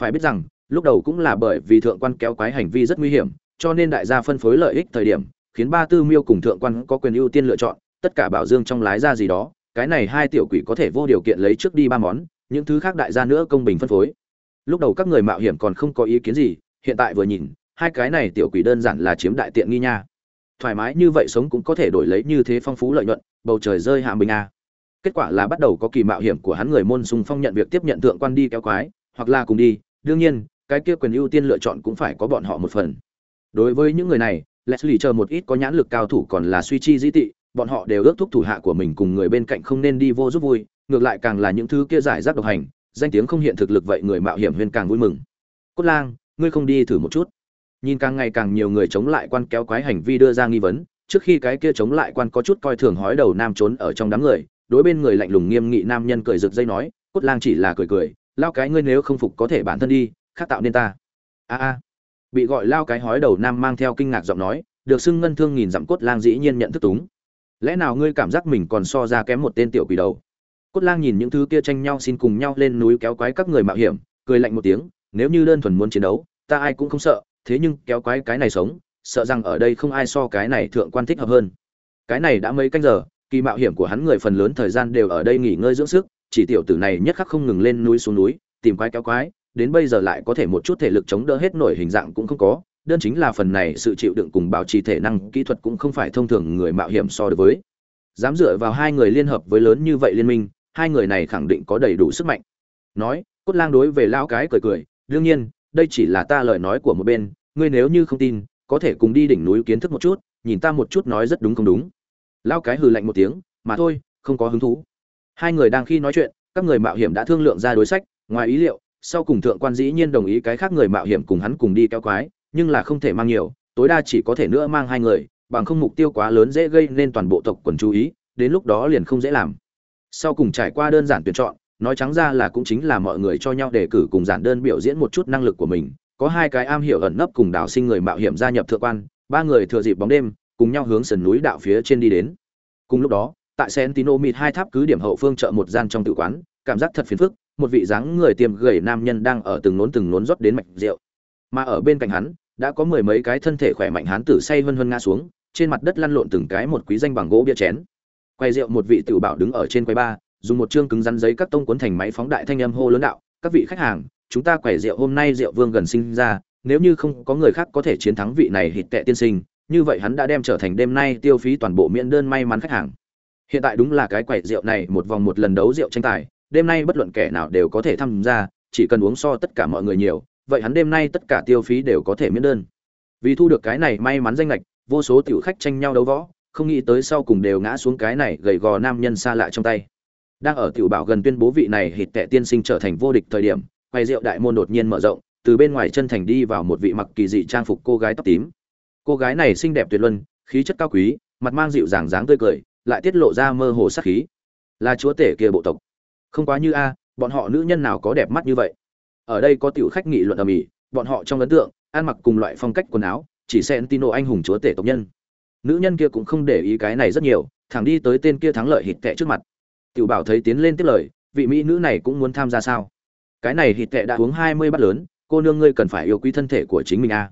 phải biết rằng, lúc đầu cũng là bởi vì thượng quan kéo quái hành vi rất nguy hiểm, cho nên đại gia phân phối lợi ích thời điểm, khiến ba tư miêu cùng thượng quan có quyền ưu tiên lựa chọn, tất cả bảo dương trong lái ra gì đó, cái này hai tiểu quỷ có thể vô điều kiện lấy trước đi ba món, những thứ khác đại gia nữa công bình phân phối. Lúc đầu các người mạo hiểm còn không có ý kiến gì, hiện tại vừa nhìn, hai cái này tiểu quỷ đơn giản là chiếm đại tiện nghi nha. Thoải mái như vậy sống cũng có thể đổi lấy như thế phong phú lợi nhuận, bầu trời rơi hạ bình a à. kết quả là bắt đầu có kỳ mạo hiểm của hắn người môn xung phong nhận việc tiếp nhận thượng quan đi kéo quái, hoặc là cùng đi đương nhiên, cái kia quyền ưu tiên lựa chọn cũng phải có bọn họ một phần. Đối với những người này, leslie chờ một ít có nhãn lực cao thủ còn là suy chi dĩ tị, bọn họ đều ước thúc thủ hạ của mình cùng người bên cạnh không nên đi vô giúp vui, ngược lại càng là những thứ kia giải rác độc hành, danh tiếng không hiện thực lực vậy người mạo hiểm huyên càng vui mừng. Cốt lang, ngươi không đi thử một chút. Nhìn càng ngày càng nhiều người chống lại quan kéo quái hành vi đưa ra nghi vấn, trước khi cái kia chống lại quan có chút coi thường hói đầu nam trốn ở trong đám người, đối bên người lạnh lùng nghiêm nghị nam nhân cười rực dây nói, cốt lang chỉ là cười cười lao cái ngươi nếu không phục có thể bản thân đi, khác tạo nên ta. A a. Bị gọi lao cái hói đầu nam mang theo kinh ngạc giọng nói, được xưng ngân thương nghìn dặm cốt lang dĩ nhiên nhận thức túng. Lẽ nào ngươi cảm giác mình còn so ra kém một tên tiểu quỷ đầu? Cốt lang nhìn những thứ kia tranh nhau xin cùng nhau lên núi kéo quái các người mạo hiểm, cười lạnh một tiếng, nếu như đơn thuần muốn chiến đấu, ta ai cũng không sợ, thế nhưng kéo quái cái này sống, sợ rằng ở đây không ai so cái này thượng quan thích hợp hơn. Cái này đã mấy canh giờ, kỳ mạo hiểm của hắn người phần lớn thời gian đều ở đây nghỉ ngơi dưỡng sức chỉ tiểu tử này nhất khắc không ngừng lên núi xuống núi, tìm quái kéo quái, đến bây giờ lại có thể một chút thể lực chống đỡ hết nổi hình dạng cũng không có, đơn chính là phần này sự chịu đựng cùng bảo trì thể năng kỹ thuật cũng không phải thông thường người mạo hiểm so đối với. Dám dựa vào hai người liên hợp với lớn như vậy liên minh, hai người này khẳng định có đầy đủ sức mạnh. Nói, cốt lang đối về lão cái cười cười, đương nhiên, đây chỉ là ta lời nói của một bên, ngươi nếu như không tin, có thể cùng đi đỉnh núi kiến thức một chút, nhìn ta một chút nói rất đúng không đúng. Lão cái hừ lạnh một tiếng, mà thôi, không có hứng thú hai người đang khi nói chuyện, các người mạo hiểm đã thương lượng ra đối sách, ngoài ý liệu, sau cùng thượng quan dĩ nhiên đồng ý cái khác người mạo hiểm cùng hắn cùng đi kéo quái, nhưng là không thể mang nhiều, tối đa chỉ có thể nữa mang hai người, bằng không mục tiêu quá lớn dễ gây nên toàn bộ tộc quần chú ý, đến lúc đó liền không dễ làm. Sau cùng trải qua đơn giản tuyển chọn, nói trắng ra là cũng chính là mọi người cho nhau đề cử cùng giản đơn biểu diễn một chút năng lực của mình, có hai cái am hiểu ẩn nấp cùng đào sinh người mạo hiểm gia nhập thượng quan, ba người thừa dịp bóng đêm, cùng nhau hướng sườn núi đạo phía trên đi đến. Cùng lúc đó tại sentino mịt hai tháp cứ điểm hậu phương chợ một gian trong tự quán, cảm giác thật phiền phức, một vị dáng người tiềm gầy nam nhân đang ở từng nốn từng nốn rót đến mạch rượu. Mà ở bên cạnh hắn, đã có mười mấy cái thân thể khỏe mạnh hán tử say vân vân ngã xuống, trên mặt đất lăn lộn từng cái một quý danh bằng gỗ bia chén. Quay rượu một vị tiểu bảo đứng ở trên quầy ba, dùng một chương cứng rắn giấy cắt tông cuốn thành máy phóng đại thanh âm hô lớn đạo, các vị khách hàng, chúng ta quẩy rượu hôm nay rượu vương gần sinh ra, nếu như không có người khác có thể chiến thắng vị này hịt tệ tiên sinh, như vậy hắn đã đem trở thành đêm nay tiêu phí toàn bộ miễn đơn may mắn khách hàng hiện tại đúng là cái quẩy rượu này, một vòng một lần đấu rượu tranh tài, đêm nay bất luận kẻ nào đều có thể tham gia, chỉ cần uống so tất cả mọi người nhiều, vậy hắn đêm nay tất cả tiêu phí đều có thể miễn đơn. Vì thu được cái này may mắn danh lệch vô số tiểu khách tranh nhau đấu võ, không nghĩ tới sau cùng đều ngã xuống cái này gầy gò nam nhân xa lạ trong tay. Đang ở tiểu bảo gần tuyên bố vị này hịt tệ tiên sinh trở thành vô địch thời điểm quay rượu đại môn đột nhiên mở rộng, từ bên ngoài chân thành đi vào một vị mặc kỳ dị trang phục cô gái tóc tím. Cô gái này xinh đẹp tuyệt luân, khí chất cao quý, mặt mang dịu dàng dáng tươi cười lại tiết lộ ra mơ hồ sắc khí. Là chúa tể kia bộ tộc. Không quá như a, bọn họ nữ nhân nào có đẹp mắt như vậy? Ở đây có tiểu khách nghị luận ở mỹ bọn họ trong ấn tượng, ăn mặc cùng loại phong cách quần áo, chỉ xen tino anh hùng chúa tể tộc nhân. Nữ nhân kia cũng không để ý cái này rất nhiều, thẳng đi tới tên kia thắng lợi hịt tệ trước mặt. Tiểu bảo thấy tiến lên tiếp lời, vị mỹ nữ này cũng muốn tham gia sao? Cái này hịt tệ đã uống hai mươi bát lớn, cô nương ngươi cần phải yêu quý thân thể của chính mình a.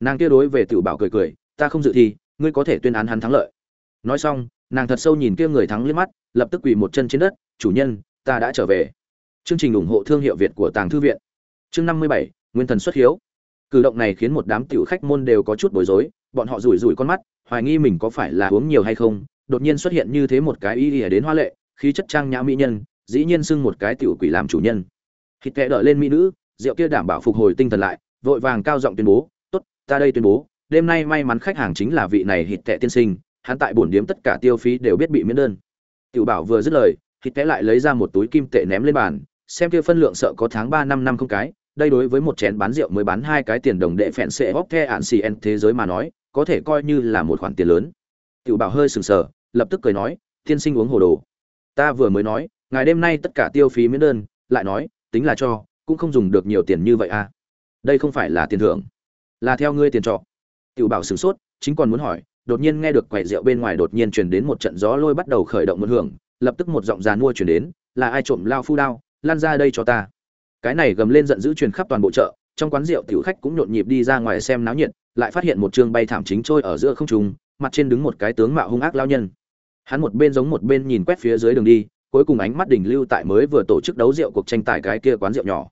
Nàng kia đối về tiểu bảo cười cười, ta không dự thi, ngươi có thể tuyên án hắn thắng lợi. Nói xong nàng thật sâu nhìn kia người thắng liếc mắt, lập tức quỳ một chân trên đất, chủ nhân, ta đã trở về. Chương trình ủng hộ thương hiệu việt của tàng thư viện. Chương năm mươi bảy, nguyên thần xuất hiếu. Cử động này khiến một đám tiểu khách môn đều có chút bối rối, bọn họ rủi rủi con mắt, hoài nghi mình có phải là uống nhiều hay không, đột nhiên xuất hiện như thế một cái ý ỉa đến hoa lệ, khí chất trang nhã mỹ nhân, dĩ nhiên xưng một cái tiểu quỷ làm chủ nhân. Khi kẽ đợi lên mỹ nữ, rượu kia đảm bảo phục hồi tinh thần lại, vội vàng cao giọng tuyên bố, tốt, ta đây tuyên bố, đêm nay may mắn khách hàng chính là vị này hít tệ tiên sinh hắn tại bổn điếm tất cả tiêu phí đều biết bị miễn đơn. Tiểu bảo vừa dứt lời hịt té lại lấy ra một túi kim tệ ném lên bàn, xem kia phân lượng sợ có tháng ba năm năm không cái, đây đối với một chén bán rượu mới bán hai cái tiền đồng đệ phèn xệ bóc the ạn xì en thế giới mà nói, có thể coi như là một khoản tiền lớn. Tiểu bảo hơi sừng sờ, lập tức cười nói, tiên sinh uống hồ đồ. Ta vừa mới nói, ngày đêm nay tất cả tiêu phí miễn đơn, lại nói, tính là cho, cũng không dùng được nhiều tiền như vậy à. Đây không phải là tiền thưởng, là theo ngươi tiền trọ. Tiểu bảo sửng sốt, chính còn muốn hỏi đột nhiên nghe được quầy rượu bên ngoài đột nhiên truyền đến một trận gió lôi bắt đầu khởi động một hưởng, lập tức một giọng già mua truyền đến, là ai trộm lao phu đao, lan ra đây cho ta? Cái này gầm lên giận dữ truyền khắp toàn bộ chợ, trong quán rượu tiểu khách cũng nhộn nhịp đi ra ngoài xem náo nhiệt, lại phát hiện một trường bay thảm chính trôi ở giữa không trung, mặt trên đứng một cái tướng mạo hung ác lao nhân. Hắn một bên giống một bên nhìn quét phía dưới đường đi, cuối cùng ánh mắt đỉnh lưu tại mới vừa tổ chức đấu rượu cuộc tranh tài cái kia quán rượu nhỏ.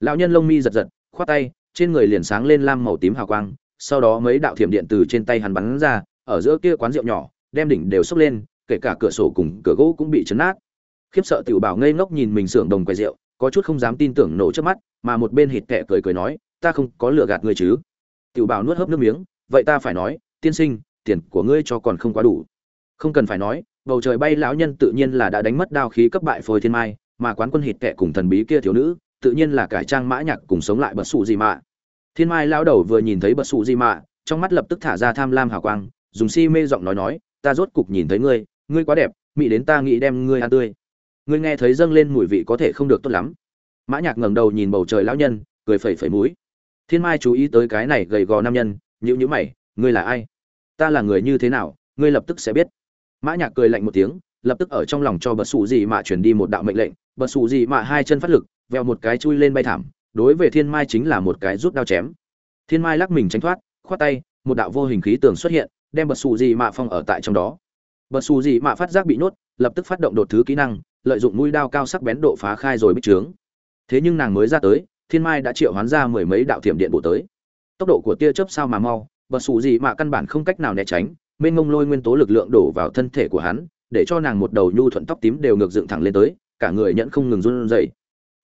Lão nhân lông mi giật giật, khoát tay, trên người liền sáng lên lam màu tím hào quang, sau đó mấy đạo thiểm điện từ trên tay hắn bắn ra ở giữa kia quán rượu nhỏ, đem đỉnh đều sốc lên, kể cả cửa sổ cùng cửa gỗ cũng bị chấn nát. Khiếp sợ tiểu bảo ngây ngốc nhìn mình sưởng đồng quầy rượu, có chút không dám tin tưởng nổ trước mắt, mà một bên hịt kẹ cười cười nói, ta không có lừa gạt ngươi chứ. Tiểu bảo nuốt hớp nước miếng, vậy ta phải nói, tiên sinh, tiền của ngươi cho còn không quá đủ. Không cần phải nói, bầu trời bay lão nhân tự nhiên là đã đánh mất đao khí cấp bại phôi thiên mai, mà quán quân hịt kẹ cùng thần bí kia thiếu nữ, tự nhiên là cải trang mã nhạc cùng sống lại bật sụ gì mà. Thiên mai lão đầu vừa nhìn thấy bật sụ gì mà, trong mắt lập tức thả ra tham lam hào quang dùng si mê giọng nói nói, ta rốt cục nhìn thấy ngươi ngươi quá đẹp, mỹ đến ta nghĩ đem ngươi ăn tươi. Ngươi nghe thấy dâng lên mùi vị có thể không được tốt lắm. Mã nhạc ngẩng đầu nhìn bầu trời lão nhân, cười phẩy phẩy mũi. Thiên mai chú ý tới cái này gầy gò nam nhân nhũ nhữ mày, ngươi là ai? Ta là người như thế nào, ngươi lập tức sẽ biết. Mã nhạc cười lạnh một tiếng, lập tức ở trong lòng cho bật sụ gì mà truyền đi một đạo mệnh lệnh. Bật sụ gì mà hai chân phát lực veo một cái chui lên bay thảm, đối về thiên mai chính là một cái rút đao chém. Thiên mai lắc mình tránh thoát, khoát tay, một đạo vô hình khí tường xuất hiện đem bật xù gì mà phong ở tại trong đó. Bật xù gì mà phát giác bị nhốt, lập tức phát động đột thứ kỹ năng, lợi dụng mũi đao cao sắc bén độ phá khai rồi bích trướng. Thế nhưng nàng mới ra tới, thiên mai đã triệu hoán ra mười mấy đạo thiểm điện bổ tới. Tốc độ của tia chớp sao mà mau, bật xù gì mà căn bản không cách nào né tránh, mênh ngông lôi nguyên tố lực lượng đổ vào thân thể của hắn, để cho nàng một đầu nhu thuận tóc tím đều ngược dựng thẳng lên tới, cả người nhẫn không ngừng run rẩy.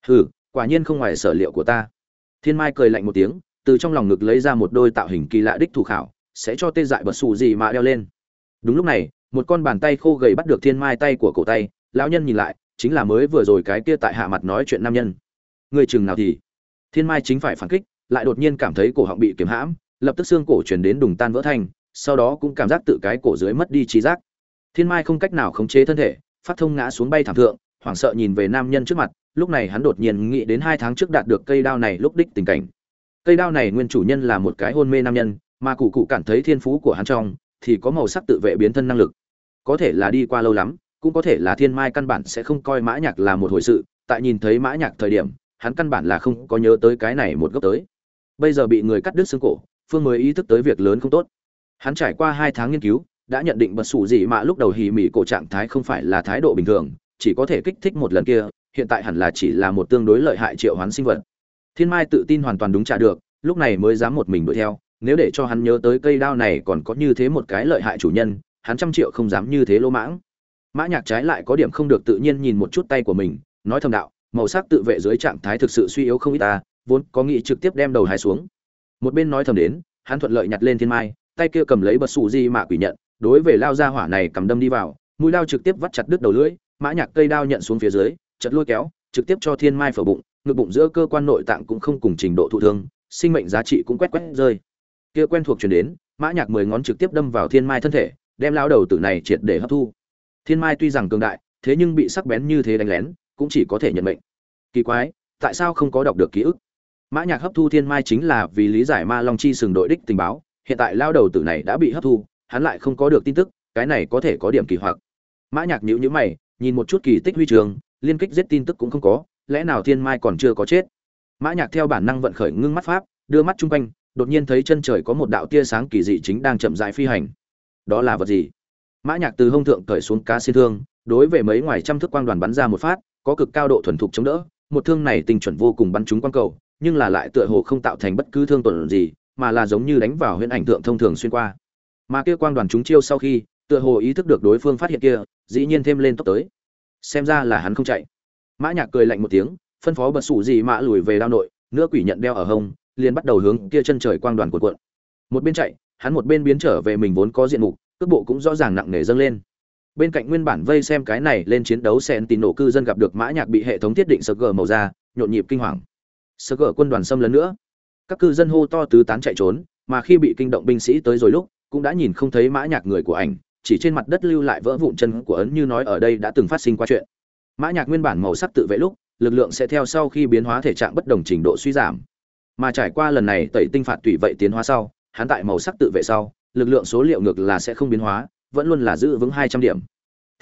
Hừ, quả nhiên không ngoài sở liệu của ta. Thiên mai cười lạnh một tiếng, từ trong lòng ngực lấy ra một đôi tạo hình kỳ lạ đích thủ khảo sẽ cho tê dại bật xù gì mà đeo lên. Đúng lúc này, một con bàn tay khô gầy bắt được thiên mai tay của cổ tay, lão nhân nhìn lại, chính là mới vừa rồi cái kia tại hạ mặt nói chuyện nam nhân. Người chừng nào thì? Thiên mai chính phải phản kích, lại đột nhiên cảm thấy cổ họng bị kiếm hãm, lập tức xương cổ chuyển đến đùng tan vỡ thành, sau đó cũng cảm giác tự cái cổ dưới mất đi trí giác. Thiên mai không cách nào khống chế thân thể, phát thông ngã xuống bay thảm thượng, hoảng sợ nhìn về nam nhân trước mặt, lúc này hắn đột nhiên nghĩ đến hai tháng trước đạt được cây đao này lúc đích tình cảnh. Cây đao này nguyên chủ nhân là một cái hôn mê nam nhân mà cụ cụ cảm thấy thiên phú của hắn trong, thì có màu sắc tự vệ biến thân năng lực. Có thể là đi qua lâu lắm, cũng có thể là thiên mai căn bản sẽ không coi mã nhạc là một hồi sự. Tại nhìn thấy mã nhạc thời điểm, hắn căn bản là không có nhớ tới cái này một gốc tới. Bây giờ bị người cắt đứt xương cổ, phương mới ý thức tới việc lớn không tốt. Hắn trải qua hai tháng nghiên cứu, đã nhận định bật sủ gì mà lúc đầu hì mỉ cổ trạng thái không phải là thái độ bình thường, chỉ có thể kích thích một lần kia, hiện tại hẳn là chỉ là một tương đối lợi hại triệu hoán sinh vật. Thiên mai tự tin hoàn toàn đúng trả được, lúc này mới dám một mình đuổi theo nếu để cho hắn nhớ tới cây đao này còn có như thế một cái lợi hại chủ nhân, hắn trăm triệu không dám như thế lỗ mãng. Mã nhạc trái lại có điểm không được tự nhiên nhìn một chút tay của mình, nói thầm đạo, màu sắc tự vệ dưới trạng thái thực sự suy yếu không ít ta, vốn có nghĩ trực tiếp đem đầu hài xuống. Một bên nói thầm đến, hắn thuận lợi nhặt lên thiên mai, tay kia cầm lấy bật sủ di mà quỷ nhận, đối về lao ra hỏa này cầm đâm đi vào, mũi đao trực tiếp vắt chặt đứt đầu lưỡi, mã nhạc cây đao nhận xuống phía dưới chật lôi kéo, trực tiếp cho thiên mai phở bụng, ngực bụng giữa cơ quan nội tạng cũng không cùng trình độ thụ thương, sinh mệnh giá trị cũng quét quét rơi kia quen thuộc truyền đến, mã nhạc mười ngón trực tiếp đâm vào thiên mai thân thể, đem lao đầu tử này triệt để hấp thu. Thiên mai tuy rằng cường đại, thế nhưng bị sắc bén như thế đánh lén, cũng chỉ có thể nhận mệnh. Kỳ quái, tại sao không có đọc được ký ức? Mã nhạc hấp thu thiên mai chính là vì lý giải ma long chi sừng đội đích tình báo, hiện tại lao đầu tử này đã bị hấp thu, hắn lại không có được tin tức, cái này có thể có điểm kỳ hoặc. Mã nhạc nhíu nhíu mày, nhìn một chút kỳ tích huy trường, liên kích giết tin tức cũng không có, lẽ nào thiên mai còn chưa có chết? Mã nhạc theo bản năng vận khởi ngưng mắt pháp, đưa mắt trung quanh đột nhiên thấy chân trời có một đạo tia sáng kỳ dị chính đang chậm rãi phi hành. Đó là vật gì? Mã nhạc từ hông thượng cởi xuống cá xin thương, đối về mấy ngoài trăm thước quang đoàn bắn ra một phát, có cực cao độ thuần thục chống đỡ. Một thương này tinh chuẩn vô cùng bắn trúng quang cầu, nhưng là lại tựa hồ không tạo thành bất cứ thương tổn gì, mà là giống như đánh vào huyễn ảnh tượng thông thường xuyên qua. Mà kia quang đoàn chúng chiêu sau khi, tựa hồ ý thức được đối phương phát hiện kia, dĩ nhiên thêm lên tốc tới. Xem ra là hắn không chạy. Mã nhạc cười lạnh một tiếng, phân phó bật sủ gì mã lùi về đao nội nữa quỷ nhận đeo ở hông liền bắt đầu hướng kia chân trời quang đoàn cuộn cuộn. Một bên chạy, hắn một bên biến trở về mình vốn có diện mục, cước bộ cũng rõ ràng nặng nề dâng lên. Bên cạnh nguyên bản vây xem cái này lên chiến đấu xẹn tín nổ cư dân gặp được mã nhạc bị hệ thống thiết định sờ gờ màu da, nhộn nhịp kinh hoàng. Sờ gờ quân đoàn xâm lấn nữa. Các cư dân hô to tứ tán chạy trốn, mà khi bị kinh động binh sĩ tới rồi lúc, cũng đã nhìn không thấy mã nhạc người của ảnh, chỉ trên mặt đất lưu lại vỡ vụn chân của ấn như nói ở đây đã từng phát sinh qua chuyện. Mã nhạc nguyên bản màu sắc tự vệ lúc, lực lượng sẽ theo sau khi biến hóa thể trạng bất đồng trình độ suy giảm mà trải qua lần này tẩy tinh phạt tùy vậy tiến hóa sau, hắn tại màu sắc tự vệ sau, lực lượng số liệu ngược là sẽ không biến hóa, vẫn luôn là giữ vững hai trăm điểm.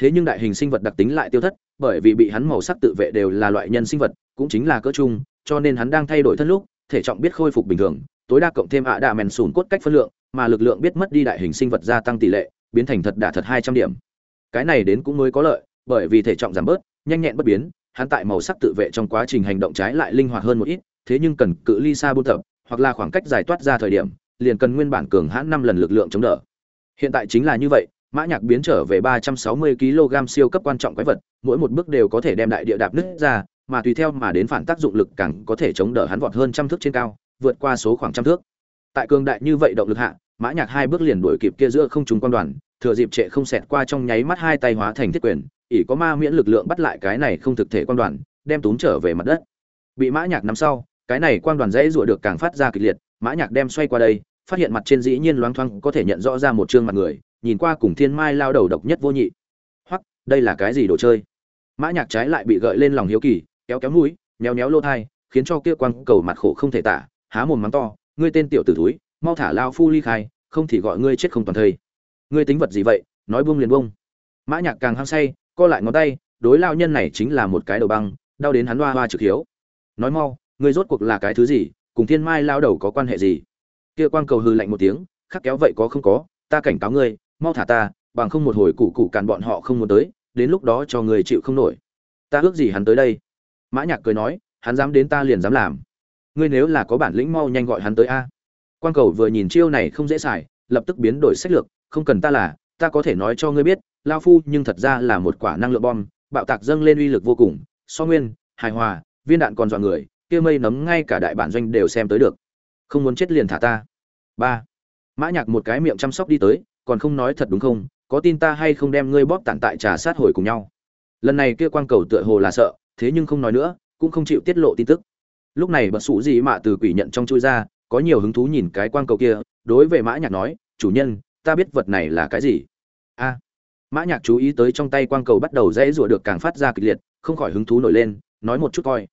Thế nhưng đại hình sinh vật đặc tính lại tiêu thất, bởi vì bị hắn màu sắc tự vệ đều là loại nhân sinh vật, cũng chính là cỡ chung cho nên hắn đang thay đổi thân lúc, thể trọng biết khôi phục bình thường, tối đa cộng thêm ạ đạ mèn sùn cốt cách phân lượng, mà lực lượng biết mất đi đại hình sinh vật gia tăng tỷ lệ, biến thành thật đả thật hai trăm điểm. Cái này đến cũng mới có lợi, bởi vì thể trọng giảm bớt, nhanh nhẹn bất biến, hắn tại màu sắc tự vệ trong quá trình hành động trái lại linh hoạt hơn một ít thế nhưng cần cự ly xa buôn tập, hoặc là khoảng cách giải toát ra thời điểm, liền cần nguyên bản cường hãn năm lần lực lượng chống đỡ. Hiện tại chính là như vậy, mã nhạc biến trở về ba trăm sáu mươi kg siêu cấp quan trọng quái vật, mỗi một bước đều có thể đem đại địa đạp nứt ra, mà tùy theo mà đến phản tác dụng lực càng có thể chống đỡ hắn vọt hơn trăm thước trên cao, vượt qua số khoảng trăm thước. Tại cường đại như vậy động lực hạ, mã nhạc hai bước liền đuổi kịp kia giữa không trung quan đoàn, thừa dịp trệ không xẹt qua trong nháy mắt hai tay hóa thành thiết quyền, ỷ có ma miễn lực lượng bắt lại cái này không thực thể quan đoàn, đem túm trở về mặt đất. Bị mã nhạc nắm sau cái này quang đoàn dãy rụa được càng phát ra kịch liệt, mã nhạc đem xoay qua đây, phát hiện mặt trên dĩ nhiên loáng thoáng có thể nhận rõ ra một trương mặt người, nhìn qua cùng thiên mai lao đầu độc nhất vô nhị. Hoặc đây là cái gì đồ chơi? Mã nhạc trái lại bị gợi lên lòng hiếu kỳ, kéo kéo mũi nhéo nhéo lô thai, khiến cho kia quang cầu mặt khổ không thể tả, há mồm mắng to, ngươi tên tiểu tử thúi, mau thả lao phu ly khai, không thì gọi ngươi chết không toàn thây. Ngươi tính vật gì vậy? Nói buông liền buông. Mã nhạc càng hăng say, co lại ngón tay, đối lao nhân này chính là một cái đầu băng, đau đến hắn hoa hoa trực hiếu. Nói mau ngươi rốt cuộc là cái thứ gì, cùng thiên mai lao đầu có quan hệ gì? Kia quang cầu hư lạnh một tiếng, khắc kéo vậy có không có, ta cảnh cáo ngươi, mau thả ta, bằng không một hồi cụ cụ càn bọn họ không muốn tới, đến lúc đó cho người chịu không nổi. Ta ước gì hắn tới đây? Mã nhạc cười nói, hắn dám đến ta liền dám làm. Ngươi nếu là có bản lĩnh mau nhanh gọi hắn tới a. Quang cầu vừa nhìn chiêu này không dễ xài, lập tức biến đổi sách lược, không cần ta là, ta có thể nói cho ngươi biết, lao phu nhưng thật ra là một quả năng lượng bom, bạo tạc dâng lên uy lực vô cùng, so nguyên, hài hòa, viên đạn còn dọa người kia mây nấm ngay cả đại bản doanh đều xem tới được. Không muốn chết liền thả ta. Ba. Mã nhạc một cái miệng chăm sóc đi tới, còn không nói thật đúng không, có tin ta hay không đem ngươi bóp tản tại trà sát hồi cùng nhau. Lần này kia quang cầu tựa hồ là sợ, thế nhưng không nói nữa, cũng không chịu tiết lộ tin tức. Lúc này bật sụ gì mà từ quỷ nhận trong chui ra, có nhiều hứng thú nhìn cái quang cầu kia, đối với mã nhạc nói, chủ nhân, ta biết vật này là cái gì. A. Mã nhạc chú ý tới trong tay quang cầu bắt đầu dễ rủa được càng phát ra kịch liệt, không khỏi hứng thú nổi lên, nói một chút coi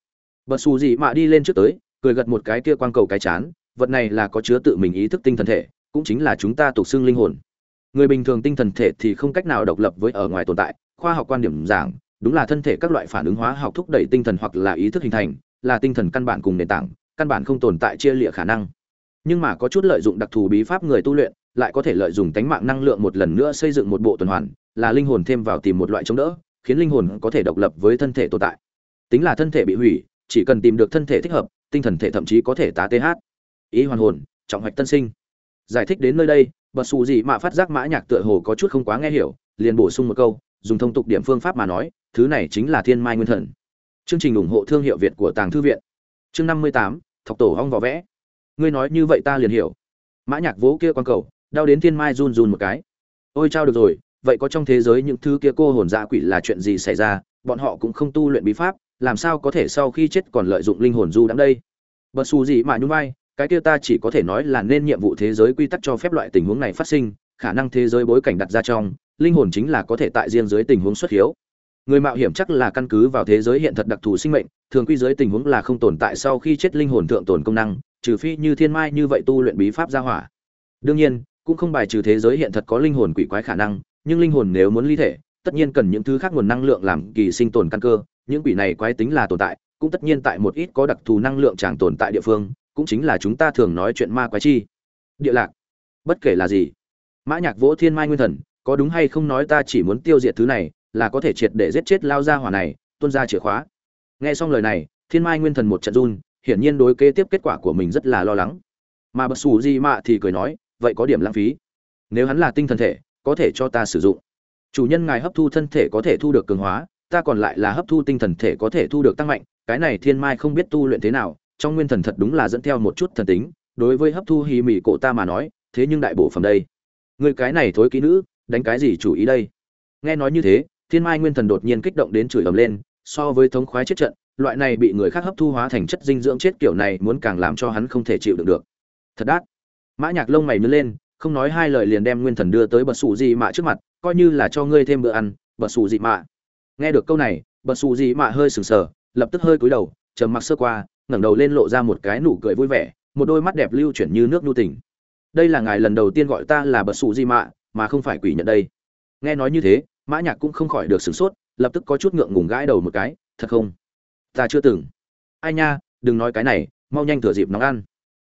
bật xù gì mà đi lên trước tới, cười gật một cái kia quang cầu cái chán, vật này là có chứa tự mình ý thức tinh thần thể, cũng chính là chúng ta tục xưng linh hồn. Người bình thường tinh thần thể thì không cách nào độc lập với ở ngoài tồn tại, khoa học quan điểm giảng, đúng là thân thể các loại phản ứng hóa học thúc đẩy tinh thần hoặc là ý thức hình thành, là tinh thần căn bản cùng nền tảng, căn bản không tồn tại chia lịa khả năng. Nhưng mà có chút lợi dụng đặc thù bí pháp người tu luyện, lại có thể lợi dụng tánh mạng năng lượng một lần nữa xây dựng một bộ tuần hoàn, là linh hồn thêm vào tìm một loại chống đỡ, khiến linh hồn có thể độc lập với thân thể tồn tại. Tính là thân thể bị hủy chỉ cần tìm được thân thể thích hợp, tinh thần thể thậm chí có thể tá th ý hoàn hồn, trọng hoạch tân sinh. Giải thích đến nơi đây, bật xù gì mà phát giác mã nhạc tựa hồ có chút không quá nghe hiểu, liền bổ sung một câu, dùng thông tục điểm phương pháp mà nói, thứ này chính là thiên mai nguyên thần. Chương trình ủng hộ thương hiệu việt của tàng thư viện. Chương năm mươi tám, thọc tổ hong vỏ vẽ. Ngươi nói như vậy ta liền hiểu. Mã nhạc vỗ kia quan cầu, đau đến thiên mai run run một cái. Ôi trao được rồi, vậy có trong thế giới những thứ kia cô hồn dạ quỷ là chuyện gì xảy ra? Bọn họ cũng không tu luyện bí pháp, làm sao có thể sau khi chết còn lợi dụng linh hồn du đắm đây? Bật xù gì mà nhún vai, cái kia ta chỉ có thể nói là nên nhiệm vụ thế giới quy tắc cho phép loại tình huống này phát sinh, khả năng thế giới bối cảnh đặt ra trong, linh hồn chính là có thể tại riêng dưới tình huống xuất hiếu. Người mạo hiểm chắc là căn cứ vào thế giới hiện thật đặc thù sinh mệnh, thường quy giới tình huống là không tồn tại sau khi chết linh hồn thượng tồn công năng, trừ phi như thiên mai như vậy tu luyện bí pháp gia hỏa. Đương nhiên, cũng không bài trừ thế giới hiện thật có linh hồn quỷ quái khả năng, nhưng linh hồn nếu muốn ly thể tất nhiên cần những thứ khác nguồn năng lượng làm kỳ sinh tồn căn cơ, những quỷ này quái tính là tồn tại, cũng tất nhiên tại một ít có đặc thù năng lượng chẳng tồn tại địa phương, cũng chính là chúng ta thường nói chuyện ma quái chi. Địa lạc. Bất kể là gì. Mã nhạc vỗ thiên mai nguyên thần, có đúng hay không nói ta chỉ muốn tiêu diệt thứ này, là có thể triệt để giết chết lao ra hỏa này, tuôn ra chìa khóa. Nghe xong lời này, thiên mai nguyên thần một trận run, hiển nhiên đối kế tiếp kết quả của mình rất là lo lắng. Mà bất xù gì mạ thì cười nói, vậy có điểm lãng phí. Nếu hắn là tinh thần thể, có thể cho ta sử dụng chủ nhân ngài hấp thu thân thể có thể thu được cường hóa, ta còn lại là hấp thu tinh thần thể có thể thu được tăng mạnh, cái này thiên mai không biết tu luyện thế nào, trong nguyên thần thật đúng là dẫn theo một chút thần tính, đối với hấp thu hì mì cổ ta mà nói, thế nhưng đại bộ phẩm đây. Người cái này thối kỹ nữ, đánh cái gì chủ ý đây? Nghe nói như thế, thiên mai nguyên thần đột nhiên kích động đến chửi ầm lên, so với thống khoái chết trận, loại này bị người khác hấp thu hóa thành chất dinh dưỡng chết kiểu này muốn càng làm cho hắn không thể chịu đựng được. Thật đắt mã nhạc lông mày nhướng lên, không nói hai lời liền đem nguyên thần đưa tới bật sụ gì mạ trước mặt coi như là cho ngươi thêm bữa ăn bật xù gì mạ. Nghe được câu này bật xù gì mạ hơi sừng sờ, lập tức hơi cúi đầu, trầm mặc sơ qua, ngẩng đầu lên lộ ra một cái nụ cười vui vẻ, một đôi mắt đẹp lưu chuyển như nước nhu tình. Đây là ngài lần đầu tiên gọi ta là bật xù gì mạ, mà không phải quỷ nhận đây. Nghe nói như thế, mã nhạc cũng không khỏi được sửng sốt, lập tức có chút ngượng ngùng gãi đầu một cái, thật không? Ta chưa từng. Ai nha, đừng nói cái này, mau nhanh thừa dịp nóng ăn.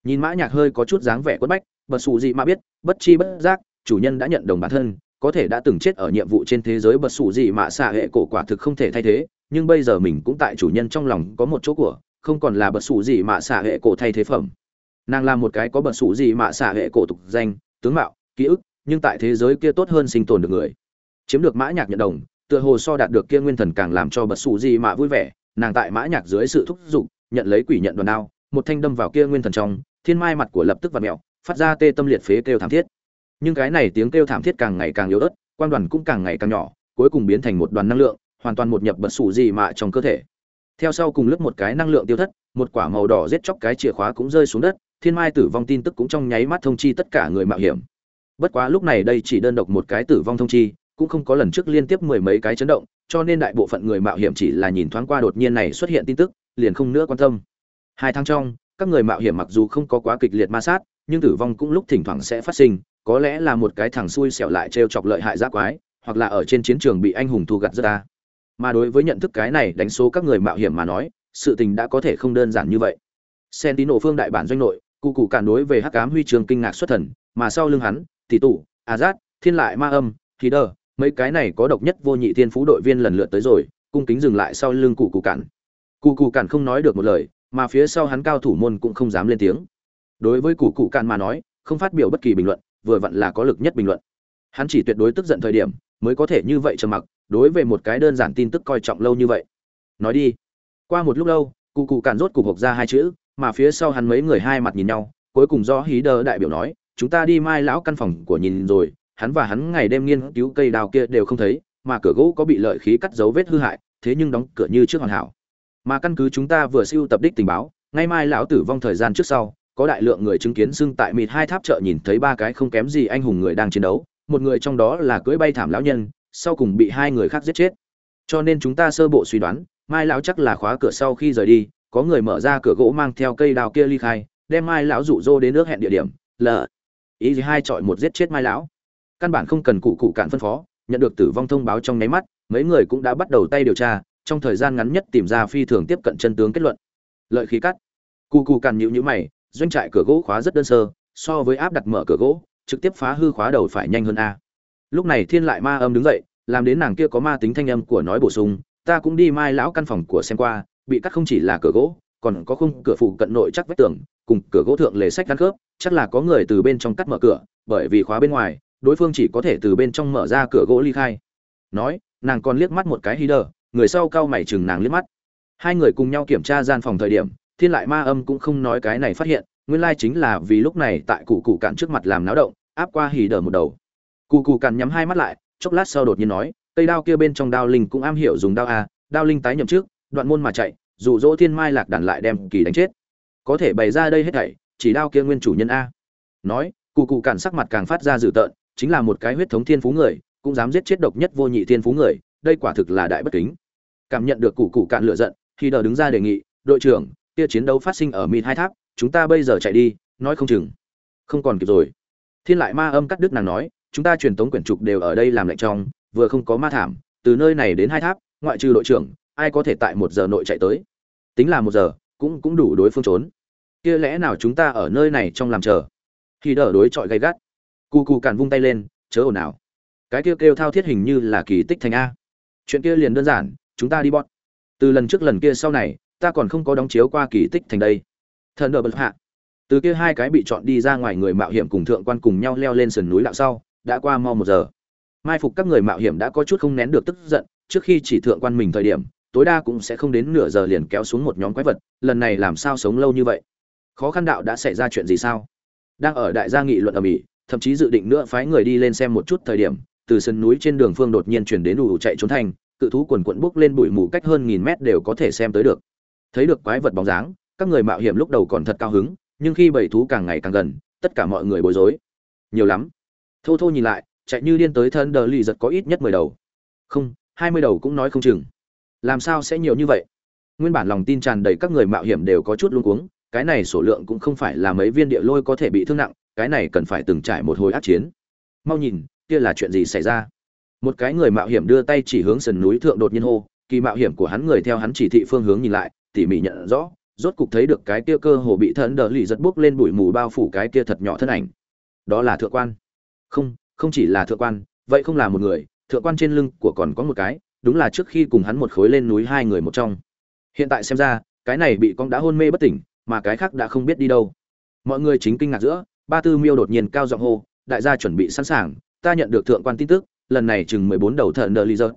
Nhìn mã nhạc hơi có chút dáng vẻ quất bách bật xù gì mà biết, bất chi bất giác, chủ nhân đã nhận đồng bản thân có thể đã từng chết ở nhiệm vụ trên thế giới bật sủ gì mà xạ hệ cổ quả thực không thể thay thế, nhưng bây giờ mình cũng tại chủ nhân trong lòng có một chỗ của, không còn là bật sủ gì mà xạ hệ cổ thay thế phẩm. Nàng là một cái có bật sủ gì mà xạ hệ cổ tục danh, tướng mạo, ký ức, nhưng tại thế giới kia tốt hơn sinh tồn được người. Chiếm được mã nhạc nhận đồng, tựa hồ so đạt được kia nguyên thần càng làm cho bật sủ gì mà vui vẻ, nàng tại mã nhạc dưới sự thúc giục, nhận lấy quỷ nhận đoàn đao, một thanh đâm vào kia nguyên thần trong, thiên mai mặt của lập tức vặn mèo, phát ra tê tâm liệt phế kêu thảm thiết nhưng cái này tiếng kêu thảm thiết càng ngày càng yếu ớt, quan đoàn cũng càng ngày càng nhỏ, cuối cùng biến thành một đoàn năng lượng, hoàn toàn một nhập bật sủ gì mà trong cơ thể. Theo sau cùng lớp một cái năng lượng tiêu thất, một quả màu đỏ giết chóc cái chìa khóa cũng rơi xuống đất, thiên mai tử vong tin tức cũng trong nháy mắt thông chi tất cả người mạo hiểm. Bất quá lúc này đây chỉ đơn độc một cái tử vong thông chi, cũng không có lần trước liên tiếp mười mấy cái chấn động, cho nên đại bộ phận người mạo hiểm chỉ là nhìn thoáng qua đột nhiên này xuất hiện tin tức, liền không nữa quan tâm. Hai tháng trong, các người mạo hiểm mặc dù không có quá kịch liệt ma sát, nhưng tử vong cũng lúc thỉnh thoảng sẽ phát sinh có lẽ là một cái thằng xui xẻo lại trêu chọc lợi hại giác quái, hoặc là ở trên chiến trường bị anh hùng thu gặt rất ta. Mà đối với nhận thức cái này đánh số các người mạo hiểm mà nói, sự tình đã có thể không đơn giản như vậy. Sentino phương đại bản doanh nội, cụ cụ cản đối về hắc ám huy trường kinh ngạc xuất thần, mà sau lưng hắn, tỷ tụ azad, thiên lại, ma âm Thì đờ, mấy cái này có độc nhất vô nhị thiên phú đội viên lần lượt tới rồi, cung kính dừng lại sau lưng cụ cụ cản. Cụ cụ cản không nói được một lời, mà phía sau hắn cao thủ môn cũng không dám lên tiếng. Đối với cụ cụ cản mà nói, không phát biểu bất kỳ bình luận vừa vặn là có lực nhất bình luận. Hắn chỉ tuyệt đối tức giận thời điểm mới có thể như vậy trầm mặc, đối với một cái đơn giản tin tức coi trọng lâu như vậy. Nói đi. Qua một lúc lâu, cụ cụ cản rốt cục hộp ra hai chữ, mà phía sau hắn mấy người hai mặt nhìn nhau, cuối cùng do hí đờ đại biểu nói, chúng ta đi mai lão căn phòng của nhìn rồi, hắn và hắn ngày đêm nghiên cứu cây đào kia đều không thấy, mà cửa gỗ có bị lợi khí cắt dấu vết hư hại, thế nhưng đóng cửa như trước hoàn hảo. Mà căn cứ chúng ta vừa siêu tập đích tình báo, ngay mai lão tử vong thời gian trước sau có đại lượng người chứng kiến xưng tại mịt hai tháp chợ nhìn thấy ba cái không kém gì anh hùng người đang chiến đấu, một người trong đó là cưỡi bay thảm lão nhân, sau cùng bị hai người khác giết chết. Cho nên chúng ta sơ bộ suy đoán, mai lão chắc là khóa cửa sau khi rời đi, có người mở ra cửa gỗ mang theo cây đào kia ly khai, đem mai lão rụ rô đến nước hẹn địa điểm l ý gì hai chọi một giết chết mai lão. Căn bản không cần cụ cụ cạn phân phó, nhận được tử vong thông báo trong nháy mắt, mấy người cũng đã bắt đầu tay điều tra, trong thời gian ngắn nhất tìm ra phi thường tiếp cận chân tướng kết luận. Lợi khí cắt. Cụ cụ càn nhịu nhữ mày doanh trại cửa gỗ khóa rất đơn sơ, so với áp đặt mở cửa gỗ, trực tiếp phá hư khóa đầu phải nhanh hơn a. Lúc này thiên lại ma âm đứng dậy, làm đến nàng kia có ma tính thanh âm của nói bổ sung, ta cũng đi mai lão căn phòng của xem qua, bị cắt không chỉ là cửa gỗ, còn có khung cửa phụ cận nội chắc vách tường, cùng cửa gỗ thượng lề sách gắn khớp, chắc là có người từ bên trong cắt mở cửa, bởi vì khóa bên ngoài, đối phương chỉ có thể từ bên trong mở ra cửa gỗ ly khai. Nói, nàng còn liếc mắt một cái hí đờ người sau cau mày chừng nàng liếc mắt. Hai người cùng nhau kiểm tra gian phòng thời điểm thiên lại ma âm cũng không nói cái này phát hiện, nguyên lai chính là vì lúc này tại cụ cụ cạn trước mặt làm náo động, áp qua hỉ đờ một đầu. Cụ cụ cạn nhắm hai mắt lại, chốc lát sau đột nhiên nói, cây đao kia bên trong đao linh cũng am hiểu dùng đao a, đao linh tái nhậm trước đoạn môn mà chạy, dụ dỗ thiên mai lạc đàn lại đem kỳ đánh chết. Có thể bày ra đây hết thảy, chỉ đao kia nguyên chủ nhân a. Nói, cụ cụ cạn sắc mặt càng phát ra dữ tợn, chính là một cái huyết thống thiên phú người, cũng dám giết chết độc nhất vô nhị thiên phú người, đây quả thực là đại bất kính. Cảm nhận được cụ cụ cạn lựa giận khi đờ đứng ra đề nghị, đội trưởng kia chiến đấu phát sinh ở mịt hai tháp, chúng ta bây giờ chạy đi, nói không chừng. Không còn kịp rồi. Thiên lại ma âm cắt đứt nàng nói, chúng ta truyền tống quyển trục đều ở đây làm lệnh trong, vừa không có ma thảm, từ nơi này đến hai tháp, ngoại trừ đội trưởng, ai có thể tại một giờ nội chạy tới? Tính là một giờ, cũng cũng đủ đối phương trốn. Kia lẽ nào chúng ta ở nơi này trong làm chờ? Khi đỡ đối chọi gay gắt. Cu cu càn vung tay lên, chớ ồn ào. Cái kia kêu thao thiết hình như là kỳ tích thành a. Chuyện kia liền đơn giản, chúng ta đi bọn. Từ lần trước lần kia sau này ta còn không có đóng chiếu qua kỳ tích thành đây. Thần đờ bật hạ. Từ kia hai cái bị chọn đi ra ngoài người mạo hiểm cùng thượng quan cùng nhau leo lên sườn núi đạo sau, đã qua mau một giờ. Mai phục các người mạo hiểm đã có chút không nén được tức giận, trước khi chỉ thượng quan mình thời điểm, tối đa cũng sẽ không đến nửa giờ liền kéo xuống một nhóm quái vật, lần này làm sao sống lâu như vậy? Khó khăn đạo đã xảy ra chuyện gì sao? Đang ở đại gia nghị luận ở mỹ, thậm chí dự định nữa phái người đi lên xem một chút thời điểm, từ sân núi trên đường phương đột nhiên chuyển đến đủ chạy trốn thành, cự thú quần quận bốc lên bụi mù cách hơn nghìn mét đều có thể xem tới được thấy được quái vật bóng dáng, các người mạo hiểm lúc đầu còn thật cao hứng, nhưng khi bầy thú càng ngày càng gần, tất cả mọi người bối rối. Nhiều lắm. Thô thô nhìn lại, chạy như điên tới thân đờ lì giật có ít nhất mười đầu. Không, hai mươi đầu cũng nói không chừng. Làm sao sẽ nhiều như vậy? Nguyên bản lòng tin tràn đầy các người mạo hiểm đều có chút luống cuống, cái này số lượng cũng không phải là mấy viên địa lôi có thể bị thương nặng, cái này cần phải từng trải một hồi ác chiến. Mau nhìn, kia là chuyện gì xảy ra? Một cái người mạo hiểm đưa tay chỉ hướng sườn núi thượng đột nhiên hô, kỳ mạo hiểm của hắn người theo hắn chỉ thị phương hướng nhìn lại tỉ mỉ nhận rõ, rốt cục thấy được cái kia cơ hồ bị thần đờ lì giật bốc lên bụi mù bao phủ cái kia thật nhỏ thân ảnh. Đó là thượng quan. Không không chỉ là thượng quan, vậy không là một người, thượng quan trên lưng của còn có một cái, đúng là trước khi cùng hắn một khối lên núi hai người một trong. Hiện tại xem ra, cái này bị con đã hôn mê bất tỉnh, mà cái khác đã không biết đi đâu. Mọi người chính kinh ngạc giữa, ba tư miêu đột nhiên cao giọng hô, đại gia chuẩn bị sẵn sàng, ta nhận được thượng quan tin tức, lần này chừng mười bốn đầu thợ nợ lý dơ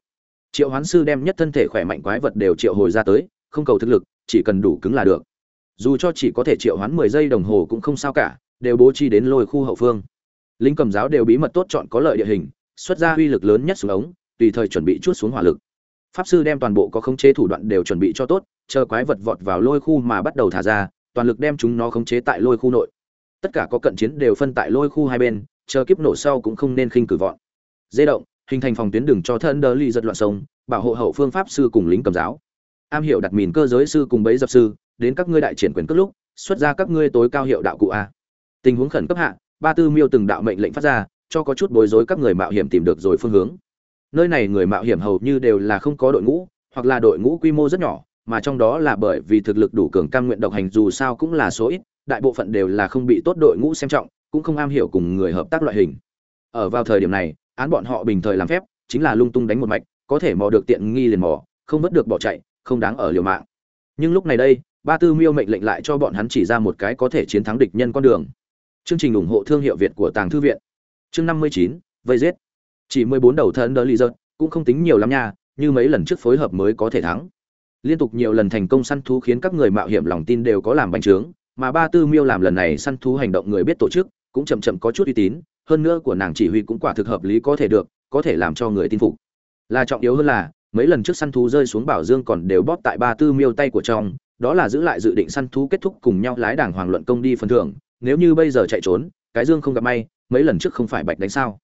triệu hoán sư đem nhất thân thể khỏe mạnh quái vật đều triệu hồi ra tới không cầu thực lực, chỉ cần đủ cứng là được. Dù cho chỉ có thể triệu hoán mười giây đồng hồ cũng không sao cả, đều bố trí đến lôi khu hậu phương. Lính cầm giáo đều bí mật tốt chọn có lợi địa hình, xuất ra uy lực lớn nhất xuống ống, tùy thời chuẩn bị chút xuống hỏa lực. Pháp sư đem toàn bộ có khống chế thủ đoạn đều chuẩn bị cho tốt, chờ quái vật vọt vào lôi khu mà bắt đầu thả ra, toàn lực đem chúng nó khống chế tại lôi khu nội. Tất cả có cận chiến đều phân tại lôi khu hai bên, chờ kiếp nổ sau cũng không nên khinh cử vọn Dây động, hình thành phòng tuyến đường cho thân đỡ ly giật loạn sông, bảo hộ hậu phương pháp sư cùng lính cầm giáo am hiểu đặt mìn cơ giới sư cùng bấy dập sư, đến các ngươi đại triển quyền cất lúc, xuất ra các ngươi tối cao hiệu đạo cụ a. Tình huống khẩn cấp hạ, ba tư miêu từng đạo mệnh lệnh phát ra, cho có chút bối rối các người mạo hiểm tìm được rồi phương hướng. Nơi này người mạo hiểm hầu như đều là không có đội ngũ, hoặc là đội ngũ quy mô rất nhỏ, mà trong đó là bởi vì thực lực đủ cường cam nguyện độc hành dù sao cũng là số ít, đại bộ phận đều là không bị tốt đội ngũ xem trọng, cũng không am hiểu cùng người hợp tác loại hình. Ở vào thời điểm này, án bọn họ bình thời làm phép, chính là lung tung đánh một mạch, có thể mò được tiện nghi liền mò, không vớt được bỏ chạy không đáng ở liều mạng. Nhưng lúc này đây, ba tư miêu mệnh lệnh lại cho bọn hắn chỉ ra một cái có thể chiến thắng địch nhân con đường. Chương trình ủng hộ thương hiệu việt của tàng thư viện. Chương năm mươi chín, vây giết. Chỉ mười bốn đầu thân đỡ lý dợt cũng không tính nhiều lắm nha, như mấy lần trước phối hợp mới có thể thắng. Liên tục nhiều lần thành công săn thú khiến các người mạo hiểm lòng tin đều có làm bành trướng, mà ba tư miêu làm lần này săn thú hành động người biết tổ chức, cũng chậm chậm có chút uy tín, hơn nữa của nàng chỉ huy cũng quả thực hợp lý có thể được, có thể làm cho người tin phục. Là trọng yếu hơn là mấy lần trước săn thú rơi xuống bảo dương còn đều bóp tại ba tư miêu tay của trong, đó là giữ lại dự định săn thú kết thúc cùng nhau lái đảng hoàng luận công đi phần thưởng, nếu như bây giờ chạy trốn, cái dương không gặp may, mấy lần trước không phải bạch đánh sao.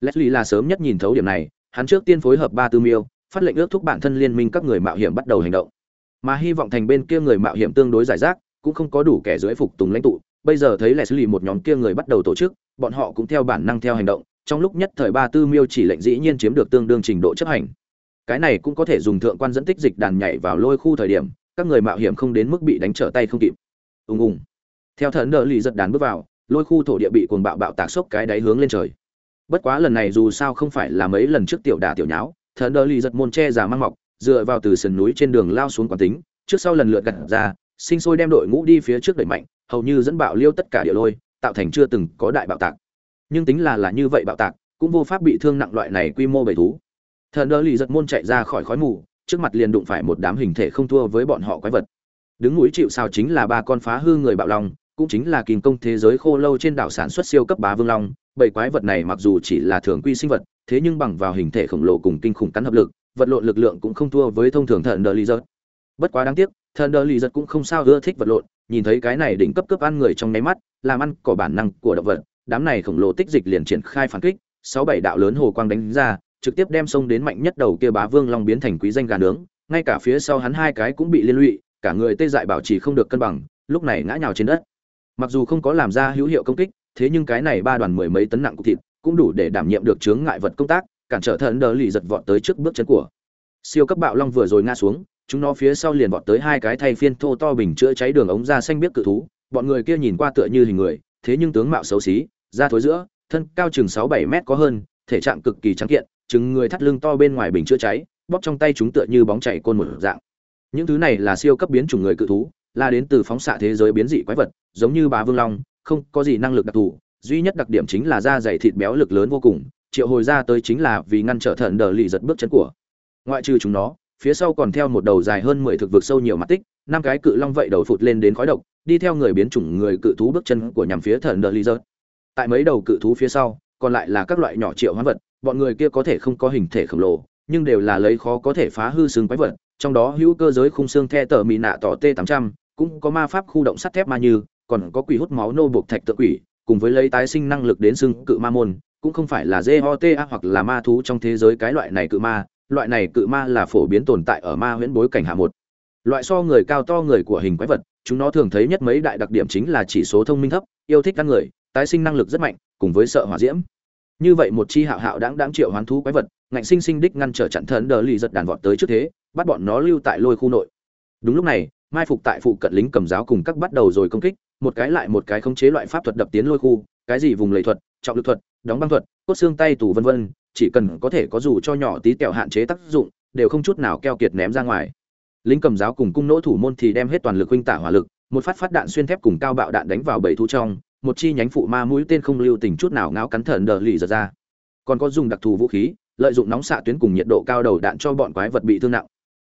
Leslie là sớm nhất nhìn thấu điểm này, hắn trước tiên phối hợp ba tư miêu, phát lệnh ước thúc bản thân liên minh các người mạo hiểm bắt đầu hành động. Mà hy vọng thành bên kia người mạo hiểm tương đối giải rác, cũng không có đủ kẻ dưới phục tùng lãnh tụ. Bây giờ thấy Leslie một nhóm kia người bắt đầu tổ chức, bọn họ cũng theo bản năng theo hành động, trong lúc nhất thời ba tư miêu chỉ lệnh dĩ nhiên chiếm được tương đương trình độ chấp hành cái này cũng có thể dùng thượng quan dẫn tích dịch đàn nhảy vào lôi khu thời điểm, các người mạo hiểm không đến mức bị đánh trở tay không kịp. Ùng ùng. Theo thần đỡ lì giật đàn bước vào, lôi khu thổ địa bị cuồng bạo bạo tạc sốc cái đáy hướng lên trời. Bất quá lần này dù sao không phải là mấy lần trước tiểu đả tiểu nháo, thần đỡ lì giật môn che giả mang mọc, dựa vào từ sườn núi trên đường lao xuống quán tính, trước sau lần lượt gặt ra, sinh sôi đem đội ngũ đi phía trước đẩy mạnh, hầu như dẫn bạo liêu tất cả địa lôi, tạo thành chưa từng có đại bạo tạc. Nhưng tính là là như vậy bạo tạc, cũng vô pháp bị thương nặng loại này quy mô bầy thú thần đỡ lì giật môn chạy ra khỏi khói mù, trước mặt liền đụng phải một đám hình thể không thua với bọn họ quái vật. Đứng núi chịu sao chính là ba con phá hư người bạo long, cũng chính là kình công thế giới khô lâu trên đảo sản xuất siêu cấp bá vương long. Bảy quái vật này mặc dù chỉ là thường quy sinh vật, thế nhưng bằng vào hình thể khổng lồ cùng kinh khủng cắn hợp lực, vật lộn lực lượng cũng không thua với thông thường thần đỡ lì giật. Bất quá đáng tiếc thần đỡ lì giật cũng không sao ưa thích vật lộn, nhìn thấy cái này đỉnh cấp cấp ăn người trong nháy mắt, làm ăn cỏ bản năng của động vật, đám này khổng lồ tích dịch liền triển khai phản kích, sáu bảy đạo lớn hồ quang đánh ra trực tiếp đem sông đến mạnh nhất đầu kia bá vương long biến thành quý danh gà nướng, ngay cả phía sau hắn hai cái cũng bị liên lụy, cả người tê dại bảo trì không được cân bằng, lúc này ngã nhào trên đất. Mặc dù không có làm ra hữu hiệu công kích, thế nhưng cái này ba đoàn mười mấy tấn nặng cục thịt cũng đủ để đảm nhiệm được chướng ngại vật công tác, cản trở thần đờ lì giật vọt tới trước bước chân của. Siêu cấp bạo long vừa rồi ngã xuống, chúng nó phía sau liền vọt tới hai cái thay phiên thô to bình chữa cháy đường ống ra xanh biết cự thú, bọn người kia nhìn qua tựa như hình người, thế nhưng tướng mạo xấu xí, da thối giữa, thân cao chừng sáu bảy mét có hơn, thể trạng cực kỳ trắng kiện chừng người thắt lưng to bên ngoài bình chữa cháy, bóp trong tay chúng tựa như bóng chảy côn một dạng. Những thứ này là siêu cấp biến chủng người cự thú là đến từ phóng xạ thế giới biến dị quái vật, giống như bá vương long, không có gì năng lực đặc thù, duy nhất đặc điểm chính là da dày thịt béo lực lớn vô cùng, triệu hồi ra tới chính là vì ngăn trở thận đờ lì giật bước chân của. Ngoại trừ chúng nó, phía sau còn theo một đầu dài hơn mười thực vực sâu nhiều mặt tích, năm cái cự long vậy đầu phụt lên đến khói độc, đi theo người biến chủng người cự thú bước chân của nhằm phía thần đờ lì giật. Tại mấy đầu cự thú phía sau, còn lại là các loại nhỏ triệu hoán vật bọn người kia có thể không có hình thể khổng lồ, nhưng đều là lấy khó có thể phá hư xương quái vật, trong đó hữu cơ giới khung xương the tờ mỹ nạ tỏ t 800 cũng có ma pháp khu động sắt thép ma như, còn có quỷ hút máu nô buộc thạch tự quỷ, cùng với lấy tái sinh năng lực đến xương cự ma môn, cũng không phải là GOTA hoặc là ma thú trong thế giới cái loại này cự ma, loại này cự ma là phổ biến tồn tại ở ma huyễn bối cảnh hạ một. Loại so người cao to người của hình quái vật, chúng nó thường thấy nhất mấy đại đặc điểm chính là chỉ số thông minh thấp, yêu thích ăn người, tái sinh năng lực rất mạnh, cùng với sợ hỏa diễm như vậy một chi hạo hạo đáng đáng triệu hoán thú quái vật, ngạnh sinh sinh đích ngăn trở chặn thần đờ lì giật đàn vọt tới trước thế, bắt bọn nó lưu tại lôi khu nội. Đúng lúc này, mai phục tại phụ cận lính cầm giáo cùng các bắt đầu rồi công kích, một cái lại một cái khống chế loại pháp thuật đập tiến lôi khu, cái gì vùng lầy thuật, trọng lực thuật, đóng băng thuật, cốt xương tay tủ vân vân, chỉ cần có thể có dù cho nhỏ tí kẹo hạn chế tác dụng, đều không chút nào keo kiệt ném ra ngoài. Lính cầm giáo cùng cung nỗ thủ môn thì đem hết toàn lực huynh tả hỏa lực, một phát phát đạn xuyên thép cùng cao bạo đạn đánh vào bảy thu trong một chi nhánh phụ ma mũi tên không lưu tình chút nào ngáo cắn thần đờ lì giật ra. Còn có dùng đặc thù vũ khí, lợi dụng nóng xạ tuyến cùng nhiệt độ cao đầu đạn cho bọn quái vật bị thương nặng.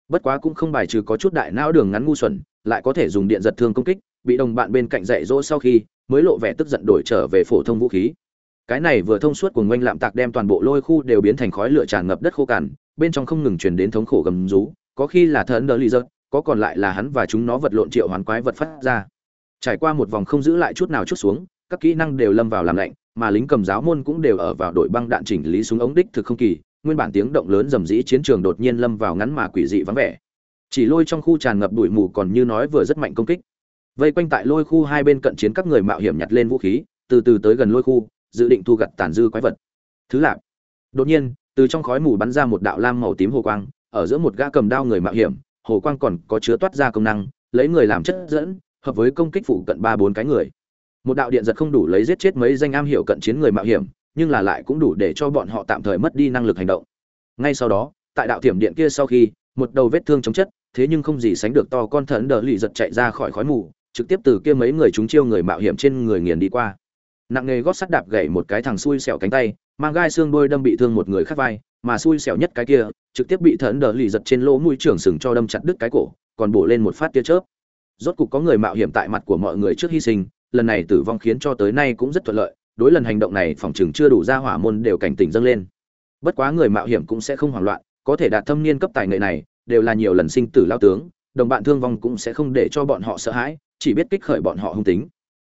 Bất quá cũng không bài trừ có chút đại não đường ngắn ngu xuẩn, lại có thể dùng điện giật thương công kích, bị đồng bạn bên cạnh dạy dỗ sau khi, mới lộ vẻ tức giận đổi trở về phổ thông vũ khí. Cái này vừa thông suốt của ngoanh lạm tạc đem toàn bộ lôi khu đều biến thành khói lửa tràn ngập đất khô cằn, bên trong không ngừng truyền đến thống khổ gầm rú, có khi là thần đỡ lì giật, có còn lại là hắn và chúng nó vật lộn triệu hoán quái vật phát ra trải qua một vòng không giữ lại chút nào chút xuống, các kỹ năng đều lâm vào làm lạnh, mà lính cầm giáo môn cũng đều ở vào đội băng đạn chỉnh lý súng ống đích thực không kỳ, nguyên bản tiếng động lớn rầm rĩ chiến trường đột nhiên lâm vào ngắn mà quỷ dị vắng vẻ. Chỉ lôi trong khu tràn ngập bụi mù còn như nói vừa rất mạnh công kích. Vây quanh tại lôi khu hai bên cận chiến các người mạo hiểm nhặt lên vũ khí, từ từ tới gần lôi khu, dự định thu gặt tàn dư quái vật. Thứ lạp đột nhiên, từ trong khói mù bắn ra một đạo lam màu tím hồ quang, ở giữa một gã cầm đao người mạo hiểm, hồ quang còn có chứa toát ra công năng, lấy người làm chất dẫn hợp với công kích phụ cận ba bốn cái người. Một đạo điện giật không đủ lấy giết chết mấy danh am hiểu cận chiến người mạo hiểm, nhưng là lại cũng đủ để cho bọn họ tạm thời mất đi năng lực hành động. Ngay sau đó, tại đạo thiểm điện kia sau khi, một đầu vết thương chống chất, thế nhưng không gì sánh được to con thần đờ lì giật chạy ra khỏi khói mù, trực tiếp từ kia mấy người chúng chiêu người mạo hiểm trên người nghiền đi qua. Nặng nghề gót sắt đạp gãy một cái thằng xui xẻo cánh tay, mang gai xương đôi đâm bị thương một người khác vai, mà xui xẻo nhất cái kia, trực tiếp bị thần đờ lì giật trên lỗ mũi trưởng sừng cho đâm chặt đứt cái cổ, còn bổ lên một phát tia chớp rốt cục có người mạo hiểm tại mặt của mọi người trước hy sinh, lần này tử vong khiến cho tới nay cũng rất thuận lợi, đối lần hành động này phòng chừng chưa đủ ra hỏa môn đều cảnh tỉnh dâng lên. Bất quá người mạo hiểm cũng sẽ không hoảng loạn, có thể đạt thâm niên cấp tài nghệ này, đều là nhiều lần sinh tử lao tướng, đồng bạn thương vong cũng sẽ không để cho bọn họ sợ hãi, chỉ biết kích khởi bọn họ hung tính.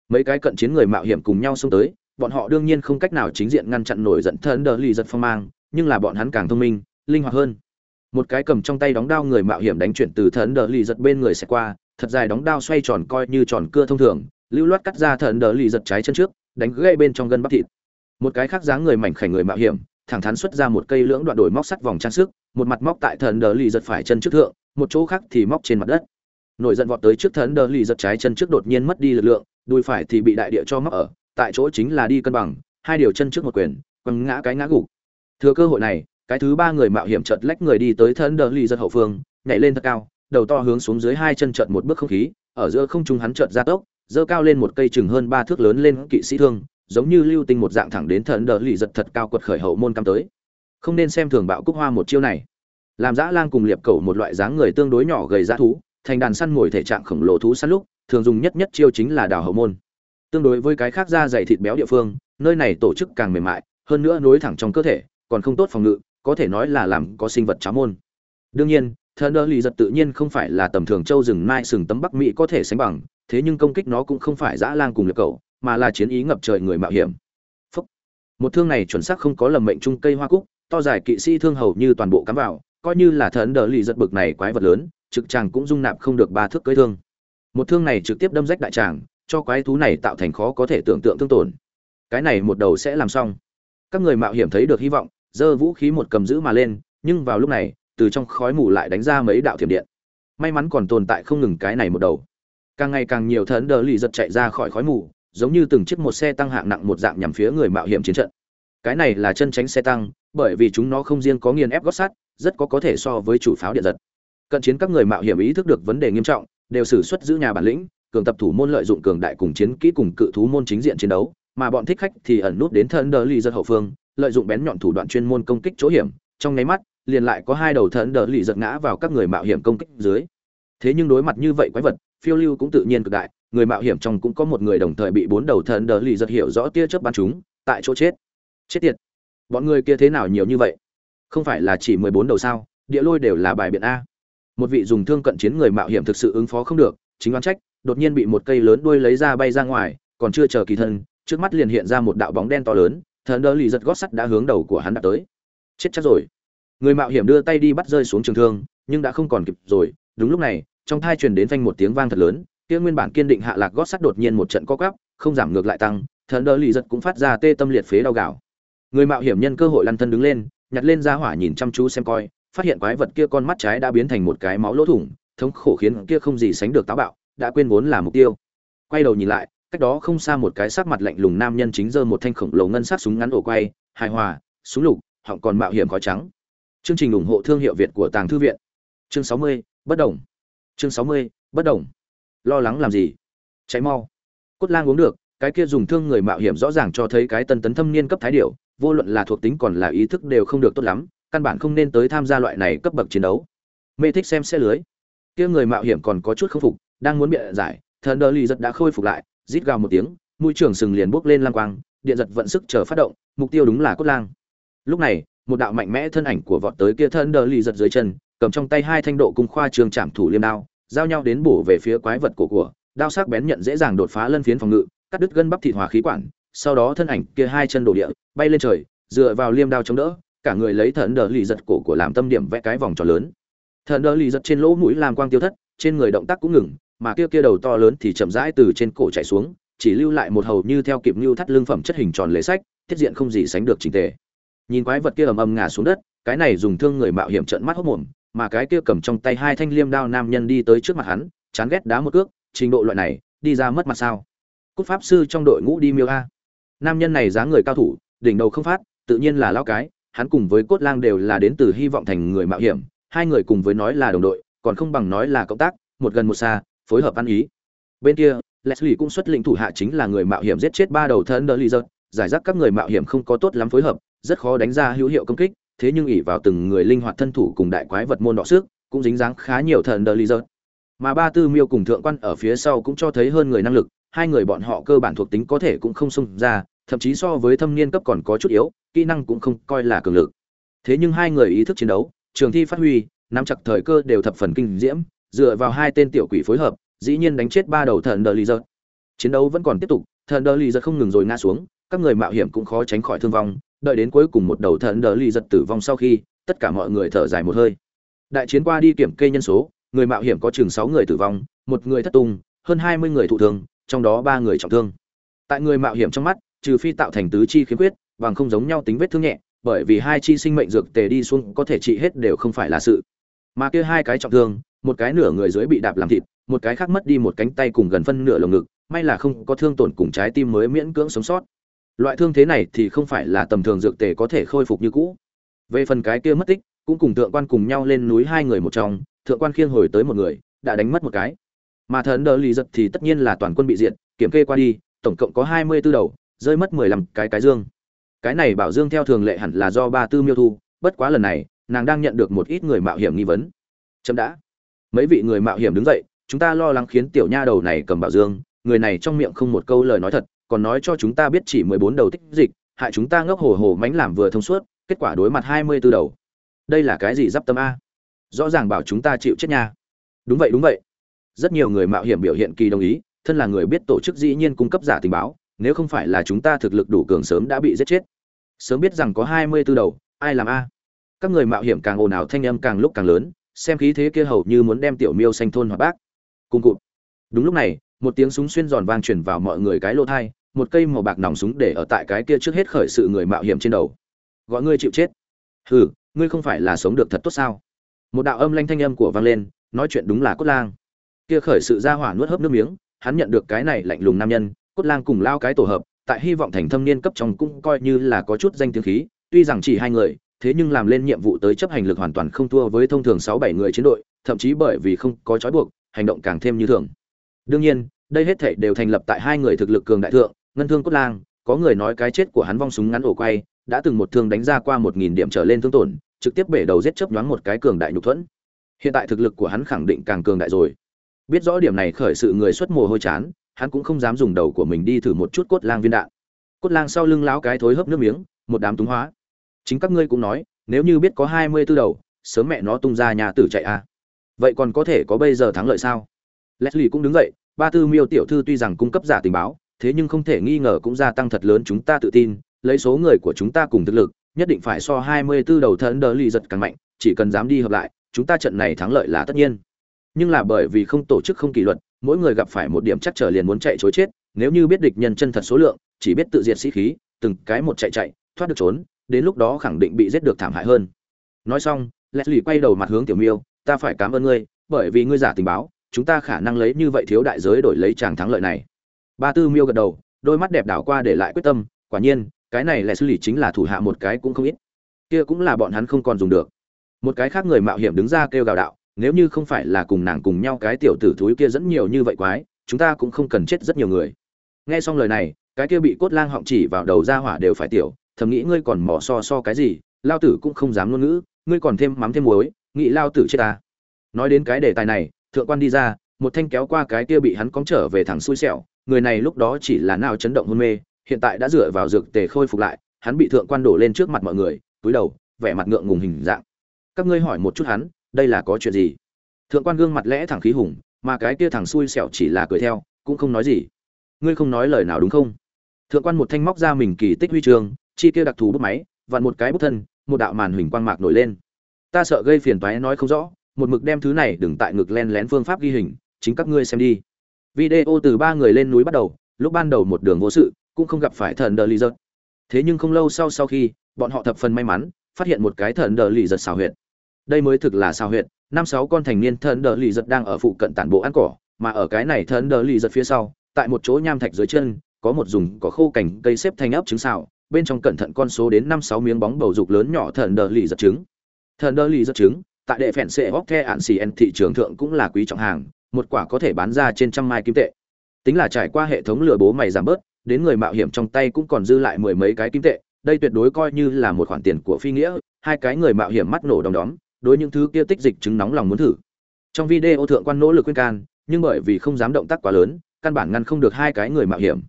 Mấy cái cận chiến người mạo hiểm cùng nhau xông tới, bọn họ đương nhiên không cách nào chính diện ngăn chặn nổi giận thân đờ lì giật phong mang, nhưng là bọn hắn càng thông minh, linh hoạt hơn. Một cái cầm trong tay đóng đao người mạo hiểm đánh chuyển từ thần đờ lì giật bên người sẽ qua thật dài đóng đao xoay tròn coi như tròn cưa thông thường, lưu loát cắt ra thần đờ lì giật trái chân trước, đánh gãy bên trong gân bắp thịt. Một cái khác dáng người mảnh khảnh người mạo hiểm, thẳng thắn xuất ra một cây lưỡng đoạn đổi móc sắt vòng trang sức, một mặt móc tại thần đờ lì giật phải chân trước thượng, một chỗ khác thì móc trên mặt đất. Nổi giận vọt tới trước thần đờ lì giật trái chân trước đột nhiên mất đi lực lượng, đùi phải thì bị đại địa cho móc ở, tại chỗ chính là đi cân bằng, hai điều chân trước một quyền, quăng ngã cái ngã gục. Thừa cơ hội này, cái thứ ba người mạo hiểm chợt lách người đi tới thần đờ lì giật hậu phương, nhảy lên thật cao đầu to hướng xuống dưới hai chân trợn một bước không khí, ở giữa không trung hắn chợt ra tốc dơ cao lên một cây chừng hơn ba thước lớn lên kỵ sĩ thương, giống như lưu tinh một dạng thẳng đến thần đờ lì giật thật cao quật khởi hậu môn cam tới. Không nên xem thường bạo cúc hoa một chiêu này. Làm dã lang cùng liệp cầu một loại dáng người tương đối nhỏ gầy dã thú, thành đàn săn mồi thể trạng khổng lồ thú săn lúc, thường dùng nhất nhất chiêu chính là đào hậu môn. Tương đối với cái khác da dày thịt béo địa phương, nơi này tổ chức càng mềm mại, hơn nữa nối thẳng trong cơ thể, còn không tốt phòng ngự, có thể nói là làm có sinh vật cháo môn. Đương nhiên thần đờ lì giật tự nhiên không phải là tầm thường châu rừng mai sừng tấm bắc mỹ có thể sánh bằng, thế nhưng công kích nó cũng không phải dã lang cùng lực cầu mà là chiến ý ngập trời người mạo hiểm. Phúc. một thương này chuẩn xác không có lầm mệnh trung cây hoa cúc, to dài kỵ sĩ thương hầu như toàn bộ cắm vào, coi như là thần đờ lì giật bực này quái vật lớn, trực tràng cũng dung nạp không được ba thước cưới thương. Một thương này trực tiếp đâm rách đại tràng, cho quái thú này tạo thành khó có thể tưởng tượng thương tổn. Cái này một đầu sẽ làm xong. Các người mạo hiểm thấy được hy vọng giơ vũ khí một cầm giữ mà lên, nhưng vào lúc này từ trong khói mù lại đánh ra mấy đạo thiểm điện. May mắn còn tồn tại không ngừng cái này một đầu. Càng ngày càng nhiều thần đờ lì giật chạy ra khỏi khói mù, giống như từng chiếc một xe tăng hạng nặng một dạng nhằm phía người mạo hiểm chiến trận. Cái này là chân tránh xe tăng, bởi vì chúng nó không riêng có nghiền ép gót sắt, rất có có thể so với chủ pháo điện giật. Cận chiến các người mạo hiểm ý thức được vấn đề nghiêm trọng, đều xử xuất giữ nhà bản lĩnh, cường tập thủ môn lợi dụng cường đại cùng chiến kỹ cùng cự thú môn chính diện chiến đấu, mà bọn thích khách thì ẩn nút đến thần đờ lì giật hậu phương, lợi dụng bén nhọn thủ đoạn chuyên môn công kích chỗ hiểm. Trong nháy mắt liền lại có hai đầu thần đỡ lì giật ngã vào các người mạo hiểm công kích dưới. Thế nhưng đối mặt như vậy quái vật, phiêu lưu cũng tự nhiên cực đại, người mạo hiểm trong cũng có một người đồng thời bị bốn đầu thần đỡ lì giật hiểu rõ tia chớp bắn chúng, tại chỗ chết. Chết tiệt! Bọn người kia thế nào nhiều như vậy? Không phải là chỉ mười bốn đầu sao? Địa lôi đều là bài biện a. Một vị dùng thương cận chiến người mạo hiểm thực sự ứng phó không được, chính oán trách, đột nhiên bị một cây lớn đuôi lấy ra bay ra ngoài, còn chưa chờ kỳ thân, trước mắt liền hiện ra một đạo bóng đen to lớn, thần đỡ lì giật gót sắt đã hướng đầu của hắn đã tới. Chết chắc rồi! Người mạo hiểm đưa tay đi bắt rơi xuống trường thương, nhưng đã không còn kịp rồi. Đúng lúc này, trong thai truyền đến phanh một tiếng vang thật lớn, kia nguyên bản kiên định hạ lạc gót sắt đột nhiên một trận co cắp không giảm ngược lại tăng, thần đỡ lì giật cũng phát ra tê tâm liệt phế đau gạo người mạo hiểm nhân cơ hội lăn thân đứng lên, nhặt lên ra hỏa nhìn chăm chú xem coi, phát hiện quái vật kia con mắt trái đã biến thành một cái máu lỗ thủng, thống khổ khiến kia không gì sánh được táo bạo, đã quên vốn là mục tiêu. Quay đầu nhìn lại, cách đó không xa một cái sắc mặt lạnh lùng nam nhân chính giơ một thanh khổng lồ ngân sát súng ngắn ổ quay, hài hòa, súng lục, họng còn mạo hiểm khói trắng chương trình ủng hộ thương hiệu việt của tàng thư viện. Chương sáu mươi, bất đồng. Chương sáu mươi, bất đồng. Lo lắng làm gì? Cháy mau. Cốt lang uống được, cái kia dùng thương người mạo hiểm rõ ràng cho thấy cái tân tấn thâm niên cấp thái điểu, vô luận là thuộc tính còn là ý thức đều không được tốt lắm, căn bản không nên tới tham gia loại này cấp bậc chiến đấu. Mê thích xem xe lưới. Kia người mạo hiểm còn có chút không phục, đang muốn biện giải, thần đờ lì giật đã khôi phục lại, rít gào một tiếng, mũi trưởng sừng liền bốc lên lang quang, điện giật vận sức chờ phát động, mục tiêu đúng là cốt lang. Lúc này một đạo mạnh mẽ thân ảnh của vọt tới kia thân đờ lì giật dưới chân, cầm trong tay hai thanh độ cung khoa trường trảm thủ liêm đao, giao nhau đến bổ về phía quái vật cổ của, đao sắc bén nhận dễ dàng đột phá lân phiến phòng ngự, cắt đứt gân bắp thịt hòa khí quản, sau đó thân ảnh kia hai chân đổ địa, bay lên trời, dựa vào liêm đao chống đỡ, cả người lấy thần đờ lì giật cổ của làm tâm điểm vẽ cái vòng tròn lớn. Thần đờ lì giật trên lỗ mũi làm quang tiêu thất, trên người động tác cũng ngừng, mà kia kia đầu to lớn thì chậm rãi từ trên cổ chạy xuống, chỉ lưu lại một hầu như theo kịp lưu thắt lưng phẩm chất hình tròn lễ sách thiết diện không gì sánh được trình tề nhìn quái vật kia ầm ầm ngã xuống đất, cái này dùng thương người mạo hiểm trợn mắt hốc mồm, mà cái kia cầm trong tay hai thanh liêm đao nam nhân đi tới trước mặt hắn, chán ghét đá một cước, trình độ loại này, đi ra mất mặt sao? Cúc pháp sư trong đội ngũ đi miêu a. Nam nhân này dáng người cao thủ, đỉnh đầu không phát, tự nhiên là lao cái, hắn cùng với cốt lang đều là đến từ hy vọng thành người mạo hiểm, hai người cùng với nói là đồng đội, còn không bằng nói là cộng tác, một gần một xa, phối hợp ăn ý. Bên kia, leslie cũng xuất lĩnh thủ hạ chính là người mạo hiểm giết chết ba đầu thân đỡ lý giật giải rác các người mạo hiểm không có tốt lắm phối hợp rất khó đánh ra hữu hiệu công kích, thế nhưng ỉ vào từng người linh hoạt thân thủ cùng đại quái vật môn đọ xước cũng dính dáng khá nhiều thần đờ lý giật mà ba tư miêu cùng thượng quan ở phía sau cũng cho thấy hơn người năng lực, hai người bọn họ cơ bản thuộc tính có thể cũng không xung ra, thậm chí so với thâm niên cấp còn có chút yếu, kỹ năng cũng không coi là cường lực. Thế nhưng hai người ý thức chiến đấu, trường thi phát huy, nắm chặt thời cơ đều thập phần kinh diễm, dựa vào hai tên tiểu quỷ phối hợp, dĩ nhiên đánh chết ba đầu thần đờ lý giật chiến đấu vẫn còn tiếp tục, thần đờ lý giật không ngừng rồi ngã xuống, các người mạo hiểm cũng khó tránh khỏi thương vong đợi đến cuối cùng một đầu thần đỡ ly giật tử vong sau khi, tất cả mọi người thở dài một hơi. Đại chiến qua đi kiểm kê nhân số, người mạo hiểm có chừng sáu người tử vong, một người thất tung, hơn hai mươi người thụ thương, trong đó ba người trọng thương. Tại người mạo hiểm trong mắt, trừ phi tạo thành tứ chi khiếm khuyết, bằng không giống nhau tính vết thương nhẹ, bởi vì hai chi sinh mệnh dược tề đi xuống có thể trị hết đều không phải là sự. Mà kia hai cái trọng thương, một cái nửa người dưới bị đạp làm thịt, một cái khác mất đi một cánh tay cùng gần phân nửa lồng ngực, may là không có thương tổn cùng trái tim mới miễn cưỡng sống sót loại thương thế này thì không phải là tầm thường dược tề có thể khôi phục như cũ. Về phần cái kia mất tích, cũng cùng thượng quan cùng nhau lên núi hai người một trong, thượng quan khiêng hồi tới một người, đã đánh mất một cái. Mà thần đỡ lì giật thì tất nhiên là toàn quân bị diệt, kiểm kê qua đi, tổng cộng có hai mươi b ố đầu, rơi mất mười lăm cái cái dương. Cái này bảo dương theo thường lệ hẳn là do ba tư miêu thu, bất quá lần này, nàng đang nhận được một ít người mạo hiểm nghi vấn. Chậm đã. Mấy vị người mạo hiểm đứng dậy, chúng ta lo lắng khiến tiểu nha đầu này cầm bảo dương, người này trong miệng không một câu lời nói thật còn nói cho chúng ta biết chỉ mười bốn đầu tích dịch hại chúng ta ngốc hồ hồ mánh làm vừa thông suốt kết quả đối mặt hai mươi b ố đầu. Đây là cái gì giáp tâm a? Rõ ràng bảo chúng ta chịu chết nha. Đúng vậy đúng vậy. Rất nhiều người mạo hiểm biểu hiện kỳ đồng ý thân là người biết tổ chức dĩ nhiên cung cấp giả tình báo nếu không phải là chúng ta thực lực đủ cường sớm đã bị giết chết. Sớm biết rằng có hai mươi b ố đầu ai làm a? Các người mạo hiểm càng ồn ào thanh âm càng lúc càng lớn xem khí thế kia hầu như muốn đem tiểu miêu xanh thôn hoặc bác. Cùng cụt. Đúng lúc này một tiếng súng xuyên giòn vang truyền vào mọi người cái lỗ tai, một cây màu bạc nòng súng để ở tại cái kia trước hết khởi sự người mạo hiểm trên đầu. Gọi ngươi chịu chết. Hừ ngươi không phải là sống được thật tốt sao? Một đạo âm lanh thanh âm của vang lên nói chuyện đúng là cốt lang. Kia khởi sự ra hỏa nuốt hớp nước miếng hắn nhận được cái này lạnh lùng nam nhân cốt lang cùng lao cái tổ hợp tại hy vọng thành thâm niên cấp trong cũng coi như là có chút danh tiếng khí tuy rằng chỉ hai người thế nhưng làm lên nhiệm vụ tới chấp hành lực hoàn toàn không thua với thông thường sáu bảy người chiến đội, thậm chí bởi vì không có trói buộc, hành động càng thêm như thường. Đương nhiên, đây hết thảy đều thành lập tại hai người thực lực cường đại thượng, ngân thương cốt lang, có người nói cái chết của hắn vong súng ngắn ổ quay, đã từng một thương đánh ra qua một nghìn điểm trở lên thương tổn, trực tiếp bể đầu giết chớp nhoáng một cái cường đại nhục thuẫn. Hiện tại thực lực của hắn khẳng định càng cường đại rồi. Biết rõ điểm này khởi sự người xuất mồ hôi chán, hắn cũng không dám dùng đầu của mình đi thử một chút cốt lang viên đạn. Cốt lang sau lưng láo cái thối hấp nước miếng, một đám túng hóa chính các ngươi cũng nói nếu như biết có hai mươi tư đầu sớm mẹ nó tung ra nhà tử chạy à. vậy còn có thể có bây giờ thắng lợi sao leslie cũng đứng dậy ba tư miêu tiểu thư tuy rằng cung cấp giả tình báo thế nhưng không thể nghi ngờ cũng gia tăng thật lớn chúng ta tự tin, lấy số người của chúng ta cùng thực lực, nhất định phải so hai mươi tư đầu thần đỡ lì giật càng mạnh, chỉ cần dám đi hợp lại, chúng ta trận này thắng lợi là tất nhiên. Nhưng là bởi vì không tổ chức không kỷ luật, mỗi người gặp phải một điểm chắc trở liền muốn chạy chối chết, nếu như biết địch nhân chân thật số lượng, chỉ biết tự diệt sĩ khí, từng cái một chạy chạy, thoát được trốn, đến lúc đó khẳng định bị giết được thảm hại hơn. Nói xong, leslie quay đầu mặt hướng tiểu miêu, ta phải cảm ơn ngươi, bởi vì ngươi giả tình báo, chúng ta khả năng lấy như vậy thiếu đại giới đổi lấy chàng thắng lợi này ba tư miêu gật đầu, đôi mắt đẹp đảo qua để lại quyết tâm, quả nhiên, cái này lại xử lý chính là thủ hạ một cái cũng không ít. Kia cũng là bọn hắn không còn dùng được. Một cái khác người mạo hiểm đứng ra kêu gào đạo, nếu như không phải là cùng nàng cùng nhau cái tiểu tử thúi kia dẫn nhiều như vậy quái, chúng ta cũng không cần chết rất nhiều người. Nghe xong lời này, cái kia bị cốt lang họng chỉ vào đầu ra hỏa đều phải tiểu, thầm nghĩ ngươi còn mỏ so so cái gì, lao tử cũng không dám ngôn ngữ, ngươi còn thêm mắm thêm muối, nghĩ lao tử chết ta. Nói đến cái đề tài này, thượng quan đi ra, một thanh kéo qua cái kia bị hắn cóng trở về thẳng xui xẻo người này lúc đó chỉ là nào chấn động hôn mê, hiện tại đã dựa vào dược tề khôi phục lại, hắn bị thượng quan đổ lên trước mặt mọi người, túi đầu, vẻ mặt ngượng ngùng hình dạng. Các ngươi hỏi một chút hắn, đây là có chuyện gì? Thượng quan gương mặt lẽ thẳng khí hùng, mà cái kia thằng xui xẻo chỉ là cười theo, cũng không nói gì. Ngươi không nói lời nào đúng không? Thượng quan một thanh móc ra mình kỳ tích huy chương, chi kia đặc thù bút máy, vặn một cái bút thân, một đạo màn huỳnh quang mạc nổi lên. Ta sợ gây phiền toái nói không rõ, một mực đem thứ này đừng tại ngực len lén phương pháp ghi hình, chính các ngươi xem đi video từ ba người lên núi bắt đầu, lúc ban đầu một đường vô sự, cũng không gặp phải thần đờ lì giật thế nhưng không lâu sau sau khi, bọn họ thập phần may mắn, phát hiện một cái thần đờ lì giật xào huyệt. Đây mới thực là xào huyệt, năm sáu con thành niên thần đờ lì giật đang ở phụ cận tản bộ ăn cỏ, mà ở cái này thần đờ lì giật phía sau, tại một chỗ nham thạch dưới chân, có một dùng có khô cảnh cây xếp thành ấp trứng xào, bên trong cẩn thận con số đến năm sáu miếng bóng bầu dục lớn nhỏ thần đờ lì giật trứng. Thần đờ lì giật trứng, tại đệ phèn xệ hóc the ạn xì en thị trường thượng cũng là quý trọng hàng một quả có thể bán ra trên trăm mai kim tệ. Tính là trải qua hệ thống lừa bố mày giảm bớt, đến người mạo hiểm trong tay cũng còn dư lại mười mấy cái kim tệ, đây tuyệt đối coi như là một khoản tiền của phi nghĩa, hai cái người mạo hiểm mắt nổ đom đóm, đối những thứ kia tích dịch chứng nóng lòng muốn thử. Trong video thượng quan nỗ lực khuyên can, nhưng bởi vì không dám động tác quá lớn, căn bản ngăn không được hai cái người mạo hiểm.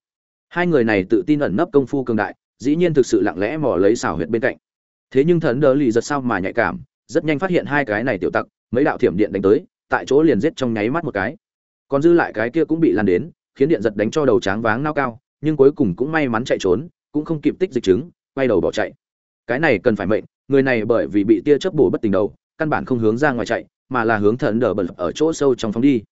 Hai người này tự tin ẩn nấp công phu cường đại, dĩ nhiên thực sự lặng lẽ mò lấy xảo huyệt bên cạnh. Thế nhưng thần đỡ lì giật sao mà nhạy cảm, rất nhanh phát hiện hai cái này tiểu tặc, mấy đạo thiểm điện đánh tới tại chỗ liền giết trong nháy mắt một cái. Còn dư lại cái kia cũng bị lan đến, khiến điện giật đánh cho đầu tráng váng nao cao, nhưng cuối cùng cũng may mắn chạy trốn, cũng không kịp tích dịch chứng, quay đầu bỏ chạy. Cái này cần phải mệnh, người này bởi vì bị tia chớp bổ bất tỉnh đầu, căn bản không hướng ra ngoài chạy, mà là hướng thần đờ bật ở chỗ sâu trong phóng đi.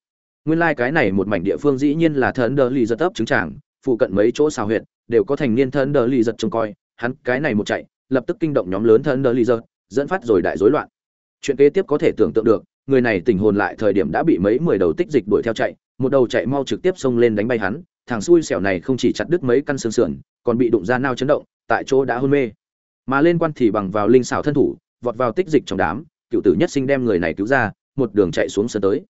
Nguyên lai cái này một mảnh địa phương dĩ nhiên là thần đờ lì giật ấp trứng tràng, phụ cận mấy chỗ xào huyệt, đều có thành niên thần đờ lì giật trông coi, hắn cái này một chạy, lập tức kinh động nhóm lớn thần đờ lì giật, dẫn phát rồi đại rối loạn. Chuyện kế tiếp có thể tưởng tượng được người này tỉnh hồn lại thời điểm đã bị mấy mười đầu tích dịch đuổi theo chạy, một đầu chạy mau trực tiếp xông lên đánh bay hắn, thằng xui xẻo này không chỉ chặt đứt mấy căn xương sườn, còn bị đụng ra nao chấn động, tại chỗ đã hôn mê. Mà lên quan thì bằng vào linh xảo thân thủ, vọt vào tích dịch trong đám, cựu tử nhất sinh đem người này cứu ra, một đường chạy xuống sân tới.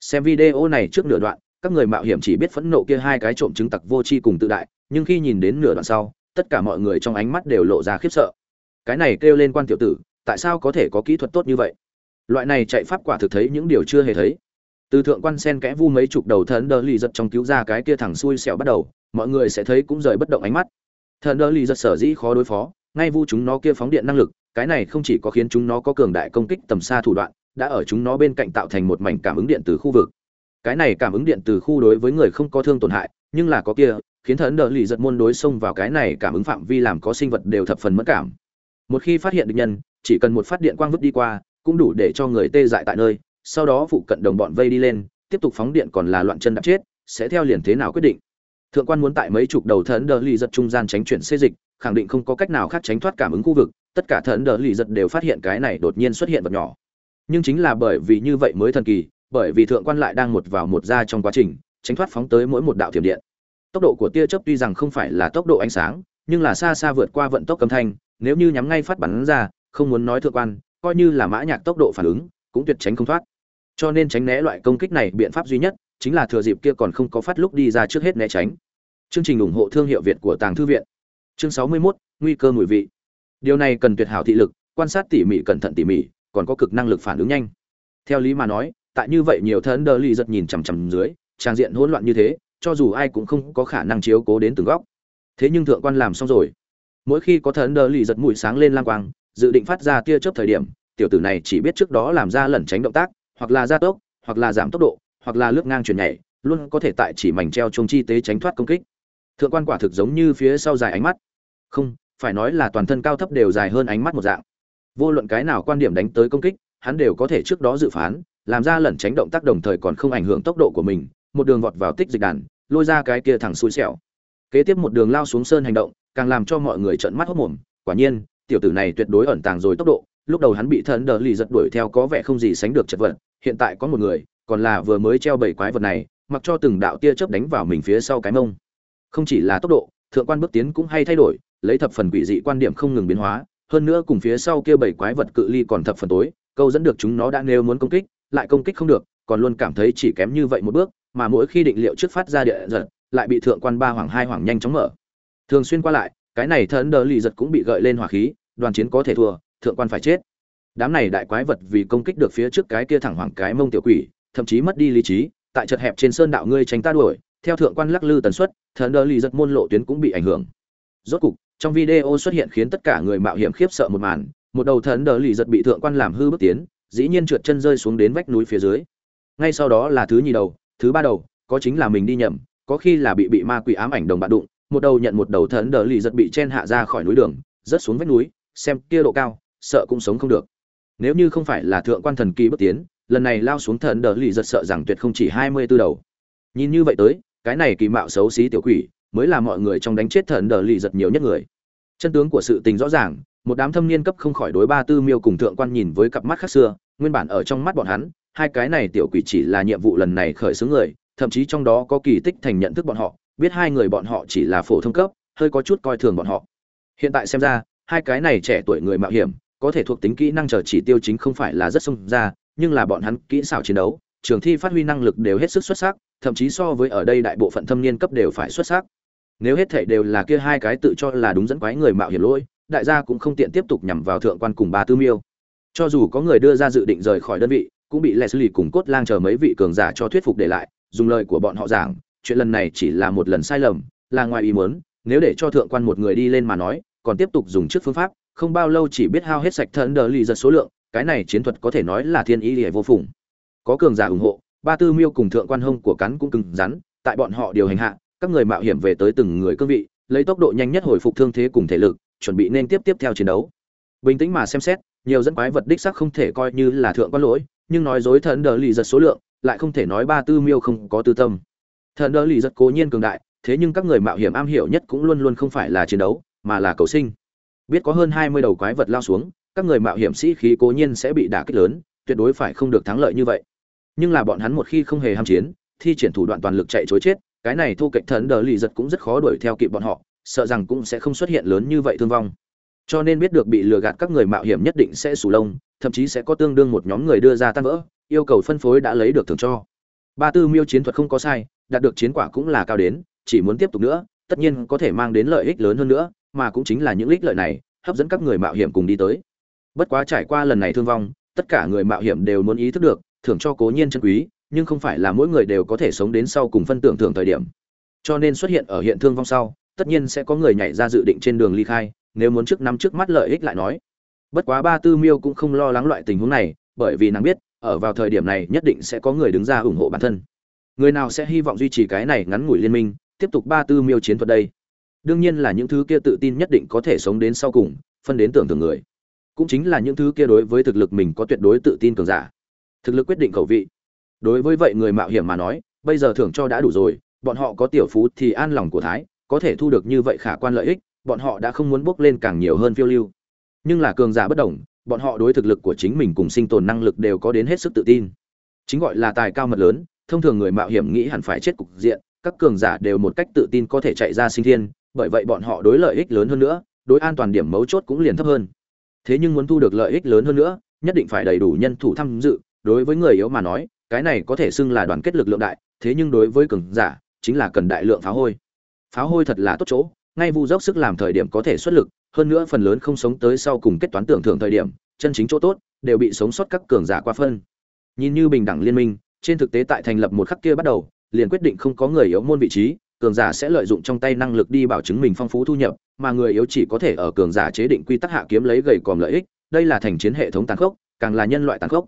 Xem video này trước nửa đoạn, các người mạo hiểm chỉ biết phẫn nộ kia hai cái trộm chứng tặc vô tri cùng tự đại, nhưng khi nhìn đến nửa đoạn sau, tất cả mọi người trong ánh mắt đều lộ ra khiếp sợ. Cái này kêu lên quan tiểu tử, tại sao có thể có kỹ thuật tốt như vậy? Loại này chạy pháp quả thực thấy những điều chưa hề thấy. Từ thượng quan sen kẽ vu mấy chục đầu thần đờ lì giật trong cứu ra cái kia thẳng xuôi xẻo bắt đầu, mọi người sẽ thấy cũng rời bất động ánh mắt. Thần đờ lì giật sở dĩ khó đối phó, ngay vu chúng nó kia phóng điện năng lực, cái này không chỉ có khiến chúng nó có cường đại công kích tầm xa thủ đoạn, đã ở chúng nó bên cạnh tạo thành một mảnh cảm ứng điện từ khu vực. Cái này cảm ứng điện từ khu đối với người không có thương tổn hại, nhưng là có kia, khiến thần đờ lì giật môn đối xông vào cái này cảm ứng phạm vi làm có sinh vật đều thập phần mất cảm. Một khi phát hiện được nhân, chỉ cần một phát điện quang vứt đi qua cũng đủ để cho người tê dại tại nơi, sau đó phụ cận đồng bọn vây đi lên, tiếp tục phóng điện còn là loạn chân đạp chết, sẽ theo liền thế nào quyết định. Thượng quan muốn tại mấy chục đầu thần đờ lì giật trung gian tránh chuyển xê dịch, khẳng định không có cách nào khác tránh thoát cảm ứng khu vực, tất cả thần đờ lì giật đều phát hiện cái này đột nhiên xuất hiện vật nhỏ. Nhưng chính là bởi vì như vậy mới thần kỳ, bởi vì thượng quan lại đang một vào một ra trong quá trình, tránh thoát phóng tới mỗi một đạo thiểm điện. Tốc độ của tia chớp tuy rằng không phải là tốc độ ánh sáng, nhưng là xa xa vượt qua vận tốc âm thanh, nếu như nhắm ngay phát bắn ra, không muốn nói thượng quan coi như là mã nhạc tốc độ phản ứng cũng tuyệt tránh không thoát. Cho nên tránh né loại công kích này biện pháp duy nhất chính là thừa dịp kia còn không có phát lúc đi ra trước hết né tránh. Chương trình ủng hộ thương hiệu việt của tàng thư viện. Chương sáu mươi 61, nguy cơ mùi vị. Điều này cần tuyệt hảo thị lực quan sát tỉ mỉ cẩn thận tỉ mỉ còn có cực năng lực phản ứng nhanh. Theo lý mà nói tại như vậy nhiều thân đờ lì giật nhìn chằm chằm dưới trang diện hỗn loạn như thế cho dù ai cũng không có khả năng chiếu cố đến từng góc. Thế nhưng thượng quan làm xong rồi. Mỗi khi có thần đờ lì giật mũi sáng lên lang quang dự định phát ra tia chớp thời điểm, tiểu tử này chỉ biết trước đó làm ra lẩn tránh động tác, hoặc là gia tốc, hoặc là giảm tốc độ, hoặc là lướt ngang chuyển nhảy, luôn có thể tại chỉ mảnh treo chung chi tế tránh thoát công kích. Thượng quan quả thực giống như phía sau dài ánh mắt. Không, phải nói là toàn thân cao thấp đều dài hơn ánh mắt một dạng. Vô luận cái nào quan điểm đánh tới công kích, hắn đều có thể trước đó dự phán, làm ra lẩn tránh động tác đồng thời còn không ảnh hưởng tốc độ của mình, một đường vọt vào tích dịch đàn, lôi ra cái kia thẳng xui xẻo. Kế tiếp một đường lao xuống sơn hành động, càng làm cho mọi người trợn mắt hốt mồm, quả nhiên tiểu tử này tuyệt đối ẩn tàng rồi tốc độ, lúc đầu hắn bị thần đờ lì giật đuổi theo có vẻ không gì sánh được chật vật, hiện tại có một người, còn là vừa mới treo bảy quái vật này, mặc cho từng đạo tia chớp đánh vào mình phía sau cái mông. Không chỉ là tốc độ, thượng quan bước tiến cũng hay thay đổi, lấy thập phần quỷ dị quan điểm không ngừng biến hóa, hơn nữa cùng phía sau kia bảy quái vật cự ly còn thập phần tối, câu dẫn được chúng nó đã nêu muốn công kích, lại công kích không được, còn luôn cảm thấy chỉ kém như vậy một bước, mà mỗi khi định liệu trước phát ra địa giật, lại bị thượng quan ba hoàng hai hoàng nhanh chóng mở. Thường xuyên qua lại cái này thần đờ lì giật cũng bị gợi lên hỏa khí, đoàn chiến có thể thua, thượng quan phải chết. Đám này đại quái vật vì công kích được phía trước cái kia thẳng hoàng cái mông tiểu quỷ, thậm chí mất đi lý trí, tại chật hẹp trên sơn đạo ngươi tránh ta đuổi, theo thượng quan lắc lư tần suất, thần đờ lì giật môn lộ tuyến cũng bị ảnh hưởng. Rốt cục, trong video xuất hiện khiến tất cả người mạo hiểm khiếp sợ một màn, một đầu thần đờ lì giật bị thượng quan làm hư bước tiến, dĩ nhiên trượt chân rơi xuống đến vách núi phía dưới. Ngay sau đó là thứ nhì đầu, thứ ba đầu, có chính là mình đi nhầm, có khi là bị bị ma quỷ ám ảnh đồng bạn đụng một đầu nhận một đầu thần đờ lì giật bị chen hạ ra khỏi núi đường, rớt xuống vách núi, xem kia độ cao, sợ cũng sống không được. Nếu như không phải là thượng quan thần kỳ bước tiến, lần này lao xuống thần đờ lì giật sợ rằng tuyệt không chỉ hai mươi tư đầu. Nhìn như vậy tới, cái này kỳ mạo xấu xí tiểu quỷ, mới là mọi người trong đánh chết thần đờ lì giật nhiều nhất người. Chân tướng của sự tình rõ ràng, một đám thâm niên cấp không khỏi đối ba tư miêu cùng thượng quan nhìn với cặp mắt khác xưa, nguyên bản ở trong mắt bọn hắn, hai cái này tiểu quỷ chỉ là nhiệm vụ lần này khởi xướng người, thậm chí trong đó có kỳ tích thành nhận thức bọn họ biết hai người bọn họ chỉ là phổ thông cấp, hơi có chút coi thường bọn họ. Hiện tại xem ra, hai cái này trẻ tuổi người mạo hiểm, có thể thuộc tính kỹ năng chờ chỉ tiêu chính không phải là rất sung ra, nhưng là bọn hắn kỹ xảo chiến đấu, trường thi phát huy năng lực đều hết sức xuất sắc, thậm chí so với ở đây đại bộ phận thâm niên cấp đều phải xuất sắc. Nếu hết thể đều là kia hai cái tự cho là đúng dẫn quái người mạo hiểm lỗi, đại gia cũng không tiện tiếp tục nhằm vào thượng quan cùng ba tư miêu. Cho dù có người đưa ra dự định rời khỏi đơn vị, cũng bị leslie cùng cốt lang chờ mấy vị cường giả cho thuyết phục để lại, dùng lời của bọn họ giảng chuyện lần này chỉ là một lần sai lầm, là ngoài ý muốn, nếu để cho thượng quan một người đi lên mà nói, còn tiếp tục dùng trước phương pháp, không bao lâu chỉ biết hao hết sạch thân đờ lì giật số lượng, cái này chiến thuật có thể nói là thiên ý liễu vô phùng. Có cường giả ủng hộ, ba tư miêu cùng thượng quan hông của cắn cũng cứng rắn, tại bọn họ điều hành hạ, các người mạo hiểm về tới từng người cương vị, lấy tốc độ nhanh nhất hồi phục thương thế cùng thể lực, chuẩn bị nên tiếp tiếp theo chiến đấu. Bình tĩnh mà xem xét, nhiều dẫn quái vật đích sắc không thể coi như là thượng quan lỗi, nhưng nói dối thần đờ lì giật số lượng, lại không thể nói ba tư miêu không có tư tâm thần đờ lì giật cố nhiên cường đại, thế nhưng các người mạo hiểm am hiểu nhất cũng luôn luôn không phải là chiến đấu, mà là cầu sinh. Biết có hơn hai mươi đầu quái vật lao xuống, các người mạo hiểm sĩ khí cố nhiên sẽ bị đả kích lớn, tuyệt đối phải không được thắng lợi như vậy. Nhưng là bọn hắn một khi không hề ham chiến, thi triển thủ đoạn toàn lực chạy chối chết, cái này thu cạnh thần đờ lì giật cũng rất khó đuổi theo kịp bọn họ, sợ rằng cũng sẽ không xuất hiện lớn như vậy thương vong. Cho nên biết được bị lừa gạt các người mạo hiểm nhất định sẽ sủ lông, thậm chí sẽ có tương đương một nhóm người đưa ra tan vỡ, yêu cầu phân phối đã lấy được thưởng cho. Ba tư miêu chiến thuật không có sai đạt được chiến quả cũng là cao đến, chỉ muốn tiếp tục nữa, tất nhiên có thể mang đến lợi ích lớn hơn nữa, mà cũng chính là những ích lợi này, hấp dẫn các người mạo hiểm cùng đi tới. Bất quá trải qua lần này thương vong, tất cả người mạo hiểm đều muốn ý thức được, thưởng cho cố nhiên chân quý, nhưng không phải là mỗi người đều có thể sống đến sau cùng phân tưởng thưởng thời điểm. Cho nên xuất hiện ở hiện thương vong sau, tất nhiên sẽ có người nhảy ra dự định trên đường ly khai, nếu muốn trước năm trước mắt lợi ích lại nói. Bất quá ba tư miêu cũng không lo lắng loại tình huống này, bởi vì nàng biết, ở vào thời điểm này nhất định sẽ có người đứng ra ủng hộ bản thân người nào sẽ hy vọng duy trì cái này ngắn ngủi liên minh, tiếp tục ba tư miêu chiến thuật đây? Đương nhiên là những thứ kia tự tin nhất định có thể sống đến sau cùng, phân đến tưởng tượng người. Cũng chính là những thứ kia đối với thực lực mình có tuyệt đối tự tin cường giả. Thực lực quyết định khẩu vị. Đối với vậy người mạo hiểm mà nói, bây giờ thưởng cho đã đủ rồi, bọn họ có tiểu phú thì an lòng của thái, có thể thu được như vậy khả quan lợi ích, bọn họ đã không muốn bốc lên càng nhiều hơn phiêu lưu. Nhưng là cường giả bất đồng, bọn họ đối thực lực của chính mình cùng sinh tồn năng lực đều có đến hết sức tự tin. Chính gọi là tài cao mật lớn thông thường người mạo hiểm nghĩ hẳn phải chết cục diện, các cường giả đều một cách tự tin có thể chạy ra sinh thiên, bởi vậy bọn họ đối lợi ích lớn hơn nữa, đối an toàn điểm mấu chốt cũng liền thấp hơn. Thế nhưng muốn thu được lợi ích lớn hơn nữa, nhất định phải đầy đủ nhân thủ tham dự, đối với người yếu mà nói, cái này có thể xưng là đoàn kết lực lượng đại, thế nhưng đối với cường giả, chính là cần đại lượng pháo hôi. Pháo hôi thật là tốt chỗ, ngay vu dốc sức làm thời điểm có thể xuất lực, hơn nữa phần lớn không sống tới sau cùng kết toán tưởng thưởng thời điểm, chân chính chỗ tốt, đều bị sống sót các cường giả qua phân. Nhìn như bình đẳng liên minh trên thực tế tại thành lập một khắc kia bắt đầu, liền quyết định không có người yếu môn vị trí, cường giả sẽ lợi dụng trong tay năng lực đi bảo chứng mình phong phú thu nhập, mà người yếu chỉ có thể ở cường giả chế định quy tắc hạ kiếm lấy gầy còm lợi ích, đây là thành chiến hệ thống tàn khốc, càng là nhân loại tàn khốc.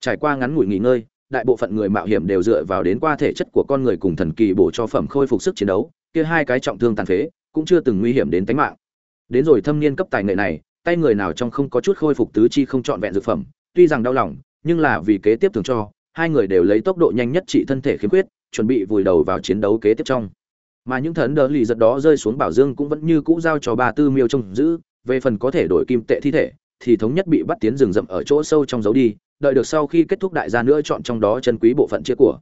Trải qua ngắn ngủi nghỉ ngơi, đại bộ phận người mạo hiểm đều dựa vào đến qua thể chất của con người cùng thần kỳ bổ cho phẩm khôi phục sức chiến đấu, kia hai cái trọng thương tàn phế, cũng chưa từng nguy hiểm đến tính mạng. Đến rồi thâm niên cấp tài nghệ này, tay người nào trong không có chút khôi phục tứ chi không trọn vẹn dược phẩm, tuy rằng đau lòng, nhưng là vì kế tiếp thường cho hai người đều lấy tốc độ nhanh nhất trị thân thể khiếm khuyết, chuẩn bị vùi đầu vào chiến đấu kế tiếp trong. Mà những thần đỡ lì giật đó rơi xuống bảo dương cũng vẫn như cũ giao cho ba tư miêu trông giữ, về phần có thể đổi kim tệ thi thể, thì thống nhất bị bắt tiến rừng rậm ở chỗ sâu trong dấu đi, đợi được sau khi kết thúc đại gia nữa chọn trong đó chân quý bộ phận chia của.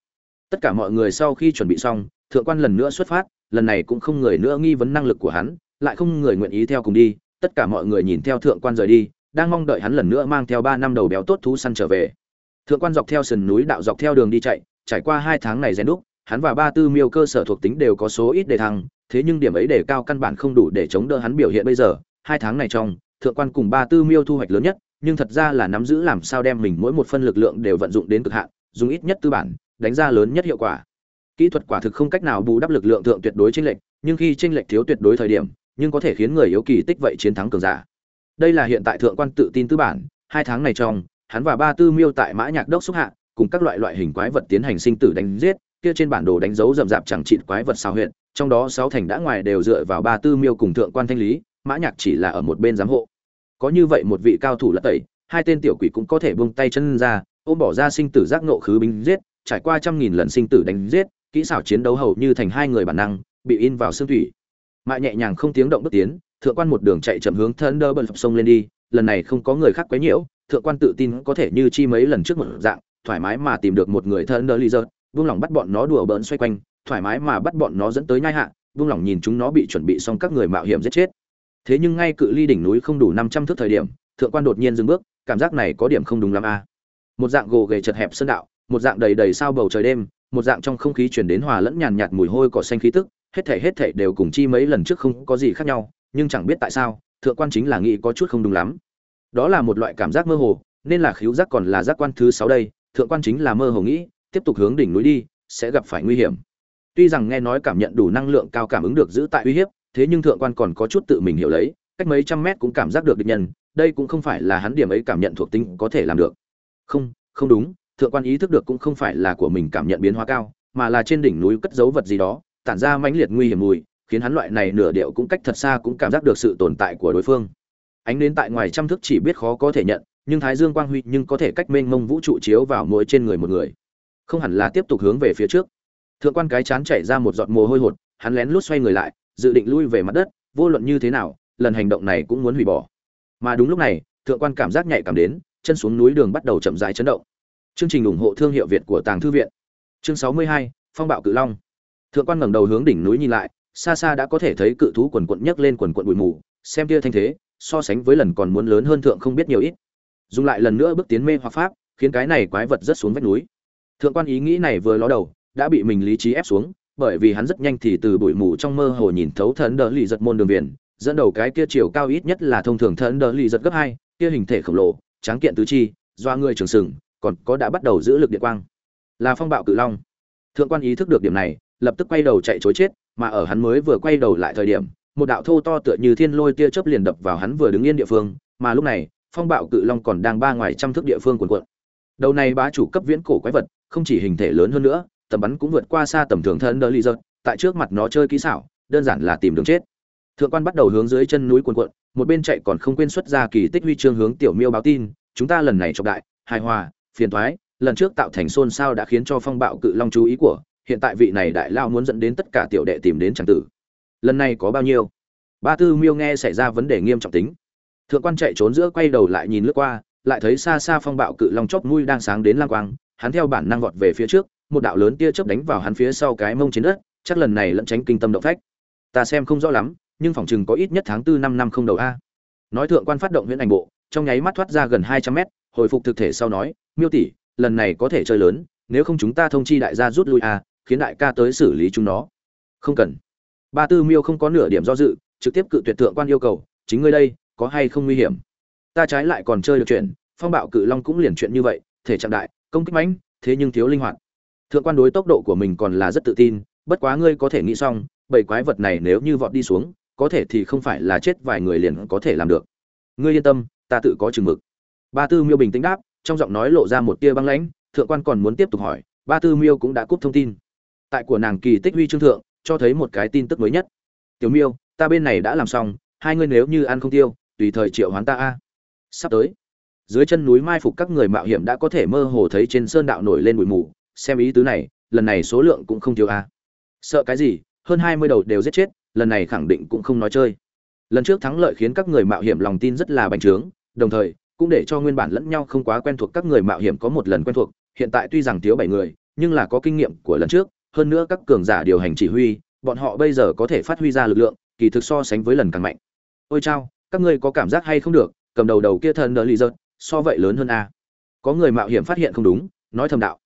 Tất cả mọi người sau khi chuẩn bị xong, thượng quan lần nữa xuất phát, lần này cũng không người nữa nghi vấn năng lực của hắn, lại không người nguyện ý theo cùng đi, tất cả mọi người nhìn theo thượng quan rời đi, đang mong đợi hắn lần nữa mang theo ba năm đầu béo tốt thú săn trở về thượng quan dọc theo sườn núi đạo dọc theo đường đi chạy, trải qua hai tháng này rèn đúc, hắn và ba tư miêu cơ sở thuộc tính đều có số ít đề thăng, thế nhưng điểm ấy đề cao căn bản không đủ để chống đỡ hắn biểu hiện bây giờ. Hai tháng này trong, thượng quan cùng ba tư miêu thu hoạch lớn nhất, nhưng thật ra là nắm giữ làm sao đem mình mỗi một phân lực lượng đều vận dụng đến cực hạn, dùng ít nhất tư bản, đánh ra lớn nhất hiệu quả. Kỹ thuật quả thực không cách nào bù đắp lực lượng thượng tuyệt đối chênh lệch, nhưng khi chênh lệch thiếu tuyệt đối thời điểm, nhưng có thể khiến người yếu kỳ tích vậy chiến thắng cường giả. Đây là hiện tại thượng quan tự tin tư bản, hai tháng này trong hắn và ba tư miêu tại mã nhạc đốc xúc hạ, cùng các loại loại hình quái vật tiến hành sinh tử đánh giết, kia trên bản đồ đánh dấu rậm rạp chẳng trị quái vật sao huyện trong đó sáu thành đã ngoài đều dựa vào ba tư miêu cùng thượng quan thanh lý, mã nhạc chỉ là ở một bên giám hộ. Có như vậy một vị cao thủ lật tẩy, hai tên tiểu quỷ cũng có thể buông tay chân ra, ôm bỏ ra sinh tử giác ngộ khứ binh giết, trải qua trăm nghìn lần sinh tử đánh giết, kỹ xảo chiến đấu hầu như thành hai người bản năng, bị in vào xương thủy. Mại nhẹ nhàng không tiếng động bước tiến, thượng quan một đường chạy chậm hướng thân đơ bận sông lên đi, lần này không có người khác quấy nhiễu thượng quan tự tin có thể như chi mấy lần trước một dạng, thoải mái mà tìm được một người thân đơ ly dơ buông lỏng bắt bọn nó đùa bỡn xoay quanh, thoải mái mà bắt bọn nó dẫn tới nhai hạ, buông lỏng nhìn chúng nó bị chuẩn bị xong các người mạo hiểm giết chết. Thế nhưng ngay cự ly đỉnh núi không đủ năm trăm thước thời điểm, thượng quan đột nhiên dừng bước, cảm giác này có điểm không đúng lắm a. Một dạng gồ ghề chật hẹp sơn đạo, một dạng đầy đầy sao bầu trời đêm, một dạng trong không khí chuyển đến hòa lẫn nhàn nhạt mùi hôi cỏ xanh khí tức, hết thảy hết thảy đều cùng chi mấy lần trước không có gì khác nhau, nhưng chẳng biết tại sao, thượng quan chính là nghĩ có chút không đúng lắm đó là một loại cảm giác mơ hồ, nên là khiếu giác còn là giác quan thứ sáu đây, thượng quan chính là mơ hồ nghĩ, tiếp tục hướng đỉnh núi đi, sẽ gặp phải nguy hiểm. Tuy rằng nghe nói cảm nhận đủ năng lượng cao cảm ứng được giữ tại uy hiếp, thế nhưng thượng quan còn có chút tự mình hiểu lấy, cách mấy trăm mét cũng cảm giác được địch nhân, đây cũng không phải là hắn điểm ấy cảm nhận thuộc tính có thể làm được. Không không đúng, thượng quan ý thức được cũng không phải là của mình cảm nhận biến hóa cao, mà là trên đỉnh núi cất giấu vật gì đó, tản ra mãnh liệt nguy hiểm mùi, khiến hắn loại này nửa điệu cũng cách thật xa cũng cảm giác được sự tồn tại của đối phương ánh đến tại ngoài trăm thức chỉ biết khó có thể nhận nhưng thái dương quang huy nhưng có thể cách mênh mông vũ trụ chiếu vào mỗi trên người một người. Không hẳn là tiếp tục hướng về phía trước. Thượng quan cái chán chảy ra một giọt mồ hôi hột hắn lén lút xoay người lại dự định lui về mặt đất vô luận như thế nào lần hành động này cũng muốn hủy bỏ. Mà đúng lúc này thượng quan cảm giác nhạy cảm đến chân xuống núi đường bắt đầu chậm rãi chấn động. Chương trình ủng hộ thương hiệu việt của tàng thư viện. Chương 62, phong bạo cự long. Thượng quan ngẩng đầu hướng đỉnh núi nhìn lại xa xa đã có thể thấy cự thú quần quận nhấc lên quần quận bụi mù xem kia thanh thế so sánh với lần còn muốn lớn hơn thượng không biết nhiều ít. Dùng lại lần nữa bước tiến mê hoặc pháp, khiến cái này quái vật rất xuống vách núi. Thượng quan ý nghĩ này vừa ló đầu, đã bị mình lý trí ép xuống, bởi vì hắn rất nhanh thì từ bụi mù trong mơ hồ nhìn thấu thần đỡ lì giật môn đường viền dẫn đầu cái kia chiều cao ít nhất là thông thường thần đỡ lì giật gấp hai, kia hình thể khổng lồ, tráng kiện tứ chi, doa người trường sừng, còn có đã bắt đầu giữ lực điện quang. Là phong bạo cự long. Thượng quan ý thức được điểm này, lập tức quay đầu chạy chối chết, mà ở hắn mới vừa quay đầu lại thời điểm một đạo thô to tựa như thiên lôi tia chớp liền đập vào hắn vừa đứng yên địa phương mà lúc này phong bạo cự long còn đang ba ngoài trăm thước địa phương cuồn cuộn. Đầu này bá chủ cấp viễn cổ quái vật không chỉ hình thể lớn hơn nữa tầm bắn cũng vượt qua xa tầm thường thân đỡ lý giật tại trước mặt nó chơi kỹ xảo đơn giản là tìm đường chết. Thượng quan bắt đầu hướng dưới chân núi cuồn cuộn một bên chạy còn không quên xuất ra kỳ tích huy chương hướng tiểu miêu báo tin chúng ta lần này trọng đại hài hòa phiền toái, lần trước tạo thành xôn xao đã khiến cho phong bạo cự long chú ý của hiện tại vị này đại lao muốn dẫn đến tất cả tiểu đệ tìm đến chẳng tử lần này có bao nhiêu? Ba tư miêu nghe xảy ra vấn đề nghiêm trọng tính. Thượng quan chạy trốn giữa quay đầu lại nhìn lướt qua, lại thấy xa xa phong bạo cự long chóp mũi đang sáng đến lang quang, hắn theo bản năng vọt về phía trước, một đạo lớn tia chớp đánh vào hắn phía sau cái mông trên đất, chắc lần này lẫn tránh kinh tâm động phách. Ta xem không rõ lắm, nhưng phòng chừng có ít nhất tháng tư năm năm không đầu a. Nói thượng quan phát động huyễn ảnh bộ, trong nháy mắt thoát ra gần hai trăm mét, hồi phục thực thể sau nói, miêu tỷ, lần này có thể chơi lớn, nếu không chúng ta thông chi đại gia rút lui a, khiến đại ca tới xử lý chúng nó. Không cần ba tư miêu không có nửa điểm do dự, trực tiếp cự tuyệt thượng quan yêu cầu, chính ngươi đây, có hay không nguy hiểm? Ta trái lại còn chơi được chuyện, phong bạo cự long cũng liền chuyện như vậy, thể trạng đại, công kích mãnh, thế nhưng thiếu linh hoạt. Thượng quan đối tốc độ của mình còn là rất tự tin, bất quá ngươi có thể nghĩ xong, bảy quái vật này nếu như vọt đi xuống, có thể thì không phải là chết vài người liền có thể làm được. Ngươi yên tâm, ta tự có chừng mực. Ba tư miêu bình tĩnh đáp, trong giọng nói lộ ra một tia băng lãnh, thượng quan còn muốn tiếp tục hỏi, ba tư miêu cũng đã cúp thông tin. Tại của nàng kỳ tích huy trương thượng cho thấy một cái tin tức mới nhất. Tiểu miêu, ta bên này đã làm xong, hai ngươi nếu như ăn không tiêu, tùy thời triệu hoán ta a. Sắp tới, dưới chân núi mai phục các người mạo hiểm đã có thể mơ hồ thấy trên sơn đạo nổi lên bụi mù. Xem ý tứ này, lần này số lượng cũng không thiếu a. Sợ cái gì, hơn hai mươi đầu đều giết chết, lần này khẳng định cũng không nói chơi. Lần trước thắng lợi khiến các người mạo hiểm lòng tin rất là bành trướng, đồng thời, cũng để cho nguyên bản lẫn nhau không quá quen thuộc các người mạo hiểm có một lần quen thuộc. Hiện tại tuy rằng thiếu bảy người, nhưng là có kinh nghiệm của lần trước hơn nữa các cường giả điều hành chỉ huy, bọn họ bây giờ có thể phát huy ra lực lượng, kỳ thực so sánh với lần càng mạnh. Ôi chao, các ngươi có cảm giác hay không được, cầm đầu đầu kia thần đờ lì giật, so vậy lớn hơn a. Có người mạo hiểm phát hiện không đúng, nói thầm đạo.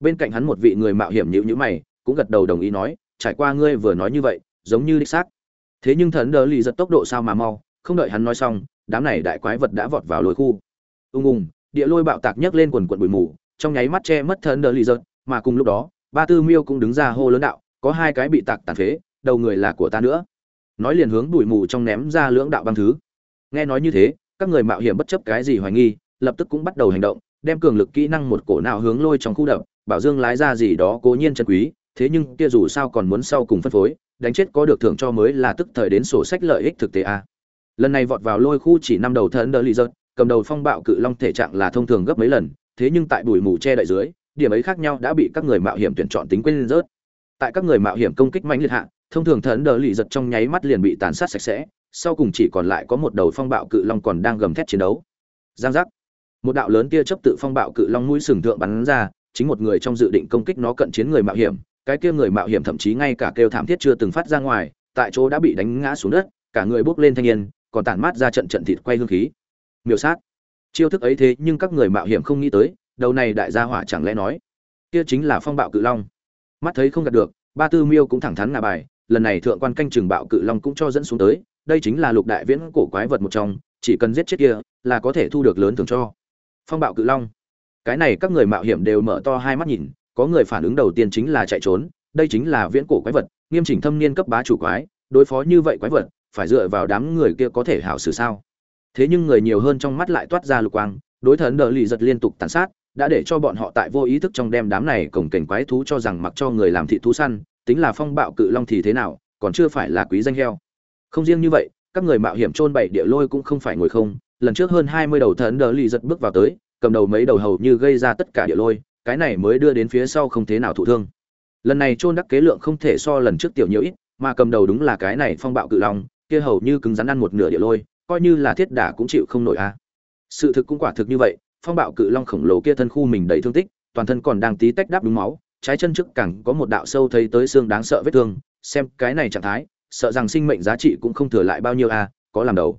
Bên cạnh hắn một vị người mạo hiểm nhíu nhíu mày, cũng gật đầu đồng ý nói, trải qua ngươi vừa nói như vậy, giống như đích xác. Thế nhưng thần đờ lì giật tốc độ sao mà mau, không đợi hắn nói xong, đám này đại quái vật đã vọt vào lối khu. Ung ung địa lôi bạo tạc nhấc lên quần quần bụi mù, trong nháy mắt che mất thần đờ lì giật, mà cùng lúc đó ba tư miêu cũng đứng ra hô lớn đạo, có hai cái bị tạc tàn phế, đầu người là của ta nữa. Nói liền hướng bụi mù trong ném ra lưỡng đạo băng thứ. Nghe nói như thế, các người mạo hiểm bất chấp cái gì hoài nghi, lập tức cũng bắt đầu hành động, đem cường lực kỹ năng một cổ nào hướng lôi trong khu đập, bảo dương lái ra gì đó cố nhiên chân quý, thế nhưng kia dù sao còn muốn sau cùng phân phối, đánh chết có được thưởng cho mới là tức thời đến sổ sách lợi ích thực tế a. Lần này vọt vào lôi khu chỉ năm đầu thân đỡ lì giật cầm đầu phong bạo cự long thể trạng là thông thường gấp mấy lần, thế nhưng tại bụi mù che đậy dưới điểm ấy khác nhau đã bị các người mạo hiểm tuyển chọn tính quên rớt. Tại các người mạo hiểm công kích mạnh liệt hạ, thông thường thần đỡ lì giật trong nháy mắt liền bị tàn sát sạch sẽ, sau cùng chỉ còn lại có một đầu phong bạo cự long còn đang gầm thét chiến đấu. Giang giác. Một đạo lớn tia chớp tự phong bạo cự long mũi sừng thượng bắn ra, chính một người trong dự định công kích nó cận chiến người mạo hiểm, cái kia người mạo hiểm thậm chí ngay cả kêu thảm thiết chưa từng phát ra ngoài, tại chỗ đã bị đánh ngã xuống đất, cả người bốc lên thanh niên, còn tản mát ra trận trận thịt quay hương khí. Miêu sát. Chiêu thức ấy thế nhưng các người mạo hiểm không nghĩ tới đầu này đại gia hỏa chẳng lẽ nói, kia chính là phong bạo cự long. Mắt thấy không gạt được, ba tư miêu cũng thẳng thắn ngà bài, lần này thượng quan canh trường bạo cự long cũng cho dẫn xuống tới, đây chính là lục đại viễn cổ quái vật một trong, chỉ cần giết chết kia, là có thể thu được lớn thưởng cho. Phong bạo cự long. Cái này các người mạo hiểm đều mở to hai mắt nhìn, có người phản ứng đầu tiên chính là chạy trốn, đây chính là viễn cổ quái vật, nghiêm chỉnh thâm niên cấp bá chủ quái, đối phó như vậy quái vật, phải dựa vào đám người kia có thể hảo xử sao. Thế nhưng người nhiều hơn trong mắt lại toát ra lục quang, đối thần đờ lì giật liên tục tàn sát đã để cho bọn họ tại vô ý thức trong đem đám này cổng cảnh quái thú cho rằng mặc cho người làm thị thú săn, tính là phong bạo cự long thì thế nào, còn chưa phải là quý danh heo. Không riêng như vậy, các người mạo hiểm trôn bảy địa lôi cũng không phải ngồi không, lần trước hơn hai mươi đầu thần đỡ lì giật bước vào tới, cầm đầu mấy đầu hầu như gây ra tất cả địa lôi, cái này mới đưa đến phía sau không thế nào thụ thương. Lần này trôn đắc kế lượng không thể so lần trước tiểu nhiều ít, mà cầm đầu đúng là cái này phong bạo cự long, kia hầu như cứng rắn ăn một nửa địa lôi, coi như là thiết đả cũng chịu không nổi a. Sự thực cũng quả thực như vậy phong bạo cự long khổng lồ kia thân khu mình đầy thương tích, toàn thân còn đang tí tách đáp đúng máu, trái chân trước cẳng có một đạo sâu thấy tới xương đáng sợ vết thương, xem cái này trạng thái, sợ rằng sinh mệnh giá trị cũng không thừa lại bao nhiêu a, có làm đầu.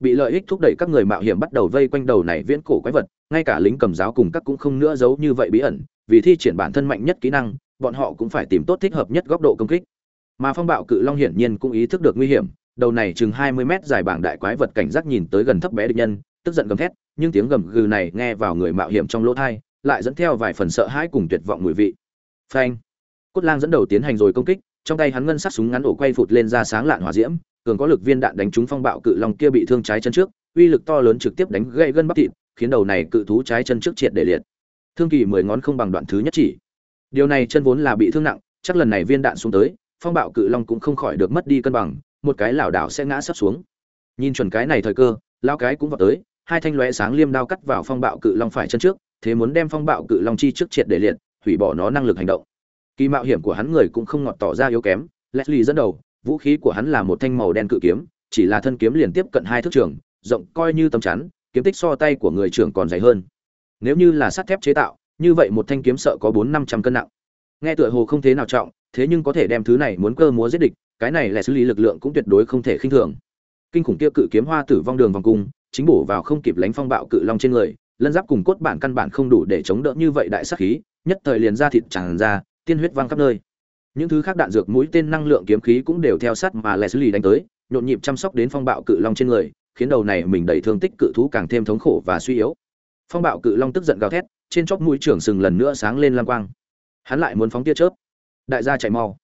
Bị lợi ích thúc đẩy các người mạo hiểm bắt đầu vây quanh đầu này viễn cổ quái vật, ngay cả lính cầm giáo cùng các cũng không nữa giấu như vậy bí ẩn, vì thi triển bản thân mạnh nhất kỹ năng, bọn họ cũng phải tìm tốt thích hợp nhất góc độ công kích. Mà phong bạo cự long hiển nhiên cũng ý thức được nguy hiểm, đầu này chừng hai mươi mét dài bảng đại quái vật cảnh giác nhìn tới gần thấp bé địch nhân, tức giận gầm thét nhưng tiếng gầm gừ này nghe vào người mạo hiểm trong lỗ thai, lại dẫn theo vài phần sợ hãi cùng tuyệt vọng mùi vị. Phanh. Cốt lang dẫn đầu tiến hành rồi công kích, trong tay hắn ngân sắc súng ngắn ổ quay phụt lên ra sáng lạn hỏa diễm, cường có lực viên đạn đánh trúng phong bạo cự long kia bị thương trái chân trước, uy lực to lớn trực tiếp đánh gãy gân bắp thịt, khiến đầu này cự thú trái chân trước triệt để liệt. Thương kỳ mười ngón không bằng đoạn thứ nhất chỉ. Điều này chân vốn là bị thương nặng, chắc lần này viên đạn xuống tới, phong bạo cự long cũng không khỏi được mất đi cân bằng, một cái lảo đảo sẽ ngã sắp xuống. Nhìn chuẩn cái này thời cơ lao cái cũng vào tới hai thanh lóe sáng liêm đao cắt vào phong bạo cự long phải chân trước, thế muốn đem phong bạo cự long chi trước triệt để liệt, hủy bỏ nó năng lực hành động. Kỳ mạo hiểm của hắn người cũng không ngọt tỏ ra yếu kém, leslie dẫn đầu, vũ khí của hắn là một thanh màu đen cự kiếm, chỉ là thân kiếm liền tiếp cận hai thước trường, rộng coi như tấm chắn, kiếm tích so tay của người trưởng còn dày hơn. Nếu như là sắt thép chế tạo, như vậy một thanh kiếm sợ có bốn năm trăm cân nặng. Nghe tựa hồ không thế nào trọng, thế nhưng có thể đem thứ này muốn cơ múa giết địch, cái này là xử lý lực lượng cũng tuyệt đối không thể khinh thường. Kinh khủng kia cự kiếm hoa tử vong đường vòng cung chính bổ vào không kịp lánh phong bạo cự long trên người, lân giáp cùng cốt bản căn bản không đủ để chống đỡ như vậy đại sát khí, nhất thời liền ra thịt tràn ra, tiên huyết văng khắp nơi. Những thứ khác đạn dược mũi tên năng lượng kiếm khí cũng đều theo sát mà lè xử lý đánh tới, nhộn nhịp chăm sóc đến phong bạo cự long trên người, khiến đầu này mình đầy thương tích cự thú càng thêm thống khổ và suy yếu. Phong bạo cự long tức giận gào thét, trên chóp mũi trưởng sừng lần nữa sáng lên lam quang. Hắn lại muốn phóng tia chớp. Đại gia chạy mau.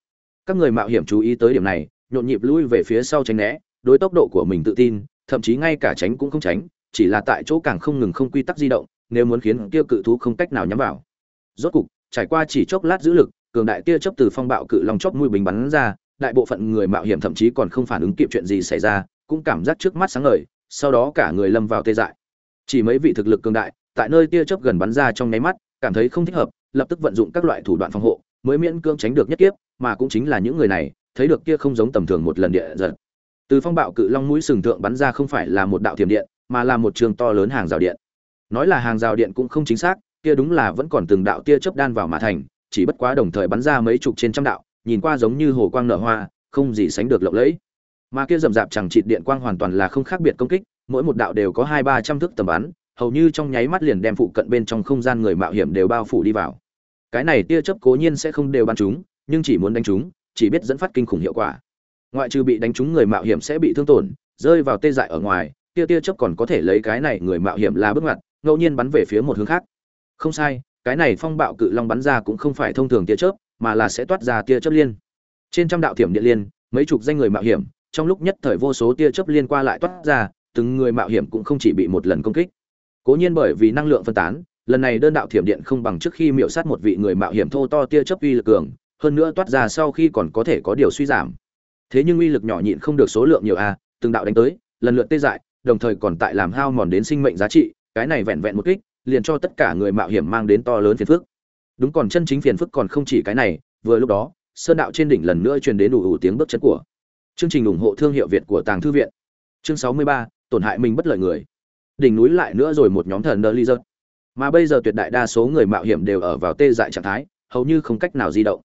Các người mạo hiểm chú ý tới điểm này, nhộn nhịp lui về phía sau tránh né, đối tốc độ của mình tự tin thậm chí ngay cả tránh cũng không tránh, chỉ là tại chỗ càng không ngừng không quy tắc di động, nếu muốn khiến kia cự thú không cách nào nhắm vào. Rốt cục, trải qua chỉ chốc lát giữ lực, cường đại tia chớp từ phong bạo cự long chóp mũi bình bắn ra, đại bộ phận người mạo hiểm thậm chí còn không phản ứng kịp chuyện gì xảy ra, cũng cảm giác trước mắt sáng ngời, sau đó cả người lâm vào tê dại. Chỉ mấy vị thực lực cường đại, tại nơi tia chớp gần bắn ra trong nháy mắt, cảm thấy không thích hợp, lập tức vận dụng các loại thủ đoạn phòng hộ, mới miễn cưỡng tránh được nhất kiếp, mà cũng chính là những người này, thấy được kia không giống tầm thường một lần địa giật từ phong bạo cự long mũi sừng thượng bắn ra không phải là một đạo thiểm điện, mà là một trường to lớn hàng rào điện. Nói là hàng rào điện cũng không chính xác, kia đúng là vẫn còn từng đạo tia chớp đan vào mà thành, chỉ bất quá đồng thời bắn ra mấy chục trên trăm đạo, nhìn qua giống như hồ quang nở hoa, không gì sánh được lộng lẫy. Mà kia rầm rạp chẳng trị điện quang hoàn toàn là không khác biệt công kích, mỗi một đạo đều có hai ba trăm thước tầm bắn, hầu như trong nháy mắt liền đem phụ cận bên trong không gian người mạo hiểm đều bao phủ đi vào. Cái này tia chớp cố nhiên sẽ không đều bắn chúng, nhưng chỉ muốn đánh chúng, chỉ biết dẫn phát kinh khủng hiệu quả ngoại trừ bị đánh trúng người mạo hiểm sẽ bị thương tổn, rơi vào tê dại ở ngoài, tia tia chớp còn có thể lấy cái này người mạo hiểm là bước ngoặt, ngẫu nhiên bắn về phía một hướng khác. Không sai, cái này phong bạo cự long bắn ra cũng không phải thông thường tia chớp, mà là sẽ toát ra tia chớp liên. Trên trăm đạo thiểm điện liên, mấy chục danh người mạo hiểm, trong lúc nhất thời vô số tia chớp liên qua lại toát ra, từng người mạo hiểm cũng không chỉ bị một lần công kích. Cố nhiên bởi vì năng lượng phân tán, lần này đơn đạo thiểm điện không bằng trước khi miệu sát một vị người mạo hiểm thô to tia chớp uy lực cường, hơn nữa toát ra sau khi còn có thể có điều suy giảm thế nhưng uy lực nhỏ nhịn không được số lượng nhiều a từng đạo đánh tới lần lượt tê dại đồng thời còn tại làm hao mòn đến sinh mệnh giá trị cái này vẹn vẹn một kích liền cho tất cả người mạo hiểm mang đến to lớn phiền phức. Đúng còn chân chính phiền phức còn không chỉ cái này vừa lúc đó sơn đạo trên đỉnh lần nữa truyền đến đủ ủ tiếng bước chân của. Chương trình ủng hộ thương hiệu việt của tàng thư viện. Chương 63, tổn hại mình bất lợi người. Đỉnh núi lại nữa rồi một nhóm thần đơ ly dơ mà bây giờ tuyệt đại đa số người mạo hiểm đều ở vào tê dại trạng thái hầu như không cách nào di động.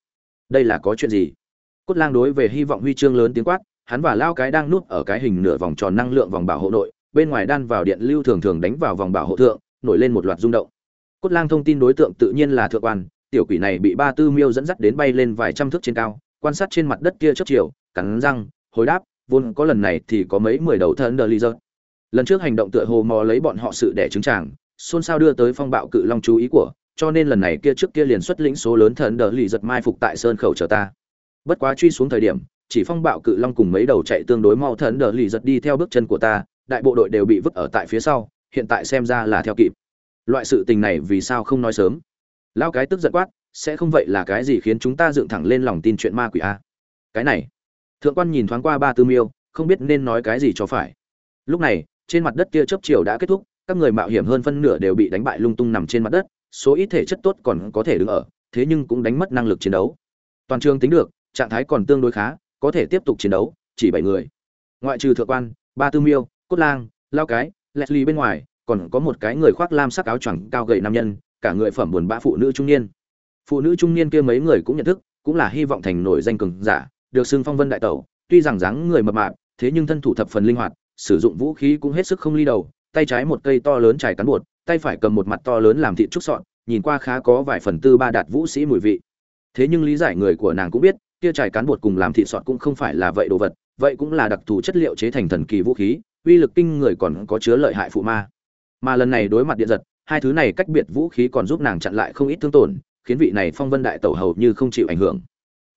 Đây là có chuyện gì? Cốt lang đối về hy vọng huy chương lớn tiếng quát, hắn và lao cái đang núp ở cái hình nửa vòng tròn năng lượng vòng bảo hộ nội, bên ngoài đan vào điện lưu thường thường đánh vào vòng bảo hộ thượng, nổi lên một loạt rung động. Cốt lang thông tin đối tượng tự nhiên là thượng quan, tiểu quỷ này bị ba tư miêu dẫn dắt đến bay lên vài trăm thước trên cao, quan sát trên mặt đất kia chớp chiều, cắn răng, hồi đáp, vốn có lần này thì có mấy mười đầu thân đờ lý dơ lần trước hành động tựa hồ mò lấy bọn họ sự để chứng tràng, xôn xao đưa tới phong bạo cự long chú ý của, cho nên lần này kia trước kia liền xuất lĩnh số lớn thần đờ lì giật mai phục tại sơn khẩu chờ ta bất quá truy xuống thời điểm, chỉ phong bạo cự long cùng mấy đầu chạy tương đối mau thần đờ lì giật đi theo bước chân của ta, đại bộ đội đều bị vứt ở tại phía sau, hiện tại xem ra là theo kịp. Loại sự tình này vì sao không nói sớm? Lao cái tức giận quát, sẽ không vậy là cái gì khiến chúng ta dựng thẳng lên lòng tin chuyện ma quỷ a? Cái này, thượng quan nhìn thoáng qua ba tư miêu, không biết nên nói cái gì cho phải. Lúc này, trên mặt đất kia chớp chiều đã kết thúc, các người mạo hiểm hơn phân nửa đều bị đánh bại lung tung nằm trên mặt đất, số ít thể chất tốt còn có thể đứng ở, thế nhưng cũng đánh mất năng lực chiến đấu. Toàn trường tính được trạng thái còn tương đối khá, có thể tiếp tục chiến đấu, chỉ bảy người. Ngoại trừ thượng quan, ba tư miêu, cốt lang, lao cái, leslie bên ngoài, còn có một cái người khoác lam sắc áo choàng cao gầy nam nhân, cả người phẩm buồn bã phụ nữ trung niên. Phụ nữ trung niên kia mấy người cũng nhận thức, cũng là hy vọng thành nổi danh cường giả, được xưng phong vân đại tẩu, tuy rằng dáng người mập mạp, thế nhưng thân thủ thập phần linh hoạt, sử dụng vũ khí cũng hết sức không ly đầu, tay trái một cây to lớn trải cán bột, tay phải cầm một mặt to lớn làm thịt trúc sọn nhìn qua khá có vài phần tư ba đạt vũ sĩ mùi vị. Thế nhưng lý giải người của nàng cũng biết kia trải cán bột cùng làm thị sọt cũng không phải là vậy đồ vật, vậy cũng là đặc thù chất liệu chế thành thần kỳ vũ khí, uy lực kinh người còn có chứa lợi hại phụ ma. Mà lần này đối mặt điện giật, hai thứ này cách biệt vũ khí còn giúp nàng chặn lại không ít thương tổn, khiến vị này phong vân đại tẩu hầu như không chịu ảnh hưởng.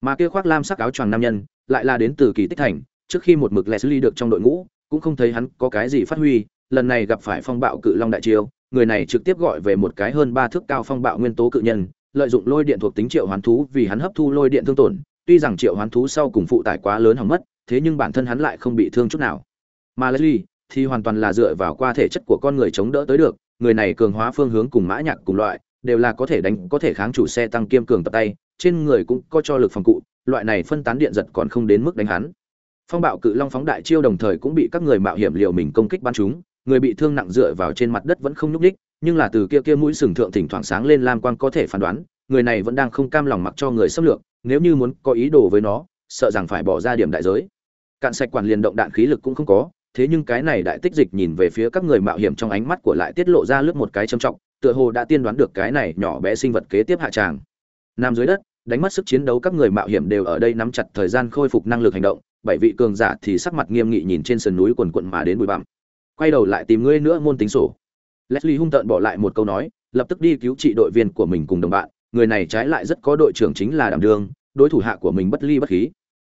Mà kia khoác lam sắc áo choàng nam nhân, lại là đến từ kỳ tích thành, trước khi một mực Leslie được trong đội ngũ, cũng không thấy hắn có cái gì phát huy, lần này gặp phải phong bạo cự long đại chiêu, người này trực tiếp gọi về một cái hơn ba thước cao phong bạo nguyên tố cự nhân, lợi dụng lôi điện thuộc tính triệu hoán thú vì hắn hấp thu lôi điện thương tổn tuy rằng triệu hoán thú sau cùng phụ tải quá lớn hỏng mất thế nhưng bản thân hắn lại không bị thương chút nào. Mà Leslie thì hoàn toàn là dựa vào qua thể chất của con người chống đỡ tới được người này cường hóa phương hướng cùng mã nhạc cùng loại đều là có thể đánh có thể kháng chủ xe tăng kiêm cường tập tay trên người cũng có cho lực phòng cụ loại này phân tán điện giật còn không đến mức đánh hắn. Phong bạo cự long phóng đại chiêu đồng thời cũng bị các người mạo hiểm liều mình công kích bắn chúng người bị thương nặng dựa vào trên mặt đất vẫn không nhúc nhích, nhưng là từ kia kia mũi sừng thượng thỉnh thoảng sáng lên lam quang có thể phán đoán người này vẫn đang không cam lòng mặc cho người xâm lược nếu như muốn có ý đồ với nó, sợ rằng phải bỏ ra điểm đại giới. Cạn sạch quản liền động đạn khí lực cũng không có, thế nhưng cái này đại tích dịch nhìn về phía các người mạo hiểm trong ánh mắt của lại tiết lộ ra lướt một cái trầm trọng, tựa hồ đã tiên đoán được cái này nhỏ bé sinh vật kế tiếp hạ tràng. Nằm dưới đất, đánh mất sức chiến đấu các người mạo hiểm đều ở đây nắm chặt thời gian khôi phục năng lực hành động, bảy vị cường giả thì sắc mặt nghiêm nghị nhìn trên sườn núi quần quận mà đến bụi bặm. Quay đầu lại tìm ngươi nữa môn tính sổ. Leslie hung tợn bỏ lại một câu nói, lập tức đi cứu trị đội viên của mình cùng đồng bạn người này trái lại rất có đội trưởng chính là đảm đương, đối thủ hạ của mình bất ly bất khí.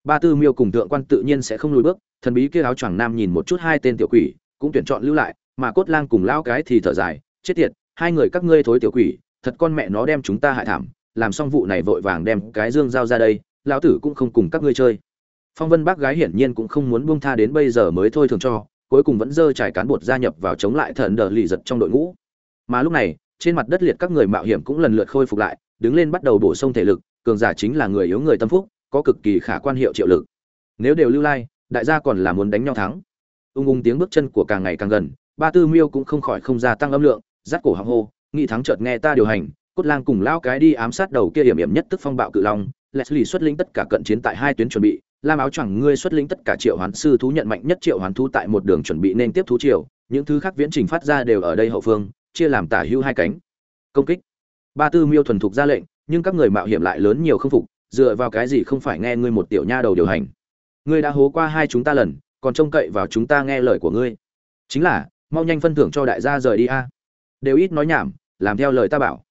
Ba tư miêu cùng thượng quan tự nhiên sẽ không lùi bước, thần bí kia áo choàng nam nhìn một chút hai tên tiểu quỷ, cũng tuyển chọn lưu lại, mà cốt lang cùng lao cái thì thở dài, chết tiệt, hai người các ngươi thối tiểu quỷ, thật con mẹ nó đem chúng ta hại thảm, làm xong vụ này vội vàng đem cái dương giao ra đây, lão tử cũng không cùng các ngươi chơi. Phong vân bác gái hiển nhiên cũng không muốn buông tha đến bây giờ mới thôi thường cho, cuối cùng vẫn dơ trải cán bột gia nhập vào chống lại thần đờ lì giật trong đội ngũ. Mà lúc này, trên mặt đất liệt các người mạo hiểm cũng lần lượt khôi phục lại đứng lên bắt đầu bổ sung thể lực, cường giả chính là người yếu người tâm phúc, có cực kỳ khả quan hiệu triệu lực. Nếu đều lưu lai, đại gia còn là muốn đánh nhau thắng. Ung ung tiếng bước chân của càng ngày càng gần, ba tư miêu cũng không khỏi không gia tăng âm lượng rát cổ họng hô, nghị thắng chợt nghe ta điều hành. Cốt lang cùng lao cái đi ám sát đầu kia hiểm hiểm nhất tức phong bạo cự long, leslie xuất lĩnh tất cả cận chiến tại hai tuyến chuẩn bị, lam áo choàng ngươi xuất lĩnh tất cả triệu hoán sư thú nhận mạnh nhất triệu hoán thú tại một đường chuẩn bị nên tiếp thú triều, những thứ khác viễn trình phát ra đều ở đây hậu phương, chia làm tả hữu hai cánh. Công kích ba tư miêu thuần thục ra lệnh, nhưng các người mạo hiểm lại lớn nhiều không phục, dựa vào cái gì không phải nghe ngươi một tiểu nha đầu điều hành? Ngươi đã hố qua hai chúng ta lần, còn trông cậy vào chúng ta nghe lời của ngươi. Chính là, mau nhanh phân thưởng cho đại gia rời đi a. Đều ít nói nhảm, làm theo lời ta bảo.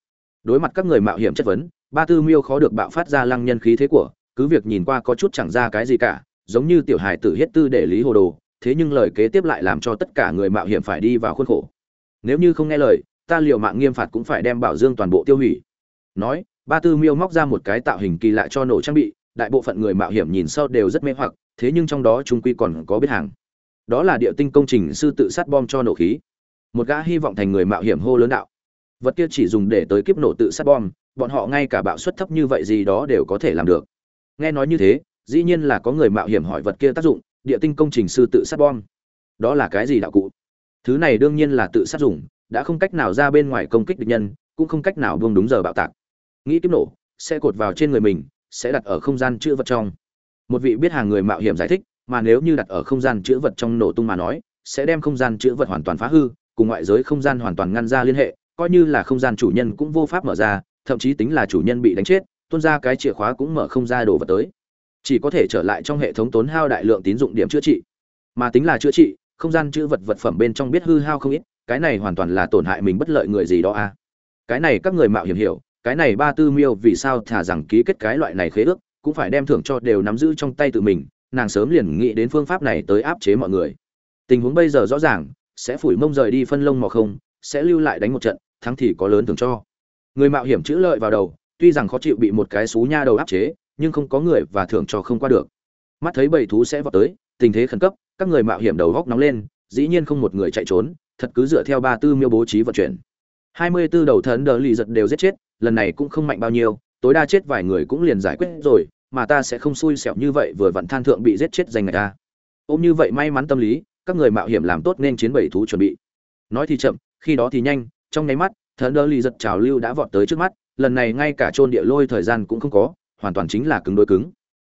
Đối mặt các người mạo hiểm chất vấn, ba tư miêu khó được bạo phát ra lăng nhân khí thế của, cứ việc nhìn qua có chút chẳng ra cái gì cả, giống như tiểu hài tử hết tư để lý hồ đồ, thế nhưng lời kế tiếp lại làm cho tất cả người mạo hiểm phải đi vào khuôn khổ. Nếu như không nghe lời ta liều mạng nghiêm phạt cũng phải đem bảo dương toàn bộ tiêu hủy. Nói, ba tư miêu móc ra một cái tạo hình kỳ lạ cho nổ trang bị, đại bộ phận người mạo hiểm nhìn sau đều rất mê hoặc, thế nhưng trong đó chúng quy còn có biết hàng. Đó là địa tinh công trình sư tự sát bom cho nổ khí. Một gã hy vọng thành người mạo hiểm hô lớn đạo. Vật kia chỉ dùng để tới kiếp nổ tự sát bom, bọn họ ngay cả bạo suất thấp như vậy gì đó đều có thể làm được. Nghe nói như thế, dĩ nhiên là có người mạo hiểm hỏi vật kia tác dụng, địa tinh công trình sư tự sát bom. Đó là cái gì đạo cụ? Thứ này đương nhiên là tự sát dùng đã không cách nào ra bên ngoài công kích địch nhân, cũng không cách nào buông đúng giờ bạo tạc. Nghĩ kiếp nổ, sẽ cột vào trên người mình, sẽ đặt ở không gian chữ vật trong. Một vị biết hàng người mạo hiểm giải thích, mà nếu như đặt ở không gian chữ vật trong nổ tung mà nói, sẽ đem không gian chữ vật hoàn toàn phá hư, cùng ngoại giới không gian hoàn toàn ngăn ra liên hệ, coi như là không gian chủ nhân cũng vô pháp mở ra, thậm chí tính là chủ nhân bị đánh chết, tuôn ra cái chìa khóa cũng mở không ra đồ vật tới. Chỉ có thể trở lại trong hệ thống tốn hao đại lượng tín dụng điểm chữa trị. Mà tính là chữa trị, không gian chữ vật vật phẩm bên trong biết hư hao không ít cái này hoàn toàn là tổn hại mình bất lợi người gì đó a à. cái này các người mạo hiểm hiểu, cái này ba tư miêu vì sao thả rằng ký kết cái loại này khế ước, cũng phải đem thưởng cho đều nắm giữ trong tay tự mình, nàng sớm liền nghĩ đến phương pháp này tới áp chế mọi người. Tình huống bây giờ rõ ràng, sẽ phủi mông rời đi phân lông mò không, sẽ lưu lại đánh một trận, thắng thì có lớn thưởng cho. Người mạo hiểm chữ lợi vào đầu, tuy rằng khó chịu bị một cái xú nha đầu áp chế, nhưng không có người và thưởng cho không qua được. Mắt thấy bầy thú sẽ vào tới, tình thế khẩn cấp, các người mạo hiểm đầu góc nóng lên, dĩ nhiên không một người chạy trốn thật cứ dựa theo ba tư miêu bố trí vận chuyển. Hai mươi 24 đầu thần đờ lì giật đều giết chết, lần này cũng không mạnh bao nhiêu, tối đa chết vài người cũng liền giải quyết rồi, mà ta sẽ không xui xẻo như vậy vừa vặn than thượng bị giết chết danh người ta ôm như vậy may mắn tâm lý, các người mạo hiểm làm tốt nên chiến bảy thú chuẩn bị. Nói thì chậm, khi đó thì nhanh, trong nháy mắt, thần đờ lì giật trào lưu đã vọt tới trước mắt, lần này ngay cả chôn địa lôi thời gian cũng không có, hoàn toàn chính là cứng đối cứng.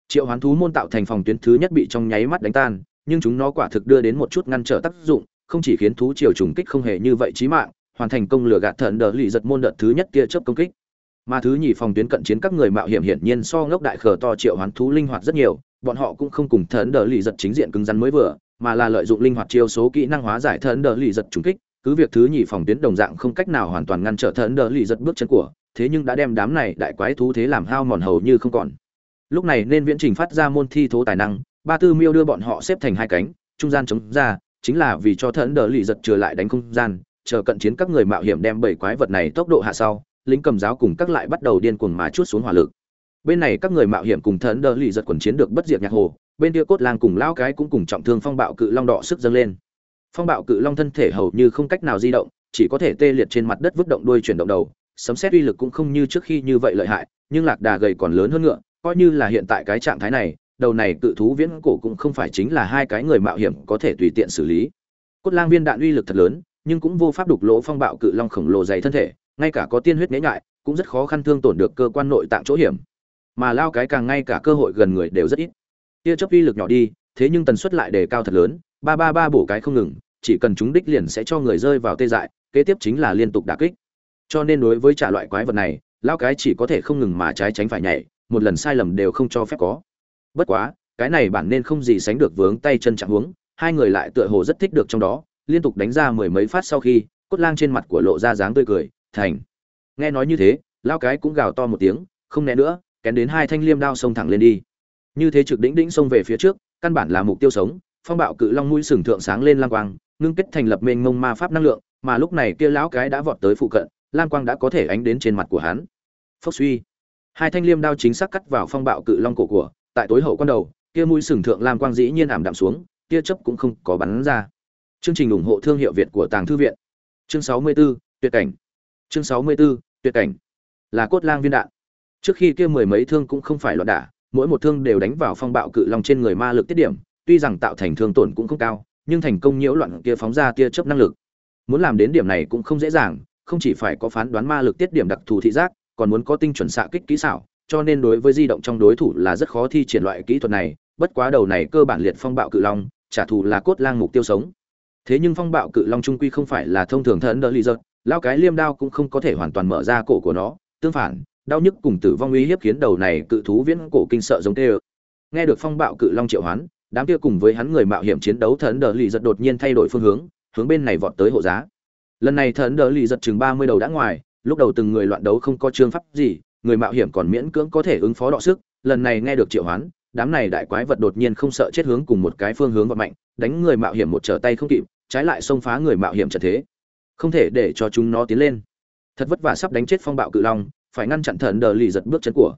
Triệu hoán thú môn tạo thành phòng tuyến thứ nhất bị trong nháy mắt đánh tan, nhưng chúng nó quả thực đưa đến một chút ngăn trở tác dụng không chỉ khiến thú triều trùng kích không hề như vậy chí mạng, hoàn thành công lừa gạt thần đờ lì giật môn đợt thứ nhất kia chớp công kích. Mà thứ nhì phòng tuyến cận chiến các người mạo hiểm hiển nhiên so ngốc đại khờ to triệu hoán thú linh hoạt rất nhiều, bọn họ cũng không cùng thần đờ lì giật chính diện cứng rắn mới vừa, mà là lợi dụng linh hoạt chiêu số kỹ năng hóa giải thần đờ lì giật trùng kích. Cứ việc thứ nhì phòng tuyến đồng dạng không cách nào hoàn toàn ngăn trở thần đờ lì giật bước chân của, thế nhưng đã đem đám này đại quái thú thế làm hao mòn hầu như không còn. Lúc này nên viễn trình phát ra môn thi thố tài năng, ba tư miêu đưa bọn họ xếp thành hai cánh, trung gian chống ra chính là vì cho thần đỡ lì giật trở lại đánh không gian, chờ cận chiến các người mạo hiểm đem bảy quái vật này tốc độ hạ sau, lính cầm giáo cùng các lại bắt đầu điên cuồng mà chút xuống hỏa lực. Bên này các người mạo hiểm cùng thần đỡ lì giật quần chiến được bất diệt nhạc hồ, bên kia cốt lang cùng lão cái cũng cùng trọng thương phong bạo cự long đỏ sức dâng lên. Phong bạo cự long thân thể hầu như không cách nào di động, chỉ có thể tê liệt trên mặt đất vứt động đuôi chuyển động đầu, sấm xét uy lực cũng không như trước khi như vậy lợi hại, nhưng lạc đà gầy còn lớn hơn ngựa, coi như là hiện tại cái trạng thái này đầu này cự thú viễn cổ cũng không phải chính là hai cái người mạo hiểm có thể tùy tiện xử lý. Cốt lang viên đạn uy lực thật lớn, nhưng cũng vô pháp đục lỗ phong bạo cự long khổng lồ dày thân thể, ngay cả có tiên huyết nhễ nhại, cũng rất khó khăn thương tổn được cơ quan nội tạng chỗ hiểm. Mà lao cái càng ngay cả cơ hội gần người đều rất ít. Tia chấp uy lực nhỏ đi, thế nhưng tần suất lại đề cao thật lớn, ba ba ba bổ cái không ngừng, chỉ cần chúng đích liền sẽ cho người rơi vào tê dại, kế tiếp chính là liên tục đả kích. Cho nên đối với trả loại quái vật này, lao cái chỉ có thể không ngừng mà trái tránh phải nhảy, một lần sai lầm đều không cho phép có bất quá, cái này bản nên không gì sánh được vướng tay chân chạm hướng, hai người lại tựa hồ rất thích được trong đó, liên tục đánh ra mười mấy phát sau khi, cốt lang trên mặt của lộ ra dáng tươi cười, thành. Nghe nói như thế lao cái cũng gào to một tiếng, không né nữa, kén đến hai thanh liêm đao xông thẳng lên đi. Như thế trực đỉnh đỉnh xông về phía trước, căn bản là mục tiêu sống, phong bạo cự long mũi sừng thượng sáng lên lang quang, ngưng kết thành lập mênh mông ma pháp năng lượng, mà lúc này kia lão cái đã vọt tới phụ cận, lang quang đã có thể ánh đến trên mặt của hắn. Phốc suy. Hai thanh liêm đao chính xác cắt vào phong bạo cự long cổ của tại tối hậu quan đầu kia mũi sừng thượng lam quang dĩ nhiên ảm đạm xuống tia chớp cũng không có bắn ra. Chương trình ủng hộ thương hiệu việt của tàng thư viện. Chương 64, tuyệt cảnh. Chương 64, tuyệt cảnh. Là cốt lang viên đạn. Trước khi kia mười mấy thương cũng không phải loạn đả mỗi một thương đều đánh vào phong bạo cự long trên người ma lực tiết điểm tuy rằng tạo thành thương tổn cũng không cao nhưng thành công nhiễu loạn kia phóng ra tia chớp năng lực. Muốn làm đến điểm này cũng không dễ dàng không chỉ phải có phán đoán ma lực tiết điểm đặc thù thị giác còn muốn có tinh chuẩn xạ kích kỹ xảo cho nên đối với di động trong đối thủ là rất khó thi triển loại kỹ thuật này, bất quá đầu này cơ bản liệt phong bạo cự long, trả thù là cốt lang mục tiêu sống. Thế nhưng phong bạo cự long trung quy không phải là thông thường thần đỡ lý giật, lao cái liêm đao cũng không có thể hoàn toàn mở ra cổ của nó, tương phản, đau nhức cùng tử vong uy hiếp khiến đầu này cự thú viễn cổ kinh sợ giống tê nghe được phong bạo cự long triệu hoán, đám kia cùng với hắn người mạo hiểm chiến đấu thần đỡ lì giật đột nhiên thay đổi phương hướng hướng bên này vọt tới hộ giá. Lần này thần đỡ lì giật chừng ba mươi đầu đã ngoài, lúc đầu từng người loạn đấu không có trương pháp gì người mạo hiểm còn miễn cưỡng có thể ứng phó đọ sức. Lần này nghe được triệu hoán, đám này đại quái vật đột nhiên không sợ chết hướng cùng một cái phương hướng vận mạnh, đánh người mạo hiểm một trở tay không kịp, trái lại xông phá người mạo hiểm trận thế. Không thể để cho chúng nó tiến lên. Thật vất vả sắp đánh chết phong bạo cự long, phải ngăn chặn thần đờ lì giật bước chân của.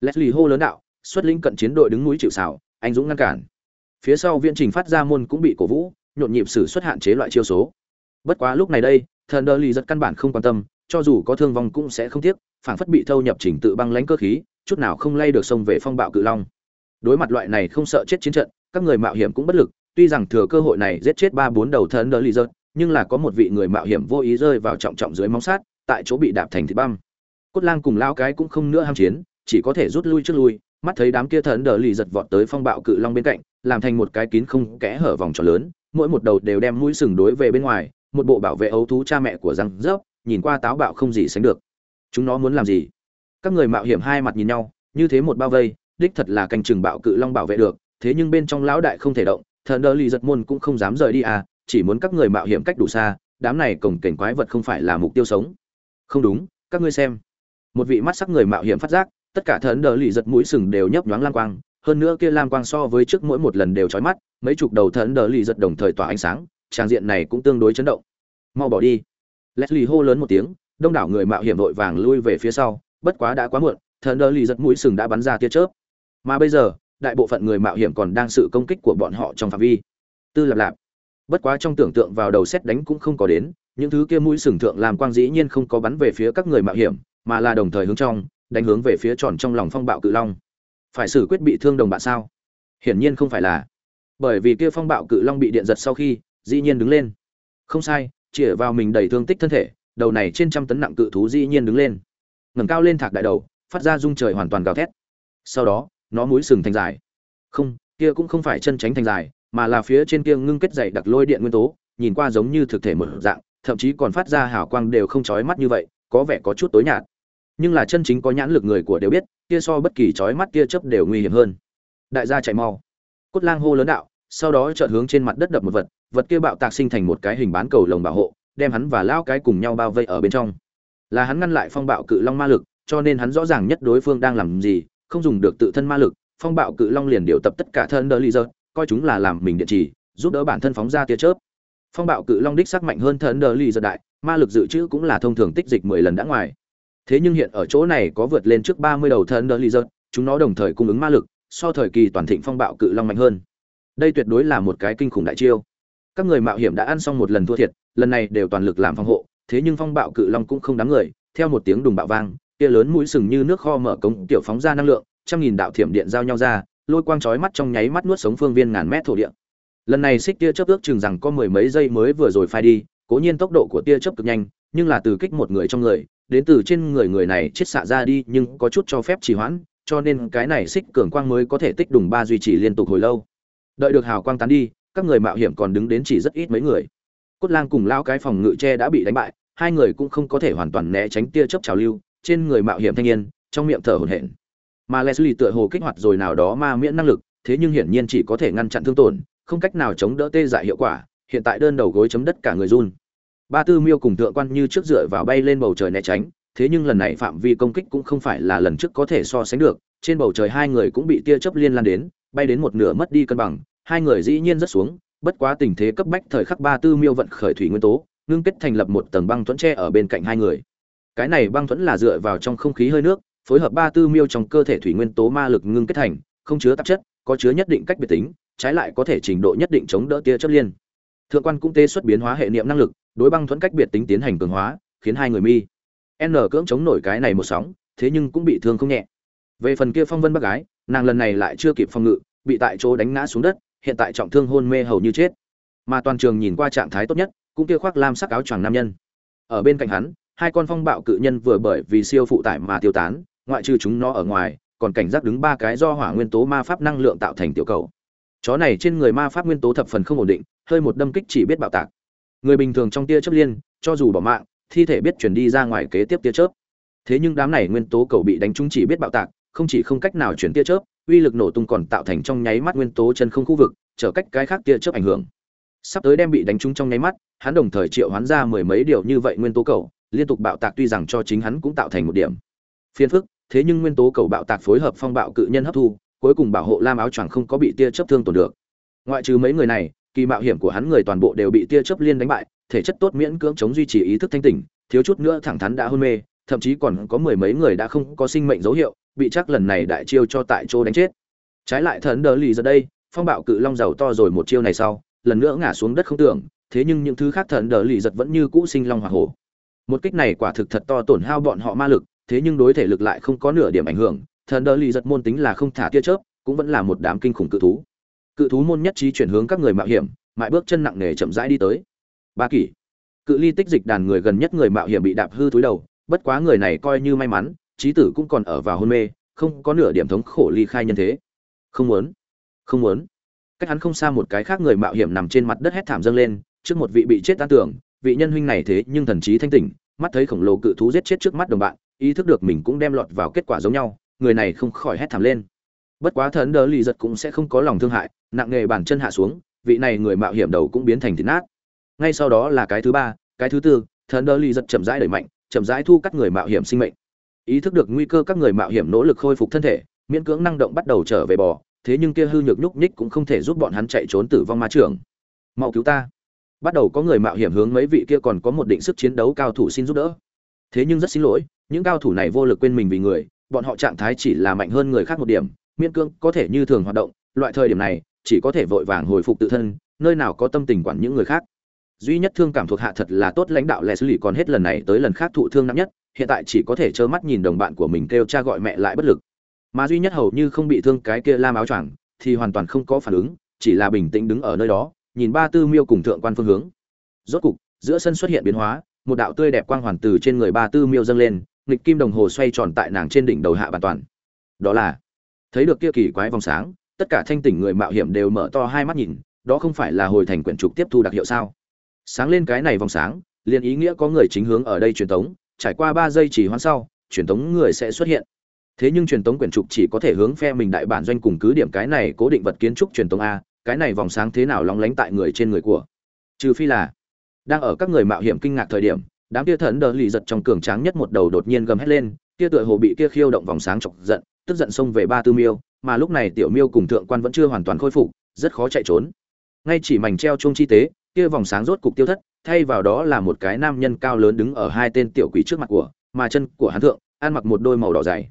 Leslie hô lớn đạo, xuất lĩnh cận chiến đội đứng núi chịu xảo anh dũng ngăn cản. Phía sau viễn trình phát ra môn cũng bị cổ vũ, nhộn nhịp xử xuất hạn chế loại chiêu số. Bất quá lúc này đây, thần đờ lì giật căn bản không quan tâm, cho dù có thương vong cũng sẽ không tiếc phảng phất bị thâu nhập trình tự băng lãnh cơ khí, chút nào không lay được sông về phong bạo cự long. Đối mặt loại này không sợ chết chiến trận, các người mạo hiểm cũng bất lực, tuy rằng thừa cơ hội này giết chết ba bốn đầu thần đỡ lì giật nhưng là có một vị người mạo hiểm vô ý rơi vào trọng trọng dưới móng sát, tại chỗ bị đạp thành thịt băm. Cốt lang cùng lão cái cũng không nữa ham chiến, chỉ có thể rút lui trước lui, mắt thấy đám kia thần đỡ lì giật vọt tới phong bạo cự long bên cạnh, làm thành một cái kín không kẽ hở vòng tròn lớn, mỗi một đầu đều đem mũi sừng đối về bên ngoài, một bộ bảo vệ ấu thú cha mẹ của răng rớp, nhìn qua táo bạo không gì sánh được chúng nó muốn làm gì? Các người mạo hiểm hai mặt nhìn nhau, như thế một bao vây, đích thật là canh chừng bạo cự long bảo vệ được, thế nhưng bên trong lão đại không thể động, thần đỡ lì giật môn cũng không dám rời đi à chỉ muốn các người mạo hiểm cách đủ xa, đám này cổng cảnh quái vật không phải là mục tiêu sống. Không đúng, các ngươi xem. Một vị mắt sắc người mạo hiểm phát giác, tất cả thần đờ lì giật mũi sừng đều nhấp nhoáng lang quang, hơn nữa kia lam quang so với trước mỗi một lần đều chói mắt, mấy chục đầu thần đờ lì giật đồng thời tỏa ánh sáng, trang diện này cũng tương đối chấn động. Mau bỏ đi. Leslie hô lớn một tiếng đông đảo người mạo hiểm vội vàng lui về phía sau, bất quá đã quá muộn, thần đơ lì giật mũi sừng đã bắn ra tia chớp. Mà bây giờ, đại bộ phận người mạo hiểm còn đang sự công kích của bọn họ trong phạm vi. Tư lạp lạp. Bất quá trong tưởng tượng vào đầu xét đánh cũng không có đến, những thứ kia mũi sừng thượng làm quang dĩ nhiên không có bắn về phía các người mạo hiểm, mà là đồng thời hướng trong, đánh hướng về phía tròn trong lòng phong bạo cự long. Phải xử quyết bị thương đồng bạn sao? Hiển nhiên không phải là. Bởi vì kia phong bạo cự long bị điện giật sau khi, dĩ nhiên đứng lên. Không sai chĩa vào mình đầy thương tích thân thể đầu này trên trăm tấn nặng cự thú dĩ nhiên đứng lên. Ngẩng cao lên thạc đại đầu, phát ra rung trời hoàn toàn gào thét. Sau đó, nó mũi sừng thành dài. Không, kia cũng không phải chân tránh thành dài, mà là phía trên kia ngưng kết dày đặc lôi điện nguyên tố, nhìn qua giống như thực thể một dạng, thậm chí còn phát ra hào quang đều không chói mắt như vậy, có vẻ có chút tối nhạt. Nhưng là chân chính có nhãn lực người của đều biết, kia so bất kỳ chói mắt kia chớp đều nguy hiểm hơn. Đại gia chạy mau. Cốt lang hô lớn đạo, sau đó chợt hướng trên mặt đất đập một vật vật kia bạo tạc sinh thành một cái hình bán cầu lồng bảo hộ đem hắn và lao cái cùng nhau bao vây ở bên trong. Là hắn ngăn lại phong bạo cự long ma lực, cho nên hắn rõ ràng nhất đối phương đang làm gì, không dùng được tự thân ma lực, phong bạo cự long liền điều tập tất cả thân đỡ lý giờ coi chúng là làm mình điện trì, giúp đỡ bản thân phóng ra tia chớp. Phong bạo cự long đích sắc mạnh hơn thân đỡ lý giờ đại, ma lực dự trữ cũng là thông thường tích dịch mười lần đã ngoài. Thế nhưng hiện ở chỗ này có vượt lên trước ba mươi đầu thân đỡ lý giờ chúng nó đồng thời cung ứng ma lực, so thời kỳ toàn thịnh phong bạo cự long mạnh hơn. Đây tuyệt đối là một cái kinh khủng đại chiêu các người mạo hiểm đã ăn xong một lần thua thiệt, lần này đều toàn lực làm phòng hộ, thế nhưng phong bạo cự long cũng không đáng người, theo một tiếng đùng bạo vang kia lớn mũi sừng như nước kho mở cống tiểu phóng ra năng lượng, trăm nghìn đạo thiểm điện giao nhau ra, lôi quang chói mắt trong nháy mắt nuốt sống phương viên ngàn mét thổ địa. Lần này xích tia chớp ước chừng rằng có mười mấy giây mới vừa rồi phai đi, cố nhiên tốc độ của tia chớp cực nhanh, nhưng là từ kích một người trong người, đến từ trên người người này chết xạ ra đi nhưng có chút cho phép trì hoãn, cho nên cái này xích cường quang mới có thể tích đùng ba duy trì liên tục hồi lâu. Đợi được hào quang tán đi các người mạo hiểm còn đứng đến chỉ rất ít mấy người. Cốt lang cùng lao cái phòng ngự tre đã bị đánh bại, hai người cũng không có thể hoàn toàn né tránh tia chớp trào lưu, trên người mạo hiểm thanh niên, trong miệng thở hổn hển. Mà leslie tựa hồ kích hoạt rồi nào đó ma miễn năng lực, thế nhưng hiển nhiên chỉ có thể ngăn chặn thương tổn, không cách nào chống đỡ tê dại hiệu quả, hiện tại đơn đầu gối chấm đất cả người run. Ba tư miêu cùng thượng quan như trước dựa vào bay lên bầu trời né tránh, thế nhưng lần này phạm vi công kích cũng không phải là lần trước có thể so sánh được, trên bầu trời hai người cũng bị tia chớp liên lan đến, bay đến một nửa mất đi cân bằng hai người dĩ nhiên rất xuống, bất quá tình thế cấp bách thời khắc ba tư miêu vận khởi thủy nguyên tố, ngưng kết thành lập một tầng băng thuẫn tre ở bên cạnh hai người. Cái này băng thuẫn là dựa vào trong không khí hơi nước, phối hợp ba tư miêu trong cơ thể thủy nguyên tố ma lực ngưng kết thành, không chứa tạp chất, có chứa nhất định cách biệt tính, trái lại có thể trình độ nhất định chống đỡ tia chất liên. Thượng quan cũng tê xuất biến hóa hệ niệm năng lực, đối băng thuẫn cách biệt tính tiến hành cường hóa, khiến hai người mi, n cưỡng chống nổi cái này một sóng, thế nhưng cũng bị thương không nhẹ. Về phần kia phong vân bác gái, nàng lần này lại chưa kịp phòng ngự, bị tại chỗ đánh ngã xuống đất hiện tại trọng thương hôn mê hầu như chết. Mà toàn trường nhìn qua trạng thái tốt nhất, cũng kia khoác lam sắc áo choàng nam nhân. Ở bên cạnh hắn, hai con phong bạo cự nhân vừa bởi vì siêu phụ tải mà tiêu tán, ngoại trừ chúng nó ở ngoài, còn cảnh giác đứng ba cái do hỏa nguyên tố ma pháp năng lượng tạo thành tiểu cầu. Chó này trên người ma pháp nguyên tố thập phần không ổn định, hơi một đâm kích chỉ biết bạo tạc. Người bình thường trong tia chớp liên, cho dù bỏ mạng, thi thể biết chuyển đi ra ngoài kế tiếp tia chớp. Thế nhưng đám này nguyên tố cầu bị đánh trúng chỉ biết bạo tạc, không chỉ không cách nào chuyển tia chớp uy lực nổ tung còn tạo thành trong nháy mắt nguyên tố chân không khu vực, trở cách cái khác tia chớp ảnh hưởng. Sắp tới đem bị đánh trúng trong nháy mắt, hắn đồng thời triệu hoán ra mười mấy điều như vậy nguyên tố cầu, liên tục bạo tạc tuy rằng cho chính hắn cũng tạo thành một điểm. Phiền phức, thế nhưng nguyên tố cầu bạo tạc phối hợp phong bạo cự nhân hấp thu, cuối cùng bảo hộ lam áo choàng không có bị tia chớp thương tổn được. Ngoại trừ mấy người này, kỳ mạo hiểm của hắn người toàn bộ đều bị tia chớp liên đánh bại, thể chất tốt miễn cưỡng chống duy trì ý thức thanh tỉnh, thiếu chút nữa thẳng thắn đã hôn mê, thậm chí còn có mười mấy người đã không có sinh mệnh dấu hiệu bị chắc lần này đại chiêu cho tại chỗ đánh chết. Trái lại thần đờ lì giờ đây, phong bạo cự long giàu to rồi một chiêu này sau, lần nữa ngã xuống đất không tưởng, thế nhưng những thứ khác thần đờ lì giật vẫn như cũ sinh long hỏa hổ. Một kích này quả thực thật to tổn hao bọn họ ma lực, thế nhưng đối thể lực lại không có nửa điểm ảnh hưởng, thần đờ lì giật môn tính là không thả tia chớp, cũng vẫn là một đám kinh khủng cự thú. Cự thú môn nhất trí chuyển hướng các người mạo hiểm, mãi bước chân nặng nề chậm rãi đi tới. Ba kỷ. Cự ly tích dịch đàn người gần nhất người mạo hiểm bị đạp hư túi đầu, bất quá người này coi như may mắn trí tử cũng còn ở vào hôn mê, không có nửa điểm thống khổ ly khai nhân thế. Không muốn không muốn. Cách hắn không xa một cái khác người mạo hiểm nằm trên mặt đất hét thảm dâng lên, trước một vị bị chết tan tưởng vị nhân huynh này thế nhưng thần trí thanh tỉnh, mắt thấy khổng lồ cự thú giết chết trước mắt đồng bạn, ý thức được mình cũng đem lọt vào kết quả giống nhau, người này không khỏi hét thảm lên. Bất quá thần đỡ lì giật cũng sẽ không có lòng thương hại, nặng nghề bàn chân hạ xuống, vị này người mạo hiểm đầu cũng biến thành thịt nát. Ngay sau đó là cái thứ ba, cái thứ tư, thần đỡ lì giật chậm rãi đẩy mạnh, chậm rãi thu cắt người mạo hiểm sinh mệnh ý thức được nguy cơ các người mạo hiểm nỗ lực khôi phục thân thể, miễn cưỡng năng động bắt đầu trở về bò, thế nhưng kia hư nhược nhúc nhích cũng không thể giúp bọn hắn chạy trốn tử vong ma trường. Mau cứu ta. Bắt đầu có người mạo hiểm hướng mấy vị kia còn có một định sức chiến đấu cao thủ xin giúp đỡ. Thế nhưng rất xin lỗi, những cao thủ này vô lực quên mình vì người, bọn họ trạng thái chỉ là mạnh hơn người khác một điểm, miễn cưỡng có thể như thường hoạt động, loại thời điểm này, chỉ có thể vội vàng hồi phục tự thân, nơi nào có tâm tình quản những người khác. Duy nhất thương cảm thuộc hạ thật là tốt lãnh đạo lè xử lý còn hết lần này tới lần khác thụ thương nặng nhất hiện tại chỉ có thể trơ mắt nhìn đồng bạn của mình kêu cha gọi mẹ lại bất lực. Mà duy nhất hầu như không bị thương cái kia lam áo choàng thì hoàn toàn không có phản ứng, chỉ là bình tĩnh đứng ở nơi đó, nhìn ba tư miêu cùng thượng quan phương hướng. Rốt cục, giữa sân xuất hiện biến hóa, một đạo tươi đẹp quang hoàn từ trên người ba tư miêu dâng lên, nghịch kim đồng hồ xoay tròn tại nàng trên đỉnh đầu hạ bàn toàn. Đó là, thấy được kia kỳ quái vòng sáng, tất cả thanh tỉnh người mạo hiểm đều mở to hai mắt nhìn, đó không phải là hồi thành quyển trục tiếp thu đặc hiệu sao? Sáng lên cái này vòng sáng, liền ý nghĩa có người chính hướng ở đây truyền tống trải qua ba giây chỉ hoãn sau, truyền tống người sẽ xuất hiện. Thế nhưng truyền tống quyển trục chỉ có thể hướng phe mình đại bản doanh cùng cứ điểm cái này cố định vật kiến trúc truyền tống a, cái này vòng sáng thế nào lóng lánh tại người trên người của. Trừ phi là, đang ở các người mạo hiểm kinh ngạc thời điểm, đám kia thần đờ lì giật trong cường tráng nhất một đầu đột nhiên gầm hét lên, kia tựa hồ bị kia khiêu động vòng sáng chọc giận, tức giận xông về ba tư miêu, mà lúc này tiểu miêu cùng thượng quan vẫn chưa hoàn toàn khôi phục, rất khó chạy trốn. Ngay chỉ mảnh treo chung chi tế kia vòng sáng rốt cục tiêu thất, thay vào đó là một cái nam nhân cao lớn đứng ở hai tên tiểu quỷ trước mặt của, mà chân của hắn thượng, ăn mặc một đôi màu đỏ dày.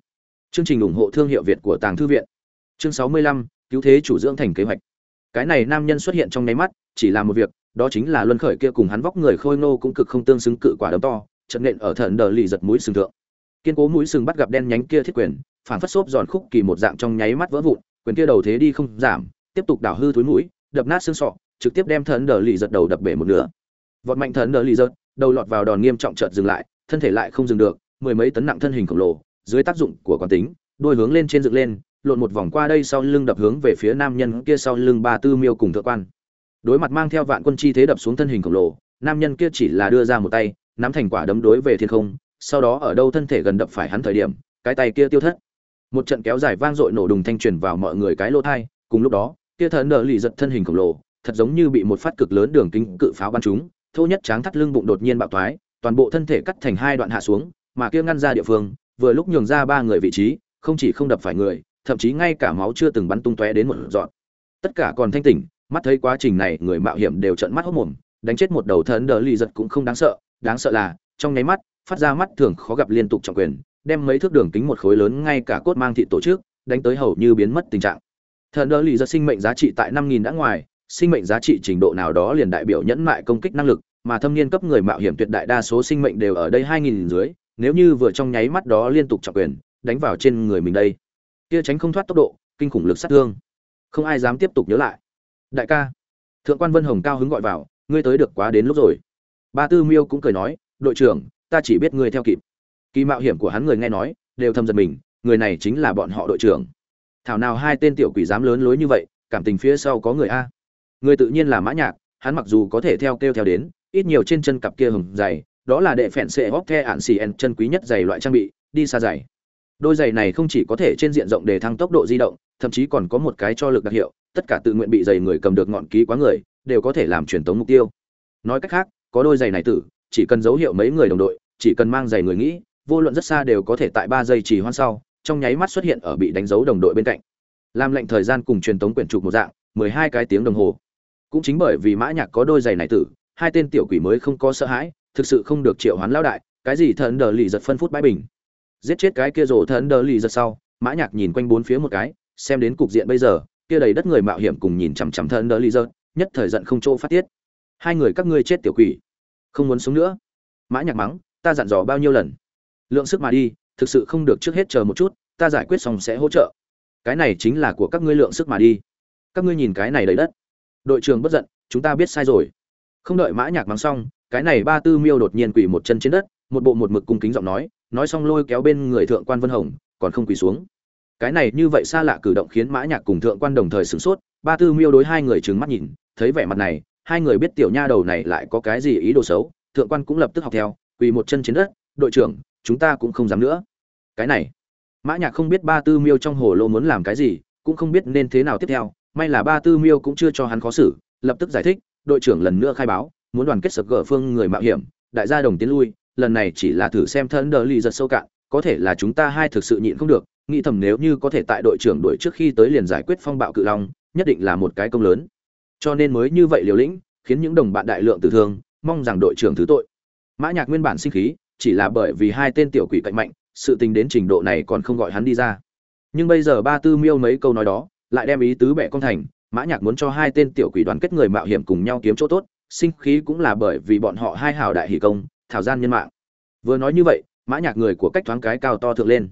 Chương trình ủng hộ thương hiệu việt của tàng thư viện. Chương sáu mươi lăm, cứu thế chủ dưỡng thành kế hoạch. Cái này nam nhân xuất hiện trong nháy mắt, chỉ là một việc, đó chính là luân khởi kia cùng hắn vóc người khôi nô cũng cực không tương xứng cự quả đấm to, trận nện ở thận đờ lì giật mũi sừng thượng. Kiên cố mũi sừng bắt gặp đen nhánh kia thiết quyền phản phất xốp giòn khúc kỳ một dạng trong nháy mắt vỡ vụn, quyền kia đầu thế đi không giảm, tiếp tục đảo hư thối mũi, đập nát xương sọ trực tiếp đem thần đờ lì giật đầu đập bể một nửa. Vọt mạnh thần đờ lì giật, đầu lọt vào đòn nghiêm trọng chợt dừng lại, thân thể lại không dừng được, mười mấy tấn nặng thân hình khổng lồ, dưới tác dụng của quán tính, đôi hướng lên trên dựng lên, lộn một vòng qua đây sau lưng đập hướng về phía nam nhân kia sau lưng ba tư miêu cùng thượng quan. Đối mặt mang theo vạn quân chi thế đập xuống thân hình khổng lồ, nam nhân kia chỉ là đưa ra một tay, nắm thành quả đấm đối về thiên không, sau đó ở đâu thân thể gần đập phải hắn thời điểm, cái tay kia tiêu thất. Một trận kéo dài vang dội nổ đùng thanh truyền vào mọi người cái lỗ thai cùng lúc đó, kia thần nở lì giật thân hình khổng lồ thật giống như bị một phát cực lớn đường kính cự pháo bắn trúng thô nhất tráng thắt lưng bụng đột nhiên bạo toái, toàn bộ thân thể cắt thành hai đoạn hạ xuống mà kia ngăn ra địa phương vừa lúc nhường ra ba người vị trí không chỉ không đập phải người thậm chí ngay cả máu chưa từng bắn tung tóe đến một giọt. tất cả còn thanh tỉnh mắt thấy quá trình này người mạo hiểm đều trợn mắt hốt mồm đánh chết một đầu thần đờ lì giật cũng không đáng sợ đáng sợ là trong nháy mắt phát ra mắt thường khó gặp liên tục trọng quyền đem mấy thước đường kính một khối lớn ngay cả cốt mang thị tổ trước đánh tới hầu như biến mất tình trạng thần đờ lì giật sinh mệnh giá trị tại năm nghìn đã ngoài sinh mệnh giá trị trình độ nào đó liền đại biểu nhẫn mại công kích năng lực, mà thâm niên cấp người mạo hiểm tuyệt đại đa số sinh mệnh đều ở đây hai nghìn dưới, nếu như vừa trong nháy mắt đó liên tục trọng quyền, đánh vào trên người mình đây. Kia tránh không thoát tốc độ, kinh khủng lực sát thương. Không ai dám tiếp tục nhớ lại. Đại ca, thượng quan vân hồng cao hứng gọi vào, ngươi tới được quá đến lúc rồi. Ba tư miêu cũng cười nói, đội trưởng, ta chỉ biết ngươi theo kịp. Kỳ mạo hiểm của hắn người nghe nói, đều thầm giật mình, người này chính là bọn họ đội trưởng. Thảo nào hai tên tiểu quỷ dám lớn lối như vậy, cảm tình phía sau có người a người tự nhiên là mã nhạc, hắn mặc dù có thể theo kêu theo đến, ít nhiều trên chân cặp kia hồng dày đó là đệ phèn xệ hóc the ạn xì en chân quý nhất dày loại trang bị, đi xa dày. đôi giày này không chỉ có thể trên diện rộng để thăng tốc độ di động, thậm chí còn có một cái cho lực đặc hiệu, tất cả tự nguyện bị giày người cầm được ngọn ký quá người, đều có thể làm truyền tống mục tiêu. Nói cách khác, có đôi giày này tử, chỉ cần dấu hiệu mấy người đồng đội, chỉ cần mang giày người nghĩ, vô luận rất xa đều có thể tại ba giây trì hoan sau, trong nháy mắt xuất hiện ở bị đánh dấu đồng đội bên cạnh. Làm lệnh thời gian cùng truyền tống quyển trục một dạng, mười hai cái tiếng đồng hồ cũng chính bởi vì mã nhạc có đôi giày này tử, hai tên tiểu quỷ mới không có sợ hãi, thực sự không được triệu hoán lão đại, cái gì thần đờ lì giật phân phút bãi bình. Giết chết cái kia rổ thần đờ lì giật sau, mã nhạc nhìn quanh bốn phía một cái, xem đến cục diện bây giờ, kia đầy đất người mạo hiểm cùng nhìn chằm chằm thần đờ lì giật, nhất thời giận không chỗ phát tiết. Hai người các ngươi chết tiểu quỷ. Không muốn sống nữa. Mã nhạc mắng, ta dặn dò bao nhiêu lần? Lượng sức mà đi, thực sự không được trước hết chờ một chút, ta giải quyết xong sẽ hỗ trợ. Cái này chính là của các ngươi lượng sức mà đi. Các ngươi nhìn cái này đầy đất đội trưởng bất giận, chúng ta biết sai rồi. Không đợi mã nhạc mắng xong, cái này ba tư miêu đột nhiên quỳ một chân trên đất, một bộ một mực cung kính giọng nói nói xong lôi kéo bên người thượng quan vân hồng, còn không quỳ xuống. Cái này như vậy xa lạ cử động khiến mã nhạc cùng thượng quan đồng thời sửng sốt, ba tư miêu đối hai người trừng mắt nhìn, thấy vẻ mặt này, hai người biết tiểu nha đầu này lại có cái gì ý đồ xấu, thượng quan cũng lập tức học theo, quỳ một chân trên đất, đội trưởng, chúng ta cũng không dám nữa. Cái này, mã nhạc không biết ba tư miêu trong hồ lô muốn làm cái gì, cũng không biết nên thế nào tiếp theo may là ba tư miêu cũng chưa cho hắn khó xử, lập tức giải thích, đội trưởng lần nữa khai báo, muốn đoàn kết sập gỡ phương người mạo hiểm, đại gia đồng tiến lui, lần này chỉ là thử xem thân đờ lì giật sâu cạn, có thể là chúng ta hai thực sự nhịn không được, nghĩ thầm nếu như có thể tại đội trưởng đuổi trước khi tới liền giải quyết phong bạo cự long, nhất định là một cái công lớn. Cho nên mới như vậy liều lĩnh, khiến những đồng bạn đại lượng tử thương, mong rằng đội trưởng thứ tội. Mã nhạc nguyên bản sinh khí, chỉ là bởi vì hai tên tiểu quỷ cạnh mạnh, sự tình đến trình độ này còn không gọi hắn đi ra. Nhưng bây giờ ba tư miêu mấy câu nói đó lại đem ý tứ bẻ con thành, mã nhạc muốn cho hai tên tiểu quỷ đoàn kết người mạo hiểm cùng nhau kiếm chỗ tốt, sinh khí cũng là bởi vì bọn họ hai hào đại hỷ công, thảo gian nhân mạng. Vừa nói như vậy, mã nhạc người của cách thoáng cái cao to thượng lên.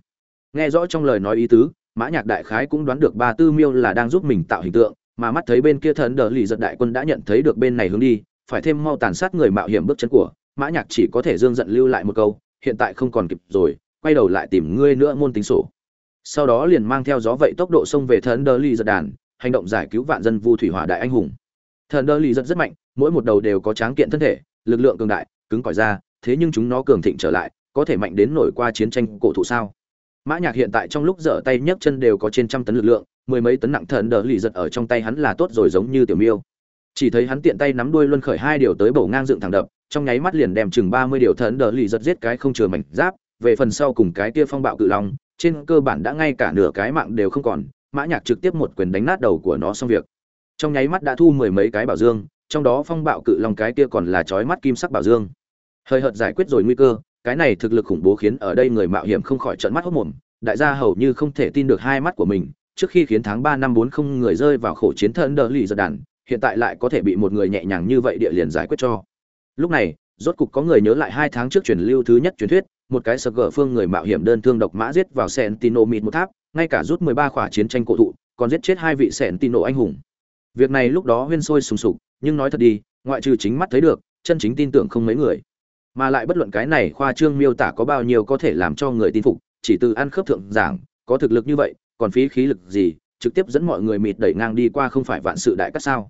Nghe rõ trong lời nói ý tứ, mã nhạc đại khái cũng đoán được ba tư miêu là đang giúp mình tạo hình tượng, mà mắt thấy bên kia thần đờ lì giật đại quân đã nhận thấy được bên này hướng đi, phải thêm mau tàn sát người mạo hiểm bước chân của, mã nhạc chỉ có thể dương giận lưu lại một câu, hiện tại không còn kịp rồi, quay đầu lại tìm ngươi nữa môn tính sổ sau đó liền mang theo gió vậy tốc độ xông về thần đờ lì giật đàn, hành động giải cứu vạn dân vu thủy hỏa đại anh hùng. Thần đờ lì giật rất mạnh, mỗi một đầu đều có tráng kiện thân thể, lực lượng cường đại, cứng cỏi ra, thế nhưng chúng nó cường thịnh trở lại, có thể mạnh đến nổi qua chiến tranh cổ thụ sao? Mã nhạc hiện tại trong lúc dở tay nhấc chân đều có trên trăm tấn lực lượng, mười mấy tấn nặng thần đờ lì giật ở trong tay hắn là tốt rồi giống như tiểu miêu. Chỉ thấy hắn tiện tay nắm đuôi luân khởi hai điều tới bổ ngang dựng thẳng đập, trong nháy mắt liền đem chừng ba mươi điều thần đờ lì giật giết cái không chừa mảnh giáp, về phần sau cùng cái kia phong bạo cự long trên cơ bản đã ngay cả nửa cái mạng đều không còn, mã nhạc trực tiếp một quyền đánh nát đầu của nó xong việc. Trong nháy mắt đã thu mười mấy cái bảo dương, trong đó phong bạo cự long cái kia còn là chói mắt kim sắc bảo dương. Hơi hợt giải quyết rồi nguy cơ, cái này thực lực khủng bố khiến ở đây người mạo hiểm không khỏi trợn mắt hốt mồm, đại gia hầu như không thể tin được hai mắt của mình, trước khi khiến tháng ba năm bốn không người rơi vào khổ chiến thân đỡ lì giật đàn, hiện tại lại có thể bị một người nhẹ nhàng như vậy địa liền giải quyết cho. Lúc này rốt cục có người nhớ lại hai tháng trước truyền lưu thứ nhất truyền thuyết, một cái sờ gở phương người mạo hiểm đơn thương độc mã giết vào sẹn tino mịt một tháp, ngay cả rút mười ba khỏa chiến tranh cổ thụ, còn giết chết hai vị sẹn tino anh hùng. Việc này lúc đó huyên sôi sùng sục, nhưng nói thật đi, ngoại trừ chính mắt thấy được, chân chính tin tưởng không mấy người. Mà lại bất luận cái này khoa trương miêu tả có bao nhiêu có thể làm cho người tin phục, chỉ từ ăn khớp thượng giảng, có thực lực như vậy, còn phí khí lực gì, trực tiếp dẫn mọi người mịt đẩy ngang đi qua không phải vạn sự đại cắt sao.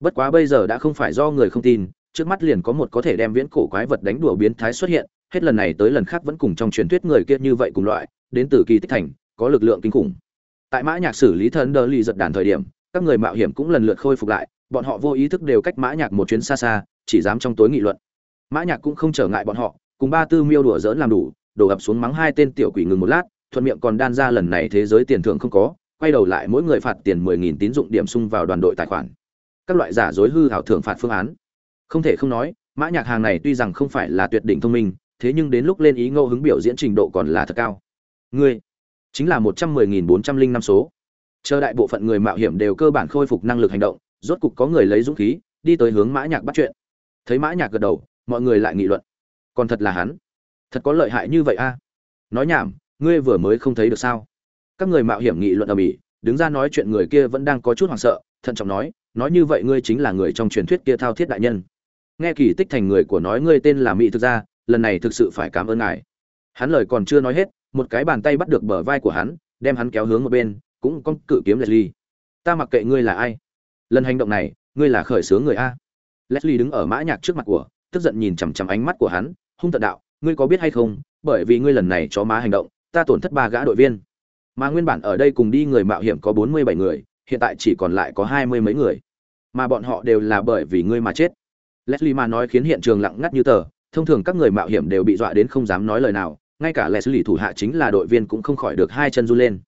Bất quá bây giờ đã không phải do người không tin trước mắt liền có một có thể đem viễn cổ quái vật đánh đùa biến thái xuất hiện, hết lần này tới lần khác vẫn cùng trong truyền thuyết người kia như vậy cùng loại, đến từ kỳ tích thành, có lực lượng kinh khủng. Tại mã nhạc xử lý thần đờ lì giật đàn thời điểm, các người mạo hiểm cũng lần lượt khôi phục lại, bọn họ vô ý thức đều cách mã nhạc một chuyến xa xa, chỉ dám trong tối nghị luận. Mã nhạc cũng không trở ngại bọn họ, cùng ba tư miêu đùa dỡn làm đủ, đổ ập xuống mắng hai tên tiểu quỷ ngừng một lát, thuận miệng còn đan ra lần này thế giới tiền thưởng không có, quay đầu lại mỗi người phạt tiền mười nghìn tín dụng điểm sung vào đoàn đội tài khoản. Các loại giả dối hư hảo thưởng phạt phương án không thể không nói, mã nhạc hàng này tuy rằng không phải là tuyệt đỉnh thông minh, thế nhưng đến lúc lên ý ngô hứng biểu diễn trình độ còn là thật cao. Ngươi, chính là một trăm mười nghìn bốn trăm linh năm số. Chờ đại bộ phận người mạo hiểm đều cơ bản khôi phục năng lực hành động, rốt cục có người lấy dũng khí, đi tới hướng mã nhạc bắt chuyện. Thấy mã nhạc gật đầu, mọi người lại nghị luận. Còn thật là hắn. Thật có lợi hại như vậy a. Nói nhảm, ngươi vừa mới không thấy được sao? Các người mạo hiểm nghị luận ở mỹ đứng ra nói chuyện người kia vẫn đang có chút hoảng sợ, thận trọng nói nói như vậy ngươi chính là người trong truyền thuyết kia thao thiết đại nhân nghe kỳ tích thành người của nói ngươi tên là mỹ thực ra lần này thực sự phải cảm ơn ngài. Hắn lời còn chưa nói hết, một cái bàn tay bắt được bờ vai của hắn, đem hắn kéo hướng một bên, cũng con cự kiếm leslie. Ta mặc kệ ngươi là ai. Lần hành động này, ngươi là khởi xướng người a. Leslie đứng ở mã nhạc trước mặt của, tức giận nhìn chằm chằm ánh mắt của hắn, hung tận đạo, ngươi có biết hay không, bởi vì ngươi lần này chó má hành động, ta tổn thất ba gã đội viên. Mà nguyên bản ở đây cùng đi người mạo hiểm có bốn mươi bảy người, hiện tại chỉ còn lại có hai mươi mấy người. Mà bọn họ đều là bởi vì ngươi mà chết leslie mà nói khiến hiện trường lặng ngắt như tờ, thông thường các người mạo hiểm đều bị dọa đến không dám nói lời nào, ngay cả leslie thủ hạ chính là đội viên cũng không khỏi được hai chân run lên.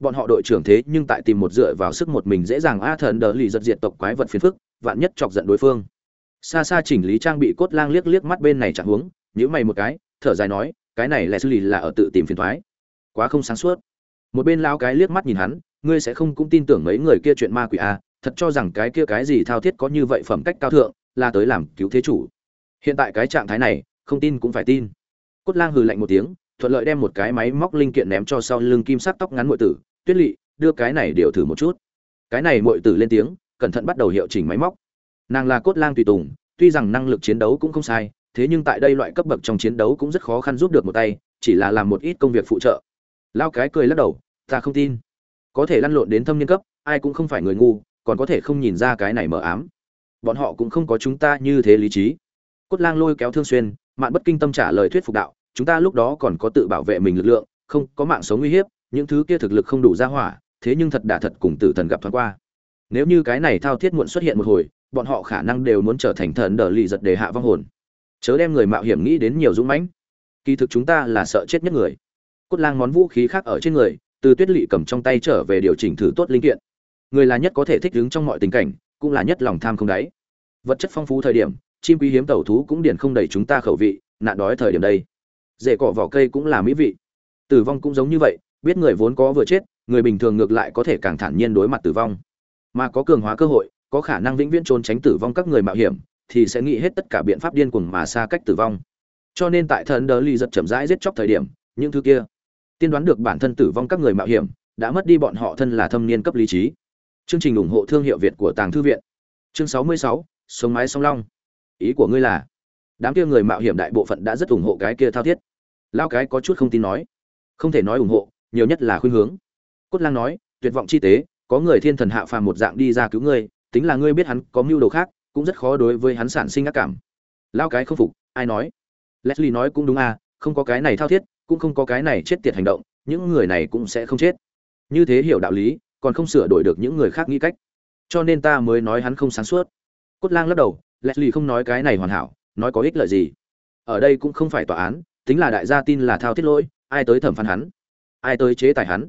Bọn họ đội trưởng thế nhưng tại tìm một dựa vào sức một mình dễ dàng a thần đỡ lì giật diệt tộc quái vật phiền phức, vạn nhất chọc giận đối phương. Xa xa chỉnh lý trang bị cốt lang liếc liếc mắt bên này chẳng huống, nhíu mày một cái, thở dài nói, cái này leslie là ở tự tìm phiền toái quá không sáng suốt. Một bên lao cái liếc mắt nhìn hắn, ngươi sẽ không cũng tin tưởng mấy người kia chuyện ma quỷ a thật cho rằng cái kia cái gì thao thiết có như vậy phẩm cách cao thượng là tới làm cứu thế chủ. Hiện tại cái trạng thái này, không tin cũng phải tin. Cốt lang hừ lạnh một tiếng, thuận lợi đem một cái máy móc linh kiện ném cho sau lưng kim sắc tóc ngắn muội tử. Tuyết lỵ đưa cái này điều thử một chút. Cái này muội tử lên tiếng, cẩn thận bắt đầu hiệu chỉnh máy móc. Nàng là cốt lang tùy tùng, tuy rằng năng lực chiến đấu cũng không sai, thế nhưng tại đây loại cấp bậc trong chiến đấu cũng rất khó khăn giúp được một tay, chỉ là làm một ít công việc phụ trợ. Lao cái cười lắc đầu, ta không tin. Có thể lăn lộn đến thâm niên cấp, ai cũng không phải người ngu, còn có thể không nhìn ra cái này mờ ám bọn họ cũng không có chúng ta như thế lý trí. Cốt lang lôi kéo thương xuyên, mạn bất kinh tâm trả lời thuyết phục đạo, chúng ta lúc đó còn có tự bảo vệ mình lực lượng, không có mạng sống uy hiếp, những thứ kia thực lực không đủ ra hỏa, thế nhưng thật đả thật cùng tử thần gặp thoáng qua. Nếu như cái này thao thiết muộn xuất hiện một hồi, bọn họ khả năng đều muốn trở thành thần đờ lì giật để hạ vong hồn. Chớ đem người mạo hiểm nghĩ đến nhiều dũng mãnh. Kỳ thực chúng ta là sợ chết nhất người. Cốt lang món vũ khí khác ở trên người, từ tuyết lỵ cầm trong tay trở về điều chỉnh thử tốt linh kiện. Người là nhất có thể thích ứng trong mọi tình cảnh cũng là nhất lòng tham không đáy. Vật chất phong phú thời điểm, chim quý hiếm tẩu thú cũng điển không đầy chúng ta khẩu vị, nạn đói thời điểm đây. Rễ cỏ vỏ cây cũng là mỹ vị. Tử vong cũng giống như vậy, biết người vốn có vừa chết, người bình thường ngược lại có thể càng thản nhiên đối mặt tử vong. Mà có cường hóa cơ hội, có khả năng vĩnh viễn trốn tránh tử vong các người mạo hiểm, thì sẽ nghĩ hết tất cả biện pháp điên cuồng mà xa cách tử vong. Cho nên tại thần đờ ly giật chậm rãi giết chóc thời điểm, những thứ kia, tiên đoán được bản thân tử vong các người mạo hiểm, đã mất đi bọn họ thân là thâm niên cấp lý trí chương trình ủng hộ thương hiệu việt của tàng thư viện. Chương 66, sống mái song long. Ý của ngươi là đám kia người mạo hiểm đại bộ phận đã rất ủng hộ cái kia thao thiết. Lao cái có chút không tin nói. Không thể nói ủng hộ nhiều nhất là khuyên hướng. Cốt lang nói tuyệt vọng chi tế có người thiên thần hạ phàm một dạng đi ra cứu ngươi tính là ngươi biết hắn có mưu đồ khác cũng rất khó đối với hắn sản sinh ác cảm. Lao cái không phục ai nói? Leslie nói cũng đúng à không có cái này thao thiết cũng không có cái này chết tiệt hành động những người này cũng sẽ không chết. Như thế hiểu đạo lý còn không sửa đổi được những người khác nghĩ cách. Cho nên ta mới nói hắn không sáng suốt. Cốt lang lắc đầu, leslie không nói cái này hoàn hảo, nói có ích lợi gì. Ở đây cũng không phải tòa án, tính là đại gia tin là thao thiết lỗi, ai tới thẩm phán hắn? Ai tới chế tài hắn?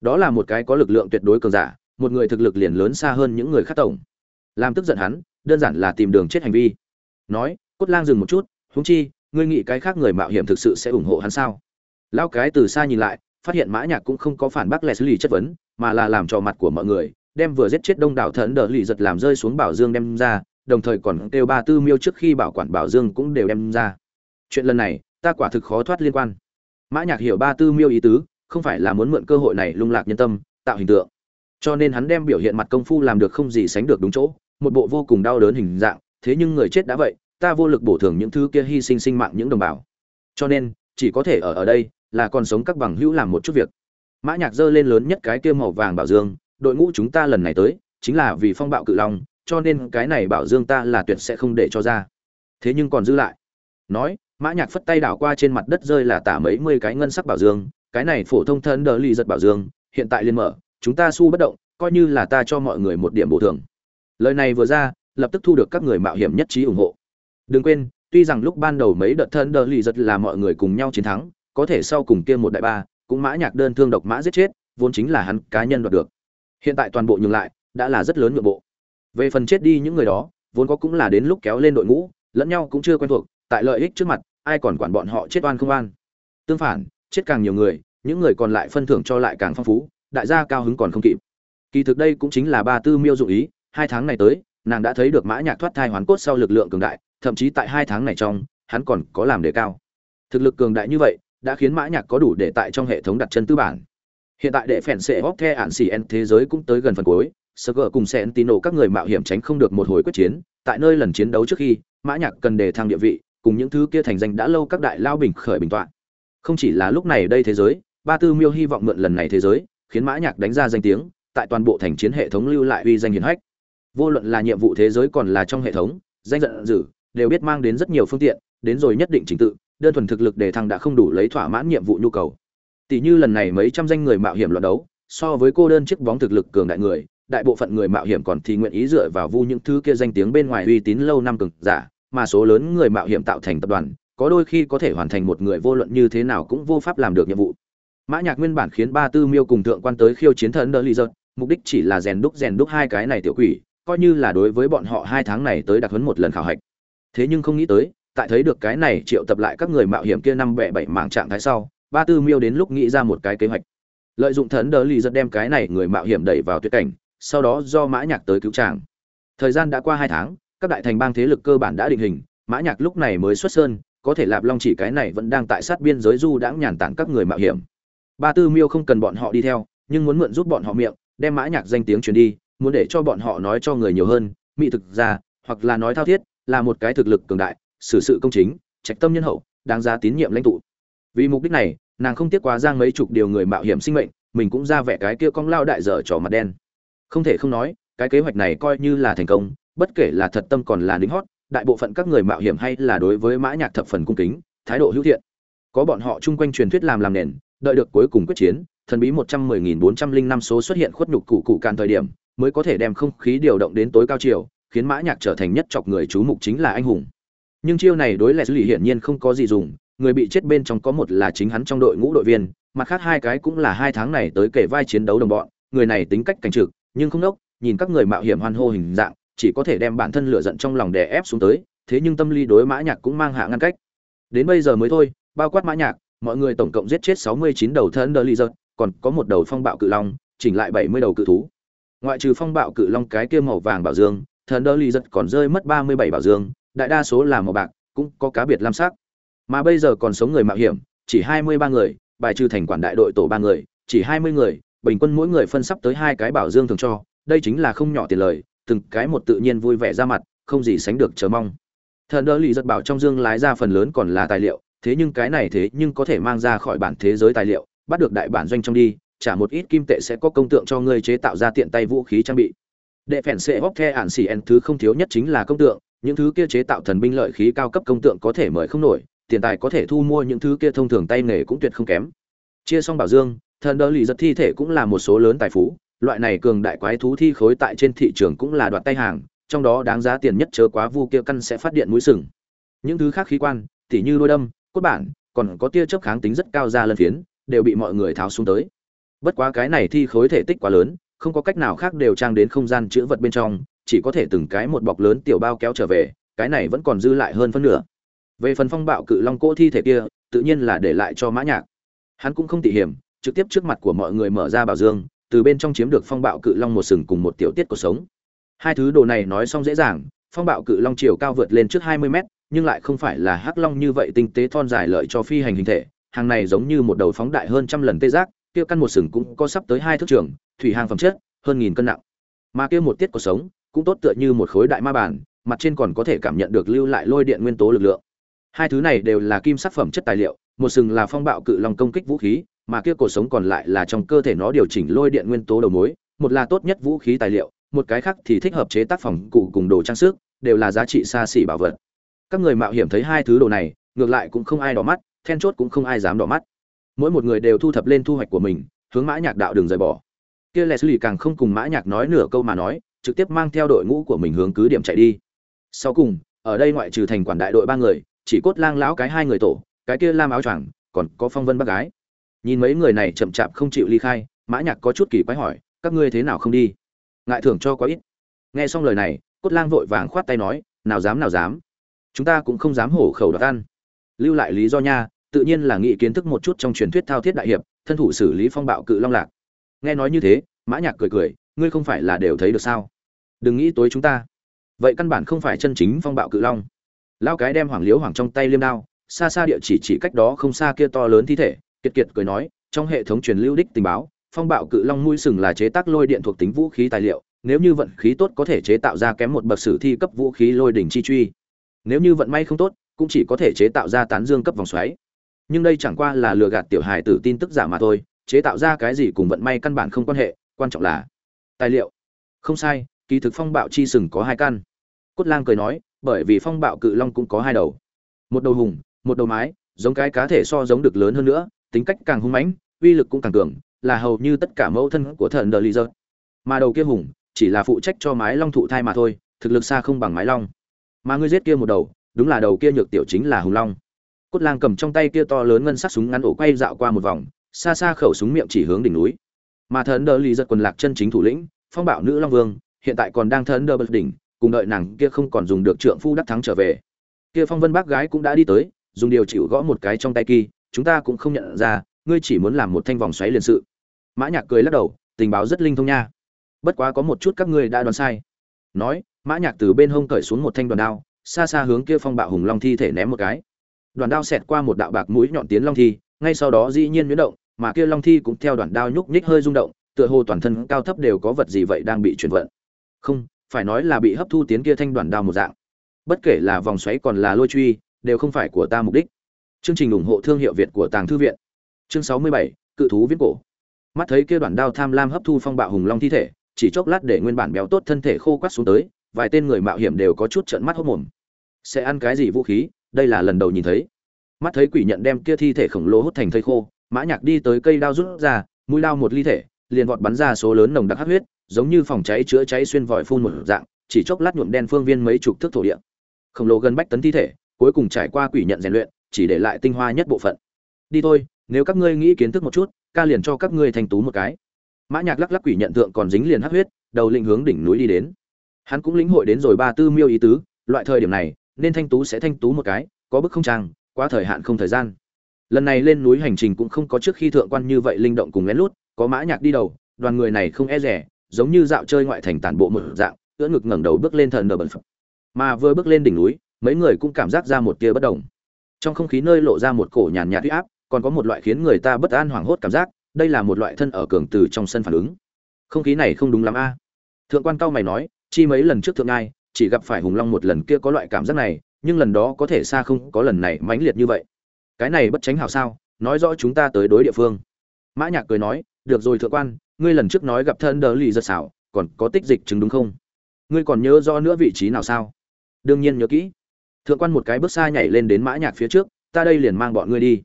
Đó là một cái có lực lượng tuyệt đối cường giả, một người thực lực liền lớn xa hơn những người khác tổng. Làm tức giận hắn, đơn giản là tìm đường chết hành vi. Nói, cốt lang dừng một chút húng chi, ngươi nghĩ cái khác người mạo hiểm thực sự sẽ ủng hộ hắn sao? Lão cái từ xa nhìn lại phát hiện mã nhạc cũng không có phản bác Leslie chất vấn, mà là làm trò mặt của mọi người, đem vừa giết chết đông đảo thần đỡ lì giật làm rơi xuống bảo dương đem ra, đồng thời còn kêu ba tư miêu trước khi bảo quản bảo dương cũng đều đem ra. Chuyện lần này, ta quả thực khó thoát liên quan. Mã nhạc hiểu ba tư miêu ý tứ, không phải là muốn mượn cơ hội này lung lạc nhân tâm, tạo hình tượng. Cho nên hắn đem biểu hiện mặt công phu làm được không gì sánh được đúng chỗ, một bộ vô cùng đau đớn hình dạng, thế nhưng người chết đã vậy, ta vô lực bổ thường những thứ kia hy sinh sinh mạng những đồng bào. Cho nên, chỉ có thể ở ở đây là còn sống các bằng hữu làm một chút việc. Mã nhạc dơ lên lớn nhất cái kia màu vàng bảo dương, đội ngũ chúng ta lần này tới, chính là vì phong bạo cự long, cho nên cái này bảo dương ta là tuyệt sẽ không để cho ra. Thế nhưng còn giữ lại. Nói, mã nhạc phất tay đảo qua trên mặt đất rơi là tả mấy mươi cái ngân sắc bảo dương, cái này phổ thông thân đờ lì giật bảo dương, hiện tại liền mở, chúng ta su bất động, coi như là ta cho mọi người một điểm bổ thường. Lời này vừa ra, lập tức thu được các người mạo hiểm nhất trí ủng hộ. Đừng quên, tuy rằng lúc ban đầu mấy đợt thân đờ lì giật là mọi người cùng nhau chiến thắng có thể sau cùng kia một đại ba, cũng mã nhạc đơn thương độc mã giết chết, vốn chính là hắn cá nhân đoạt được. Hiện tại toàn bộ nhường lại, đã là rất lớn nhượng bộ. Về phần chết đi những người đó, vốn có cũng là đến lúc kéo lên đội ngũ, lẫn nhau cũng chưa quen thuộc, tại lợi ích trước mặt, ai còn quản bọn họ chết oan không oan. Tương phản, chết càng nhiều người, những người còn lại phân thưởng cho lại càng phong phú, đại gia cao hứng còn không kịp. Kỳ thực đây cũng chính là ba tư miêu dụ ý, hai tháng này tới, nàng đã thấy được mã nhạc thoát thai hoàn cốt sau lực lượng cường đại, thậm chí tại hai tháng này trong, hắn còn có làm đề cao. Thực lực cường đại như vậy đã khiến mã nhạc có đủ để tại trong hệ thống đặt chân tư bản hiện tại đệ phèn sẽ góp the ản xì thế giới cũng tới gần phần cuối, sơ gờ cùng sẽ các người mạo hiểm tránh không được một hồi quyết chiến, tại nơi lần chiến đấu trước khi, mã nhạc cần đề thăng địa vị, cùng những thứ kia thành danh đã lâu các đại lao bình khởi bình toạn. không chỉ là lúc này đây thế giới, ba tư miêu hy vọng mượn lần này thế giới, khiến mã nhạc đánh ra danh tiếng, tại toàn bộ thành chiến hệ thống lưu lại uy danh hiển hách vô luận là nhiệm vụ thế giới còn là trong hệ thống, danh giận dữ đều biết mang đến rất nhiều phương tiện, đến rồi nhất định trình tự đơn thuần thực lực để thăng đã không đủ lấy thỏa mãn nhiệm vụ nhu cầu. Tỷ như lần này mấy trăm danh người mạo hiểm loạn đấu, so với cô đơn chiếc bóng thực lực cường đại người, đại bộ phận người mạo hiểm còn thì nguyện ý dựa vào vu những thứ kia danh tiếng bên ngoài uy tín lâu năm cực giả, mà số lớn người mạo hiểm tạo thành tập đoàn, có đôi khi có thể hoàn thành một người vô luận như thế nào cũng vô pháp làm được nhiệm vụ. Mã nhạc nguyên bản khiến ba tư miêu cùng thượng quan tới khiêu chiến thần đỡ lý giật mục đích chỉ là rèn đúc rèn đúc hai cái này tiểu quỷ, coi như là đối với bọn họ hai tháng này tới đặc huấn một lần khảo hạch. Thế nhưng không nghĩ tới tại thấy được cái này triệu tập lại các người mạo hiểm kia năm bẻ bảy mảng trạng thái sau, ba tư miêu đến lúc nghĩ ra một cái kế hoạch. Lợi dụng thần đờ lì giật đem cái này người mạo hiểm đẩy vào tuyệt cảnh, sau đó do mã nhạc tới cứu chàng. Thời gian đã qua hai tháng, các đại thành bang thế lực cơ bản đã định hình, mã nhạc lúc này mới xuất sơn, có thể lạp long chỉ cái này vẫn đang tại sát biên giới du đãng nhàn tản các người mạo hiểm. Ba tư miêu không cần bọn họ đi theo, nhưng muốn mượn giúp bọn họ miệng, đem mã nhạc danh tiếng truyền đi, muốn để cho bọn họ nói cho người nhiều hơn, mỹ thực ra, hoặc là nói thao thiết, là một cái thực lực cường đại xử sự công chính, trạch tâm nhân hậu, đáng giá tín nhiệm lãnh tụ. Vì mục đích này, nàng không tiếc quá giang mấy chục điều người mạo hiểm sinh mệnh, mình cũng ra vẻ cái kia cong lao đại dở trò mặt đen. Không thể không nói, cái kế hoạch này coi như là thành công, bất kể là thật tâm còn là đính hót, đại bộ phận các người mạo hiểm hay là đối với mã nhạc thập phần cung kính, thái độ hữu thiện. Có bọn họ chung quanh truyền thuyết làm làm nền, đợi được cuối cùng quyết chiến, thần bí một trăm mười nghìn bốn trăm linh năm số xuất hiện khuất nhục cụ cụ càn thời điểm, mới có thể đem không khí điều động đến tối cao chiều, khiến mã nhạc trở thành nhất chọc người chú mục chính là anh hùng nhưng chiêu này đối lệ xử lý hiển nhiên không có gì dùng, người bị chết bên trong có một là chính hắn trong đội ngũ đội viên, mặt khác hai cái cũng là hai tháng này tới kể vai chiến đấu đồng bọn, người này tính cách cảnh trực, nhưng không đốc, nhìn các người mạo hiểm hoan hô hình dạng, chỉ có thể đem bản thân lửa giận trong lòng đè ép xuống tới, thế nhưng tâm lý đối mã nhạc cũng mang hạ ngăn cách. Đến bây giờ mới thôi, bao quát mã nhạc, mọi người tổng cộng giết chết 69 đầu thân đờ lì giật, còn có một đầu phong bạo cự long, chỉnh lại 70 đầu cự thú. Ngoại trừ phong bạo cự long cái kia màu vàng bảo dương thần đờ lì giật còn rơi mất 37 bảo dương đại đa số là màu bạc, cũng có cá biệt lam sắc. Mà bây giờ còn sống người mạo hiểm, chỉ 23 người, bài trừ thành quản đại đội tổ ba người, chỉ 20 người, bình quân mỗi người phân sắp tới hai cái bảo dương thường cho, đây chính là không nhỏ tiền lời, từng cái một tự nhiên vui vẻ ra mặt, không gì sánh được chờ mong. Thần đỡ lì giật bảo trong dương lái ra phần lớn còn là tài liệu, thế nhưng cái này thế nhưng có thể mang ra khỏi bản thế giới tài liệu, bắt được đại bản doanh trong đi, trả một ít kim tệ sẽ có công tượng cho ngươi chế tạo ra tiện tay vũ khí trang bị. Đệ phèn sẽ hóc the ản xỉ en thứ không thiếu nhất chính là công tượng những thứ kia chế tạo thần binh lợi khí cao cấp công tượng có thể mời không nổi, tiền tài có thể thu mua những thứ kia thông thường tay nghề cũng tuyệt không kém. Chia xong bảo dương, thần đỡ lì giật thi thể cũng là một số lớn tài phú, loại này cường đại quái thú thi khối tại trên thị trường cũng là đoạt tay hàng, trong đó đáng giá tiền nhất chớ quá vu kia căn sẽ phát điện mũi sừng. Những thứ khác khí quan, tỉ như đôi đâm, cốt bản, còn có tia chớp kháng tính rất cao ra lân phiến, đều bị mọi người tháo xuống tới. Bất quá cái này thi khối thể tích quá lớn, không có cách nào khác đều trang đến không gian chữ vật bên trong chỉ có thể từng cái một bọc lớn tiểu bao kéo trở về, cái này vẫn còn dư lại hơn phân nửa. Về phần phong bạo cự long cỗ thi thể kia, tự nhiên là để lại cho mã nhạc. Hắn cũng không tỉ hiểm, trực tiếp trước mặt của mọi người mở ra bảo dương, từ bên trong chiếm được phong bạo cự long một sừng cùng một tiểu tiết cuộc sống. Hai thứ đồ này nói xong dễ dàng, phong bạo cự long chiều cao vượt lên trước 20 mét, nhưng lại không phải là hắc long như vậy tinh tế thon dài lợi cho phi hành hình thể, hàng này giống như một đầu phóng đại hơn trăm lần tê giác, kia căn một sừng cũng có sắp tới hai thước trường, thủy hàng phẩm chất, hơn nghìn cân nặng. Mà kia một tiết cuộc sống cũng tốt tựa như một khối đại ma bản mặt trên còn có thể cảm nhận được lưu lại lôi điện nguyên tố lực lượng hai thứ này đều là kim sắc phẩm chất tài liệu một sừng là phong bạo cự long công kích vũ khí mà kia cổ sống còn lại là trong cơ thể nó điều chỉnh lôi điện nguyên tố đầu mối, một là tốt nhất vũ khí tài liệu, một cái khác thì thích hợp chế tác phòng cụ cùng đồ trang sức, đều là giá trị xa xỉ bảo vật. Các người mạo hiểm thấy hai thứ đồ này, ngược lại cũng không ai đỏ mắt, then chốt cũng không ai dám đỏ mắt. Mỗi một người đều thu thập lên thu hoạch của mình, hướng Mã Nhạc đạo đường rời bỏ. Kia Leslie càng không cùng Mã Nhạc nói nửa câu mà nói, trực tiếp mang theo đội ngũ của mình hướng cứ điểm chạy đi. Sau cùng, ở đây ngoại trừ thành quản đại đội ba người, chỉ cốt lang lão cái hai người tổ, cái kia lam áo choàng, còn có phong vân bác gái. Nhìn mấy người này chậm chạp không chịu ly khai mã nhạc có chút kỳ quái hỏi các ngươi thế nào không đi? Ngại thưởng cho quá ít. Nghe xong lời này cốt lang vội vàng khoát tay nói nào dám nào dám. Chúng ta cũng không dám hổ khẩu đoạt ăn. Lưu lại lý do nha tự nhiên là nghị kiến thức một chút trong truyền thuyết thao thiết đại hiệp thân thủ xử lý phong bạo cự long lạc. Nghe nói như thế mã nhạc cười cười ngươi không phải là đều thấy được sao? Đừng nghĩ tối chúng ta. Vậy căn bản không phải chân chính phong bạo cự long. Lao cái đem hoàng liếu hoàng trong tay liêm đao, xa xa địa chỉ chỉ cách đó không xa kia to lớn thi thể, kiệt kiệt cười nói, trong hệ thống truyền lưu đích tình báo, phong bạo cự long mũi sừng là chế tác lôi điện thuộc tính vũ khí tài liệu, nếu như vận khí tốt có thể chế tạo ra kém một bậc sử thi cấp vũ khí lôi đỉnh chi truy. Nếu như vận may không tốt, cũng chỉ có thể chế tạo ra tán dương cấp vòng xoáy. Nhưng đây chẳng qua là lừa gạt tiểu hài tử tin tức giả mà thôi, chế tạo ra cái gì cùng vận may căn bản không quan hệ, quan trọng là tài liệu. Không sai kỳ thực phong bạo chi sừng có hai căn. Cốt lang cười nói, bởi vì phong bạo cự long cũng có hai đầu. Một đầu hùng, một đầu mái, giống cái cá thể so giống được lớn hơn nữa, tính cách càng hung mãnh, uy lực cũng càng cường, là hầu như tất cả mẫu thân của thần đờ lý dơ mà đầu kia hùng, chỉ là phụ trách cho mái long thụ thai mà thôi, thực lực xa không bằng mái long. Mà ngươi giết kia một đầu, đúng là đầu kia nhược tiểu chính là hùng long. Cốt lang cầm trong tay kia to lớn ngân sắc súng ngắn ổ quay dạo qua một vòng, xa xa khẩu súng miệng chỉ hướng đỉnh núi. Mà thần đờ lý giật quần lạc chân chính thủ lĩnh, phong bạo nữ long vương hiện tại còn đang thấn đơ bật đỉnh, cùng đợi nàng kia không còn dùng được trượng phu đắc thắng trở về. Kia phong vân bác gái cũng đã đi tới, dùng điều chịu gõ một cái trong tay kỳ chúng ta cũng không nhận ra, ngươi chỉ muốn làm một thanh vòng xoáy liền sự. Mã nhạc cười lắc đầu, tình báo rất linh thông nha. Bất quá có một chút các ngươi đã đoán sai. Nói, mã nhạc từ bên hông cởi xuống một thanh đoàn đao, xa xa hướng kia phong bạo hùng long thi thể ném một cái. Đoàn đao xẹt qua một đạo bạc mũi nhọn tiến long thi, ngay sau đó dĩ nhiên biến động, mà kia long thi cũng theo đoàn đao nhúc nhích hơi rung động, tựa hồ toàn thân cao thấp đều có vật gì vậy đang bị chuyển vận không, phải nói là bị hấp thu tiến kia thanh đoàn đao một dạng. Bất kể là vòng xoáy còn là lôi truy, đều không phải của ta mục đích. Chương trình ủng hộ thương hiệu việt của tàng thư viện. Chương sáu mươi bảy, cự thú viết cổ. Mắt thấy kia đoàn đao tham lam hấp thu phong bạo hùng long thi thể, chỉ chốc lát để nguyên bản béo tốt thân thể khô quắt xuống tới, vài tên người mạo hiểm đều có chút trợn mắt hốt mồm. Sẽ ăn cái gì vũ khí? Đây là lần đầu nhìn thấy. Mắt thấy quỷ nhận đem kia thi thể khổng lồ hút thành thây khô, mã nhạc đi tới cây đao rút ra, mũi đao một ly thể liền vọt bắn ra số lớn nồng đặc hắc huyết, giống như phòng cháy chữa cháy xuyên vòi phun một dạng, chỉ chốc lát nhuộm đen phương viên mấy chục thước thổ địa. Khổng lồ gần bách tấn thi thể, cuối cùng trải qua quỷ nhận rèn luyện, chỉ để lại tinh hoa nhất bộ phận. Đi thôi, nếu các ngươi nghĩ kiến thức một chút, ca liền cho các ngươi thành tú một cái. Mã nhạc lắc lắc quỷ nhận tượng còn dính liền hắc huyết, đầu lĩnh hướng đỉnh núi đi đến. Hắn cũng lĩnh hội đến rồi ba tư miêu ý tứ, loại thời điểm này, nên thanh tú sẽ thanh tú một cái, có bức không trang quá thời hạn không thời gian. Lần này lên núi hành trình cũng không có trước khi thượng quan như vậy linh động cùng lén lút có mã nhạc đi đầu, đoàn người này không e rẻ, giống như dạo chơi ngoại thành tản bộ một dạng, ưỡn ngực ngẩng đầu bước lên thần đờ bẩn phật. Mà vừa bước lên đỉnh núi, mấy người cũng cảm giác ra một tia bất động trong không khí nơi lộ ra một cổ nhàn nhạt uy áp, còn có một loại khiến người ta bất an hoảng hốt cảm giác, đây là một loại thân ở cường từ trong sân phản ứng. Không khí này không đúng lắm a. Thượng quan cao mày nói, chi mấy lần trước thượng ngài chỉ gặp phải hùng long một lần kia có loại cảm giác này, nhưng lần đó có thể xa không có lần này mãnh liệt như vậy. Cái này bất tránh hảo sao, nói rõ chúng ta tới đối địa phương. Mã nhạc cười nói được rồi thượng quan, ngươi lần trước nói gặp thân đờ lì giật xảo, còn có tích dịch chứng đúng không? Ngươi còn nhớ rõ nữa vị trí nào sao? Đương nhiên nhớ kỹ. Thượng quan một cái bước xa nhảy lên đến mã nhạc phía trước, ta đây liền mang bọn ngươi đi.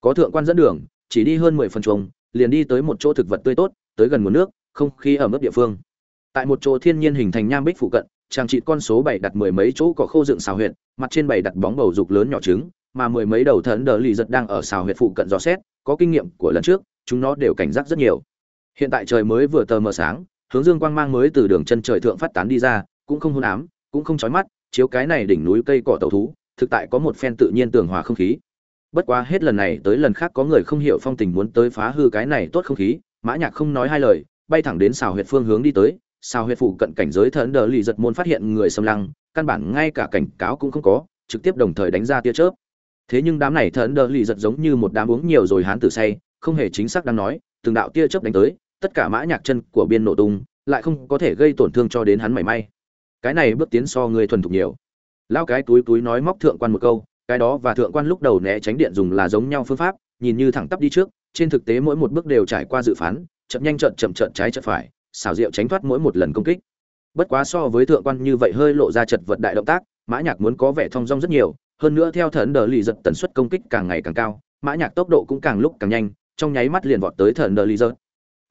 Có thượng quan dẫn đường, chỉ đi hơn mười phần chuồng, liền đi tới một chỗ thực vật tươi tốt, tới gần nguồn nước, không khí ở mức địa phương. Tại một chỗ thiên nhiên hình thành nham bích phụ cận chàng trị con số bảy đặt mười mấy chỗ cỏ khô dựng xào huyện mặt trên bảy đặt bóng bầu dục lớn nhỏ trứng, mà mười mấy đầu thần đờ lì giật đang ở xào huyệt phụ cận dò xét, có kinh nghiệm của lần trước chúng nó đều cảnh giác rất nhiều. Hiện tại trời mới vừa tờ mờ sáng, hướng dương quang mang mới từ đường chân trời thượng phát tán đi ra, cũng không hôn ám, cũng không chói mắt, chiếu cái này đỉnh núi cây cỏ tàu thú, thực tại có một phen tự nhiên tường hòa không khí. Bất quá hết lần này tới lần khác có người không hiểu phong tình muốn tới phá hư cái này tốt không khí, mã nhạc không nói hai lời, bay thẳng đến xào huyệt phương hướng đi tới, xào huyệt phụ cận cảnh giới thần đờ lì giật môn phát hiện người xâm lăng, căn bản ngay cả cảnh cáo cũng không có, trực tiếp đồng thời đánh ra tia chớp. Thế nhưng đám này thần đờ lì giật giống như một đám uống nhiều rồi hán tử say không hề chính xác đang nói, từng đạo tia chớp đánh tới, tất cả mã nhạc chân của biên nổ tung, lại không có thể gây tổn thương cho đến hắn mảy may. Cái này bước tiến so người thuần thục nhiều. Lao cái túi túi nói móc thượng quan một câu, cái đó và thượng quan lúc đầu né tránh điện dùng là giống nhau phương pháp, nhìn như thẳng tắp đi trước, trên thực tế mỗi một bước đều trải qua dự phán, chậm nhanh chậm chậm chậm trái chậm phải, xảo diệu tránh thoát mỗi một lần công kích. Bất quá so với thượng quan như vậy hơi lộ ra chật vật đại động tác, mã nhạc muốn có vẻ thong dong rất nhiều, hơn nữa theo thần đờ lì giật tần suất công kích càng ngày càng cao, mã nhạc tốc độ cũng càng lúc càng nhanh trong nháy mắt liền vọt tới thần đờ lì giật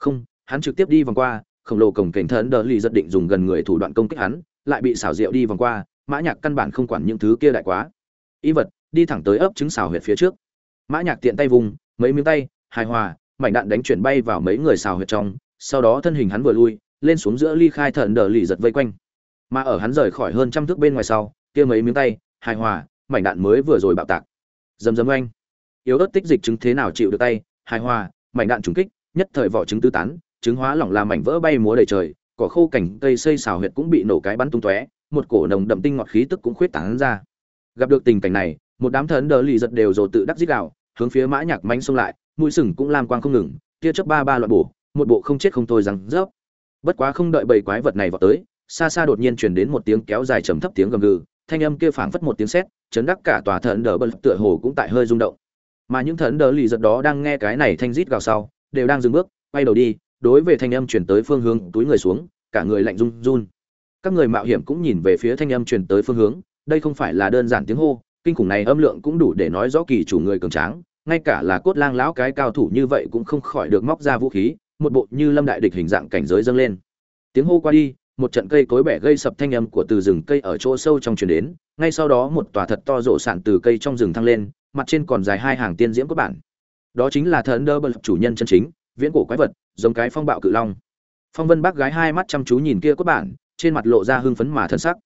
không, hắn trực tiếp đi vòng qua, khổng lồ cổng cảnh thần đờ lì giật định dùng gần người thủ đoạn công kích hắn, lại bị xảo diệu đi vòng qua, mã nhạc căn bản không quản những thứ kia đại quá. Ý vật, đi thẳng tới ấp trứng xào huyệt phía trước. Mã nhạc tiện tay vùng, mấy miếng tay, hài hòa, mảnh đạn đánh chuyển bay vào mấy người xào huyệt trong, sau đó thân hình hắn vừa lui, lên xuống giữa ly khai thần đờ lì giật vây quanh. Mà ở hắn rời khỏi hơn trăm thước bên ngoài sau, kia mấy miếng tay, hài hòa, mảnh đạn mới vừa rồi bạo tạc. Dầm dầm oanh. Yếu ớt tích dịch chứng thế nào chịu được tay hài hòa, mảnh đạn trúng kích, nhất thời vỏ trứng tứ tán, trứng hóa lỏng làm mảnh vỡ bay múa đầy trời, cỏ khô cảnh cây xây xào huyệt cũng bị nổ cái bắn tung tóe, một cổ nồng đậm tinh ngọt khí tức cũng khuyết tán ra. Gặp được tình cảnh này, một đám thần đờ lì giật đều rồi tự đắc dít gạo hướng phía mã nhạc mánh xông lại, mũi sừng cũng làm quang không ngừng kia chớp ba ba loạn bổ, một bộ không chết không thôi rằng rớp. Bất quá không đợi bầy quái vật này vào tới, xa xa đột nhiên truyền đến một tiếng kéo dài trầm thấp tiếng gầm gừ, thanh âm kia phảng phất một tiếng sét, chấn đắc cả tòa thần đờ bật tựa hồ cũng tại hơi rung động mà những thần đờ lì giật đó đang nghe cái này thanh rít gào sau, đều đang dừng bước, quay đầu đi, đối về thanh âm truyền tới phương hướng, túi người xuống, cả người lạnh run run. Các người mạo hiểm cũng nhìn về phía thanh âm truyền tới phương hướng, đây không phải là đơn giản tiếng hô, kinh khủng này âm lượng cũng đủ để nói rõ kỳ chủ người cường tráng, ngay cả là cốt lang lão cái cao thủ như vậy cũng không khỏi được móc ra vũ khí, một bộ như lâm đại địch hình dạng cảnh giới dâng lên. Tiếng hô qua đi, một trận cây cối bẻ gây sập thanh âm của từ rừng cây ở chỗ sâu trong truyền đến, ngay sau đó một tòa thật to rộ sạn từ cây trong rừng thăng lên mặt trên còn dài hai hàng tiên diễm cốt bản. Đó chính là thần đơ bật chủ nhân chân chính, viễn cổ quái vật, giống cái phong bạo cự long. Phong vân bác gái hai mắt chăm chú nhìn kia cốt bản, trên mặt lộ ra hưng phấn mà thân sắc.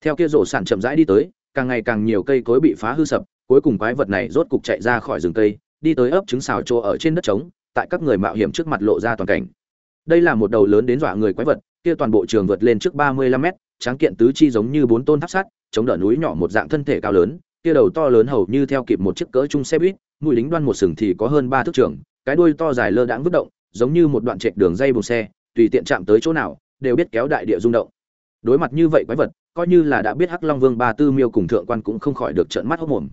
Theo kia rổ sản chậm rãi đi tới, càng ngày càng nhiều cây cối bị phá hư sập, cuối cùng quái vật này rốt cục chạy ra khỏi rừng cây, đi tới ấp trứng xào chỗ ở trên đất trống, tại các người mạo hiểm trước mặt lộ ra toàn cảnh. Đây là một đầu lớn đến dọa người quái vật, kia toàn bộ trường vượt lên trước ba mươi lăm mét, tráng kiện tứ chi giống như bốn tôn tháp sắt, chống đỡ núi nhỏ một dạng thân thể cao lớn kia đầu to lớn hầu như theo kịp một chiếc cỡ chung xe buýt, mũi lính đoan một sừng thì có hơn ba thước trưởng, cái đuôi to dài lơ đãng vứt động, giống như một đoạn trệch đường dây buồng xe, tùy tiện chạm tới chỗ nào, đều biết kéo đại địa rung động. Đối mặt như vậy quái vật, coi như là đã biết hắc long vương ba tư miêu cùng thượng quan cũng không khỏi được trợn mắt hốc mồm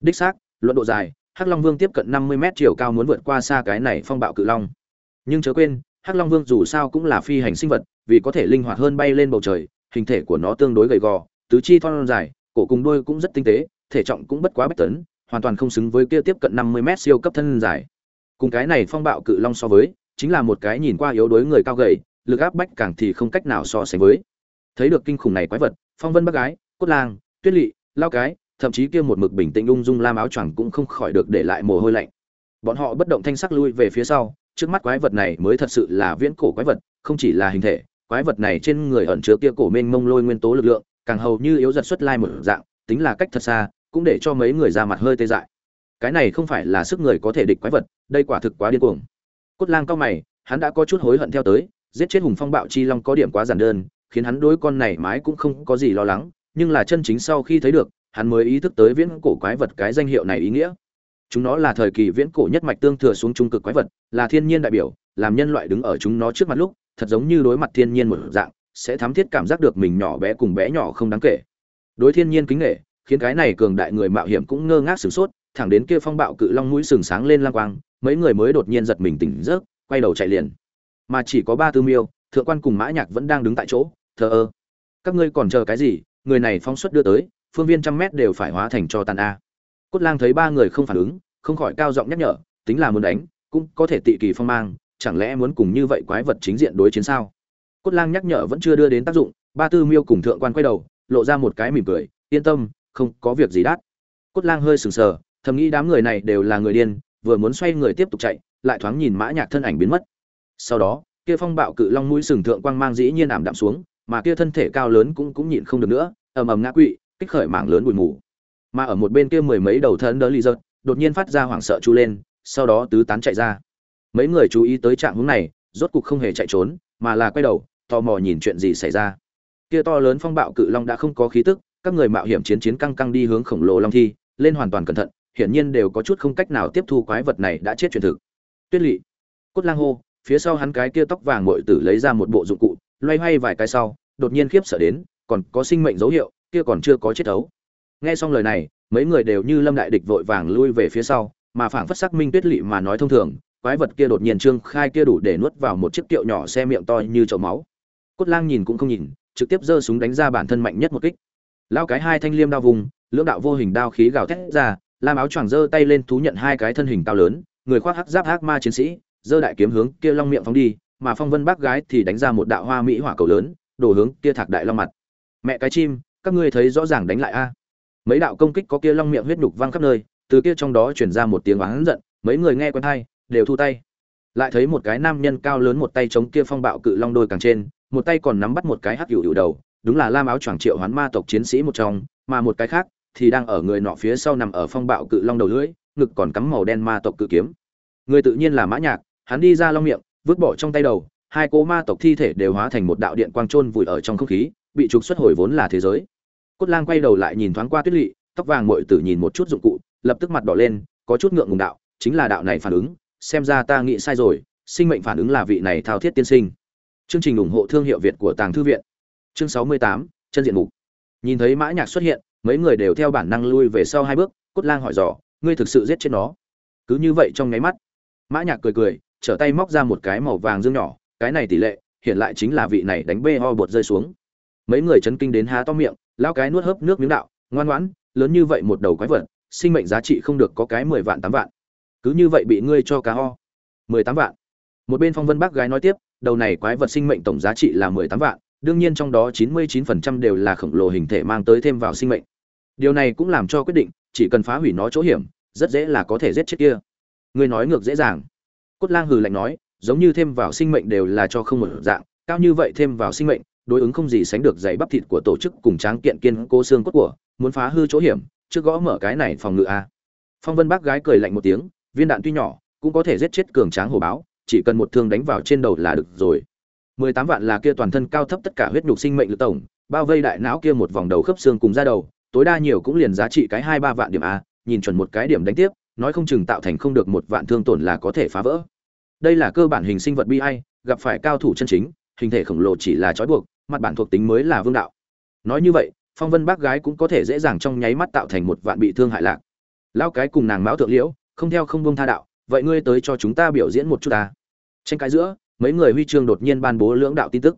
đích xác, luận độ dài, hắc long vương tiếp cận năm mươi mét chiều cao muốn vượt qua xa cái này phong bạo cự long. Nhưng chớ quên, hắc long vương dù sao cũng là phi hành sinh vật, vì có thể linh hoạt hơn bay lên bầu trời, hình thể của nó tương đối gầy gò, tứ chi thon dài, cổ cùng đuôi cũng rất tinh tế thể trọng cũng bất quá bách tấn, hoàn toàn không xứng với kia tiếp cận năm mươi mét siêu cấp thân dài. Cùng cái này phong bạo cự long so với, chính là một cái nhìn qua yếu đuối người cao gầy, lực áp bách càng thì không cách nào so sánh với. Thấy được kinh khủng này quái vật, phong vân bác gái, cốt lang, tuyết lỵ, lao cái, thậm chí kia một mực bình tĩnh ung dung lam áo choàng cũng không khỏi được để lại mồ hôi lạnh. Bọn họ bất động thanh sắc lui về phía sau, trước mắt quái vật này mới thật sự là viễn cổ quái vật, không chỉ là hình thể, quái vật này trên người ẩn chứa kia cổ mênh mông lôi nguyên tố lực lượng, càng hầu như yếu giật xuất lai một dạng tính là cách thật xa, cũng để cho mấy người ra mặt hơi tê dại. Cái này không phải là sức người có thể địch quái vật, đây quả thực quá điên cuồng. Cốt lang cao mày, hắn đã có chút hối hận theo tới, giết chết hùng phong bạo chi long có điểm quá giản đơn, khiến hắn đối con này mái cũng không có gì lo lắng, nhưng là chân chính sau khi thấy được, hắn mới ý thức tới viễn cổ quái vật cái danh hiệu này ý nghĩa. Chúng nó là thời kỳ viễn cổ nhất mạch tương thừa xuống trung cực quái vật, là thiên nhiên đại biểu, làm nhân loại đứng ở chúng nó trước mặt lúc, thật giống như đối mặt thiên nhiên một dạng, sẽ thám thiết cảm giác được mình nhỏ bé cùng bé nhỏ không đáng kể đối thiên nhiên kính nghệ khiến cái này cường đại người mạo hiểm cũng ngơ ngác sửng sốt, thẳng đến kia phong bạo cự long mũi sừng sáng lên lang quang, mấy người mới đột nhiên giật mình tỉnh giấc, quay đầu chạy liền. Mà chỉ có ba tư miêu, thượng quan cùng mã nhạc vẫn đang đứng tại chỗ, thờ ơ. Các ngươi còn chờ cái gì? Người này phóng xuất đưa tới, phương viên trăm mét đều phải hóa thành cho tàn a. Cốt lang thấy ba người không phản ứng, không khỏi cao giọng nhắc nhở, tính là muốn đánh, cũng có thể tị kỳ phong mang, chẳng lẽ muốn cùng như vậy quái vật chính diện đối chiến sao? Cốt lang nhắc nhở vẫn chưa đưa đến tác dụng, ba tư miêu cùng thượng quan quay đầu lộ ra một cái mỉm cười, yên tâm, không có việc gì đắt. Cốt lang hơi sừng sờ, thầm nghĩ đám người này đều là người điên, vừa muốn xoay người tiếp tục chạy, lại thoáng nhìn mã nhạc thân ảnh biến mất. Sau đó, kia phong bạo cự long mũi sừng thượng quang mang dĩ nhiên ảm đạm xuống, mà kia thân thể cao lớn cũng cũng nhịn không được nữa, ầm ầm ngã quỵ, kích khởi mảng lớn bụi mù. Mà ở một bên kia mười mấy đầu thân đỡ lì giật đột nhiên phát ra hoảng sợ chu lên, sau đó tứ tán chạy ra. Mấy người chú ý tới trạng hướng này, rốt cục không hề chạy trốn, mà là quay đầu, tò mò nhìn chuyện gì xảy ra kia to lớn phong bạo cự long đã không có khí tức, các người mạo hiểm chiến chiến căng căng đi hướng khổng lồ long thi, lên hoàn toàn cẩn thận, hiển nhiên đều có chút không cách nào tiếp thu quái vật này đã chết truyền thực tuyết lỵ cốt lang hô, phía sau hắn cái kia tóc vàng muội tử lấy ra một bộ dụng cụ, loay hoay vài cái sau, đột nhiên khiếp sợ đến, còn có sinh mệnh dấu hiệu, kia còn chưa có chết thấu. nghe xong lời này, mấy người đều như lâm đại địch vội vàng lui về phía sau, mà phảng phất sắc minh tuyết lỵ mà nói thông thường, quái vật kia đột nhiên trương khai kia đủ để nuốt vào một chiếc tiệu nhỏ xe miệng to như chậu máu cốt lang nhìn cũng không nhìn trực tiếp giơ súng đánh ra bản thân mạnh nhất một kích. Lao cái hai thanh liêm đao vùng, lưỡng đạo vô hình đao khí gào thét ra, lam áo choàng giơ tay lên thú nhận hai cái thân hình cao lớn, người khoác hắc giáp hắc ma chiến sĩ, giơ đại kiếm hướng kia long miệng phóng đi, mà phong vân bác gái thì đánh ra một đạo hoa mỹ hỏa cầu lớn, đổ hướng kia thạc đại long mặt. Mẹ cái chim, các ngươi thấy rõ ràng đánh lại a. Mấy đạo công kích có kia long miệng huyết nhục vang khắp nơi, từ kia trong đó truyền ra một tiếng oán giận, mấy người nghe quen hay đều thu tay. Lại thấy một cái nam nhân cao lớn một tay chống kia phong bạo cự long đôi càng trên một tay còn nắm bắt một cái hắc hữu hữu đầu, đúng là lam áo choàng triệu hoán ma tộc chiến sĩ một trong, mà một cái khác thì đang ở người nọ phía sau nằm ở phong bạo cự long đầu lưỡi, ngực còn cắm màu đen ma tộc cự kiếm. Người tự nhiên là mã nhạc, hắn đi ra long miệng, vứt bỏ trong tay đầu, hai cố ma tộc thi thể đều hóa thành một đạo điện quang trôn vùi ở trong không khí, bị trục xuất hồi vốn là thế giới. Cốt lang quay đầu lại nhìn thoáng qua tuyết lỵ, tóc vàng muội tử nhìn một chút dụng cụ, lập tức mặt đỏ lên, có chút ngượng ngùng đạo, chính là đạo này phản ứng, xem ra ta nghĩ sai rồi, sinh mệnh phản ứng là vị này thao thiết tiên sinh chương trình ủng hộ thương hiệu việt của tàng thư viện. Chương sáu mươi tám, chân diện mục. Nhìn thấy mã nhạc xuất hiện, mấy người đều theo bản năng lui về sau hai bước, cốt lang hỏi dò, ngươi thực sự giết chết nó? Cứ như vậy trong nháy mắt, mã nhạc cười cười, trở tay móc ra một cái màu vàng dương nhỏ, cái này tỷ lệ, hiện lại chính là vị này đánh bê ho bột rơi xuống. Mấy người chấn kinh đến há to miệng, lao cái nuốt hớp nước miếng đạo, ngoan ngoãn, lớn như vậy một đầu quái vật, sinh mệnh giá trị không được có cái mười vạn tám vạn. Cứ như vậy bị ngươi cho cá ho. Mười tám vạn. Một bên phong vân bác gái nói tiếp đầu này quái vật sinh mệnh tổng giá trị là mười tám vạn, đương nhiên trong đó chín mươi chín phần trăm đều là khổng lồ hình thể mang tới thêm vào sinh mệnh. Điều này cũng làm cho quyết định, chỉ cần phá hủy nó chỗ hiểm, rất dễ là có thể giết chết kia. Ngươi nói ngược dễ dàng. Cốt lang hừ lạnh nói, giống như thêm vào sinh mệnh đều là cho không một dạng, cao như vậy thêm vào sinh mệnh, đối ứng không gì sánh được dày bắp thịt của tổ chức cùng tráng kiện kiên cố xương cốt của, muốn phá hư chỗ hiểm, trước gõ mở cái này phòng ngự a. Phong vân bác gái cười lạnh một tiếng, viên đạn tuy nhỏ, cũng có thể giết chết cường tráng hổ báo chỉ cần một thương đánh vào trên đầu là được rồi. Mười tám vạn là kia toàn thân cao thấp tất cả huyết nhục sinh mệnh lực tổng, bao vây đại não kia một vòng đầu khớp xương cùng ra đầu, tối đa nhiều cũng liền giá trị cái hai ba vạn điểm a, nhìn chuẩn một cái điểm đánh tiếp, nói không chừng tạo thành không được một vạn thương tổn là có thể phá vỡ. Đây là cơ bản hình sinh vật bi ai, gặp phải cao thủ chân chính, hình thể khổng lồ chỉ là trói buộc, mặt bản thuộc tính mới là vương đạo. Nói như vậy, phong vân bác gái cũng có thể dễ dàng trong nháy mắt tạo thành một vạn bị thương hại lạc. Lao cái cùng nàng mão thượng liễu, không theo không buông tha đạo vậy ngươi tới cho chúng ta biểu diễn một chút ta. Tranh cãi giữa, mấy người huy chương đột nhiên ban bố lưỡng đạo tin tức.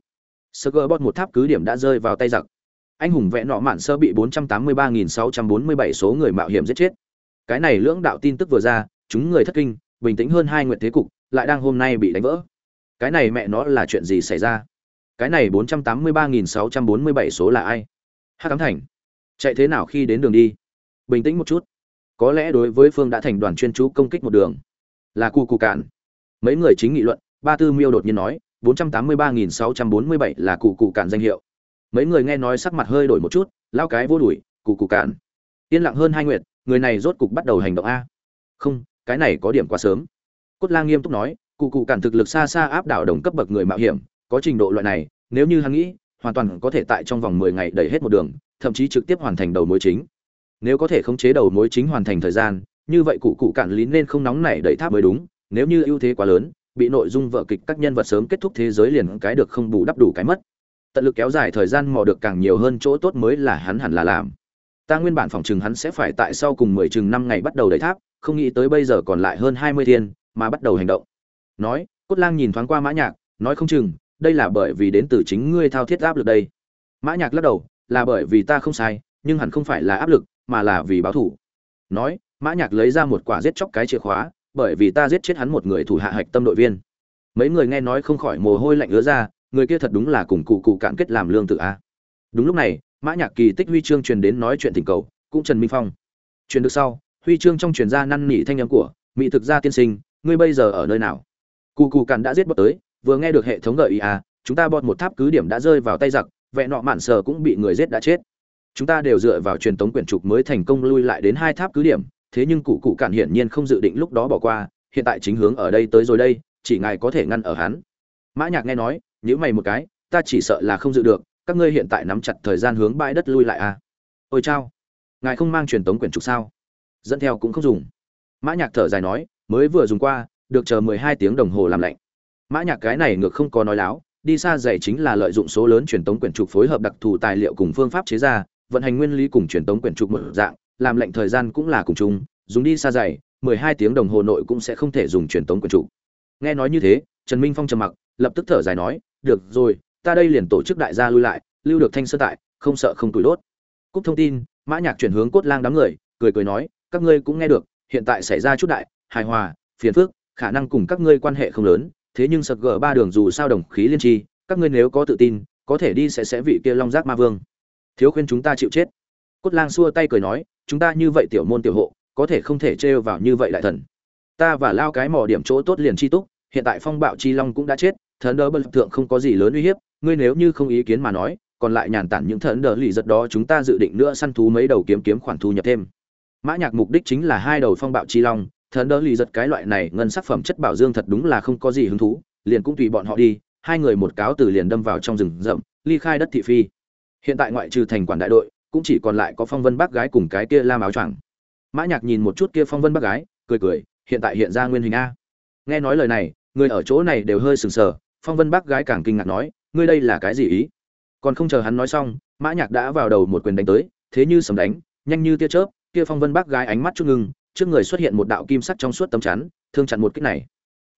Sơ cơ bót một tháp cứ điểm đã rơi vào tay giặc. Anh hùng vẽ nọ mạn sơ bị 483.647 số người mạo hiểm giết chết. Cái này lưỡng đạo tin tức vừa ra, chúng người thất kinh, bình tĩnh hơn hai nguyện thế cục, lại đang hôm nay bị đánh vỡ. Cái này mẹ nó là chuyện gì xảy ra? Cái này 483.647 số là ai? Hát cám thành. Chạy thế nào khi đến đường đi? Bình tĩnh một chút. Có lẽ đối với phương đã thành đoàn chuyên chú công kích một đường là cu cụ cạn. Mấy người chính nghị luận, ba tư miêu đột nhiên nói 483.647 là cụ cụ cạn danh hiệu. Mấy người nghe nói sắc mặt hơi đổi một chút, lao cái vô đuổi cụ cụ cạn. Yên lặng hơn hai nguyệt, người này rốt cục bắt đầu hành động a. Không, cái này có điểm quá sớm. Cốt lang nghiêm túc nói cụ cụ cản thực lực xa xa áp đảo đồng cấp bậc người mạo hiểm, có trình độ loại này, nếu như hắn nghĩ, hoàn toàn có thể tại trong vòng mười ngày đẩy hết một đường, thậm chí trực tiếp hoàn thành đầu mối chính. Nếu có thể khống chế đầu mối chính hoàn thành thời gian như vậy cụ cụ cản lý nên không nóng nảy đẩy tháp mới đúng, nếu như ưu thế quá lớn, bị nội dung vợ kịch các nhân vật sớm kết thúc thế giới liền cái được không bù đắp đủ cái mất. Tận lực kéo dài thời gian mò được càng nhiều hơn chỗ tốt mới là hắn hẳn là làm. Ta nguyên bản phòng chừng hắn sẽ phải tại sau cùng mười chừng năm ngày bắt đầu đẩy tháp, không nghĩ tới bây giờ còn lại hơn hai mươi thiên mà bắt đầu hành động. Nói, cốt lang nhìn thoáng qua mã nhạc, nói không chừng, đây là bởi vì đến từ chính ngươi thao thiết áp lực đây. Mã nhạc lắc đầu, là bởi vì ta không sai, nhưng hẳn không phải là áp lực, mà là vì báo thù nói mã nhạc lấy ra một quả giết chóc cái chìa khóa, bởi vì ta giết chết hắn một người thủ hạ hạch tâm đội viên. Mấy người nghe nói không khỏi mồ hôi lạnh ứa ra, người kia thật đúng là cùng cụ cụ cạn kết làm lương tự a. Đúng lúc này, mã nhạc kỳ tích huy chương truyền đến nói chuyện tình cầu, cũng trần minh phong. Truyền được sau, huy chương trong truyền ra năn nỉ thanh âm của, mỹ thực gia tiên sinh, ngươi bây giờ ở nơi nào? Cụ cụ cạn đã giết bot tới, vừa nghe được hệ thống gợi ý à chúng ta bọt một tháp cứ điểm đã rơi vào tay giặc vẹn nọ mạn sờ cũng bị người giết đã chết. Chúng ta đều dựa vào truyền tống quyển trục mới thành công lui lại đến hai tháp cứ điểm thế nhưng cụ cụ cản hiển nhiên không dự định lúc đó bỏ qua, hiện tại chính hướng ở đây tới rồi đây, chỉ ngài có thể ngăn ở hắn. Mã nhạc nghe nói, nhíu mày một cái, ta chỉ sợ là không dự được, các ngươi hiện tại nắm chặt thời gian hướng bãi đất lui lại à? Ôi chao, ngài không mang truyền tống quyển trục sao? Dẫn theo cũng không dùng. Mã nhạc thở dài nói, mới vừa dùng qua, được chờ mười hai tiếng đồng hồ làm lạnh. Mã nhạc cái này ngược không có nói láo, đi xa dày chính là lợi dụng số lớn truyền tống quyển trục phối hợp đặc thù tài liệu cùng phương pháp chế ra, vận hành nguyên lý cùng truyền tống quyển trục một dạng làm lệnh thời gian cũng là cùng chung, dùng đi xa dày, mười hai tiếng đồng hồ nội cũng sẽ không thể dùng truyền tống quyển trụ nghe nói như thế, trần minh phong trầm mặc, lập tức thở dài nói, được rồi, ta đây liền tổ chức đại gia lui lại, lưu được thanh sơn tại, không sợ không tuổi đốt. Cúc thông tin, mã nhạc chuyển hướng cốt lang đám người, cười cười nói, các ngươi cũng nghe được, hiện tại xảy ra chút đại, hài hòa, phiền phức, khả năng cùng các ngươi quan hệ không lớn, thế nhưng sập gờ ba đường dù sao đồng khí liên tri, các ngươi nếu có tự tin, có thể đi sẽ sẽ vị kia long giác ma vương. Thiếu khuyên chúng ta chịu chết. Cốt lang xua tay cười nói chúng ta như vậy tiểu môn tiểu hộ, có thể không thể trêu vào như vậy đại thần. Ta và lao cái mỏ điểm chỗ tốt liền chi túc, hiện tại phong bạo chi long cũng đã chết, thần đỡ bân thượng không có gì lớn uy hiếp, ngươi nếu như không ý kiến mà nói, còn lại nhàn tản những thần đỡ lì giật đó chúng ta dự định nữa săn thú mấy đầu kiếm kiếm khoản thu nhập thêm. Mã nhạc mục đích chính là hai đầu phong bạo chi long, thần đỡ lì giật cái loại này ngân sắc phẩm chất bảo dương thật đúng là không có gì hứng thú, liền cũng tùy bọn họ đi, hai người một cáo từ liền đâm vào trong rừng rậm, ly khai đất thị phi. Hiện tại ngoại trừ thành quản đại đội cũng chỉ còn lại có phong vân bác gái cùng cái kia lam áo choàng. Mã nhạc nhìn một chút kia phong vân bác gái, cười cười, hiện tại hiện ra nguyên hình a. Nghe nói lời này, người ở chỗ này đều hơi sừng sờ, phong vân bác gái càng kinh ngạc nói, ngươi đây là cái gì ý? Còn không chờ hắn nói xong, mã nhạc đã vào đầu một quyền đánh tới, thế như sấm đánh, nhanh như tia chớp, kia phong vân bác gái ánh mắt chút ngưng, trước người xuất hiện một đạo kim sắc trong suốt tấm chắn, thương chặn một kích này.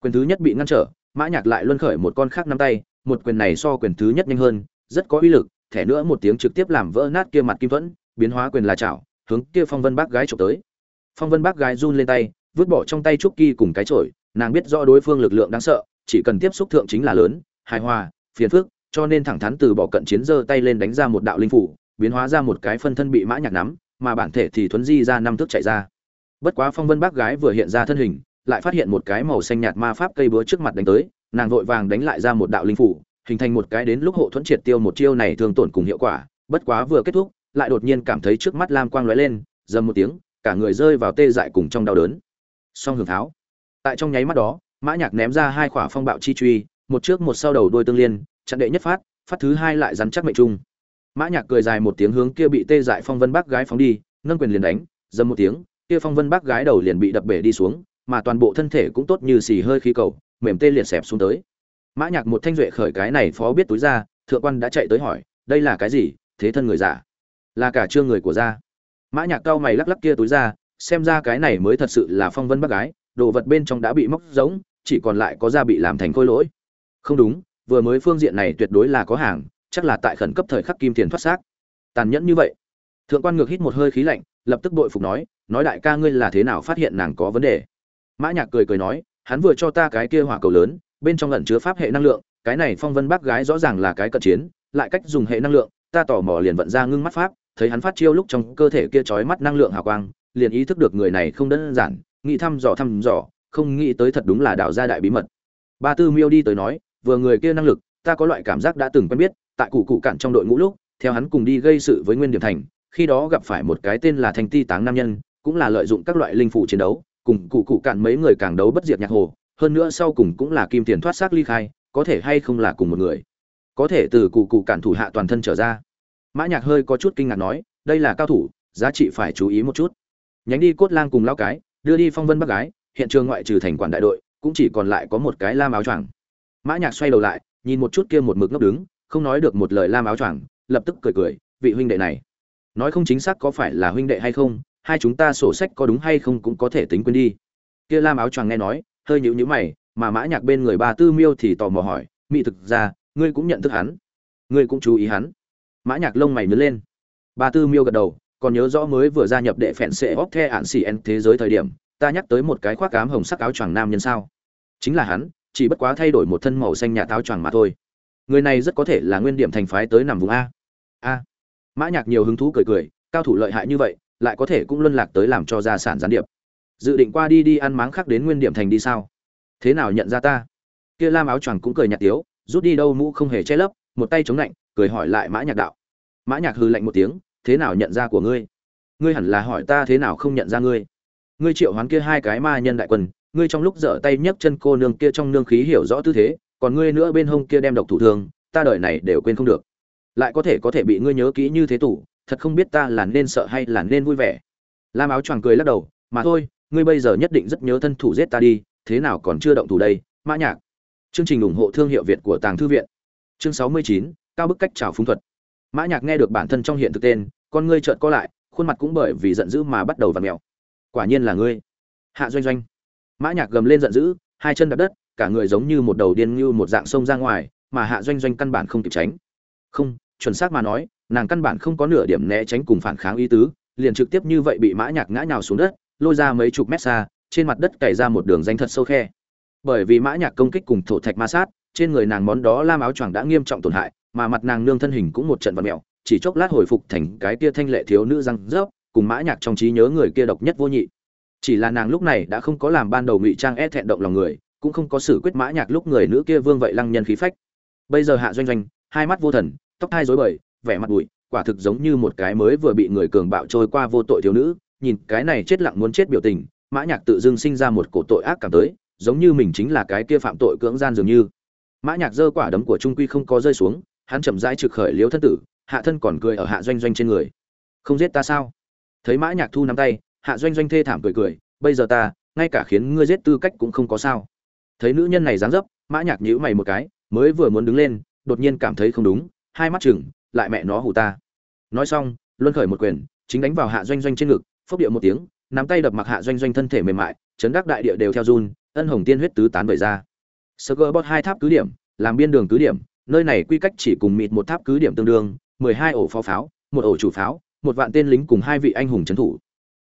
Quyền thứ nhất bị ngăn trở, mã nhạc lại luân khởi một con khác nắm tay, một quyền này so quyền thứ nhất nhanh hơn, rất có uy lực thẻ nữa một tiếng trực tiếp làm vỡ nát kia mặt kim thuẫn, biến hóa quyền là chảo, hướng kia phong vân bác gái chụp tới. Phong vân bác gái run lên tay, vứt bỏ trong tay trúc kỳ cùng cái chổi, nàng biết rõ đối phương lực lượng đáng sợ, chỉ cần tiếp xúc thượng chính là lớn, hài hòa, phiền phức, cho nên thẳng thắn từ bỏ cận chiến giơ tay lên đánh ra một đạo linh phủ, biến hóa ra một cái phân thân bị mã nhạc nắm, mà bản thể thì thuấn di ra năm thước chạy ra. Bất quá phong vân bác gái vừa hiện ra thân hình, lại phát hiện một cái màu xanh nhạt ma pháp cây búa trước mặt đánh tới, nàng vội vàng đánh lại ra một đạo linh phủ hình thành một cái đến lúc hộ thuẫn triệt tiêu một chiêu này thường tổn cùng hiệu quả, bất quá vừa kết thúc, lại đột nhiên cảm thấy trước mắt lam quang lóe lên, dầm một tiếng, cả người rơi vào tê dại cùng trong đau đớn. Song hưởng tháo. Tại trong nháy mắt đó, mã nhạc ném ra hai khỏa phong bạo chi truy, một trước một sau đầu đuôi tương liên, chặn đệ nhất phát phát thứ hai lại rắn chắc mệnh trung. Mã nhạc cười dài một tiếng hướng kia bị tê dại phong vân bác gái phóng đi, nâng quyền liền đánh, dầm một tiếng, kia phong vân bác gái đầu liền bị đập bể đi xuống, mà toàn bộ thân thể cũng tốt như xì hơi khí cầu, mềm tê liệt xẹp xuống tới mã nhạc một thanh duệ khởi cái này phó biết túi ra, thượng quan đã chạy tới hỏi, đây là cái gì? Thế thân người giả? Là cả trương người của gia. Mã nhạc cao mày lắc lắc kia túi ra, xem ra cái này mới thật sự là phong vân bác gái, đồ vật bên trong đã bị móc giống chỉ còn lại có da bị làm thành khôi lỗi. Không đúng, vừa mới phương diện này tuyệt đối là có hàng, chắc là tại khẩn cấp thời khắc kim tiền thoát xác. Tàn nhẫn như vậy. Thượng quan ngược hít một hơi khí lạnh, lập tức bội phục nói nói đại ca ngươi là thế nào phát hiện nàng có vấn đề? Mã nhạc cười cười nói, hắn vừa cho ta cái kia hỏa cầu lớn bên trong ẩn chứa pháp hệ năng lượng, cái này phong vân bác gái rõ ràng là cái cận chiến, lại cách dùng hệ năng lượng, ta tò mò liền vận ra ngưng mắt pháp, thấy hắn phát chiêu lúc trong cơ thể kia chói mắt năng lượng hào quang, liền ý thức được người này không đơn giản, nghĩ thăm dò thăm dò, không nghĩ tới thật đúng là đạo gia đại bí mật. Ba tư miêu đi tới nói, vừa người kia năng lực, ta có loại cảm giác đã từng quen biết, tại cụ cụ cạn trong đội ngũ lúc, theo hắn cùng đi gây sự với nguyên điểm thành, khi đó gặp phải một cái tên là thành ti táng nam nhân, cũng là lợi dụng các loại linh phụ chiến đấu, cùng cụ cụ cạn mấy người càng đấu bất diệt nhạc hồ hơn nữa sau cùng cũng là kim tiền thoát xác ly khai, có thể hay không là cùng một người. Có thể từ cụ cụ cản thủ hạ toàn thân trở ra. Mã nhạc hơi có chút kinh ngạc nói, đây là cao thủ, giá trị phải chú ý một chút. Nhánh đi cốt lang cùng lao cái, đưa đi phong vân bắc gái, hiện trường ngoại trừ thành quản đại đội, cũng chỉ còn lại có một cái lam áo choàng. Mã nhạc xoay đầu lại, nhìn một chút kia một mực ngốc đứng, không nói được một lời lam áo choàng, lập tức cười cười, vị huynh đệ này. Nói không chính xác có phải là huynh đệ hay không, hai chúng ta sổ sách có đúng hay không cũng có thể tính quên đi. Kia lam áo choàng nghe nói hơi nhíu nhíu mày, mà mã nhạc bên người ba tư miêu thì tò mò hỏi mỹ thực ra, ngươi cũng nhận thức hắn. Ngươi cũng chú ý hắn. Mã nhạc lông mày nhướng lên. Ba tư miêu gật đầu, còn nhớ rõ mới vừa gia nhập đệ phèn sệ óc the ạn xì en thế giới thời điểm, ta nhắc tới một cái khoác cám hồng sắc áo choàng nam nhân sao? Chính là hắn, chỉ bất quá thay đổi một thân màu xanh nhà táo choàng mà thôi. Người này rất có thể là nguyên điểm thành phái tới nằm vùng a. A. Mã nhạc nhiều hứng thú cười cười, cao thủ lợi hại như vậy, lại có thể cũng luân lạc tới làm cho gia sản gián điệp dự định qua đi đi ăn máng khác đến nguyên điểm thành đi sao? Thế nào nhận ra ta? Kia lam áo choàng cũng cười nhạt tiếu, rút đi đâu mũ không hề che lấp, một tay chống lạnh, cười hỏi lại mã nhạc đạo. Mã nhạc hừ lạnh một tiếng, thế nào nhận ra của ngươi? Ngươi hẳn là hỏi ta thế nào không nhận ra ngươi. Ngươi triệu hoán kia hai cái ma nhân đại quân, ngươi trong lúc dở tay nhấc chân cô nương kia trong nương khí hiểu rõ tư thế, còn ngươi nữa bên hông kia đem độc thủ thương ta đời này đều quên không được. Lại có thể có thể bị ngươi nhớ kỹ như thế tủ, thật không biết ta là nên sợ hay là nên vui vẻ. Lam áo choàng cười lắc đầu, mà thôi ngươi bây giờ nhất định rất nhớ thân thủ giết ta đi, thế nào còn chưa động thủ đây, mã nhạc? Chương trình ủng hộ thương hiệu việt của tàng thư viện. Chương sáu mươi chín, cao bức cách chào phúng thuật. Mã nhạc nghe được bản thân trong hiện thực tên, con ngươi chợt co lại, khuôn mặt cũng bởi vì giận dữ mà bắt đầu vặn mèo. Quả nhiên là ngươi. Hạ doanh doanh. Mã nhạc gầm lên giận dữ, hai chân đạp đất, cả người giống như một đầu điên như một dạng sông ra ngoài, mà hạ doanh doanh căn bản không kịp tránh. Không, chuẩn xác mà nói, nàng căn bản không có nửa điểm né tránh cùng phản kháng ý tứ, liền trực tiếp như vậy bị mã nhạc ngã nhào xuống đất lôi ra mấy chục mét xa, trên mặt đất cày ra một đường danh thật sâu khe. Bởi vì mã nhạc công kích cùng thổ thạch ma sát, trên người nàng món đó lam áo choàng đã nghiêm trọng tổn hại, mà mặt nàng nương thân hình cũng một trận vặn mèo chỉ chốc lát hồi phục thành cái kia thanh lệ thiếu nữ răng rớp, cùng mã nhạc trong trí nhớ người kia độc nhất vô nhị. Chỉ là nàng lúc này đã không có làm ban đầu ngụy trang e thẹn động lòng người, cũng không có xử quyết mã nhạc lúc người nữ kia vương vậy lăng nhân khí phách. Bây giờ hạ doanh doanh, hai mắt vô thần, tóc hai rối bời, vẻ mặt bụi, quả thực giống như một cái mới vừa bị người cường bạo trôi qua vô tội thiếu nữ nhìn cái này chết lặng muốn chết biểu tình, mã nhạc tự dưng sinh ra một cổ tội ác cảm tới, giống như mình chính là cái kia phạm tội cưỡng gian dường như. Mã nhạc giơ quả đấm của trung quy không có rơi xuống, hắn chậm rãi trực khởi liếu thân tử, hạ thân còn cười ở hạ doanh doanh trên người. Không giết ta sao? Thấy mã nhạc thu nắm tay, hạ doanh doanh thê thảm cười cười, bây giờ ta, ngay cả khiến ngươi giết tư cách cũng không có sao. Thấy nữ nhân này dáng dấp, mã nhạc nhíu mày một cái, mới vừa muốn đứng lên, đột nhiên cảm thấy không đúng, hai mắt chừng, lại mẹ nó hù ta. Nói xong, luân khởi một quyền, chính đánh vào hạ doanh doanh trên ngực phốc điệu một tiếng, nắm tay đập mặc hạ doanh doanh thân thể mềm mại, chấn đắc đại địa đều theo run, ân hồng tiên huyết tứ tán bởi ra. Sơ cơ bót hai tháp cứ điểm, làm biên đường cứ điểm, nơi này quy cách chỉ cùng mịt một tháp cứ điểm tương đương, mười hai ổ pháo pháo, một ổ chủ pháo, một vạn tên lính cùng hai vị anh hùng trấn thủ.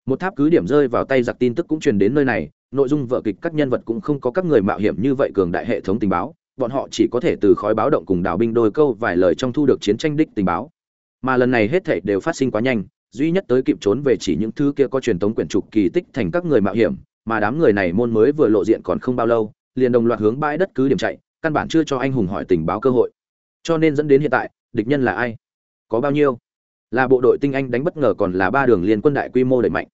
Một tháp cứ điểm rơi vào tay giặc tin tức cũng truyền đến nơi này, nội dung vở kịch các nhân vật cũng không có các người mạo hiểm như vậy cường đại hệ thống tình báo, bọn họ chỉ có thể từ khói báo động cùng đào binh đôi câu vài lời trong thu được chiến tranh đích tình báo. Mà lần này hết thảy đều phát sinh quá nhanh duy nhất tới kịp trốn về chỉ những thứ kia có truyền thống quyển trục kỳ tích thành các người mạo hiểm, mà đám người này môn mới vừa lộ diện còn không bao lâu, liền đồng loạt hướng bãi đất cứ điểm chạy, căn bản chưa cho anh hùng hỏi tình báo cơ hội. Cho nên dẫn đến hiện tại, địch nhân là ai? Có bao nhiêu? Là bộ đội tinh anh đánh bất ngờ còn là ba đường liên quân đại quy mô đẩy mạnh.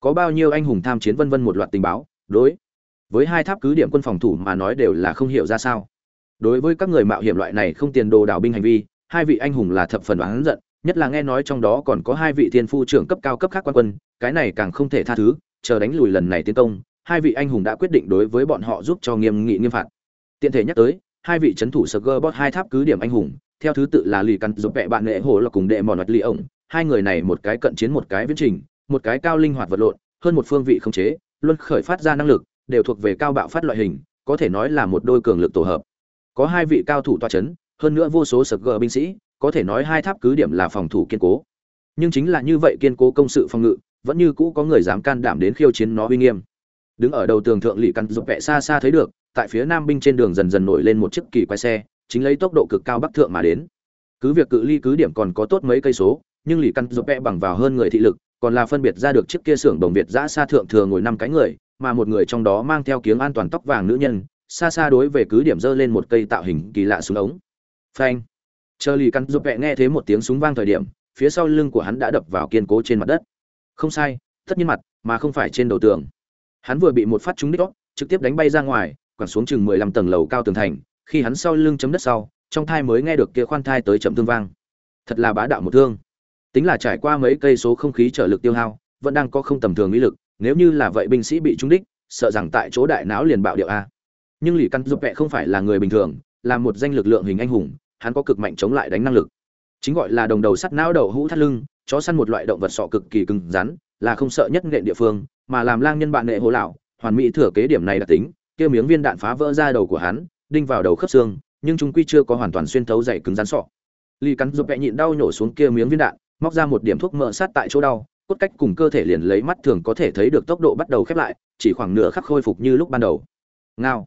Có bao nhiêu anh hùng tham chiến vân vân một loạt tình báo? Đối với hai tháp cứ điểm quân phòng thủ mà nói đều là không hiểu ra sao. Đối với các người mạo hiểm loại này không tiền đồ đảo binh hành vi, hai vị anh hùng là thập phần oán giận nhất là nghe nói trong đó còn có hai vị thiên phu trưởng cấp cao cấp khác quan quân, cái này càng không thể tha thứ, chờ đánh lùi lần này tiến công, hai vị anh hùng đã quyết định đối với bọn họ giúp cho nghiêm nghị nghiêm phạt. Tiện thể nhắc tới, hai vị trấn thủ sơ gơ bót hai tháp cứ điểm anh hùng, theo thứ tự là lì căn giúp vẹ bạn nghệ hồ là cùng đệ mòn mặt lì ổng, hai người này một cái cận chiến một cái viễn trình, một cái cao linh hoạt vật lộn, hơn một phương vị không chế, luôn khởi phát ra năng lực, đều thuộc về cao bạo phát loại hình, có thể nói là một đôi cường lực tổ hợp. Có hai vị cao thủ toa chấn, hơn nữa vô số sập gờ binh sĩ có thể nói hai tháp cứ điểm là phòng thủ kiên cố. Nhưng chính là như vậy kiên cố công sự phòng ngự, vẫn như cũ có người dám can đảm đến khiêu chiến nó uy nghiêm. Đứng ở đầu tường thượng lỵ căn dục vẹ xa xa thấy được, tại phía nam binh trên đường dần dần nổi lên một chiếc kỳ quái xe, chính lấy tốc độ cực cao bắc thượng mà đến. Cứ việc cự ly cứ điểm còn có tốt mấy cây số, nhưng lỵ căn dục vẹ bằng vào hơn người thị lực, còn là phân biệt ra được chiếc kia xưởng đồng việt giã xa thượng thừa ngồi năm cái người, mà một người trong đó mang theo kiếng an toàn tóc vàng nữ nhân, xa xa đối về cứ điểm dơ lên một cây tạo hình kỳ lạ xuống ống. Phanh chờ lì căn giúp vẹ nghe thấy một tiếng súng vang thời điểm phía sau lưng của hắn đã đập vào kiên cố trên mặt đất. Không sai tất nhiên mặt mà không phải trên đầu tường. Hắn vừa bị một phát trúng đích đó, trực tiếp đánh bay ra ngoài quẳng xuống chừng mười lăm tầng lầu cao tường thành. Khi hắn sau lưng chấm đất sau trong thai mới nghe được kia khoan thai tới chậm thương vang. Thật là bá đạo một thương. Tính là trải qua mấy cây số không khí trở lực tiêu hao vẫn đang có không tầm thường ý lực nếu như là vậy binh sĩ bị trúng đích sợ rằng tại chỗ đại não liền bạo điệu a. Nhưng lì căn giúp vẹ không phải là người bình thường là một danh lực lượng hình anh hùng hắn có cực mạnh chống lại đánh năng lực. Chính gọi là đồng đầu sắt não đầu hũ thắt lưng, chó săn một loại động vật sọ cực kỳ cứng rắn, là không sợ nhất nện địa phương, mà làm lang nhân bạn nệ hồ lão, hoàn mỹ thừa kế điểm này đặc tính, kia miếng viên đạn phá vỡ ra đầu của hắn, đinh vào đầu khớp xương, nhưng chúng quy chưa có hoàn toàn xuyên thấu dày cứng rắn sọ. Lì cắn giúp vẻ nhịn đau nhổ xuống kia miếng viên đạn, móc ra một điểm thuốc mỡ sát tại chỗ đau, cốt cách cùng cơ thể liền lấy mắt thường có thể thấy được tốc độ bắt đầu khép lại, chỉ khoảng nửa khắc khôi phục như lúc ban đầu. Ngao.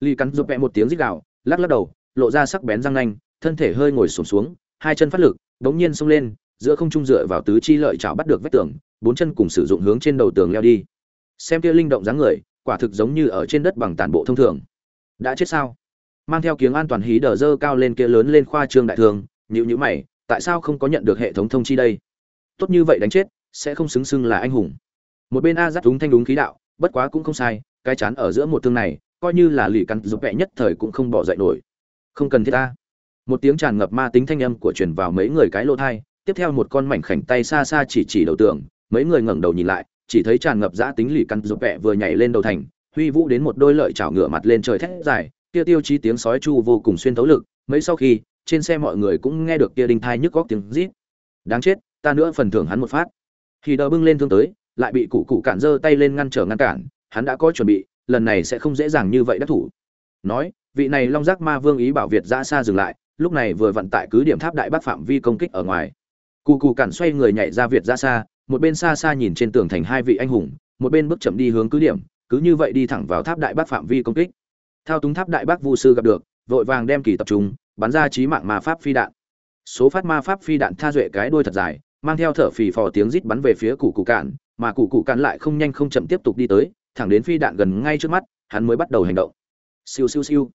Lý cắn giúp vẻ một tiếng rít gào, lắc lắc đầu, lộ ra sắc bén răng nanh thân thể hơi ngồi sụp xuống, xuống hai chân phát lực đống nhiên xông lên giữa không trung dựa vào tứ chi lợi chảo bắt được vách tường bốn chân cùng sử dụng hướng trên đầu tường leo đi. Xem kia linh động dáng người quả thực giống như ở trên đất bằng tàn bộ thông thường. Đã chết sao? Mang theo kiếng an toàn hí đờ dơ cao lên kia lớn lên khoa trương đại thường nhíu nhíu mày tại sao không có nhận được hệ thống thông chi đây? Tốt như vậy đánh chết sẽ không xứng xưng là anh hùng. Một bên a dắt đúng thanh đúng khí đạo bất quá cũng không sai cái chán ở giữa một thương này coi như là lì căn dục vẻ nhất thời cũng không bỏ dậy nổi. Không cần thiết ta một tiếng tràn ngập ma tính thanh âm của truyền vào mấy người cái lỗ thai, tiếp theo một con mảnh khảnh tay xa xa chỉ chỉ đầu tường, mấy người ngẩng đầu nhìn lại, chỉ thấy tràn ngập giã tính lì căn giúp vẹ vừa nhảy lên đầu thành, huy vũ đến một đôi lợi chảo ngựa mặt lên trời thét dài, kia tiêu chí tiếng sói chu vô cùng xuyên thấu lực, mấy sau khi, trên xe mọi người cũng nghe được kia đinh thai nhức góc tiếng rít. Đáng chết, ta nữa phần thưởng hắn một phát. Khi đờ bưng lên thương tới, lại bị cụ cụ cản giơ tay lên ngăn trở ngăn cản, hắn đã có chuẩn bị, lần này sẽ không dễ dàng như vậy đắc thủ. Nói, vị này long giác ma vương ý bảo việt ra xa dừng lại lúc này vừa vận tại cứ điểm tháp đại bắc phạm vi công kích ở ngoài. Cụ cụ cản xoay người nhảy ra việt ra xa, một bên xa xa nhìn trên tường thành hai vị anh hùng, một bên bước chậm đi hướng cứ điểm, cứ như vậy đi thẳng vào tháp đại bắc phạm vi công kích. Thao túng tháp đại bắc vu sư gặp được, vội vàng đem kỳ tập trung, bắn ra trí mạng ma pháp phi đạn. Số phát ma pháp phi đạn tha duệ cái đuôi thật dài, mang theo thở phì phò tiếng rít bắn về phía cụ cụ cạn mà cụ cụ cạn lại không nhanh không chậm tiếp tục đi tới, thẳng đến phi đạn gần ngay trước mắt, hắn mới bắt đầu hành động. Siêu siêu siêu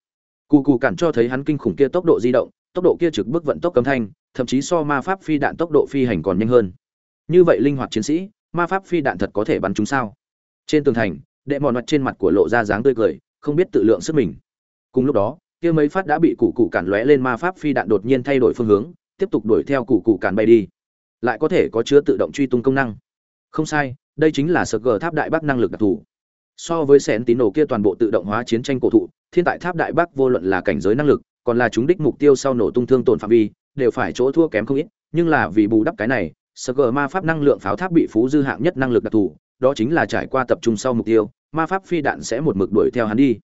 cụ cụ cản cho thấy hắn kinh khủng kia tốc độ di động, tốc độ kia trực bước vận tốc cấm thanh, thậm chí so ma pháp phi đạn tốc độ phi hành còn nhanh hơn. Như vậy linh hoạt chiến sĩ, ma pháp phi đạn thật có thể bắn chúng sao? Trên tường thành, đệ mòn mặt trên mặt của lộ ra dáng tươi cười, không biết tự lượng sức mình. Cùng lúc đó, kia mấy phát đã bị cụ cụ cản lóe lên ma pháp phi đạn đột nhiên thay đổi phương hướng, tiếp tục đuổi theo cụ cụ cản bay đi. Lại có thể có chứa tự động truy tung công năng. Không sai, đây chính là sờ gờ tháp đại bắc năng lực đặc thù so với sẻn tín nổ kia toàn bộ tự động hóa chiến tranh cổ thụ, thiên tại tháp đại bắc vô luận là cảnh giới năng lực, còn là chúng đích mục tiêu sau nổ tung thương tổn phạm vi, đều phải chỗ thua kém không ít. Nhưng là vì bù đắp cái này sơ gờ ma pháp năng lượng pháo tháp bị phú dư hạng nhất năng lực đặc thù, đó chính là trải qua tập trung sau mục tiêu, ma pháp phi đạn sẽ một mực đuổi theo hắn đi.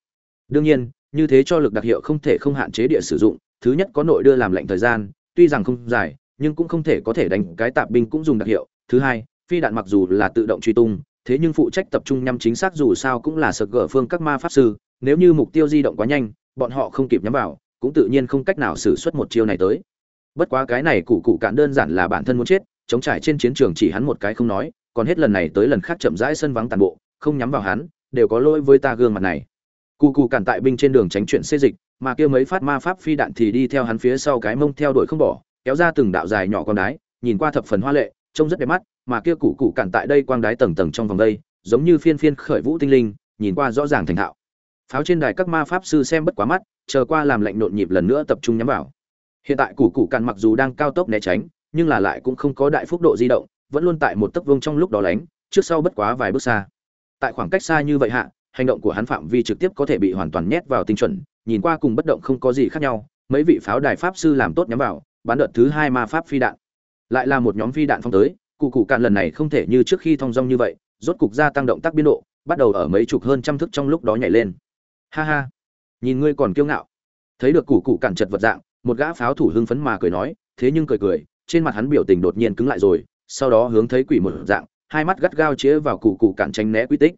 Đương nhiên, như thế cho lực đặc hiệu không thể không hạn chế địa sử dụng, thứ nhất có nội đưa làm lệnh thời gian, tuy rằng không dài, nhưng cũng không thể có thể đánh cái tạp binh cũng dùng đặc hiệu. Thứ hai, phi đạn mặc dù là tự động truy tung thế nhưng phụ trách tập trung nhắm chính xác dù sao cũng là sực gở phương các ma pháp sư, nếu như mục tiêu di động quá nhanh, bọn họ không kịp nhắm vào, cũng tự nhiên không cách nào xử suất một chiêu này tới. Bất quá cái này cụ cụ cạn đơn giản là bản thân muốn chết, chống trải trên chiến trường chỉ hắn một cái không nói, còn hết lần này tới lần khác chậm rãi sân vắng tàn bộ, không nhắm vào hắn, đều có lỗi với ta gương mặt này. Cụ cụ cản tại binh trên đường tránh chuyện xê dịch, mà kia mấy phát ma pháp phi đạn thì đi theo hắn phía sau cái mông theo đuổi không bỏ, kéo ra từng đạo dài nhỏ con đái, nhìn qua thập phần hoa lệ trông rất đẹp mắt, mà kia củ củ cản tại đây quang đái tầng tầng trong vòng đây, giống như phiên phiên khởi vũ tinh linh, nhìn qua rõ ràng thành thạo. Pháo trên đài các ma pháp sư xem bất quá mắt, chờ qua làm lệnh nộn nhịp lần nữa tập trung nhắm vào. Hiện tại củ củ cản mặc dù đang cao tốc né tránh, nhưng là lại cũng không có đại phúc độ di động, vẫn luôn tại một tấc vương trong lúc đó lánh, trước sau bất quá vài bước xa. Tại khoảng cách xa như vậy hạ, hành động của hắn phạm vi trực tiếp có thể bị hoàn toàn nhét vào tinh chuẩn, nhìn qua cùng bất động không có gì khác nhau, mấy vị pháo đài pháp sư làm tốt nhắm vào, bắn đợt thứ hai ma pháp phi đạn lại là một nhóm phi đạn phong tới, cụ cụ cạn lần này không thể như trước khi thong dong như vậy, rốt cục gia tăng động tác biên độ, bắt đầu ở mấy chục hơn trăm thước trong lúc đó nhảy lên. Ha ha, nhìn ngươi còn kiêu ngạo. Thấy được cụ cụ cạn chật vật dạng, một gã pháo thủ hưng phấn mà cười nói, thế nhưng cười cười, trên mặt hắn biểu tình đột nhiên cứng lại rồi, sau đó hướng thấy quỷ một dạng, hai mắt gắt gao chĩa vào cụ cụ cạn tránh né quy tích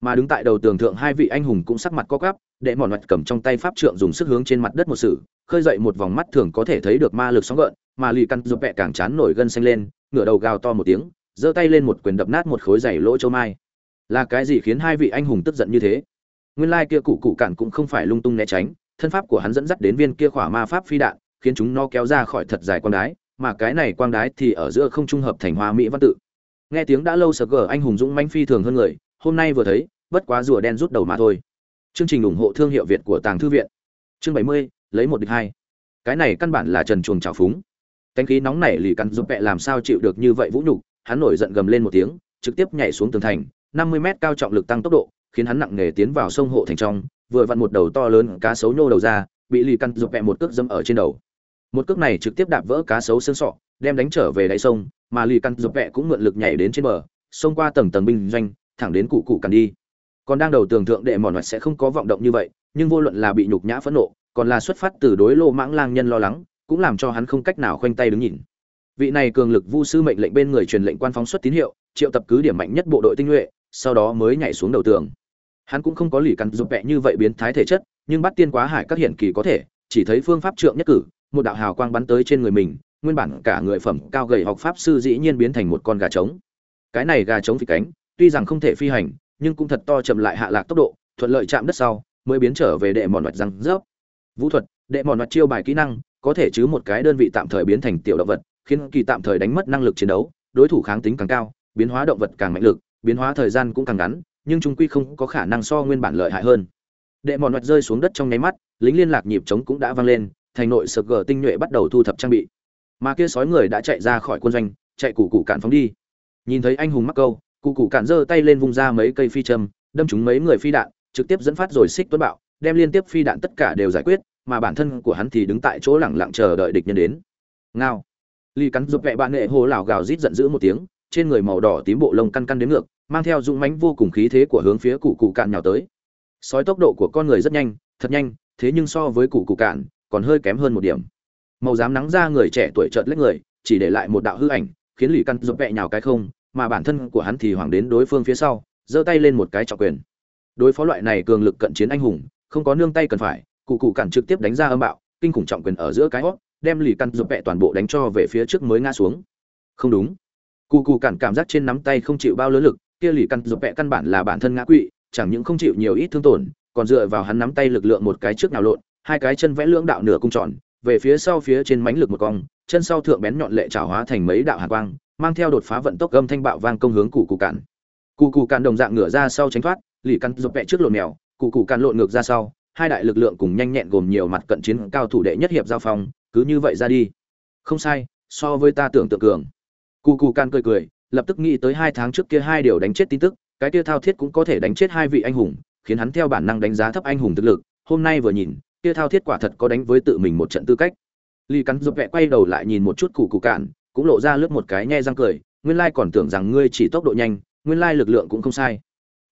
mà đứng tại đầu tường thượng hai vị anh hùng cũng sắc mặt co quắp để mòn mặt cầm trong tay pháp trượng dùng sức hướng trên mặt đất một sự, khơi dậy một vòng mắt thường có thể thấy được ma lực sóng gợn, mà lì căn giúp vẹ càng chán nổi gân xanh lên, ngửa đầu gào to một tiếng, giơ tay lên một quyền đập nát một khối dày lỗ châu mai. Là cái gì khiến hai vị anh hùng tức giận như thế? Nguyên lai kia cụ cụ cản cũng không phải lung tung né tránh, thân pháp của hắn dẫn dắt đến viên kia khỏa ma pháp phi đạn, khiến chúng nó kéo ra khỏi thật dài quang đái, mà cái này quang đái thì ở giữa không trung hợp thành hoa mỹ văn tự. Nghe tiếng đã lâu sờ gờ, anh hùng dũng manh phi thường hơn người hôm nay vừa thấy, bất quá rùa đen rút đầu mà thôi. Chương trình ủng hộ thương hiệu việt của tàng thư viện. Chương bảy mươi, lấy một địch hai. Cái này căn bản là trần chuồng trào phúng. Cánh khí nóng này lì cắn giúp mẹ làm sao chịu được như vậy vũ nhục, hắn nổi giận gầm lên một tiếng, trực tiếp nhảy xuống tường thành, năm mươi mét cao trọng lực tăng tốc độ, khiến hắn nặng nề tiến vào sông hộ thành trong, vừa vặn một đầu to lớn cá sấu nhô đầu ra, bị lì căn giúp vẹ một cước dâm ở trên đầu. Một cước này trực tiếp đạp vỡ cá sấu xương sọ, đem đánh trở về đáy sông, mà lì căn giúp vẹ cũng mượn lực nhảy đến trên bờ, xông qua tầng tầng binh doanh thẳng đến cụ cụ cằn đi. Còn đang đầu tường thượng đệ mòn sẽ không có vọng động như vậy, nhưng vô luận là bị nhục nhã phẫn nộ, còn là xuất phát từ đối lô mãng lang nhân lo lắng, cũng làm cho hắn không cách nào khoanh tay đứng nhìn. Vị này cường lực vu sư mệnh lệnh bên người truyền lệnh quan phóng xuất tín hiệu, triệu tập cứ điểm mạnh nhất bộ đội tinh nhuệ, sau đó mới nhảy xuống đầu tường. Hắn cũng không có lì cắn giúp vẹ như vậy biến thái thể chất, nhưng bắt tiên quá hải các hiện kỳ có thể, chỉ thấy phương pháp trượng nhất cử, một đạo hào quang bắn tới trên người mình, nguyên bản cả người phẩm cao gầy học pháp sư dĩ nhiên biến thành một con gà trống. Cái này gà trống vị cánh tuy rằng không thể phi hành, nhưng cũng thật to chậm lại hạ lạc tốc độ, thuận lợi chạm đất sau, mới biến trở về đệ mòn mặt răng rớp. Vũ thuật, đệ mòn mặt chiêu bài kỹ năng, có thể chứ một cái đơn vị tạm thời biến thành tiểu động vật, khiến kỳ tạm thời đánh mất năng lực chiến đấu, đối thủ kháng tính càng cao, biến hóa động vật càng mạnh lực, biến hóa thời gian cũng càng ngắn, nhưng chúng quy không có khả năng so nguyên bản lợi hại hơn. Đệ mòn mặt rơi xuống đất trong nháy mắt, lính liên lạc nhịp trống cũng đã vang lên, thành nội sực gờ tinh nhuệ bắt đầu thu thập trang bị. Mà kia sói người đã chạy ra khỏi quân doanh, chạy củ củ cạn phóng đi. Nhìn thấy anh hùng mắc câu cụ cụ cạn giơ tay lên vung ra mấy cây phi châm, đâm trúng mấy người phi đạn, trực tiếp dẫn phát rồi xích tuấn bạo, đem liên tiếp phi đạn tất cả đều giải quyết, mà bản thân của hắn thì đứng tại chỗ lẳng lặng chờ đợi địch nhân đến. Ngao. Ly cắn giúp vẹ bạn nghệ hồ lào gào rít giận dữ một tiếng, trên người màu đỏ tím bộ lông căn căn đến ngược, mang theo dũng mánh vô cùng khí thế của hướng phía cụ cụ cạn nhào tới. Sói tốc độ của con người rất nhanh, thật nhanh, thế nhưng so với cụ cụ cạn còn hơi kém hơn một điểm. Màu dám nắng ra người trẻ tuổi trợt lách người, chỉ để lại một đạo hư ảnh, khiến lì căn giúp vẹ nhào cái không mà bản thân của hắn thì hoàng đến đối phương phía sau, giơ tay lên một cái trọng quyền. Đối phó loại này cường lực cận chiến anh hùng, không có nương tay cần phải, cụ cụ cản trực tiếp đánh ra âm bạo, kinh khủng trọng quyền ở giữa cái hót đem lì căn giúp vẹ toàn bộ đánh cho về phía trước mới ngã xuống. Không đúng. Cụ cụ cản cảm giác trên nắm tay không chịu bao lớn lực, kia lì căn giúp vẹ căn bản là bản thân ngã quỵ, chẳng những không chịu nhiều ít thương tổn, còn dựa vào hắn nắm tay lực lượng một cái trước nào lộn, hai cái chân vẽ lưỡng đạo nửa cung tròn, về phía sau phía trên mánh lực một cong, chân sau thượng bén nhọn lệ trào hóa thành mấy đạo hàn quang mang theo đột phá vận tốc âm thanh bạo vang công hướng cụ cụ cản cụ cụ cản đồng dạng ngửa ra sau tránh thoát, lì căn giúp vẽ trước lộn mèo, cụ cụ cản lộn ngược ra sau, hai đại lực lượng cùng nhanh nhẹn gồm nhiều mặt cận chiến cao thủ đệ nhất hiệp giao phong, cứ như vậy ra đi. Không sai, so với ta tưởng tượng cường. Cụ cụ cản cười cười, lập tức nghĩ tới hai tháng trước kia hai điều đánh chết tin tức, cái kia thao thiết cũng có thể đánh chết hai vị anh hùng, khiến hắn theo bản năng đánh giá thấp anh hùng thực lực. Hôm nay vừa nhìn, kia thao thiết quả thật có đánh với tự mình một trận tư cách. Lì cắn giúp vẹ quay đầu lại nhìn một chút cụ cụ cạn cũng lộ ra lướt một cái nhe răng cười, nguyên lai còn tưởng rằng ngươi chỉ tốc độ nhanh, nguyên lai lực lượng cũng không sai.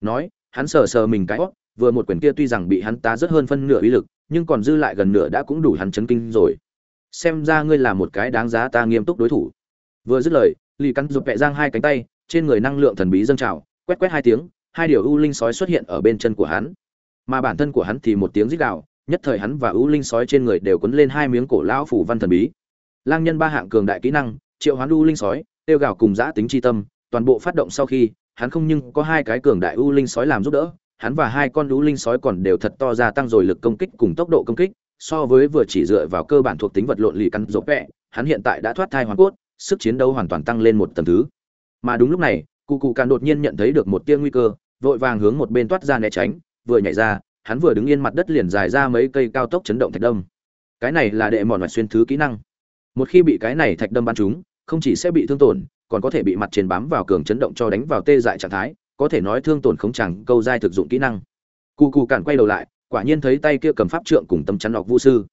Nói, hắn sờ sờ mình cái hót vừa một quyền kia tuy rằng bị hắn tá rất hơn phân nửa uy lực, nhưng còn dư lại gần nửa đã cũng đủ hắn chấn kinh rồi. Xem ra ngươi là một cái đáng giá ta nghiêm túc đối thủ. Vừa dứt lời, lì cắn rụt vẹ giang hai cánh tay, trên người năng lượng thần bí dâng trào, quét quét hai tiếng, hai điều u linh sói xuất hiện ở bên chân của hắn. Mà bản thân của hắn thì một tiếng rít gào, nhất thời hắn và u linh sói trên người đều quấn lên hai miếng cổ lão phủ văn thần bí. Lang nhân ba hạng cường đại kỹ năng triệu hoán u linh sói, tiêu gào cùng giã tính chi tâm, toàn bộ phát động sau khi, hắn không nhưng có hai cái cường đại u linh sói làm giúp đỡ, hắn và hai con u linh sói còn đều thật to gia tăng rồi lực công kích cùng tốc độ công kích, so với vừa chỉ dựa vào cơ bản thuộc tính vật lộn lì căn dỗ vẹ, hắn hiện tại đã thoát thai hoàn cốt, sức chiến đấu hoàn toàn tăng lên một tầm thứ. Mà đúng lúc này, cụ cụ càng đột nhiên nhận thấy được một tia nguy cơ, vội vàng hướng một bên toát ra né tránh, vừa nhảy ra, hắn vừa đứng yên mặt đất liền dài ra mấy cây cao tốc chấn động thạch đâm. Cái này là đệ mòn mặt xuyên thứ kỹ năng. Một khi bị cái này thạch đâm bắn trúng không chỉ sẽ bị thương tổn, còn có thể bị mặt trên bám vào cường chấn động cho đánh vào tê dại trạng thái, có thể nói thương tổn không chẳng câu dai thực dụng kỹ năng. Cù cù cản quay đầu lại, quả nhiên thấy tay kia cầm pháp trượng cùng tâm chắn lọc vũ sư.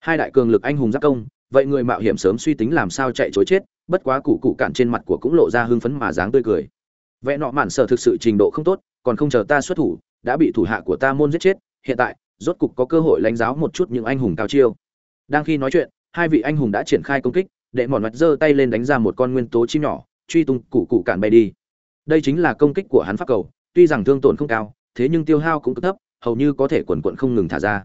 Hai đại cường lực anh hùng giáp công, vậy người mạo hiểm sớm suy tính làm sao chạy chối chết, bất quá cụ cụ cản trên mặt của cũng lộ ra hưng phấn mà dáng tươi cười. Vẽ nọ mạn sở thực sự trình độ không tốt, còn không chờ ta xuất thủ, đã bị thủ hạ của ta môn giết chết, hiện tại, rốt cục có cơ hội lãnh giáo một chút những anh hùng cao chiêu. Đang khi nói chuyện, hai vị anh hùng đã triển khai công kích để mòn mặt giơ tay lên đánh ra một con nguyên tố chim nhỏ, truy tung cụ cụ cản bay đi. Đây chính là công kích của hắn pháp cầu, tuy rằng thương tổn không cao, thế nhưng tiêu hao cũng cực thấp, hầu như có thể quần quận không ngừng thả ra.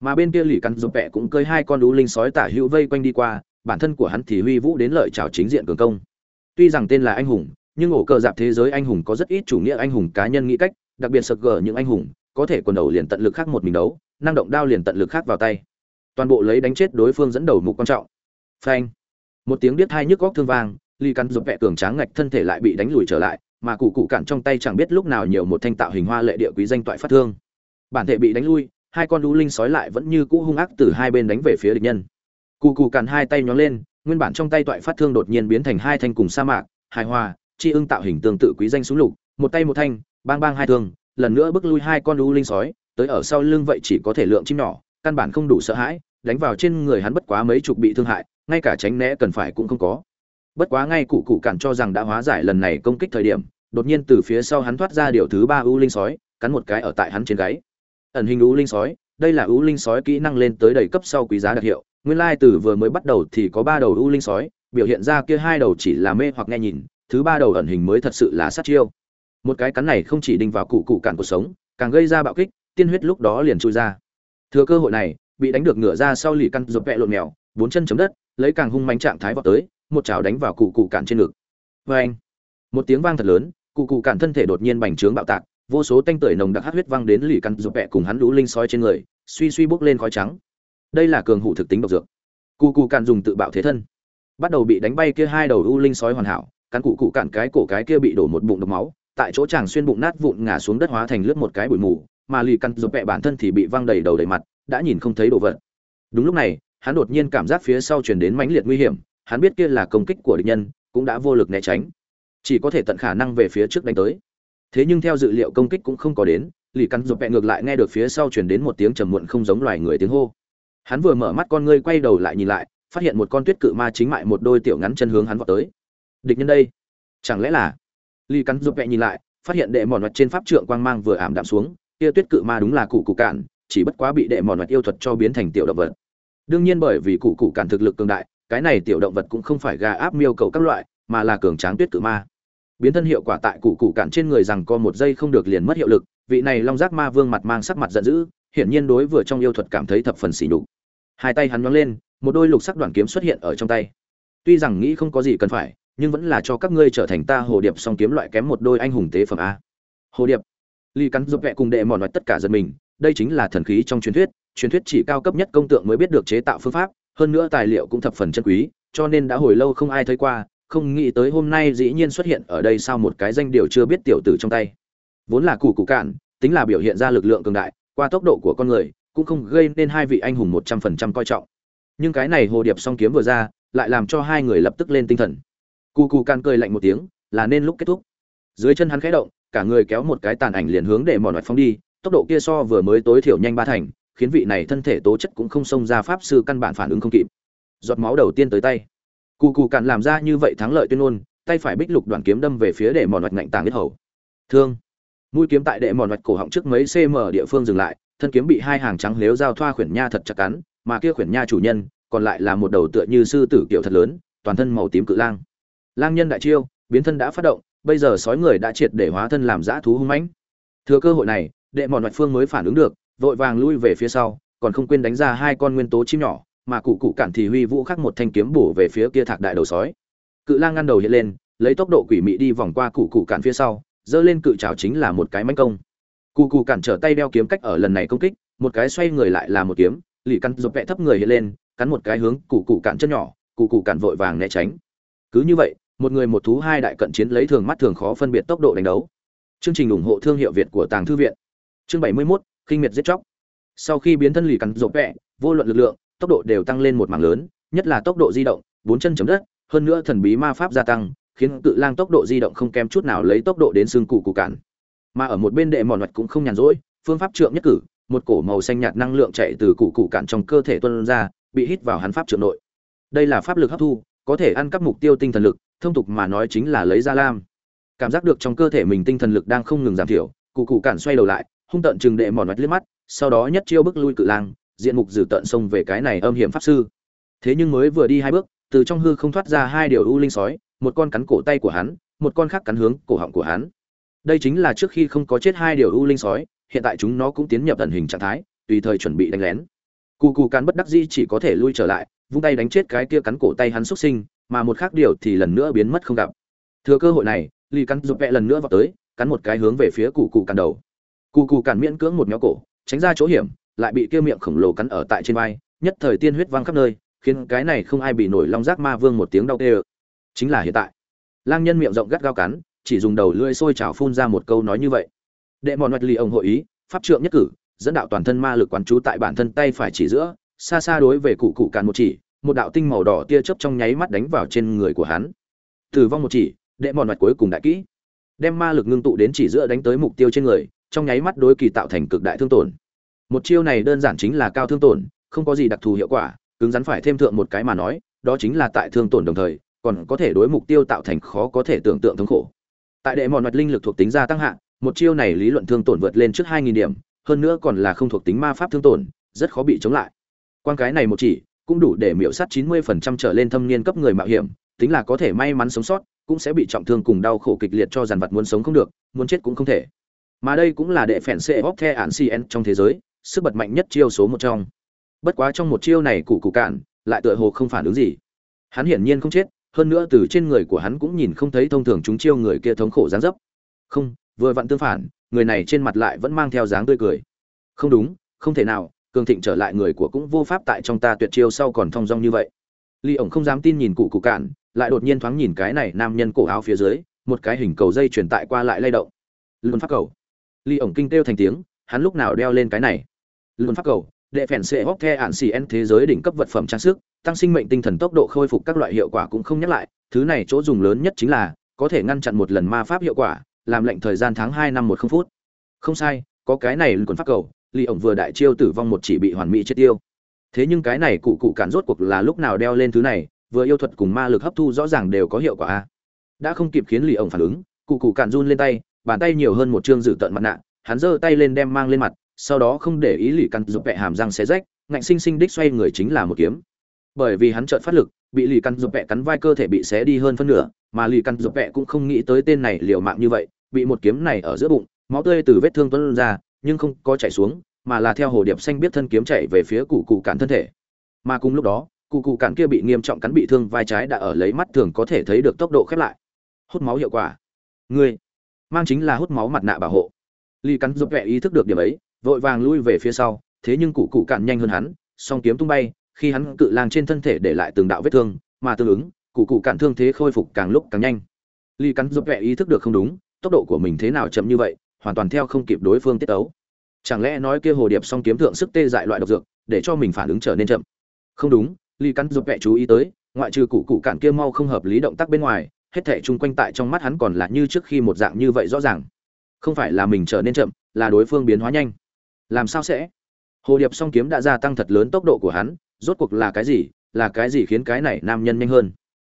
Mà bên kia lì cắn dọc vẹ cũng cơi hai con lũ linh sói tả hữu vây quanh đi qua, bản thân của hắn thì huy vũ đến lợi trào chính diện cường công. Tuy rằng tên là anh hùng, nhưng ổ cờ dạp thế giới anh hùng có rất ít chủ nghĩa anh hùng cá nhân nghĩ cách, đặc biệt sực gờ những anh hùng, có thể quần đầu liền tận lực khác một mình đấu, năng động đao liền tận lực khác vào tay. Toàn bộ lấy đánh chết đối phương dẫn đầu mục quan trọng. Phanh một tiếng biết hai nhức góc thương vang ly cắn giúp vẹ cường tráng ngạch thân thể lại bị đánh lùi trở lại, mà cụ cụ cản trong tay chẳng biết lúc nào nhiều một thanh tạo hình hoa lệ địa quý danh toại phát thương. Bản thể bị đánh lui, hai con đũ linh sói lại vẫn như cũ hung ác từ hai bên đánh về phía địch nhân. Cụ cụ cản hai tay nhón lên, nguyên bản trong tay toại phát thương đột nhiên biến thành hai thanh cùng sa mạc, hài hòa, chi ưng tạo hình tương tự quý danh súng lục, một tay một thanh, bang bang hai thương, lần nữa bước lui hai con đũ linh sói, tới ở sau lưng vậy chỉ có thể lượng chim nhỏ, căn bản không đủ sợ hãi, đánh vào trên người hắn bất quá mấy chục bị thương hại ngay cả tránh né cần phải cũng không có. Bất quá ngay cụ cụ cản cho rằng đã hóa giải lần này công kích thời điểm, đột nhiên từ phía sau hắn thoát ra điều thứ ba u linh sói, cắn một cái ở tại hắn trên gáy. Ẩn hình u linh sói, đây là u linh sói kỹ năng lên tới đầy cấp sau quý giá đặc hiệu, nguyên lai từ vừa mới bắt đầu thì có ba đầu u linh sói, biểu hiện ra kia hai đầu chỉ là mê hoặc nghe nhìn, thứ ba đầu ẩn hình mới thật sự là sát chiêu. Một cái cắn này không chỉ đinh vào cụ cụ cản cuộc sống, càng gây ra bạo kích, tiên huyết lúc đó liền trôi ra. Thừa cơ hội này, bị đánh được ngửa ra sau lì căn rụt vẹ lộn mèo bốn chân chấm đất, lấy càng hung manh trạng thái vọt tới, một chảo đánh vào cụ cụ cản trên ngực. Vê anh một tiếng vang thật lớn, cụ cụ cản thân thể đột nhiên bành trướng bạo tạc, vô số tanh tưởi nồng đặc hát huyết văng đến lì căn rụt vẹ cùng hắn lũ linh soi trên người, suy suy bốc lên khói trắng. Đây là cường hủ thực tính độc dược. Cụ cụ cản dùng tự bạo thế thân. Bắt đầu bị đánh bay kia hai đầu u linh sói hoàn hảo, cắn cụ cụ cản cái cổ cái kia bị đổ một bụng độc máu, tại chỗ chàng xuyên bụng nát vụn ngã xuống đất hóa thành lướt một cái bụi mù, mà lì căn rụt vẹ bản thân thì bị văng đầy đầu đầy mặt, đã nhìn không thấy đồ vật. Đúng lúc này hắn đột nhiên cảm giác phía sau truyền đến mãnh liệt nguy hiểm, hắn biết kia là công kích của địch nhân, cũng đã vô lực né tránh. Chỉ có thể tận khả năng về phía trước đánh tới. Thế nhưng theo dự liệu công kích cũng không có đến, Lý Căn rụt vẹ ngược lại nghe được phía sau truyền đến một tiếng trầm muộn không giống loài người tiếng hô. Hắn vừa mở mắt con ngươi quay đầu lại nhìn lại, phát hiện một con tuyết cự ma chính mại một đôi tiểu ngắn chân hướng hắn vọt tới. Địch nhân đây? Chẳng lẽ là? Lý Căn rụt vẹ nhìn lại, phát hiện đệ mòn mặt trên pháp trượng quang mang vừa ảm đạm xuống, kia tuyết cự ma đúng là cụ cụ cạn, chỉ bất quá bị đệ mòn mặt yêu thuật cho biến thành tiểu động vật đương nhiên bởi vì cụ cụ cản thực lực cường đại, cái này tiểu động vật cũng không phải gà áp miêu cầu các loại, mà là cường tráng tuyết cự ma. Biến thân hiệu quả tại cụ cụ cản trên người rằng co một giây không được liền mất hiệu lực, vị này long giác ma vương mặt mang sắc mặt giận dữ, hiển nhiên đối vừa trong yêu thuật cảm thấy thập phần xỉ nhục. Hai tay hắn nhóng lên, một đôi lục sắc đoạn kiếm xuất hiện ở trong tay. Tuy rằng nghĩ không có gì cần phải, nhưng vẫn là cho các ngươi trở thành ta hồ điệp song kiếm loại kém một đôi anh hùng tế phẩm a. Hồ điệp. Ly cắn giúp vẹ cùng đệ mòn loại tất cả giật mình, đây chính là thần khí trong truyền thuyết truyền thuyết chỉ cao cấp nhất công tượng mới biết được chế tạo phương pháp, hơn nữa tài liệu cũng thập phần chân quý, cho nên đã hồi lâu không ai thấy qua, không nghĩ tới hôm nay dĩ nhiên xuất hiện ở đây sau một cái danh điều chưa biết tiểu tử trong tay. Vốn là củ củ cạn, tính là biểu hiện ra lực lượng cường đại, qua tốc độ của con người, cũng không gây nên hai vị anh hùng một trăm phần trăm coi trọng. Nhưng cái này hồ điệp song kiếm vừa ra, lại làm cho hai người lập tức lên tinh thần. Cụ cù can cười lạnh một tiếng, là nên lúc kết thúc. Dưới chân hắn khẽ động, cả người kéo một cái tàn ảnh liền hướng để mòn mặt phóng đi, tốc độ kia so vừa mới tối thiểu nhanh ba thành khiến vị này thân thể tố chất cũng không xông ra pháp sư căn bản phản ứng không kịp. Giọt máu đầu tiên tới tay. Cụ cụ cạn làm ra như vậy thắng lợi tuyên ngôn, tay phải bích lục đoàn kiếm đâm về phía để mòn vạch ngạnh tàng nhất hầu. Thương. Mũi kiếm tại đệ mòn vạch cổ họng trước mấy cm địa phương dừng lại, thân kiếm bị hai hàng trắng lếu giao thoa khuyển nha thật chặt cắn, mà kia khuyển nha chủ nhân, còn lại là một đầu tựa như sư tử kiểu thật lớn, toàn thân màu tím cự lang. Lang nhân đại chiêu, biến thân đã phát động, bây giờ sói người đã triệt để hóa thân làm dã thú hung mãnh. Thừa cơ hội này, đệ mòn vạch phương mới phản ứng được vội vàng lui về phía sau còn không quên đánh ra hai con nguyên tố chim nhỏ mà cụ cụ cản thì huy vũ khắc một thanh kiếm bổ về phía kia thạc đại đầu sói. Cự lang ngăn đầu hiện lên lấy tốc độ quỷ mị đi vòng qua cụ cụ cản phía sau giơ lên cự trào chính là một cái manh công. Cụ cụ cản trở tay đeo kiếm cách ở lần này công kích một cái xoay người lại là một kiếm lì căn dột vẹ thấp người hiện lên cắn một cái hướng cụ cụ cản chân nhỏ cụ cụ cản vội vàng né tránh. Cứ như vậy một người một thú hai đại cận chiến lấy thường mắt thường khó phân biệt tốc độ đánh đấu. Chương trình ủng hộ thương hiệu việt của tàng thư viện. Chương 71, kinh miệt giết chóc. Sau khi biến thân lì cắn rộp vẹ, vô luận lực lượng, tốc độ đều tăng lên một mảng lớn, nhất là tốc độ di động, bốn chân chấm đất, hơn nữa thần bí ma pháp gia tăng, khiến cự lang tốc độ di động không kém chút nào lấy tốc độ đến xương cụ cụ cản mà ở một bên đệ mòn mặt cũng không nhàn rỗi, phương pháp trượng nhất cử, một cổ màu xanh nhạt năng lượng chạy từ cụ cụ cản trong cơ thể tuân ra, bị hít vào hắn pháp trượng nội. Đây là pháp lực hấp thu, có thể ăn cắp mục tiêu tinh thần lực, thông tục mà nói chính là lấy ra lam. Cảm giác được trong cơ thể mình tinh thần lực đang không ngừng giảm thiểu cụ cụ cản xoay đầu lại hung tận chừng đệ mòn mặt liếc mắt, sau đó nhất chiêu bức lui cự lang, diện mục dử tận xông về cái này âm hiểm pháp sư. Thế nhưng mới vừa đi hai bước, từ trong hư không thoát ra hai điều u linh sói, một con cắn cổ tay của hắn, một con khác cắn hướng cổ họng của hắn. Đây chính là trước khi không có chết hai điều u linh sói, hiện tại chúng nó cũng tiến nhập tận hình trạng thái, tùy thời chuẩn bị đánh lén. Cù cù cắn bất đắc dĩ chỉ có thể lui trở lại, vung tay đánh chết cái kia cắn cổ tay hắn xuất sinh, mà một khác điều thì lần nữa biến mất không gặp. Thừa cơ hội này, lì cắn rụt vẹ lần nữa vào tới, cắn một cái hướng về phía cụ cụ cắn đầu cụ cụ cản miễn cưỡng một nhóm cổ, tránh ra chỗ hiểm, lại bị kia miệng khổng lồ cắn ở tại trên vai, nhất thời tiên huyết văng khắp nơi, khiến cái này không ai bị nổi long giác ma vương một tiếng đau tê chính là hiện tại. Lang nhân miệng rộng gắt gao cắn, chỉ dùng đầu lưỡi sôi trào phun ra một câu nói như vậy. Đệ mòn mặt lì ông hội ý, pháp trượng nhất cử, dẫn đạo toàn thân ma lực quán trú tại bản thân tay phải chỉ giữa, xa xa đối về cụ cụ càn một chỉ, một đạo tinh màu đỏ tia chớp trong nháy mắt đánh vào trên người của hắn. Tử vong một chỉ, đệ mòn mặt cuối cùng đại kỹ. Đem ma lực ngưng tụ đến chỉ giữa đánh tới mục tiêu trên người trong nháy mắt đối kỳ tạo thành cực đại thương tổn. Một chiêu này đơn giản chính là cao thương tổn, không có gì đặc thù hiệu quả, cứng rắn phải thêm thượng một cái mà nói, đó chính là tại thương tổn đồng thời, còn có thể đối mục tiêu tạo thành khó có thể tưởng tượng thống khổ. Tại đệ mòn mặt linh lực thuộc tính gia tăng hạ, một chiêu này lý luận thương tổn vượt lên trước 2.000 điểm, hơn nữa còn là không thuộc tính ma pháp thương tổn, rất khó bị chống lại. Quan cái này một chỉ, cũng đủ để miểu sát 90% trở lên thâm niên cấp người mạo hiểm, tính là có thể may mắn sống sót, cũng sẽ bị trọng thương cùng đau khổ kịch liệt cho dàn vật muốn sống không được, muốn chết cũng không thể mà đây cũng là đệ phèn xệ bóc the ản cn trong thế giới, sức bật mạnh nhất chiêu số một trong. Bất quá trong một chiêu này cụ cụ cạn, lại tựa hồ không phản ứng gì. Hắn hiển nhiên không chết, hơn nữa từ trên người của hắn cũng nhìn không thấy thông thường chúng chiêu người kia thống khổ dáng dấp. Không, vừa vặn tương phản, người này trên mặt lại vẫn mang theo dáng tươi cười. Không đúng, không thể nào, cường thịnh trở lại người của cũng vô pháp tại trong ta tuyệt chiêu sau còn thong dong như vậy. Ly ổng không dám tin nhìn cụ cụ cạn, lại đột nhiên thoáng nhìn cái này nam nhân cổ áo phía dưới, một cái hình cầu dây truyền tại qua lại lay động. Luôn phát cầu ly ổng kinh kêu thành tiếng, hắn lúc nào đeo lên cái này? Luôn phát cầu, đệ phèn xệ hóc the ạn xì en thế giới đỉnh cấp vật phẩm trang sức, tăng sinh mệnh tinh thần tốc độ khôi phục các loại hiệu quả cũng không nhắc lại, thứ này chỗ dùng lớn nhất chính là, có thể ngăn chặn một lần ma pháp hiệu quả, làm lệnh thời gian tháng hai năm một không phút. Không sai, có cái này luôn phát cầu, ly ổng vừa đại chiêu tử vong một chỉ bị hoàn mỹ chết tiêu. Thế nhưng cái này cụ cụ cản rốt cuộc là lúc nào đeo lên thứ này, vừa yêu thuật cùng ma lực hấp thu rõ ràng đều có hiệu quả. Đã không kịp khiến lì ổng phản ứng, cụ cụ cản run lên tay bàn tay nhiều hơn một chương dự tận mặt nạ, hắn giơ tay lên đem mang lên mặt, sau đó không để ý lì căn giúp vẹ hàm răng xé rách, ngạnh sinh sinh đích xoay người chính là một kiếm. Bởi vì hắn chợt phát lực, bị lì căn giúp vẹ cắn vai cơ thể bị xé đi hơn phân nửa, mà lì căn giúp vẹ cũng không nghĩ tới tên này liều mạng như vậy, bị một kiếm này ở giữa bụng, máu tươi từ vết thương tuôn ra, nhưng không có chảy xuống, mà là theo hồ điệp xanh biết thân kiếm chạy về phía cụ cụ cản thân thể. Mà cùng lúc đó, cụ cụ cản kia bị nghiêm trọng cắn bị thương vai trái đã ở lấy mắt thường có thể thấy được tốc độ khép lại. Hút máu hiệu quả. Ngươi mang chính là hút máu mặt nạ bảo hộ. Lý cắn giúp vẻ ý thức được điểm ấy, vội vàng lui về phía sau, thế nhưng cụ cụ cạn nhanh hơn hắn, song kiếm tung bay, khi hắn cự lang trên thân thể để lại từng đạo vết thương, mà tương ứng, cụ cụ cạn thương thế khôi phục càng lúc càng nhanh. Lý cắn giúp vẻ ý thức được không đúng, tốc độ của mình thế nào chậm như vậy, hoàn toàn theo không kịp đối phương tiết ấu chẳng lẽ nói kia hồ điệp song kiếm thượng sức tê dại loại độc dược, để cho mình phản ứng trở nên chậm? Không đúng, Lý cắn giúp vẻ chú ý tới, ngoại trừ cụ cụ cạn kia mau không hợp lý động tác bên ngoài hết thảy chung quanh tại trong mắt hắn còn là như trước khi một dạng như vậy rõ ràng. Không phải là mình trở nên chậm là đối phương biến hóa nhanh. Làm sao sẽ? Hồ điệp song kiếm đã gia tăng thật lớn tốc độ của hắn rốt cuộc là cái gì là cái gì khiến cái này nam nhân nhanh hơn?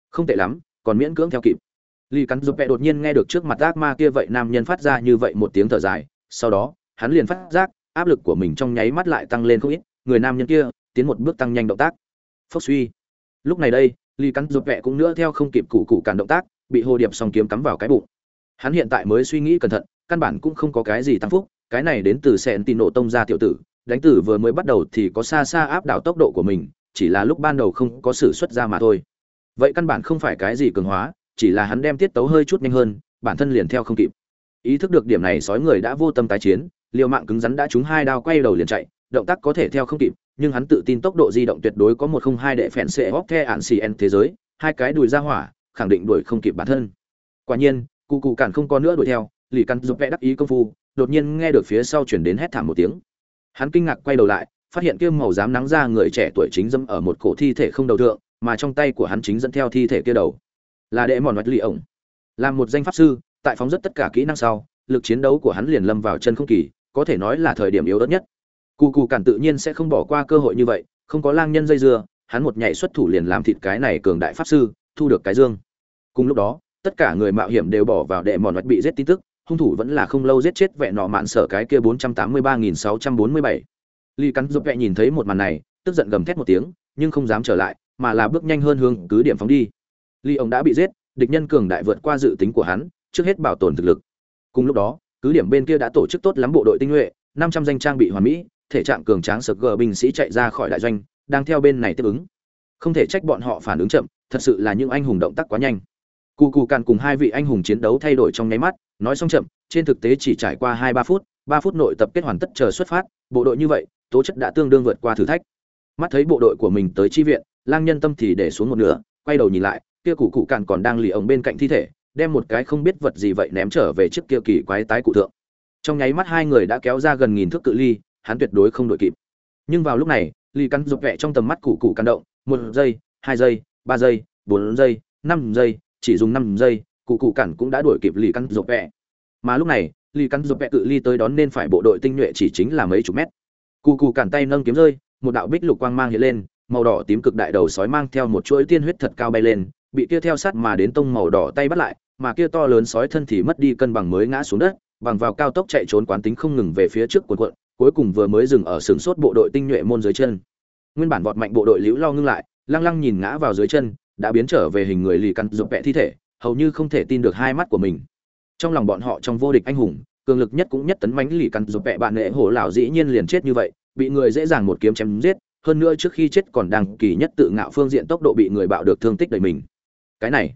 Không tệ lắm còn miễn cưỡng theo kịp. Lý Cắn Dục Pệ đột nhiên nghe được trước mặt ác ma kia vậy nam nhân phát ra như vậy một tiếng thở dài, sau đó, hắn liền phát giác, áp lực của mình trong nháy mắt lại tăng lên không ít, người nam nhân kia tiến một bước tăng nhanh động tác. Phốc suy. Lúc này đây, Lý Cắn Dục Vẹ cũng nữa theo không kịp cụ cụ cản động tác, bị hồ điệp song kiếm cắm vào cái bụng. Hắn hiện tại mới suy nghĩ cẩn thận, căn bản cũng không có cái gì tăng phúc, cái này đến từ sẹn tì nổ tông ra tiểu tử, đánh tử vừa mới bắt đầu thì có xa xa áp đảo tốc độ của mình, chỉ là lúc ban đầu không có sự xuất ra mà thôi. Vậy căn bản không phải cái gì cường hóa, chỉ là hắn đem tiết tấu hơi chút nhanh hơn, bản thân liền theo không kịp. Ý thức được điểm này, sói người đã vô tâm tái chiến, liều mạng cứng rắn đã trúng hai đao quay đầu liền chạy, động tác có thể theo không kịp, nhưng hắn tự tin tốc độ di động tuyệt đối có một không hai đệ phèn sẽ hốc the ản cn thế giới, hai cái đùi ra hỏa, khẳng định đuổi không kịp bản thân. Quả nhiên, cụ cụ cản không có nữa đuổi theo, lì căn giúp vẽ đắc ý công phu, đột nhiên nghe được phía sau chuyển đến hét thảm một tiếng. Hắn kinh ngạc quay đầu lại, phát hiện kia màu dám nắng ra người trẻ tuổi chính dâm ở một cổ thi thể không đầu thượng, mà trong tay của hắn chính dẫn theo thi thể kia đầu là đệ mòn vạch lì ổng là một danh pháp sư tại phóng rất tất cả kỹ năng sau lực chiến đấu của hắn liền lâm vào chân không kỳ có thể nói là thời điểm yếu ớt nhất cù cù cản tự nhiên sẽ không bỏ qua cơ hội như vậy, không có lang nhân dây dưa, hắn một nhảy xuất thủ liền làm thịt cái này cường đại pháp sư, thu được cái dương. Cùng lúc đó, tất cả người mạo hiểm đều bỏ vào đệ mòn vạch bị giết tin tức, hung thủ vẫn là không lâu giết chết vẹn nọ mạn sở cái kia bốn trăm tám mươi ba nghìn sáu trăm bốn mươi bảy. Ly cắn giúp vẹ nhìn thấy một màn này, tức giận gầm thét một tiếng, nhưng không dám trở lại, mà là bước nhanh hơn hướng cứ điểm phóng đi. Ly ông đã bị giết, địch nhân cường đại vượt qua dự tính của hắn, trước hết bảo tồn thực lực. Cùng lúc đó, cứ điểm bên kia đã tổ chức tốt lắm bộ đội tinh nhuệ, năm trăm danh trang bị hoàn mỹ thể trạng cường tráng sực gờ binh sĩ chạy ra khỏi đại doanh, đang theo bên này tiếp ứng. Không thể trách bọn họ phản ứng chậm, thật sự là những anh hùng động tác quá nhanh. Cù cù càn cùng hai vị anh hùng chiến đấu thay đổi trong nháy mắt, nói xong chậm, trên thực tế chỉ trải qua hai ba phút ba phút nội tập kết hoàn tất chờ xuất phát, bộ đội như vậy, tố chất đã tương đương vượt qua thử thách. Mắt thấy bộ đội của mình tới chi viện, lang nhân tâm thì để xuống một nửa, quay đầu nhìn lại, kia cụ cụ càn còn đang lì ống bên cạnh thi thể, đem một cái không biết vật gì vậy ném trở về trước kia kỳ quái tái cụ thượng. Trong nháy mắt hai người đã kéo ra gần nghìn thước cự ly hắn tuyệt đối không đội kịp. Nhưng vào lúc này lì cắn rụt vẹ trong tầm mắt cụ cụ căn động một giây hai giây ba giây bốn giây năm giây chỉ dùng năm giây cụ cụ cản cũng đã đuổi kịp lì cắn rụt vẹ. Mà lúc này lì cắn rụt vẹ cự ly tới đón nên phải bộ đội tinh nhuệ chỉ chính là mấy chục mét. Cụ cụ cản tay nâng kiếm rơi một đạo bích lục quang mang hiện lên màu đỏ tím cực đại đầu sói mang theo một chuỗi tiên huyết thật cao bay lên, bị kia theo sát mà đến tông màu đỏ tay bắt lại, mà kia to lớn sói thân thì mất đi cân bằng mới ngã xuống đất, bằng vào cao tốc chạy trốn quán tính không ngừng về phía trước cuộn cuộn, cuối cùng vừa mới dừng ở sừng sốt bộ đội tinh nhuệ môn dưới chân. Nguyên bản vọt mạnh bộ đội liễu lo ngưng lại, lăng lăng nhìn ngã vào dưới chân, đã biến trở về hình người lì căn rụp vẽ thi thể, hầu như không thể tin được hai mắt của mình. Trong lòng bọn họ trong vô địch anh hùng, cường lực nhất cũng nhất tấn mãnh lì căn rụp vẽ bạn nệ hổ lão dĩ nhiên liền chết như vậy, bị người dễ dàng một kiếm chém giết, hơn nữa trước khi chết còn đang kỳ nhất tự ngạo phương diện tốc độ bị người bạo được thương tích đời mình cái này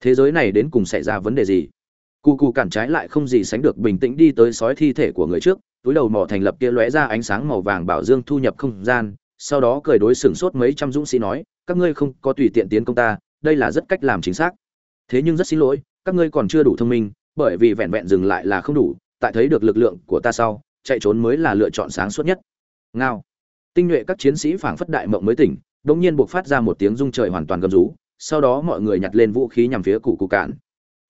thế giới này đến cùng xảy ra vấn đề gì Cụ cụ cản trái lại không gì sánh được bình tĩnh đi tới sói thi thể của người trước, túi đầu mỏ thành lập kia lóe ra ánh sáng màu vàng bảo dương thu nhập không gian, sau đó cười đối sửng sốt mấy trăm dũng sĩ nói, các ngươi không có tùy tiện tiến công ta, đây là rất cách làm chính xác. Thế nhưng rất xin lỗi, các ngươi còn chưa đủ thông minh, bởi vì vẹn vẹn dừng lại là không đủ, tại thấy được lực lượng của ta sau, chạy trốn mới là lựa chọn sáng suốt nhất. Ngao. Tinh nhuệ các chiến sĩ phảng phất đại mộng mới tỉnh, đột nhiên buộc phát ra một tiếng rung trời hoàn toàn gầm rú, sau đó mọi người nhặt lên vũ khí nhằm phía cụ cụ cản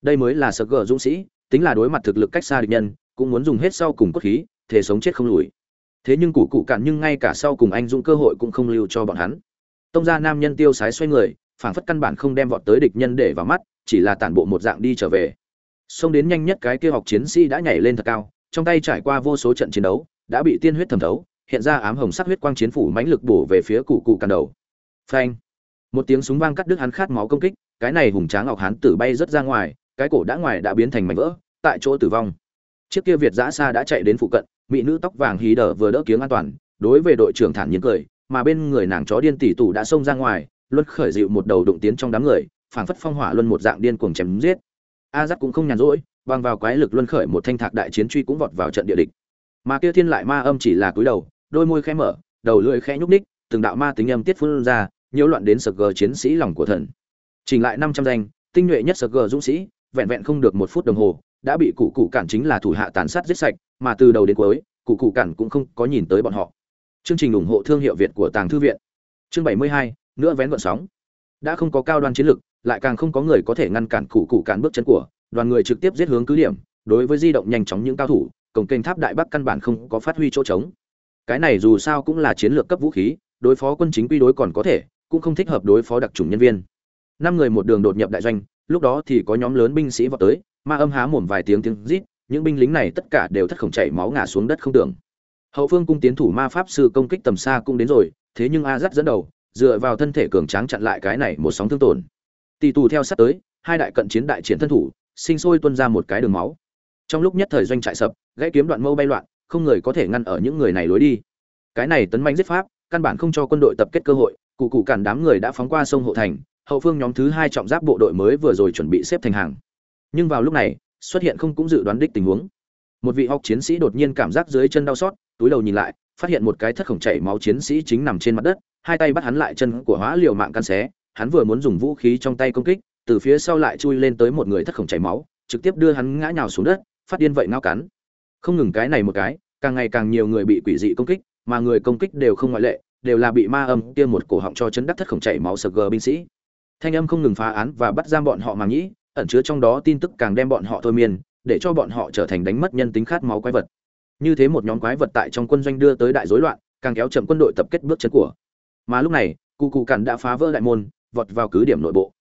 đây mới là sơ gờ dũng sĩ tính là đối mặt thực lực cách xa địch nhân cũng muốn dùng hết sau cùng cốt khí thể sống chết không lùi thế nhưng củ cụ cạn nhưng ngay cả sau cùng anh dũng cơ hội cũng không lưu cho bọn hắn tông gia nam nhân tiêu sái xoay người phảng phất căn bản không đem vọt tới địch nhân để vào mắt chỉ là tản bộ một dạng đi trở về xông đến nhanh nhất cái kia học chiến sĩ đã nhảy lên thật cao trong tay trải qua vô số trận chiến đấu đã bị tiên huyết thẩm thấu hiện ra ám hồng sắc huyết quang chiến phủ mãnh lực bổ về phía cụ cụ càn đầu. Phanh! Một tiếng súng vang cắt đứt hắn khát máu công kích, cái này hùng tráng ngọc hán tử bay rất ra ngoài, cái cổ đã ngoài đã biến thành mảnh vỡ, tại chỗ tử vong. Chiếc kia Việt giã xa đã chạy đến phụ cận, mỹ nữ tóc vàng hí đỡ vừa đỡ kiếng an toàn, đối với đội trưởng thản nhiên cười, mà bên người nàng chó điên tỷ tủ đã xông ra ngoài, luân khởi dịu một đầu đụng tiến trong đám người, phảng phất phong hỏa luân một dạng điên cuồng chém giết. A giắt cũng không nhàn rỗi, bằng vào quái lực luân khởi một thanh thạc đại chiến truy cũng vọt vào trận địa địch. Mà kia thiên lại ma âm chỉ là cúi đầu, đôi môi khẽ mở đầu lưỡi khẽ nhúc ních từng đạo ma tính âm tiết phun ra nhiễu loạn đến sờ gờ chiến sĩ lòng của thần chỉnh lại năm trăm danh tinh nhuệ nhất sờ gờ dũng sĩ vẹn vẹn không được một phút đồng hồ, đã bị cụ cụ cản chính là thủ hạ tàn sát giết sạch, mà từ đầu đến cuối, cụ cụ cản cũng không có nhìn tới bọn họ. Chương trình ủng hộ thương hiệu việt của tàng thư viện. Chương bảy mươi hai, nữa vén gọn sóng. Đã không có cao đoan chiến lực lại càng không có người có thể ngăn cản cụ cụ cản bước chân của, đoàn người trực tiếp giết hướng cứ điểm, đối với di động nhanh chóng những cao thủ, cổng kênh tháp đại bắc căn bản không có phát huy chỗ trống. Cái này dù sao cũng là chiến lược cấp vũ khí, đối phó quân chính quy đối còn có thể, cũng không thích hợp đối phó đặc trùng nhân viên. Năm người một đường đột nhập đại doanh lúc đó thì có nhóm lớn binh sĩ vào tới, ma âm há mồm vài tiếng tiếng rít, những binh lính này tất cả đều thất khổng chảy máu ngã xuống đất không tưởng. Hậu phương cung tiến thủ ma pháp sư công kích tầm xa cũng đến rồi, thế nhưng a dắt dẫn đầu, dựa vào thân thể cường tráng chặn lại cái này một sóng thương tổn. Tỷ tù theo sát tới, hai đại cận chiến đại chiến thân thủ, sinh sôi tuôn ra một cái đường máu. Trong lúc nhất thời doanh trại sập, gãy kiếm đoạn mâu bay loạn, không người có thể ngăn ở những người này lối đi. Cái này tấn manh giết pháp, căn bản không cho quân đội tập kết cơ hội, cụ cụ cản đám người đã phóng qua sông hộ thành hậu phương nhóm thứ hai trọng giáp bộ đội mới vừa rồi chuẩn bị xếp thành hàng. Nhưng vào lúc này, xuất hiện không cũng dự đoán đích tình huống. Một vị học chiến sĩ đột nhiên cảm giác dưới chân đau xót, túi đầu nhìn lại, phát hiện một cái thất khổng chảy máu chiến sĩ chính nằm trên mặt đất, hai tay bắt hắn lại chân của hóa liều mạng căn xé, hắn vừa muốn dùng vũ khí trong tay công kích, từ phía sau lại chui lên tới một người thất khổng chảy máu, trực tiếp đưa hắn ngã nhào xuống đất, phát điên vậy ngao cắn. Không ngừng cái này một cái, càng ngày càng nhiều người bị quỷ dị công kích, mà người công kích đều không ngoại lệ, đều là bị ma âm kia một cổ họng cho chấn đắc thất khổng chảy máu sờ gờ binh sĩ thanh âm không ngừng phá án và bắt giam bọn họ mà nghĩ, ẩn chứa trong đó tin tức càng đem bọn họ thôi miên, để cho bọn họ trở thành đánh mất nhân tính khát máu quái vật. Như thế một nhóm quái vật tại trong quân doanh đưa tới đại rối loạn, càng kéo chậm quân đội tập kết bước chân của. Mà lúc này, cụ cụ cản đã phá vỡ đại môn, vọt vào cứ điểm nội bộ.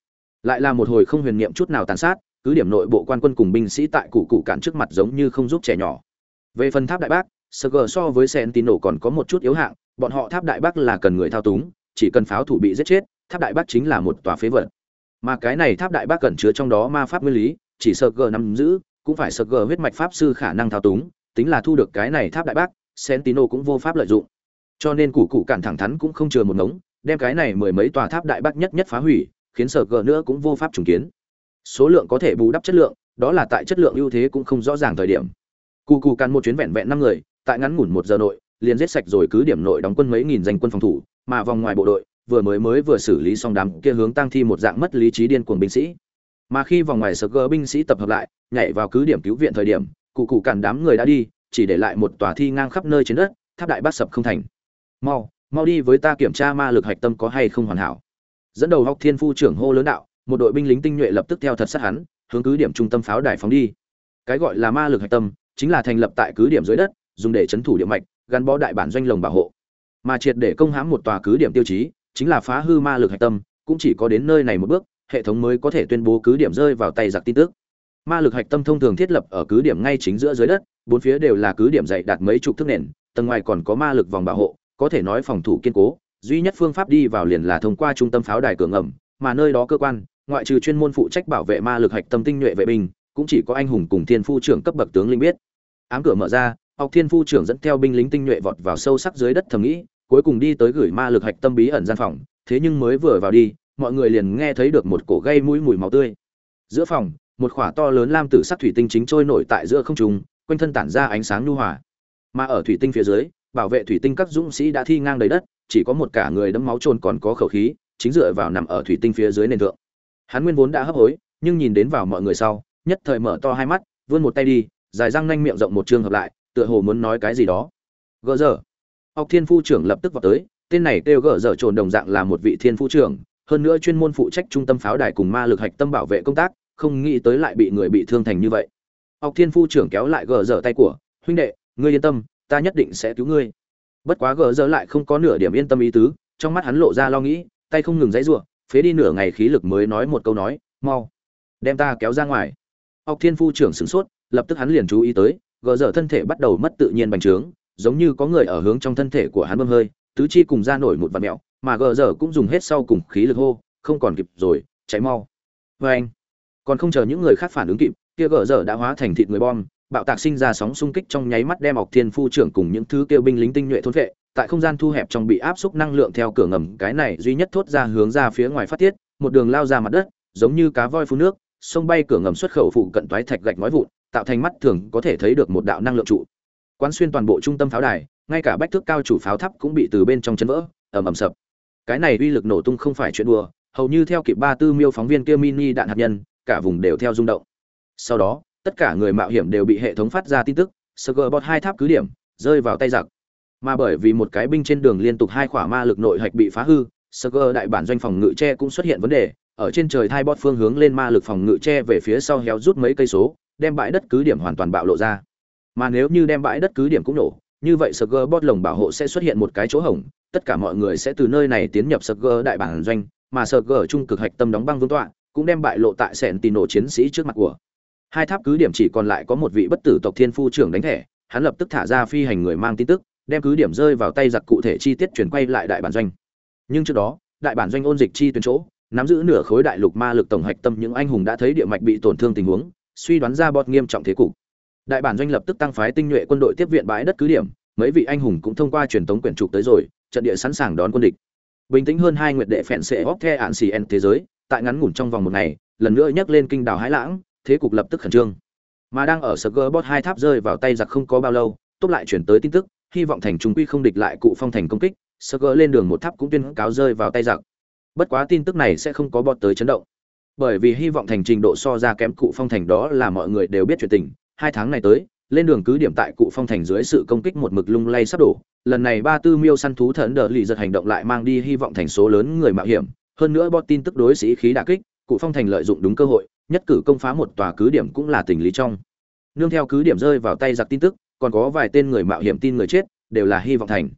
Lại là một hồi không huyền niệm chút nào tàn sát, cứ điểm nội bộ quan quân cùng binh sĩ tại cụ cụ cản trước mặt giống như không giúp trẻ nhỏ. Về phần tháp đại bác, sơ gờ so với sen tín nổ còn có một chút yếu hạng, bọn họ tháp đại bác là cần người thao túng, chỉ cần pháo thủ bị giết chết tháp đại bác chính là một tòa phế vật. Mà cái này tháp đại bác cần chứa trong đó ma pháp nguyên lý, chỉ sợ gờ nắm giữ, cũng phải sợ gờ huyết mạch pháp sư khả năng thao túng, tính là thu được cái này tháp đại bác, sentino cũng vô pháp lợi dụng. Cho nên Củ cụ cản thẳng thắn cũng không chừa một ngống, đem cái này mười mấy tòa tháp đại bác nhất nhất phá hủy, khiến sợ gờ nữa cũng vô pháp trùng kiến. Số lượng có thể bù đắp chất lượng, đó là tại chất lượng ưu thế cũng không rõ ràng thời điểm. Cụ cụ cản một chuyến vẹn vẹn năm người, tại ngắn ngủn một giờ nội, liền giết sạch rồi cứ điểm nội đóng quân mấy nghìn danh quân phòng thủ, mà vòng ngoài bộ đội vừa mới mới vừa xử lý xong đám kia hướng tăng thi một dạng mất lý trí điên cuồng binh sĩ. Mà khi vòng ngoài sờ gờ binh sĩ tập hợp lại, nhảy vào cứ điểm cứu viện thời điểm, cụ cụ cản đám người đã đi, chỉ để lại một tòa thi ngang khắp nơi trên đất, tháp đại bác sập không thành. Mau mau đi với ta kiểm tra ma lực hạch tâm có hay không hoàn hảo. Dẫn đầu hóc thiên phu trưởng hô lớn đạo, một đội binh lính tinh nhuệ lập tức theo thật sát hắn, hướng cứ điểm trung tâm pháo đài phóng đi. Cái gọi là ma lực hạch tâm, chính là thành lập tại cứ điểm dưới đất, dùng để chấn thủ địa mạch, gắn bó đại bản doanh lồng bảo hộ. Mà triệt để công hãm một tòa cứ điểm tiêu chí chính là phá hư ma lực hạch tâm, cũng chỉ có đến nơi này một bước, hệ thống mới có thể tuyên bố cứ điểm rơi vào tay giặc tin tức. Ma lực hạch tâm thông thường thiết lập ở cứ điểm ngay chính giữa dưới đất, bốn phía đều là cứ điểm dày đạt mấy chục thước nền, tầng ngoài còn có ma lực vòng bảo hộ, có thể nói phòng thủ kiên cố, duy nhất phương pháp đi vào liền là thông qua trung tâm pháo đài cửa ngầm, mà nơi đó cơ quan, ngoại trừ chuyên môn phụ trách bảo vệ ma lực hạch tâm tinh nhuệ vệ binh, cũng chỉ có anh hùng cùng thiên phu trưởng cấp bậc tướng linh biết. Ám cửa mở ra học thiên phu trưởng dẫn theo binh lính tinh nhuệ vọt vào sâu sắc dưới đất thầm nghĩ cuối cùng đi tới gửi ma lực hạch tâm bí ẩn gian phòng, thế nhưng mới vừa vào đi, mọi người liền nghe thấy được một cổ gây mũi mùi máu tươi. Giữa phòng, một khỏa to lớn lam tử sắc thủy tinh chính trôi nổi tại giữa không trung, quanh thân tản ra ánh sáng nhu hòa. Mà ở thủy tinh phía dưới, bảo vệ thủy tinh các dũng sĩ đã thi ngang đầy đất, chỉ có một cả người đẫm máu trồn còn có khẩu khí, chính dựa vào nằm ở thủy tinh phía dưới nền thượng. Hắn nguyên vốn đã hấp hối, nhưng nhìn đến vào mọi người sau, nhất thời mở to hai mắt, vươn một tay đi, dài răng nanh miệng rộng một trường hợp lại, tựa hồ muốn nói cái gì đó. Gỡ giờ học thiên phu trưởng lập tức vào tới, tên này kêu gỡ dở trồn đồng dạng là một vị thiên phu trưởng, hơn nữa chuyên môn phụ trách trung tâm pháo đài cùng ma lực hạch tâm bảo vệ công tác, không nghĩ tới lại bị người bị thương thành như vậy. Học thiên phu trưởng kéo lại gở dở tay của, huynh đệ, ngươi yên tâm, ta nhất định sẽ cứu ngươi. Bất quá gở dở lại không có nửa điểm yên tâm ý tứ, trong mắt hắn lộ ra lo nghĩ, tay không ngừng giãy giụa, phế đi nửa ngày khí lực mới nói một câu nói, mau, đem ta kéo ra ngoài. Học thiên phu trưởng sửng sốt, lập tức hắn liền chú ý tới gờ dở thân thể bắt đầu mất tự nhiên bành trướng giống như có người ở hướng trong thân thể của hắn bơm hơi, tứ chi cùng ra nổi một vạt mẹo, mà gờ dở cũng dùng hết sau cùng khí lực hô, không còn kịp rồi cháy mau. Vê anh, còn không chờ những người khác phản ứng kịp, kia gờ dở đã hóa thành thịt người bom, bạo tạc sinh ra sóng xung kích trong nháy mắt đem ọc thiên phu trưởng cùng những thứ kêu binh lính tinh nhuệ thôn vệ, tại không gian thu hẹp trong bị áp xúc năng lượng theo cửa ngầm, cái này duy nhất thốt ra hướng ra phía ngoài phát tiết, một đường lao ra mặt đất, giống như cá voi phun nước, sông bay cửa ngầm xuất khẩu phụ cận toái thạch gạch nói vụn, tạo thành mắt thường có thể thấy được một đạo năng lượng trụ quán xuyên toàn bộ trung tâm pháo đài, ngay cả bách thước cao chủ pháo tháp cũng bị từ bên trong chân vỡ, ầm ầm sập. Cái này uy lực nổ tung không phải chuyện đùa, hầu như theo kịp ba tư miêu phóng viên kia mini đạn hạt nhân, cả vùng đều theo rung động. Sau đó, tất cả người mạo hiểm đều bị hệ thống phát ra tin tức Sgrbot hai tháp cứ điểm, rơi vào tay giặc. Mà bởi vì một cái binh trên đường liên tục hai khỏa ma lực nội hạch bị phá hư Sg đại bản doanh phòng ngự tre cũng xuất hiện vấn đề, ở trên trời thai bọt phương hướng lên ma lực phòng ngự tre về phía sau héo rút mấy cây số, đem bãi đất cứ điểm hoàn toàn bạo lộ ra mà nếu như đem bãi đất cứ điểm cũng nổ như vậy Sugar Bot lồng bảo hộ sẽ xuất hiện một cái chỗ hổng, tất cả mọi người sẽ từ nơi này tiến nhập Sugar đại bản doanh, mà Sugar trung cực hạch tâm đóng băng vương tọa, cũng đem bại lộ tại sẹn tỉn nổ chiến sĩ trước mặt của. Hai tháp cứ điểm chỉ còn lại có một vị bất tử tộc thiên phu trưởng đánh thẻ, hắn lập tức thả ra phi hành người mang tin tức, đem cứ điểm rơi vào tay giặc cụ thể chi tiết chuyển quay lại đại bản doanh. Nhưng trước đó, đại bản doanh ôn dịch chi tuyến chỗ, nắm giữ nửa khối đại lục ma lực tổng hạch tâm những anh hùng đã thấy địa mạch bị tổn thương tình huống, suy đoán ra bọt nghiêm trọng thế cục. Đại bản doanh lập tức tăng phái tinh nhuệ quân đội tiếp viện bãi đất cứ điểm, mấy vị anh hùng cũng thông qua truyền tống quyển trục tới rồi, trận địa sẵn sàng đón quân địch. Bình tĩnh hơn hai nguyệt đệ phèn sệ hốc the ạn xì en thế giới, tại ngắn ngủn trong vòng một ngày, lần nữa nhấc lên kinh đảo hái lãng, thế cục lập tức khẩn trương. Mà đang ở Sgerbot hai tháp rơi vào tay giặc không có bao lâu, tốt lại chuyển tới tin tức, hy vọng thành trung quy không địch lại cụ phong thành công kích, Sger lên đường một tháp cũng tuyên cáo rơi vào tay giặc. Bất quá tin tức này sẽ không có bọt tới chấn động. Bởi vì hy vọng thành trình độ so ra kém cụ phong thành đó là mọi người đều biết chuyện tình, hai tháng này tới, lên đường cứ điểm tại cụ phong thành dưới sự công kích một mực lung lay sắp đổ. Lần này ba tư miêu săn thú thần đờ lì giật hành động lại mang đi hy vọng thành số lớn người mạo hiểm. Hơn nữa bot tin tức đối sĩ khí đả kích cụ phong thành lợi dụng đúng cơ hội nhất cử công phá một tòa cứ điểm cũng là tình lý trong. Nương theo cứ điểm rơi vào tay giặc tin tức còn có vài tên người mạo hiểm tin người chết đều là hy vọng thành.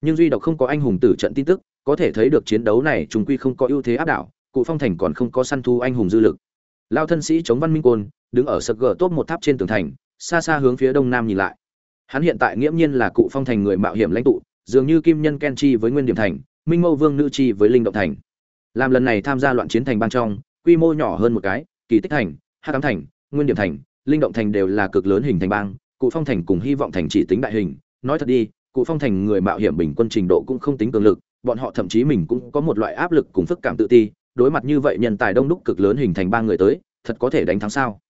Nhưng duy độc không có anh hùng tử trận tin tức có thể thấy được chiến đấu này chúng quy không có ưu thế áp đảo cụ phong thành còn không có săn thu anh hùng dư lực lao thân sĩ chống văn minh côn, đứng ở sập gờ tốt một tháp trên tường thành, xa xa hướng phía đông nam nhìn lại. Hắn hiện tại nghiễm nhiên là cụ phong thành người mạo hiểm lãnh tụ, dường như kim nhân ken chi với nguyên điểm thành, minh mâu vương nữ chi với linh động thành. Làm lần này tham gia loạn chiến thành bang trong, quy mô nhỏ hơn một cái, kỳ tích thành, hát cám thành, nguyên điểm thành, linh động thành đều là cực lớn hình thành bang, cụ phong thành cùng hy vọng thành chỉ tính đại hình. Nói thật đi, cụ phong thành người mạo hiểm bình quân trình độ cũng không tính cường lực, bọn họ thậm chí mình cũng có một loại áp lực cùng phức cảm tự ti đối mặt như vậy nhân tài đông đúc cực lớn hình thành ba người tới, thật có thể đánh thắng sao?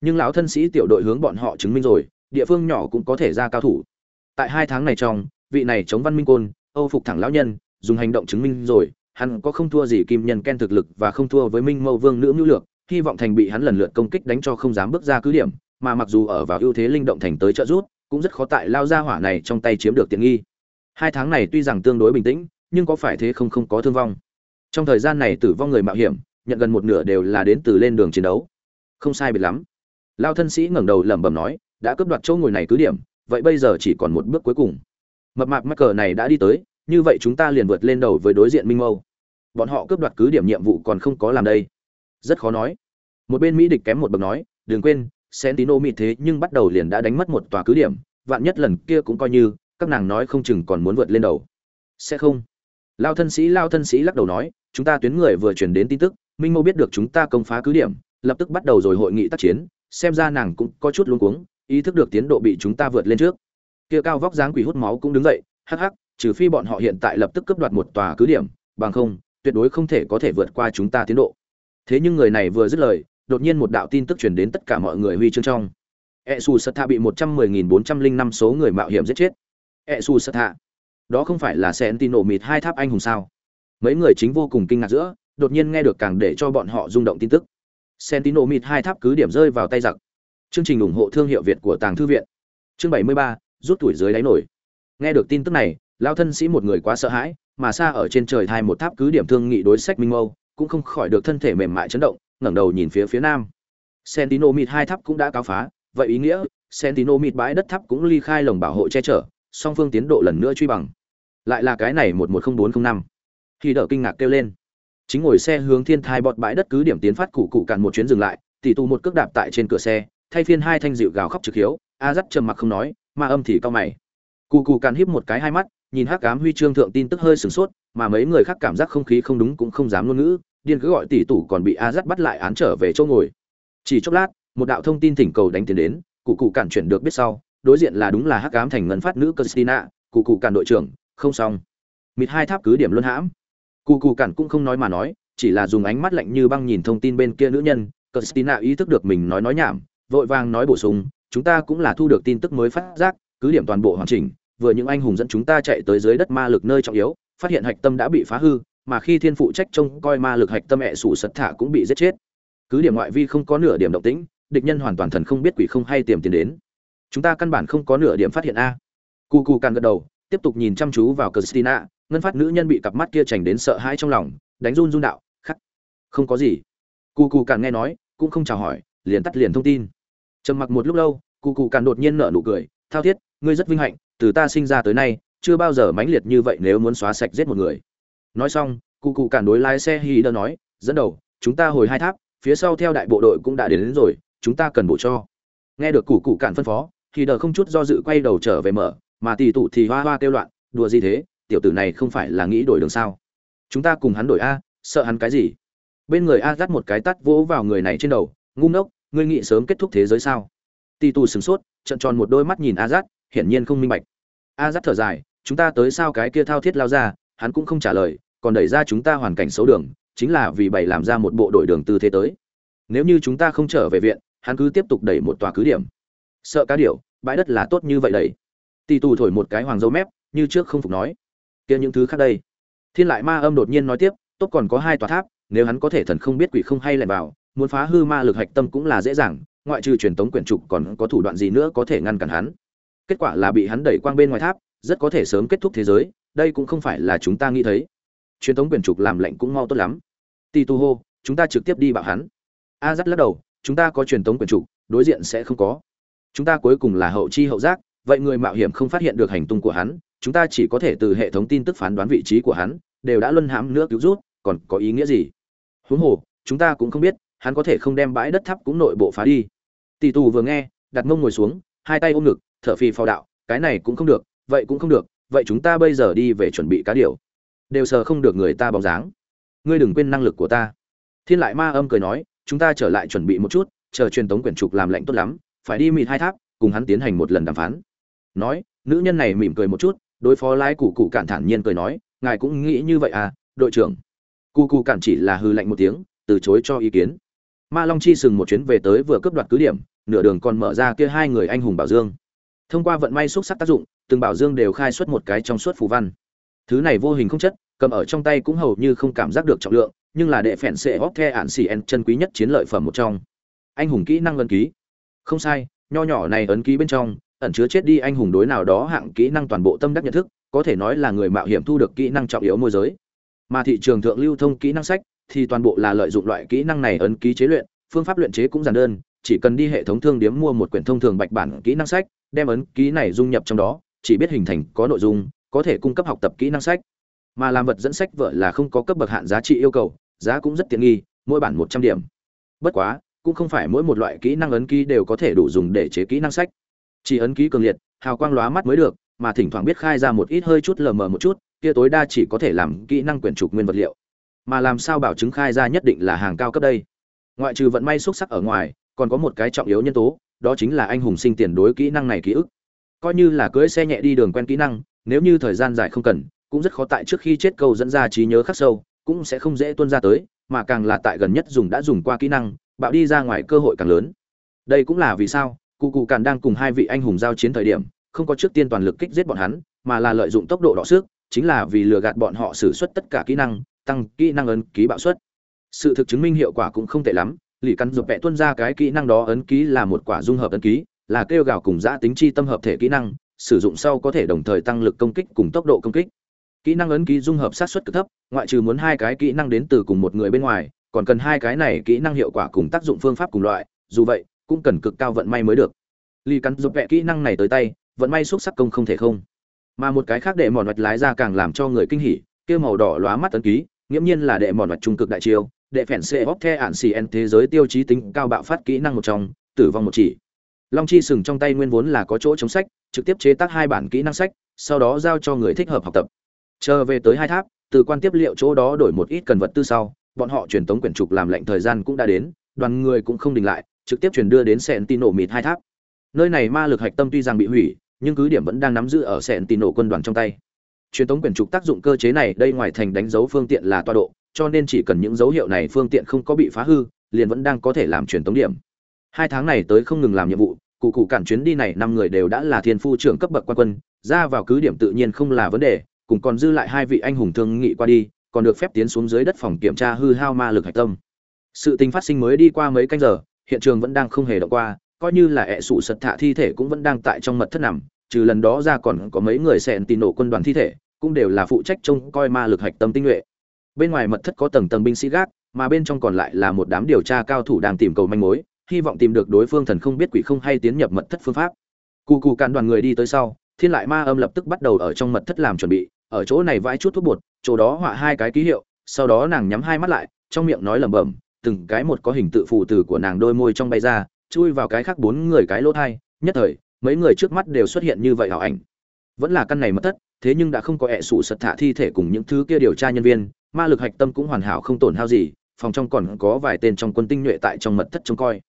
Nhưng lão thân sĩ tiểu đội hướng bọn họ chứng minh rồi, địa phương nhỏ cũng có thể ra cao thủ. Tại hai tháng này trong, vị này chống văn minh côn, âu phục thẳng lão nhân, dùng hành động chứng minh rồi, hắn có không thua gì kim nhân ken thực lực và không thua với minh mâu vương nữ nữ lược, hy vọng thành bị hắn lần lượt công kích đánh cho không dám bước ra cứ điểm, mà mặc dù ở vào ưu thế linh động thành tới trợ rút cũng rất khó tại lao ra hỏa này trong tay chiếm được tiện nghi. Hai tháng này tuy rằng tương đối bình tĩnh, nhưng có phải thế không không có thương vong trong thời gian này tử vong người mạo hiểm, nhận gần một nửa đều là đến từ lên đường chiến đấu. Không sai biệt lắm. Lao thân sĩ ngẩng đầu lẩm bẩm nói, đã cướp đoạt chỗ ngồi này cứ điểm, vậy bây giờ chỉ còn một bước cuối cùng. Mập mạp mắc cờ này đã đi tới, như vậy chúng ta liền vượt lên đầu với đối diện minh mâu. Bọn họ cướp đoạt cứ điểm nhiệm vụ còn không có làm đây. Rất khó nói. Một bên mỹ địch kém một bậc nói, đừng quên, sentino mịt thế nhưng bắt đầu liền đã đánh mất một tòa cứ điểm, vạn nhất lần kia cũng coi như, các nàng nói không chừng còn muốn vượt lên đầu. Sẽ không lao thân sĩ, lao thân sĩ lắc đầu nói, chúng ta tuyến người vừa chuyển đến tin tức, minh mâu biết được chúng ta công phá cứ điểm, lập tức bắt đầu rồi hội nghị tác chiến, xem ra nàng cũng có chút luống cuống, ý thức được tiến độ bị chúng ta vượt lên trước. Kia cao vóc dáng quỷ hút máu cũng đứng dậy, hắc hắc, trừ phi bọn họ hiện tại lập tức cướp đoạt một tòa cứ điểm, bằng không, tuyệt đối không thể có thể vượt qua chúng ta tiến độ. Thế nhưng người này vừa dứt lời, đột nhiên một đạo tin tức truyền đến tất cả mọi người huy chương trong. E su sật bị một trăm mười nghìn bốn trăm linh năm số người mạo hiểm giết chết. E su sật đó không phải là nổ mịt hai tháp anh hùng sao mấy người chính vô cùng kinh ngạc giữa đột nhiên nghe được càng để cho bọn họ rung động tin tức Sentinel mịt hai tháp cứ điểm rơi vào tay giặc. Chương trình ủng hộ thương hiệu Việt của Tàng thư viện. Chương 73, rút tuổi dưới đáy nổi. Nghe được tin tức này, lão thân sĩ một người quá sợ hãi, mà xa ở trên trời thai một tháp cứ điểm thương nghị đối sách minh mâu, cũng không khỏi được thân thể mềm mại chấn động, ngẩng đầu nhìn phía phía nam. Sentinel mịt hai tháp cũng đã cáo phá, vậy ý nghĩa, Sentinel mịt bãi đất tháp cũng ly khai lồng bảo hộ che chở, song phương tiến độ lần nữa truy bằng. Lại là cái này 110405. Khi đỡ kinh ngạc kêu lên. Chính ngồi xe hướng thiên thai bọt bãi đất cứ điểm tiến phát cụ cụ cạn một chuyến dừng lại, tỷ tù một cước đạp tại trên cửa xe, thay phiên hai thanh dịu gào khóc trực hiếu, a dắt trầm mặc không nói, mà âm thì cao mày. Cụ cụ cạn híp một cái hai mắt, nhìn hắc cám huy chương thượng tin tức hơi sửng sốt, mà mấy người khác cảm giác không khí không đúng cũng không dám ngôn ngữ, điên cứ gọi tỷ tủ còn bị a dắt bắt lại án trở về chỗ ngồi. Chỉ chốc lát, một đạo thông tin thỉnh cầu đánh tiền đến, cụ cụ cạn chuyển được biết sau, đối diện là đúng là hắc cám thành ngân phát nữ christina, cụ cụ cạn đội trưởng không xong. Mịt hai tháp cứ điểm luân hãm. Cụ cụ cản cũng không nói mà nói, chỉ là dùng ánh mắt lạnh như băng nhìn thông tin bên kia nữ nhân. Christina ý thức được mình nói nói nhảm, vội vàng nói bổ sung, chúng ta cũng là thu được tin tức mới phát giác, cứ điểm toàn bộ hoàn chỉnh, vừa những anh hùng dẫn chúng ta chạy tới dưới đất ma lực nơi trọng yếu, phát hiện hạch tâm đã bị phá hư, mà khi thiên phụ trách trông coi ma lực hạch tâm hệ sủ sật thả cũng bị giết chết. Cứ điểm ngoại vi không có nửa điểm động tĩnh, địch nhân hoàn toàn thần không biết quỷ không hay tiềm tiền đến. Chúng ta căn bản không có nửa điểm phát hiện a. Cu cu càng gật đầu tiếp tục nhìn chăm chú vào Christina, ngân phát nữ nhân bị cặp mắt kia chành đến sợ hãi trong lòng đánh run run đạo khắc không có gì. Cù Cù Cản nghe nói cũng không chào hỏi liền tắt liền thông tin. Trầm mặc một lúc lâu Cù Cù Cản đột nhiên nở nụ cười thao thiết ngươi rất vinh hạnh từ ta sinh ra tới nay chưa bao giờ mãnh liệt như vậy nếu muốn xóa sạch giết một người. Nói xong Cù Cù cản đối lái xe hì đỡ nói dẫn đầu chúng ta hồi hai tháp phía sau theo đại bộ đội cũng đã đến, đến rồi chúng ta cần bổ cho. Nghe được cụ cụ cản phân phó thì đờ không chút do dự quay đầu trở về mở mà tỷ tụ thì hoa hoa kêu loạn, đùa gì thế, tiểu tử này không phải là nghĩ đổi đường sao? Chúng ta cùng hắn đổi a, sợ hắn cái gì? Bên người a dắt một cái tắt vỗ vào người này trên đầu, ngu ngốc, ngươi nghĩ sớm kết thúc thế giới sao? Tỷ tụ sửng sốt trận tròn một đôi mắt nhìn a dắt, hiển nhiên không minh bạch. A dắt thở dài, chúng ta tới sao cái kia thao thiết lao ra, hắn cũng không trả lời, còn đẩy ra chúng ta hoàn cảnh xấu đường, chính là vì bày làm ra một bộ đội đường tư thế tới. Nếu như chúng ta không trở về viện, hắn cứ tiếp tục đẩy một tòa cứ điểm. Sợ cá điểu, bãi đất là tốt như vậy đấy tỷ tù thổi một cái hoàng dấu mép, như trước không phục nói. Kia những thứ khác đây. Thiên lại ma âm đột nhiên nói tiếp, tốt còn có hai tòa tháp, nếu hắn có thể thần không biết quỷ không hay lẻn vào, muốn phá hư ma lực hạch tâm cũng là dễ dàng, ngoại trừ truyền tống quyển trục còn có thủ đoạn gì nữa có thể ngăn cản hắn. Kết quả là bị hắn đẩy quang bên ngoài tháp, rất có thể sớm kết thúc thế giới, đây cũng không phải là chúng ta nghĩ thấy. Truyền thống quyền trục làm lệnh cũng mau tốt lắm. Ti tu hô, chúng ta trực tiếp đi bảo hắn. A dắt lắc đầu, chúng ta có truyền thống quyền trục, đối diện sẽ không có. Chúng ta cuối cùng là hậu chi hậu giác vậy người mạo hiểm không phát hiện được hành tung của hắn, chúng ta chỉ có thể từ hệ thống tin tức phán đoán vị trí của hắn, đều đã luân hãm nữa cứu rút, còn có ý nghĩa gì? Huống hồ, chúng ta cũng không biết, hắn có thể không đem bãi đất tháp cũng nội bộ phá đi. Tỷ tù vừa nghe, đặt mông ngồi xuống, hai tay ôm ngực, thở phì phò đạo, cái này cũng không được, vậy cũng không được, vậy chúng ta bây giờ đi về chuẩn bị cá điều đều sờ không được người ta bóng dáng. Ngươi đừng quên năng lực của ta. Thiên lại ma âm cười nói, chúng ta trở lại chuẩn bị một chút, chờ truyền tống quyển trục làm lạnh tốt lắm, phải đi mịt hai tháp, cùng hắn tiến hành một lần đàm phán nói, nữ nhân này mỉm cười một chút, đối phó lái cụ cụ cản thản nhiên cười nói, ngài cũng nghĩ như vậy à đội trưởng? Cụ cụ cản chỉ là hư lạnh một tiếng, từ chối cho ý kiến. Ma long chi sừng một chuyến về tới vừa cướp đoạt cứ điểm, nửa đường còn mở ra kia hai người anh hùng bảo dương. Thông qua vận may xúc sắc tác dụng, từng bảo dương đều khai xuất một cái trong suốt phù văn. Thứ này vô hình không chất, cầm ở trong tay cũng hầu như không cảm giác được trọng lượng, nhưng là đệ phèn sệ hóc the ạn xì en chân quý nhất chiến lợi phẩm một trong. Anh hùng kỹ năng ấn ký. Không sai, nho nhỏ này ấn ký bên trong ẩn chứa chết đi anh hùng đối nào đó hạng kỹ năng toàn bộ tâm đắc nhận thức, có thể nói là người mạo hiểm thu được kỹ năng trọng yếu môi giới. Mà thị trường thượng lưu thông kỹ năng sách thì toàn bộ là lợi dụng loại kỹ năng này ấn ký chế luyện, phương pháp luyện chế cũng giản đơn, chỉ cần đi hệ thống thương điếm mua một quyển thông thường bạch bản kỹ năng sách, đem ấn ký này dung nhập trong đó, chỉ biết hình thành có nội dung, có thể cung cấp học tập kỹ năng sách. Mà làm vật dẫn sách vợ là không có cấp bậc hạn giá trị yêu cầu, giá cũng rất tiện nghi, mỗi bản một trăm điểm. Bất quá, cũng không phải mỗi một loại kỹ năng ấn ký đều có thể đủ dùng để chế kỹ năng sách chỉ ấn ký cường liệt, hào quang lóa mắt mới được, mà thỉnh thoảng biết khai ra một ít hơi chút lờ mờ một chút, kia tối đa chỉ có thể làm kỹ năng quyển trục nguyên vật liệu. Mà làm sao bảo chứng khai ra nhất định là hàng cao cấp đây? Ngoại trừ vận may xuất sắc ở ngoài, còn có một cái trọng yếu nhân tố, đó chính là anh hùng sinh tiền đối kỹ năng này ký ức. Coi như là cưỡi xe nhẹ đi đường quen kỹ năng, nếu như thời gian dài không cần, cũng rất khó tại trước khi chết câu dẫn ra trí nhớ khắc sâu, cũng sẽ không dễ tuân ra tới, mà càng là tại gần nhất dùng đã dùng qua kỹ năng, bạo đi ra ngoài cơ hội càng lớn. Đây cũng là vì sao? Cụ cụ càn đang cùng hai vị anh hùng giao chiến thời điểm, không có trước tiên toàn lực kích giết bọn hắn, mà là lợi dụng tốc độ đỏ sức, chính là vì lừa gạt bọn họ xử suất tất cả kỹ năng, tăng kỹ năng ấn ký bạo suất. Sự thực chứng minh hiệu quả cũng không tệ lắm, lì căn dục vẽ tuân ra cái kỹ năng đó ấn ký là một quả dung hợp ấn ký, là kêu gào cùng giã tính chi tâm hợp thể kỹ năng, sử dụng sau có thể đồng thời tăng lực công kích cùng tốc độ công kích. Kỹ năng ấn ký dung hợp sát xuất cực thấp, ngoại trừ muốn hai cái kỹ năng đến từ cùng một người bên ngoài, còn cần hai cái này kỹ năng hiệu quả cùng tác dụng phương pháp cùng loại, dù vậy cũng cần cực cao vận may mới được. Ly cắn giúp vẽ kỹ năng này tới tay, vận may xúc sắc công không thể không. Mà một cái khác để mòn vạch lái ra càng làm cho người kinh hỉ kêu màu đỏ lóa mắt tấn ký, nghiễm nhiên là đệ mòn vạch trung cực đại chiêu, đệ phèn xê hóc the ạn xì en thế giới tiêu chí tính cao bạo phát kỹ năng một trong, tử vong một chỉ. Long chi sừng trong tay nguyên vốn là có chỗ chống sách, trực tiếp chế tác hai bản kỹ năng sách, sau đó giao cho người thích hợp học tập. Chờ về tới hai tháp, từ quan tiếp liệu chỗ đó đổi một ít cần vật tư sau, bọn họ truyền tống quyển trục làm lệnh thời gian cũng đã đến, đoàn người cũng không đình lại trực tiếp truyền đưa đến sẹn tin nổ mịt hai tháp. Nơi này ma lực hạch tâm tuy rằng bị hủy, nhưng cứ điểm vẫn đang nắm giữ ở sẹn tin nổ quân đoàn trong tay. Truyền thống quyển trục tác dụng cơ chế này đây ngoài thành đánh dấu phương tiện là toa độ, cho nên chỉ cần những dấu hiệu này phương tiện không có bị phá hư, liền vẫn đang có thể làm truyền thống điểm. Hai tháng này tới không ngừng làm nhiệm vụ, cụ cụ cản chuyến đi này năm người đều đã là thiên phu trưởng cấp bậc quan quân, ra vào cứ điểm tự nhiên không là vấn đề, cùng còn dư lại hai vị anh hùng thương nghị qua đi, còn được phép tiến xuống dưới đất phòng kiểm tra hư hao ma lực hạch tâm. Sự tình phát sinh mới đi qua mấy canh giờ hiện trường vẫn đang không hề động qua, coi như là ẹ sụ sật thạ thi thể cũng vẫn đang tại trong mật thất nằm, trừ lần đó ra còn có mấy người xẹn tì nổ quân đoàn thi thể, cũng đều là phụ trách trông coi ma lực hạch tâm tinh nhuệ. Bên ngoài mật thất có tầng tầng binh sĩ gác, mà bên trong còn lại là một đám điều tra cao thủ đang tìm cầu manh mối, hy vọng tìm được đối phương thần không biết quỷ không hay tiến nhập mật thất phương pháp. Cù cù càn đoàn người đi tới sau, thiên lại ma âm lập tức bắt đầu ở trong mật thất làm chuẩn bị, ở chỗ này vãi chút thuốc bột, chỗ đó họa hai cái ký hiệu, sau đó nàng nhắm hai mắt lại, trong miệng nói lẩm bẩm từng cái một có hình tự phụ từ của nàng đôi môi trong bay ra, chui vào cái khác bốn người cái lỗ thai, nhất thời, mấy người trước mắt đều xuất hiện như vậy hảo ảnh. Vẫn là căn này mất thất, thế nhưng đã không có ẹ sủ sật thả thi thể cùng những thứ kia điều tra nhân viên, ma lực hạch tâm cũng hoàn hảo không tổn hao gì, phòng trong còn có vài tên trong quân tinh nhuệ tại trong mật thất trông coi.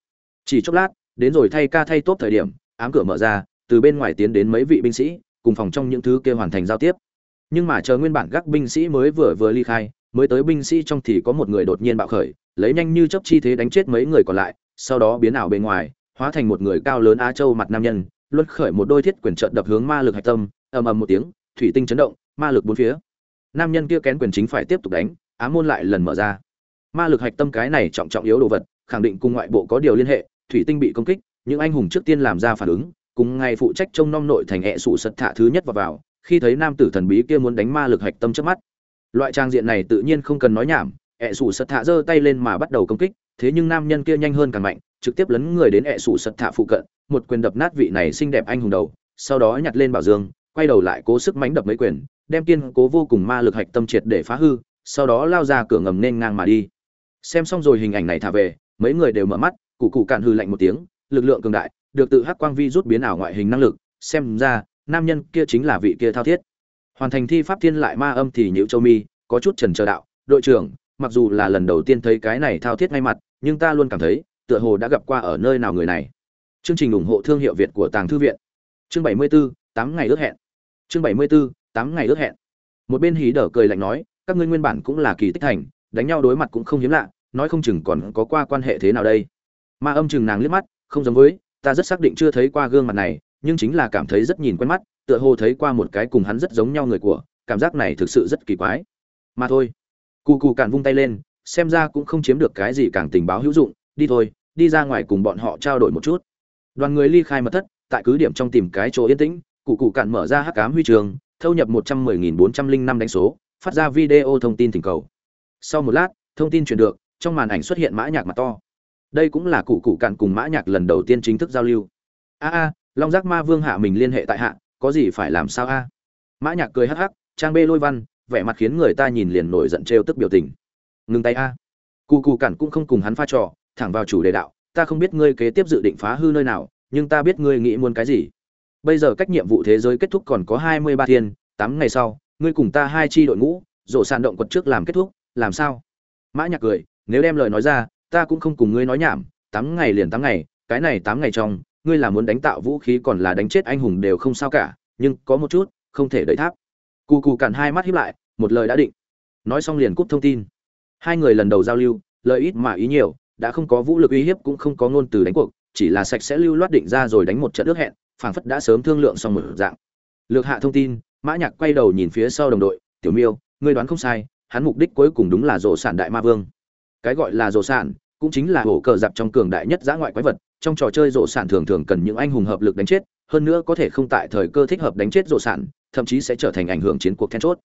Chỉ chốc lát, đến rồi thay ca thay tốt thời điểm, ám cửa mở ra, từ bên ngoài tiến đến mấy vị binh sĩ, cùng phòng trong những thứ kia hoàn thành giao tiếp. Nhưng mà chờ nguyên bản gác binh sĩ mới vừa vừa ly khai, mới tới binh sĩ trong thì có một người đột nhiên bạo khởi lấy nhanh như chấp chi thế đánh chết mấy người còn lại, sau đó biến ảo bên ngoài, hóa thành một người cao lớn á châu mặt nam nhân, luân khởi một đôi thiết quyền trợn đập hướng ma lực hạch tâm, ầm ầm một tiếng, thủy tinh chấn động, ma lực bốn phía. Nam nhân kia kén quyền chính phải tiếp tục đánh, á môn lại lần mở ra. Ma lực hạch tâm cái này trọng trọng yếu đồ vật, khẳng định cùng ngoại bộ có điều liên hệ, thủy tinh bị công kích, những anh hùng trước tiên làm ra phản ứng, cùng ngày phụ trách trông nom nội thành hệ sụ sật thả thứ nhất vào vào, khi thấy nam tử thần bí kia muốn đánh ma lực hạch tâm trước mắt. Loại trang diện này tự nhiên không cần nói nhảm ẹ sủ sật thả giơ tay lên mà bắt đầu công kích, thế nhưng nam nhân kia nhanh hơn càng mạnh, trực tiếp lấn người đến ẹ sủ sật thả phụ cận, một quyền đập nát vị này xinh đẹp anh hùng đầu, sau đó nhặt lên bảo dương, quay đầu lại cố sức mánh đập mấy quyền, đem kiên cố vô cùng ma lực hạch tâm triệt để phá hư, sau đó lao ra cửa ngầm nên ngang mà đi. Xem xong rồi hình ảnh này thả về, mấy người đều mở mắt, cụ cụ cạn hư lạnh một tiếng, lực lượng cường đại, được tự hắc quang vi rút biến ảo ngoại hình năng lực, xem ra, nam nhân kia chính là vị kia thao thiết. Hoàn thành thi pháp thiên lại ma âm thì nhữ châu mi, có chút trần chờ đạo, đội trưởng mặc dù là lần đầu tiên thấy cái này thao thiết ngay mặt nhưng ta luôn cảm thấy tựa hồ đã gặp qua ở nơi nào người này. Chương trình ủng hộ thương hiệu việt của tàng thư viện. Chương 74, tám ngày ước hẹn. Chương 74, tám ngày ước hẹn. Một bên hí đỡ cười lạnh nói các ngươi nguyên bản cũng là kỳ tích thành đánh nhau đối mặt cũng không hiếm lạ nói không chừng còn có qua quan hệ thế nào đây? Ma âm chừng nàng liếc mắt không giống với ta rất xác định chưa thấy qua gương mặt này nhưng chính là cảm thấy rất nhìn quen mắt tựa hồ thấy qua một cái cùng hắn rất giống nhau người của cảm giác này thực sự rất kỳ quái. Mà thôi cụ cụ cạn vung tay lên, xem ra cũng không chiếm được cái gì càng tình báo hữu dụng, đi thôi, đi ra ngoài cùng bọn họ trao đổi một chút. Đoàn người ly khai mật thất, tại cứ điểm trong tìm cái chỗ yên tĩnh cụ cụ cạn mở ra hắc cám huy trường, thâu nhập một trăm mười nghìn bốn trăm linh năm đánh số, phát ra video thông tin thỉnh cầu. Sau một lát, thông tin truyền được, trong màn ảnh xuất hiện mã nhạc mặt to. Đây cũng là cụ cụ cạn cùng mã nhạc lần đầu tiên chính thức giao lưu. A a, long giác ma vương hạ mình liên hệ tại hạ, có gì phải làm sao a? Mã nhạc cười hắc hắc, trang bê lôi văn vẻ mặt khiến người ta nhìn liền nổi giận trêu tức biểu tình. Ngừng tay a. Cụ cụ cản cũng không cùng hắn pha trò, thẳng vào chủ đề đạo, ta không biết ngươi kế tiếp dự định phá hư nơi nào, nhưng ta biết ngươi nghĩ muốn cái gì. Bây giờ cách nhiệm vụ thế giới kết thúc còn có hai mươi ba thiên, tám ngày sau, ngươi cùng ta hai chi đội ngũ rổ sàn động quật trước làm kết thúc, làm sao? Mã nhạc cười, nếu đem lời nói ra, ta cũng không cùng ngươi nói nhảm, tám ngày liền tám ngày, cái này tám ngày trong, ngươi là muốn đánh tạo vũ khí còn là đánh chết anh hùng đều không sao cả, nhưng có một chút, không thể đợi tháp cù cù cản hai mắt híp lại, một lời đã định. Nói xong liền cúp thông tin. Hai người lần đầu giao lưu lợi ít mà ý nhiều, đã không có vũ lực uy hiếp cũng không có ngôn từ đánh cuộc, chỉ là sạch sẽ lưu loát định ra rồi đánh một trận ước hẹn, phảng phất đã sớm thương lượng xong một dạng. Lược hạ thông tin, mã nhạc quay đầu nhìn phía sau đồng đội, tiểu miêu, ngươi đoán không sai, hắn mục đích cuối cùng đúng là rổ sản đại ma vương. Cái gọi là rổ sản cũng chính là hổ cờ dạp trong cường đại nhất giã ngoại quái vật, trong trò chơi rổ sản thường thường cần những anh hùng hợp lực đánh chết, hơn nữa có thể không tại thời cơ thích hợp đánh chết rổ sản thậm chí sẽ trở thành ảnh hưởng chiến cuộc then chốt.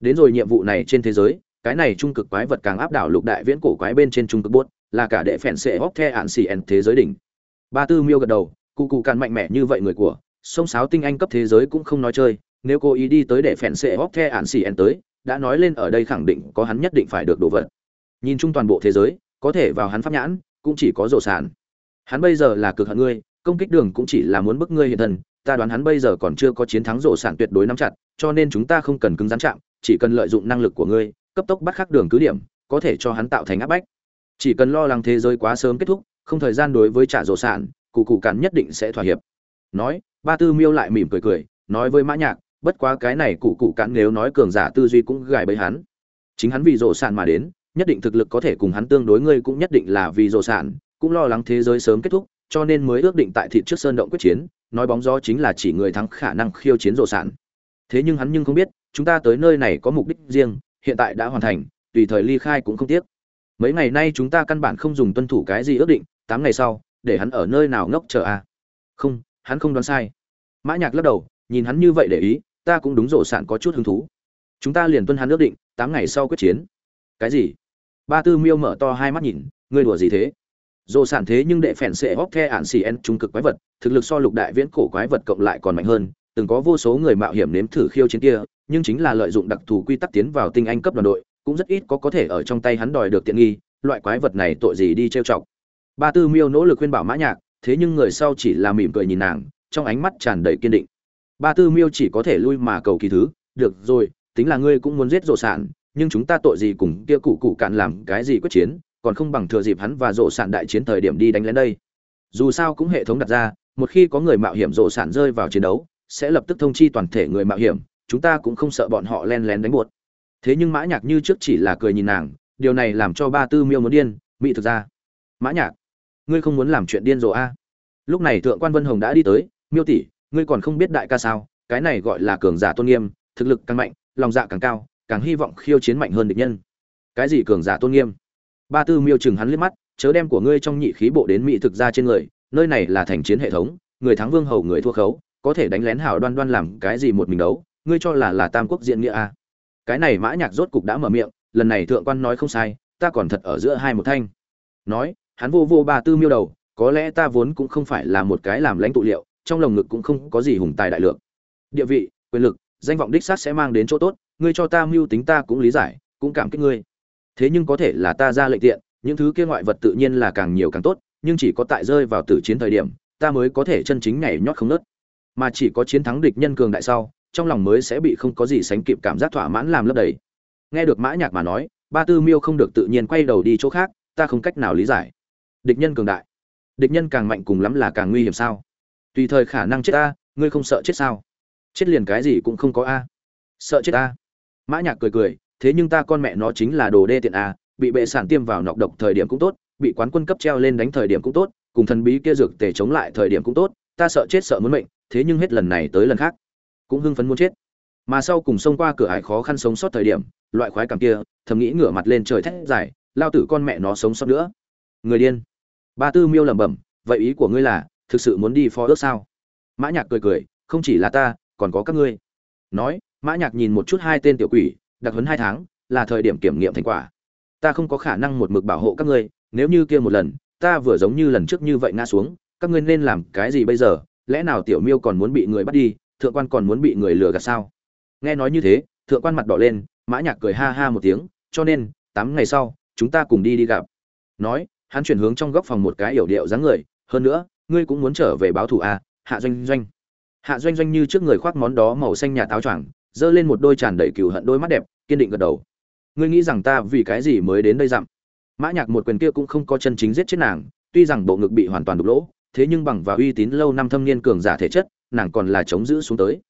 Đến rồi nhiệm vụ này trên thế giới, cái này trung cực quái vật càng áp đảo lục đại viễn cổ quái bên trên trung cực bốt là cả đệ phèn sệ hóc the ạn xì ẩn thế giới đỉnh. Ba tư miêu gật đầu, cụ cụ càn mạnh mẽ như vậy người của, sông sáo tinh anh cấp thế giới cũng không nói chơi, nếu cô ý đi tới để phèn sệ hóc the ạn xì ẩn tới, đã nói lên ở đây khẳng định có hắn nhất định phải được đồ vật. Nhìn chung toàn bộ thế giới, có thể vào hắn pháp nhãn, cũng chỉ có rổ sản hắn bây giờ là cực hận ngươi, công kích đường cũng chỉ là muốn bức ngươi hiện thần ta đoán hắn bây giờ còn chưa có chiến thắng rổ sản tuyệt đối nắm chặt, cho nên chúng ta không cần cứng rắn chạm, chỉ cần lợi dụng năng lực của ngươi, cấp tốc bắt khắc đường cứ điểm, có thể cho hắn tạo thành áp bách. Chỉ cần lo lắng thế giới quá sớm kết thúc, không thời gian đối với trả rổ sản cụ cụ cắn nhất định sẽ thỏa hiệp. Nói, ba tư miêu lại mỉm cười cười, nói với mã nhạc, bất quá cái này cụ cụ cắn nếu nói cường giả tư duy cũng gài bẫy hắn. Chính hắn vì rổ sản mà đến, nhất định thực lực có thể cùng hắn tương đối, ngươi cũng nhất định là vì rổ sản, cũng lo lắng thế giới sớm kết thúc cho nên mới ước định tại thị trước sơn động quyết chiến, nói bóng gió chính là chỉ người thắng khả năng khiêu chiến rổ sản thế nhưng hắn nhưng không biết, chúng ta tới nơi này có mục đích riêng, hiện tại đã hoàn thành, tùy thời ly khai cũng không tiếc. Mấy ngày nay chúng ta căn bản không dùng tuân thủ cái gì ước định, tám ngày sau, để hắn ở nơi nào ngốc chờ à? Không, hắn không đoán sai. Mã nhạc lắc đầu, nhìn hắn như vậy để ý, ta cũng đúng rổ sản có chút hứng thú. Chúng ta liền tuân hắn ước định, tám ngày sau quyết chiến. Cái gì? Ba tư miêu mở to hai mắt nhìn, ngươi đùa gì thế? Dồ sản thế nhưng đệ phèn sẽ hóc the ạn xì en trung cực quái vật, thực lực so lục đại viễn cổ quái vật cộng lại còn mạnh hơn, từng có vô số người mạo hiểm nếm thử khiêu chiến kia, nhưng chính là lợi dụng đặc thù quy tắc tiến vào tinh anh cấp đoàn đội, cũng rất ít có có thể ở trong tay hắn đòi được tiện nghi, loại quái vật này tội gì đi trêu chọc. Ba tư miêu nỗ lực khuyên bảo mã nhạc, thế nhưng người sau chỉ là mỉm cười nhìn nàng, trong ánh mắt tràn đầy kiên định. Ba tư miêu chỉ có thể lui mà cầu kỳ thứ, được rồi, tính là ngươi cũng muốn giết rộ sản, nhưng chúng ta tội gì cùng kia cụ cụ cạn làm cái gì quyết chiến? Còn không bằng thừa dịp hắn và rộ sản đại chiến thời điểm đi đánh lên đây. Dù sao cũng hệ thống đặt ra, một khi có người mạo hiểm rộ sản rơi vào chiến đấu, sẽ lập tức thông chi toàn thể người mạo hiểm, chúng ta cũng không sợ bọn họ len lén đánh buột thế nhưng mã nhạc như trước chỉ là cười nhìn nàng, điều này làm cho ba tư miêu muốn điên, mỹ thực ra. Mã nhạc, ngươi không muốn làm chuyện điên rồ a à? lúc này thượng quan vân hồng đã đi tới, miêu tỷ, ngươi còn không biết đại ca sao, cái này gọi là cường giả tôn nghiêm, thực lực càng mạnh, lòng dạ càng cao, càng hy vọng khiêu chiến mạnh hơn địch nhân. Cái gì cường giả tôn nghiêm? Ba tư miêu chừng hắn liếc mắt, chớ đem của ngươi trong nhị khí bộ đến mỹ thực ra trên người, nơi này là thành chiến hệ thống, người thắng vương hầu người thua khấu, có thể đánh lén hảo đoan đoan làm cái gì một mình đấu, ngươi cho là là tam quốc diện nghĩa à? cái này mã nhạc rốt cục đã mở miệng, lần này thượng quan nói không sai, ta còn thật ở giữa hai một thanh. Nói, hắn vô vô ba tư miêu đầu, có lẽ ta vốn cũng không phải là một cái làm lãnh tụ liệu, trong lồng ngực cũng không có gì hùng tài đại lượng. Địa vị, quyền lực, danh vọng đích xác sẽ mang đến chỗ tốt, ngươi cho ta mưu tính ta cũng lý giải, cũng cảm kích ngươi thế nhưng có thể là ta ra lệnh tiện, những thứ kia ngoại vật tự nhiên là càng nhiều càng tốt, nhưng chỉ có tại rơi vào tử chiến thời điểm, ta mới có thể chân chính nhảy nhót không nớt. Mà chỉ có chiến thắng địch nhân cường đại sau, trong lòng mới sẽ bị không có gì sánh kịp cảm giác thỏa mãn làm lấp đầy. Nghe được mã nhạc mà nói, ba tư miêu không được tự nhiên quay đầu đi chỗ khác, ta không cách nào lý giải. Địch nhân cường đại. Địch nhân càng mạnh cùng lắm là càng nguy hiểm sao? Tùy thời khả năng chết ta, ngươi không sợ chết sao? Chết liền cái gì cũng không có a. Sợ chết ta. Mã nhạc cười cười thế nhưng ta con mẹ nó chính là đồ đê tiện a bị bệ sản tiêm vào nọc độc thời điểm cũng tốt, bị quán quân cấp treo lên đánh thời điểm cũng tốt, cùng thần bí kia dược tề chống lại thời điểm cũng tốt, ta sợ chết sợ muốn mệnh, thế nhưng hết lần này tới lần khác, cũng hưng phấn muốn chết. Mà sau cùng xông qua cửa ải khó khăn sống sót thời điểm, loại khoái cảm kia, thầm nghĩ ngửa mặt lên trời thét dài, lao tử con mẹ nó sống sót nữa. Người điên. Ba tư miêu lẩm bẩm, vậy ý của ngươi là, thực sự muốn đi phó ước sao? Mã nhạc cười cười, không chỉ là ta, còn có các ngươi. Nói, mã nhạc nhìn một chút hai tên tiểu quỷ đặc huấn hai tháng, là thời điểm kiểm nghiệm thành quả. Ta không có khả năng một mực bảo hộ các ngươi, nếu như kia một lần, ta vừa giống như lần trước như vậy ngã xuống, các ngươi nên làm cái gì bây giờ? Lẽ nào tiểu miêu còn muốn bị người bắt đi, thượng quan còn muốn bị người lừa gạt sao? Nghe nói như thế, thượng quan mặt đỏ lên, mã nhạc cười ha ha một tiếng, cho nên, tám ngày sau, chúng ta cùng đi đi gặp. Nói, hắn chuyển hướng trong góc phòng một cái yểu điệu dáng người, hơn nữa, ngươi cũng muốn trở về báo thù à hạ doanh doanh. Hạ doanh doanh như trước người khoác món đó màu xanh nhà táo choàng giơ lên một đôi tràn đầy cừu hận đôi mắt đẹp, kiên định gật đầu. Ngươi nghĩ rằng ta vì cái gì mới đến đây dặm? Mã nhạc một quyền kia cũng không có chân chính giết chết nàng, tuy rằng bộ ngực bị hoàn toàn đục lỗ, thế nhưng bằng và uy tín lâu năm thâm niên cường giả thể chất, nàng còn là chống giữ xuống tới.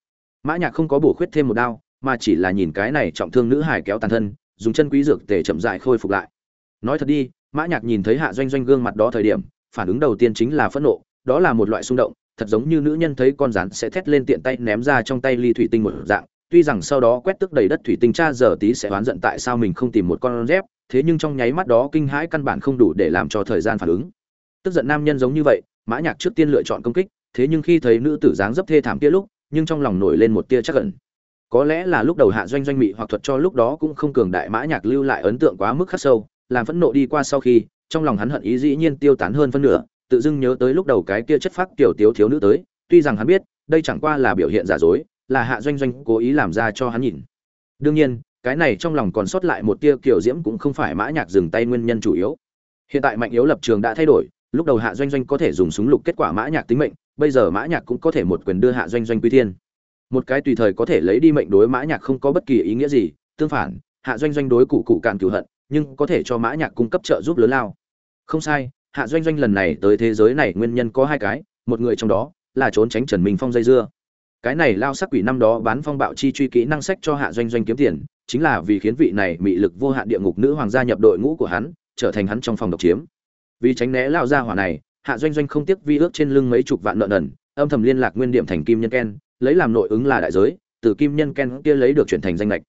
Mã nhạc không có bổ khuyết thêm một đao, mà chỉ là nhìn cái này trọng thương nữ hải kéo tàn thân, dùng chân quý dược tề chậm rãi khôi phục lại. Nói thật đi, mã nhạc nhìn thấy hạ doanh doanh gương mặt đó thời điểm, phản ứng đầu tiên chính là phẫn nộ, đó là một loại xung động, thật giống như nữ nhân thấy con rắn sẽ thét lên tiện tay ném ra trong tay ly thủy tinh một dạng tuy rằng sau đó quét tức đầy đất thủy tinh cha giờ tí sẽ oán giận tại sao mình không tìm một con dép, thế nhưng trong nháy mắt đó kinh hãi căn bản không đủ để làm cho thời gian phản ứng. Tức giận nam nhân giống như vậy, mã nhạc trước tiên lựa chọn công kích, thế nhưng khi thấy nữ tử dáng dấp thê thảm kia lúc, nhưng trong lòng nổi lên một tia chắc ẩn. Có lẽ là lúc đầu hạ doanh doanh mị hoặc thuật cho lúc đó cũng không cường đại mã nhạc lưu lại ấn tượng quá mức khắc sâu, làm phẫn nộ đi qua sau khi, trong lòng hắn hận ý dĩ nhiên tiêu tán hơn phân nửa, tự dưng nhớ tới lúc đầu cái kia chất phác tiểu thiếu thiếu nữ tới, tuy rằng hắn biết, đây chẳng qua là biểu hiện giả dối là hạ doanh doanh cố ý làm ra cho hắn nhìn. Đương nhiên, cái này trong lòng còn sót lại một tia kiểu diễm cũng không phải mã nhạc dừng tay nguyên nhân chủ yếu. Hiện tại mạnh yếu lập trường đã thay đổi, lúc đầu hạ doanh doanh có thể dùng súng lục kết quả mã nhạc tính mệnh, bây giờ mã nhạc cũng có thể một quyền đưa hạ doanh doanh quy thiên. Một cái tùy thời có thể lấy đi mệnh đối mã nhạc không có bất kỳ ý nghĩa gì, tương phản, hạ doanh doanh đối cụ cụ cạn cửu hận, nhưng có thể cho mã nhạc cung cấp trợ giúp lớn lao. Không sai, hạ doanh doanh lần này tới thế giới này nguyên nhân có hai cái, một người trong đó là trốn tránh trần minh phong dây dưa cái này lao sắc quỷ năm đó bán phong bạo chi truy kỹ năng sách cho hạ doanh doanh kiếm tiền, chính là vì khiến vị này mị lực vô hạn địa ngục nữ hoàng gia nhập đội ngũ của hắn, trở thành hắn trong phòng độc chiếm. Vì tránh né lao ra hỏa này, hạ doanh doanh không tiếc vi ước trên lưng mấy chục vạn nợ nần, âm thầm liên lạc nguyên điểm thành kim nhân ken, lấy làm nội ứng là đại giới, từ kim nhân ken kia lấy được chuyển thành danh lệch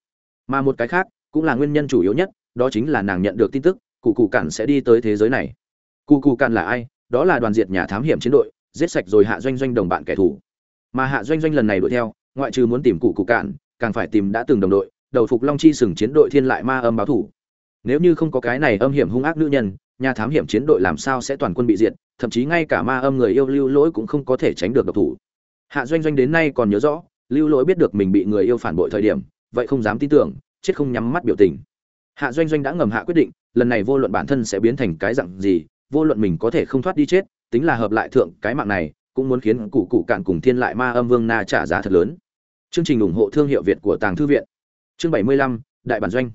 mà một cái khác, cũng là nguyên nhân chủ yếu nhất, đó chính là nàng nhận được tin tức, cụ cụ cản sẽ đi tới thế giới này. Cụ cụ cản là ai? Đó là đoàn diệt nhà thám hiểm chiến đội, giết sạch rồi hạ doanh doanh đồng bạn kẻ thù mà hạ doanh doanh lần này đuổi theo, ngoại trừ muốn tìm cụ cụ cản càng phải tìm đã từng đồng đội, đầu phục long chi sừng chiến đội thiên lại ma âm báo thủ. Nếu như không có cái này âm hiểm hung ác nữ nhân, nhà thám hiểm chiến đội làm sao sẽ toàn quân bị diệt, thậm chí ngay cả ma âm người yêu lưu lỗi cũng không có thể tránh được độc thủ. Hạ doanh doanh đến nay còn nhớ rõ, lưu lỗi biết được mình bị người yêu phản bội thời điểm, vậy không dám tin tưởng, chết không nhắm mắt biểu tình. Hạ doanh doanh đã ngầm hạ quyết định, lần này vô luận bản thân sẽ biến thành cái dạng gì, vô luận mình có thể không thoát đi chết, tính là hợp lại thượng cái mạng này cũng muốn khiến cụ cụ cạn cùng thiên lại ma âm vương na trả giá thật lớn. Chương trình ủng hộ thương hiệu việt của tàng thư viện. Chương bảy mươi lăm, đại bản doanh.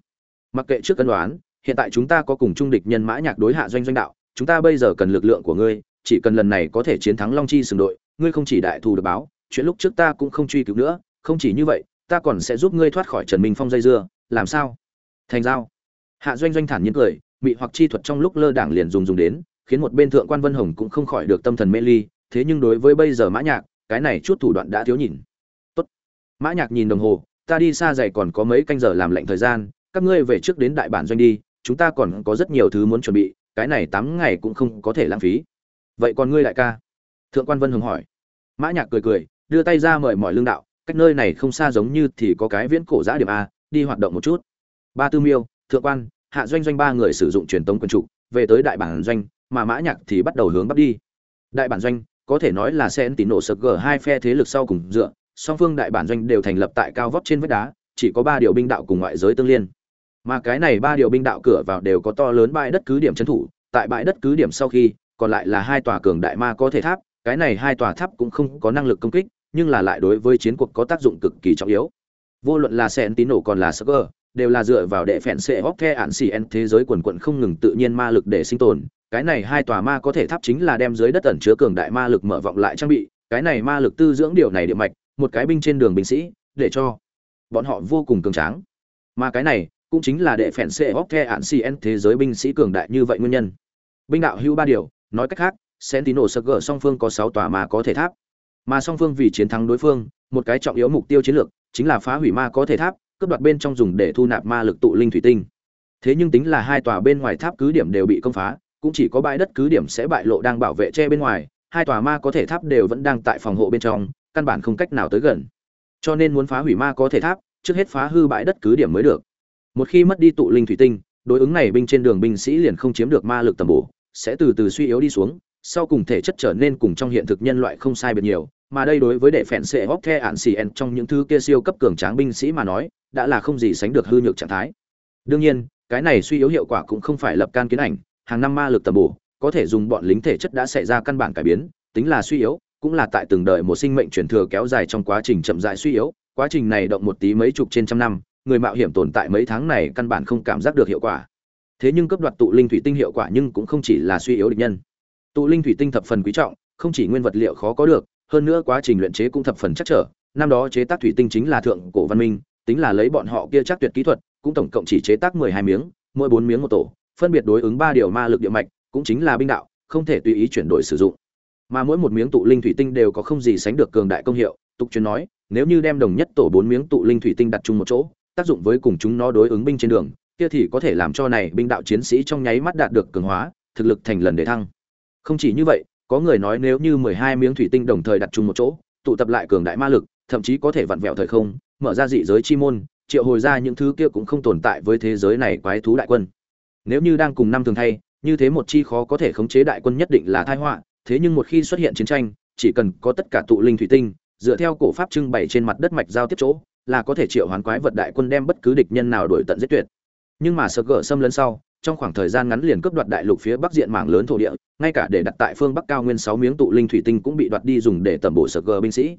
Mặc kệ trước cân đoán, hiện tại chúng ta có cùng trung địch nhân mã nhạc đối hạ doanh doanh đạo, chúng ta bây giờ cần lực lượng của ngươi, chỉ cần lần này có thể chiến thắng long chi sừng đội, ngươi không chỉ đại thù được báo, chuyện lúc trước ta cũng không truy cứu nữa, không chỉ như vậy, ta còn sẽ giúp ngươi thoát khỏi trần minh phong dây dưa, làm sao? Thành giao. Hạ doanh doanh thản nhiên cười, mị hoặc chi thuật trong lúc lơ đảng liền dùng dùng đến, khiến một bên thượng quan vân hồng cũng không khỏi được tâm thần mê ly thế nhưng đối với bây giờ mã nhạc, cái này chút thủ đoạn đã thiếu nhìn. Tốt. Mã nhạc nhìn đồng hồ, ta đi xa dày còn có mấy canh giờ làm lệnh thời gian, các ngươi về trước đến đại bản doanh đi, chúng ta còn có rất nhiều thứ muốn chuẩn bị, cái này tám ngày cũng không có thể lãng phí. Vậy còn ngươi đại ca? Thượng quan vân hồng hỏi. Mã nhạc cười cười, đưa tay ra mời mọi lương đạo, cách nơi này không xa giống như thì có cái viễn cổ giã điểm a, đi hoạt động một chút. Ba tư miêu, thượng quan, hạ doanh doanh ba người sử dụng truyền tống quân trụ về tới đại bản doanh, mà mã nhạc thì bắt đầu hướng bắc đi. Đại bản doanh có thể nói là sen tỉ nổ sập g hai phe thế lực sau cùng dựa, song phương đại bản doanh đều thành lập tại cao vóc trên vách đá, chỉ có ba điều binh đạo cùng ngoại giới tương liên. Mà cái này ba điều binh đạo cửa vào đều có to lớn bãi đất cứ điểm trấn thủ, tại bãi đất cứ điểm sau khi, còn lại là hai tòa cường đại ma có thể tháp, cái này hai tòa tháp cũng không có năng lực công kích, nhưng là lại đối với chiến cuộc có tác dụng cực kỳ trọng yếu. Vô luận là sen tín nổ còn là sơ đều là dựa vào đệ phèn xệ hóc the ạn xì en thế giới quần quận không ngừng tự nhiên ma lực để sinh tồn. Cái này hai tòa ma có thể tháp chính là đem dưới đất ẩn chứa cường đại ma lực mở vọng lại trang bị. Cái này ma lực tư dưỡng điều này địa mạch, một cái binh trên đường binh sĩ, để cho bọn họ vô cùng cường tráng. Mà cái này cũng chính là đệ phèn xệ hóc the ạn cn thế giới binh sĩ cường đại như vậy nguyên nhân. Binh đạo hữu ba điều, nói cách khác sentino sơ gờ song phương có sáu tòa ma có thể tháp. Mà song phương vì chiến thắng đối phương, một cái trọng yếu mục tiêu chiến lược chính là phá hủy ma có thể tháp cướp đoạt bên trong dùng để thu nạp ma lực tụ linh thủy tinh. Thế nhưng tính là hai tòa bên ngoài tháp cứ điểm đều bị công phá, cũng chỉ có bãi đất cứ điểm sẽ bại lộ đang bảo vệ che bên ngoài, hai tòa ma có thể tháp đều vẫn đang tại phòng hộ bên trong, căn bản không cách nào tới gần. Cho nên muốn phá hủy ma có thể tháp, trước hết phá hư bãi đất cứ điểm mới được. Một khi mất đi tụ linh thủy tinh, đối ứng này binh trên đường binh sĩ liền không chiếm được ma lực tầm bổ, sẽ từ từ suy yếu đi xuống, sau cùng thể chất trở nên cùng trong hiện thực nhân loại không sai biệt nhiều mà đây đối với đệ phèn sệ hóc the ạn xì en trong những thứ kia siêu cấp cường tráng binh sĩ mà nói, đã là không gì sánh được hư nhược trạng thái. Đương nhiên, cái này suy yếu hiệu quả cũng không phải lập can kiến ảnh, hàng năm ma lực tầm bổ, có thể dùng bọn lính thể chất đã xảy ra căn bản cải biến, tính là suy yếu, cũng là tại từng đời một sinh mệnh truyền thừa kéo dài trong quá trình chậm rãi suy yếu, quá trình này động một tí mấy chục trên trăm năm, người mạo hiểm tồn tại mấy tháng này căn bản không cảm giác được hiệu quả. Thế nhưng cấp đoạt tụ linh thủy tinh hiệu quả nhưng cũng không chỉ là suy yếu địch nhân. Tụ linh thủy tinh thập phần quý trọng, không chỉ nguyên vật liệu khó có được hơn nữa quá trình luyện chế cũng thập phần chắc trở. Năm đó chế tác thủy tinh chính là thượng cổ văn minh, tính là lấy bọn họ kia chắc tuyệt kỹ thuật, cũng tổng cộng chỉ chế tác mười hai miếng, mỗi bốn miếng một tổ, phân biệt đối ứng ba điều ma lực địa mạch, cũng chính là binh đạo, không thể tùy ý chuyển đổi sử dụng. Mà mỗi một miếng tụ linh thủy tinh đều có không gì sánh được cường đại công hiệu, tục truyền nói, nếu như đem đồng nhất tổ bốn miếng tụ linh thủy tinh đặt chung một chỗ, tác dụng với cùng chúng nó đối ứng binh trên đường, kia thì có thể làm cho này binh đạo chiến sĩ trong nháy mắt đạt được cường hóa, thực lực thành lần để thăng. Không chỉ như vậy có người nói nếu như mười hai miếng thủy tinh đồng thời đặt chung một chỗ, tụ tập lại cường đại ma lực, thậm chí có thể vặn vẹo thời không, mở ra dị giới chi môn, triệu hồi ra những thứ kia cũng không tồn tại với thế giới này quái thú đại quân. Nếu như đang cùng năm thường thay, như thế một chi khó có thể khống chế đại quân nhất định là tai họa, thế nhưng một khi xuất hiện chiến tranh, chỉ cần có tất cả tụ linh thủy tinh, dựa theo cổ pháp trưng bày trên mặt đất mạch giao tiếp chỗ, là có thể triệu hoán quái vật đại quân đem bất cứ địch nhân nào đổi tận giết tuyệt. Nhưng mà sợ gỡ xâm lấn sau trong khoảng thời gian ngắn liền cướp đoạt đại lục phía bắc diện mảng lớn thổ địa, ngay cả để đặt tại phương bắc cao nguyên sáu miếng tụ linh thủy tinh cũng bị đoạt đi dùng để tẩm bổ sơ gờ binh sĩ.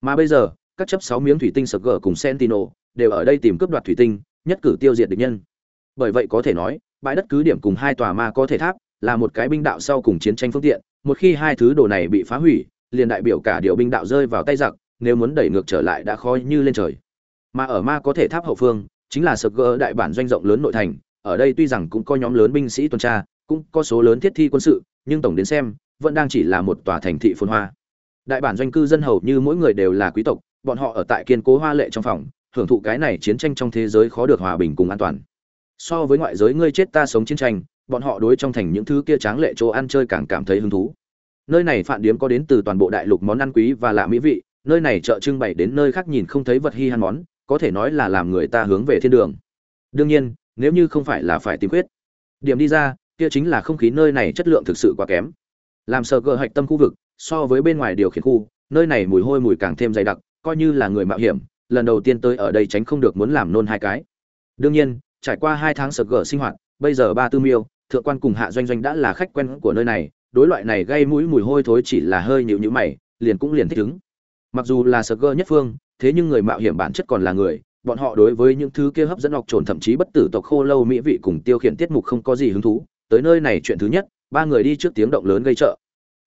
Mà bây giờ, các chấp sáu miếng thủy tinh sơ gờ cùng sentino đều ở đây tìm cướp đoạt thủy tinh, nhất cử tiêu diệt địch nhân. Bởi vậy có thể nói, bãi đất cứ điểm cùng hai tòa ma có thể tháp là một cái binh đạo sau cùng chiến tranh phương tiện, một khi hai thứ đồ này bị phá hủy, liền đại biểu cả điều binh đạo rơi vào tay giặc, nếu muốn đẩy ngược trở lại đã khó như lên trời. Mà ở ma có thể tháp hậu phương, chính là sực gỡ đại bản doanh rộng lớn nội thành ở đây tuy rằng cũng có nhóm lớn binh sĩ tuần tra, cũng có số lớn thiết thi quân sự, nhưng tổng đến xem, vẫn đang chỉ là một tòa thành thị phồn hoa. Đại bản doanh cư dân hầu như mỗi người đều là quý tộc, bọn họ ở tại kiên cố hoa lệ trong phòng, hưởng thụ cái này chiến tranh trong thế giới khó được hòa bình cùng an toàn. So với ngoại giới ngươi chết ta sống chiến tranh, bọn họ đối trong thành những thứ kia tráng lệ chỗ ăn chơi càng cảm thấy hứng thú. Nơi này phản điếm có đến từ toàn bộ đại lục món ăn quý và lạ mỹ vị, nơi này chợ trưng bày đến nơi khác nhìn không thấy vật hi han món, có thể nói là làm người ta hướng về thiên đường. Đương nhiên nếu như không phải là phải tìm quyết. Điểm đi ra, kia chính là không khí nơi này chất lượng thực sự quá kém. Làm sờ gờ hạch tâm khu vực, so với bên ngoài điều khiển khu, nơi này mùi hôi mùi càng thêm dày đặc, coi như là người mạo hiểm, lần đầu tiên tới ở đây tránh không được muốn làm nôn hai cái. Đương nhiên, trải qua hai tháng sờ gờ sinh hoạt, bây giờ ba tư miêu, thượng quan cùng hạ doanh doanh đã là khách quen của nơi này, đối loại này gây mũi mùi hôi thối chỉ là hơi nhịu nhữ mày, liền cũng liền thích ứng. Mặc dù là sờ gờ nhất phương, thế nhưng người mạo hiểm bản chất còn là người bọn họ đối với những thứ kia hấp dẫn học trồn thậm chí bất tử tộc khô lâu mỹ vị cùng tiêu khiển tiết mục không có gì hứng thú. Tới nơi này chuyện thứ nhất, ba người đi trước tiếng động lớn gây trợ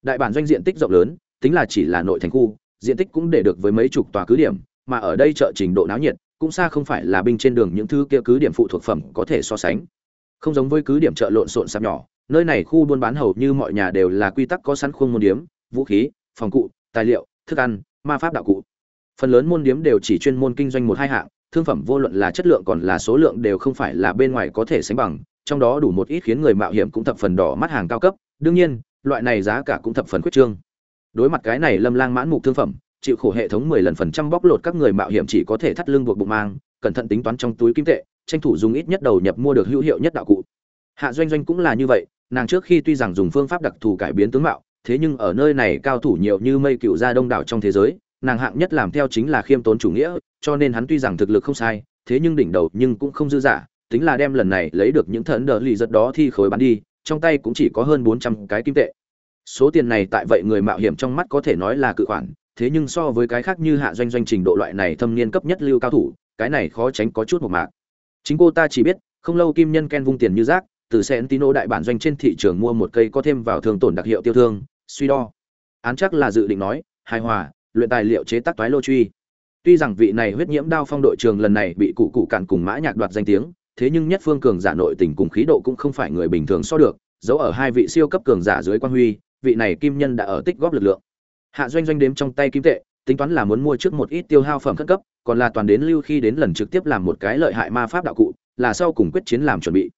đại bản doanh diện tích rộng lớn, tính là chỉ là nội thành khu, diện tích cũng để được với mấy chục tòa cứ điểm, mà ở đây chợ trình độ náo nhiệt, cũng xa không phải là binh trên đường những thứ kia cứ điểm phụ thuộc phẩm có thể so sánh. Không giống với cứ điểm chợ lộn xộn sạp nhỏ, nơi này khu buôn bán hầu như mọi nhà đều là quy tắc có sẵn khuôn môn điếm, vũ khí, phòng cụ, tài liệu, thức ăn, ma pháp đạo cụ. Phần lớn môn điếm đều chỉ chuyên môn kinh doanh một hai hạng thương phẩm vô luận là chất lượng còn là số lượng đều không phải là bên ngoài có thể sánh bằng, trong đó đủ một ít khiến người mạo hiểm cũng thập phần đỏ mắt hàng cao cấp, đương nhiên, loại này giá cả cũng thập phần khuyết trương. Đối mặt cái này lâm lang mãn mục thương phẩm, chịu khổ hệ thống mười lần phần trăm bóc lột các người mạo hiểm chỉ có thể thắt lưng buộc bụng mang, cẩn thận tính toán trong túi kim tệ, tranh thủ dùng ít nhất đầu nhập mua được hữu hiệu nhất đạo cụ. Hạ doanh doanh cũng là như vậy, nàng trước khi tuy rằng dùng phương pháp đặc thù cải biến tướng mạo, thế nhưng ở nơi này cao thủ nhiều như mây cựu gia đông đảo trong thế giới nàng hạng nhất làm theo chính là khiêm tốn chủ nghĩa cho nên hắn tuy rằng thực lực không sai thế nhưng đỉnh đầu nhưng cũng không dư giả tính là đem lần này lấy được những thần đờ lì giật đó thi khối bán đi trong tay cũng chỉ có hơn bốn trăm cái kim tệ số tiền này tại vậy người mạo hiểm trong mắt có thể nói là cự khoản thế nhưng so với cái khác như hạ doanh doanh trình độ loại này thâm niên cấp nhất lưu cao thủ cái này khó tránh có chút một mạc chính cô ta chỉ biết không lâu kim nhân ken vung tiền như rác từ Sentino đại bản doanh trên thị trường mua một cây có thêm vào thường tổn đặc hiệu tiêu thương, suy đo. Án chắc là dự định nói, hài hòa, luyện tài liệu chế tác toái lô truy. Tuy rằng vị này huyết nhiễm đao phong đội trường lần này bị cụ cụ cản cùng mã nhạc đoạt danh tiếng, thế nhưng nhất phương cường giả nội tình cùng khí độ cũng không phải người bình thường so được, dẫu ở hai vị siêu cấp cường giả dưới quan huy, vị này kim nhân đã ở tích góp lực lượng. Hạ doanh doanh đếm trong tay kim tệ, tính toán là muốn mua trước một ít tiêu hao phẩm khẩn cấp, còn là toàn đến lưu khi đến lần trực tiếp làm một cái lợi hại ma pháp đạo cụ, là sau cùng quyết chiến làm chuẩn bị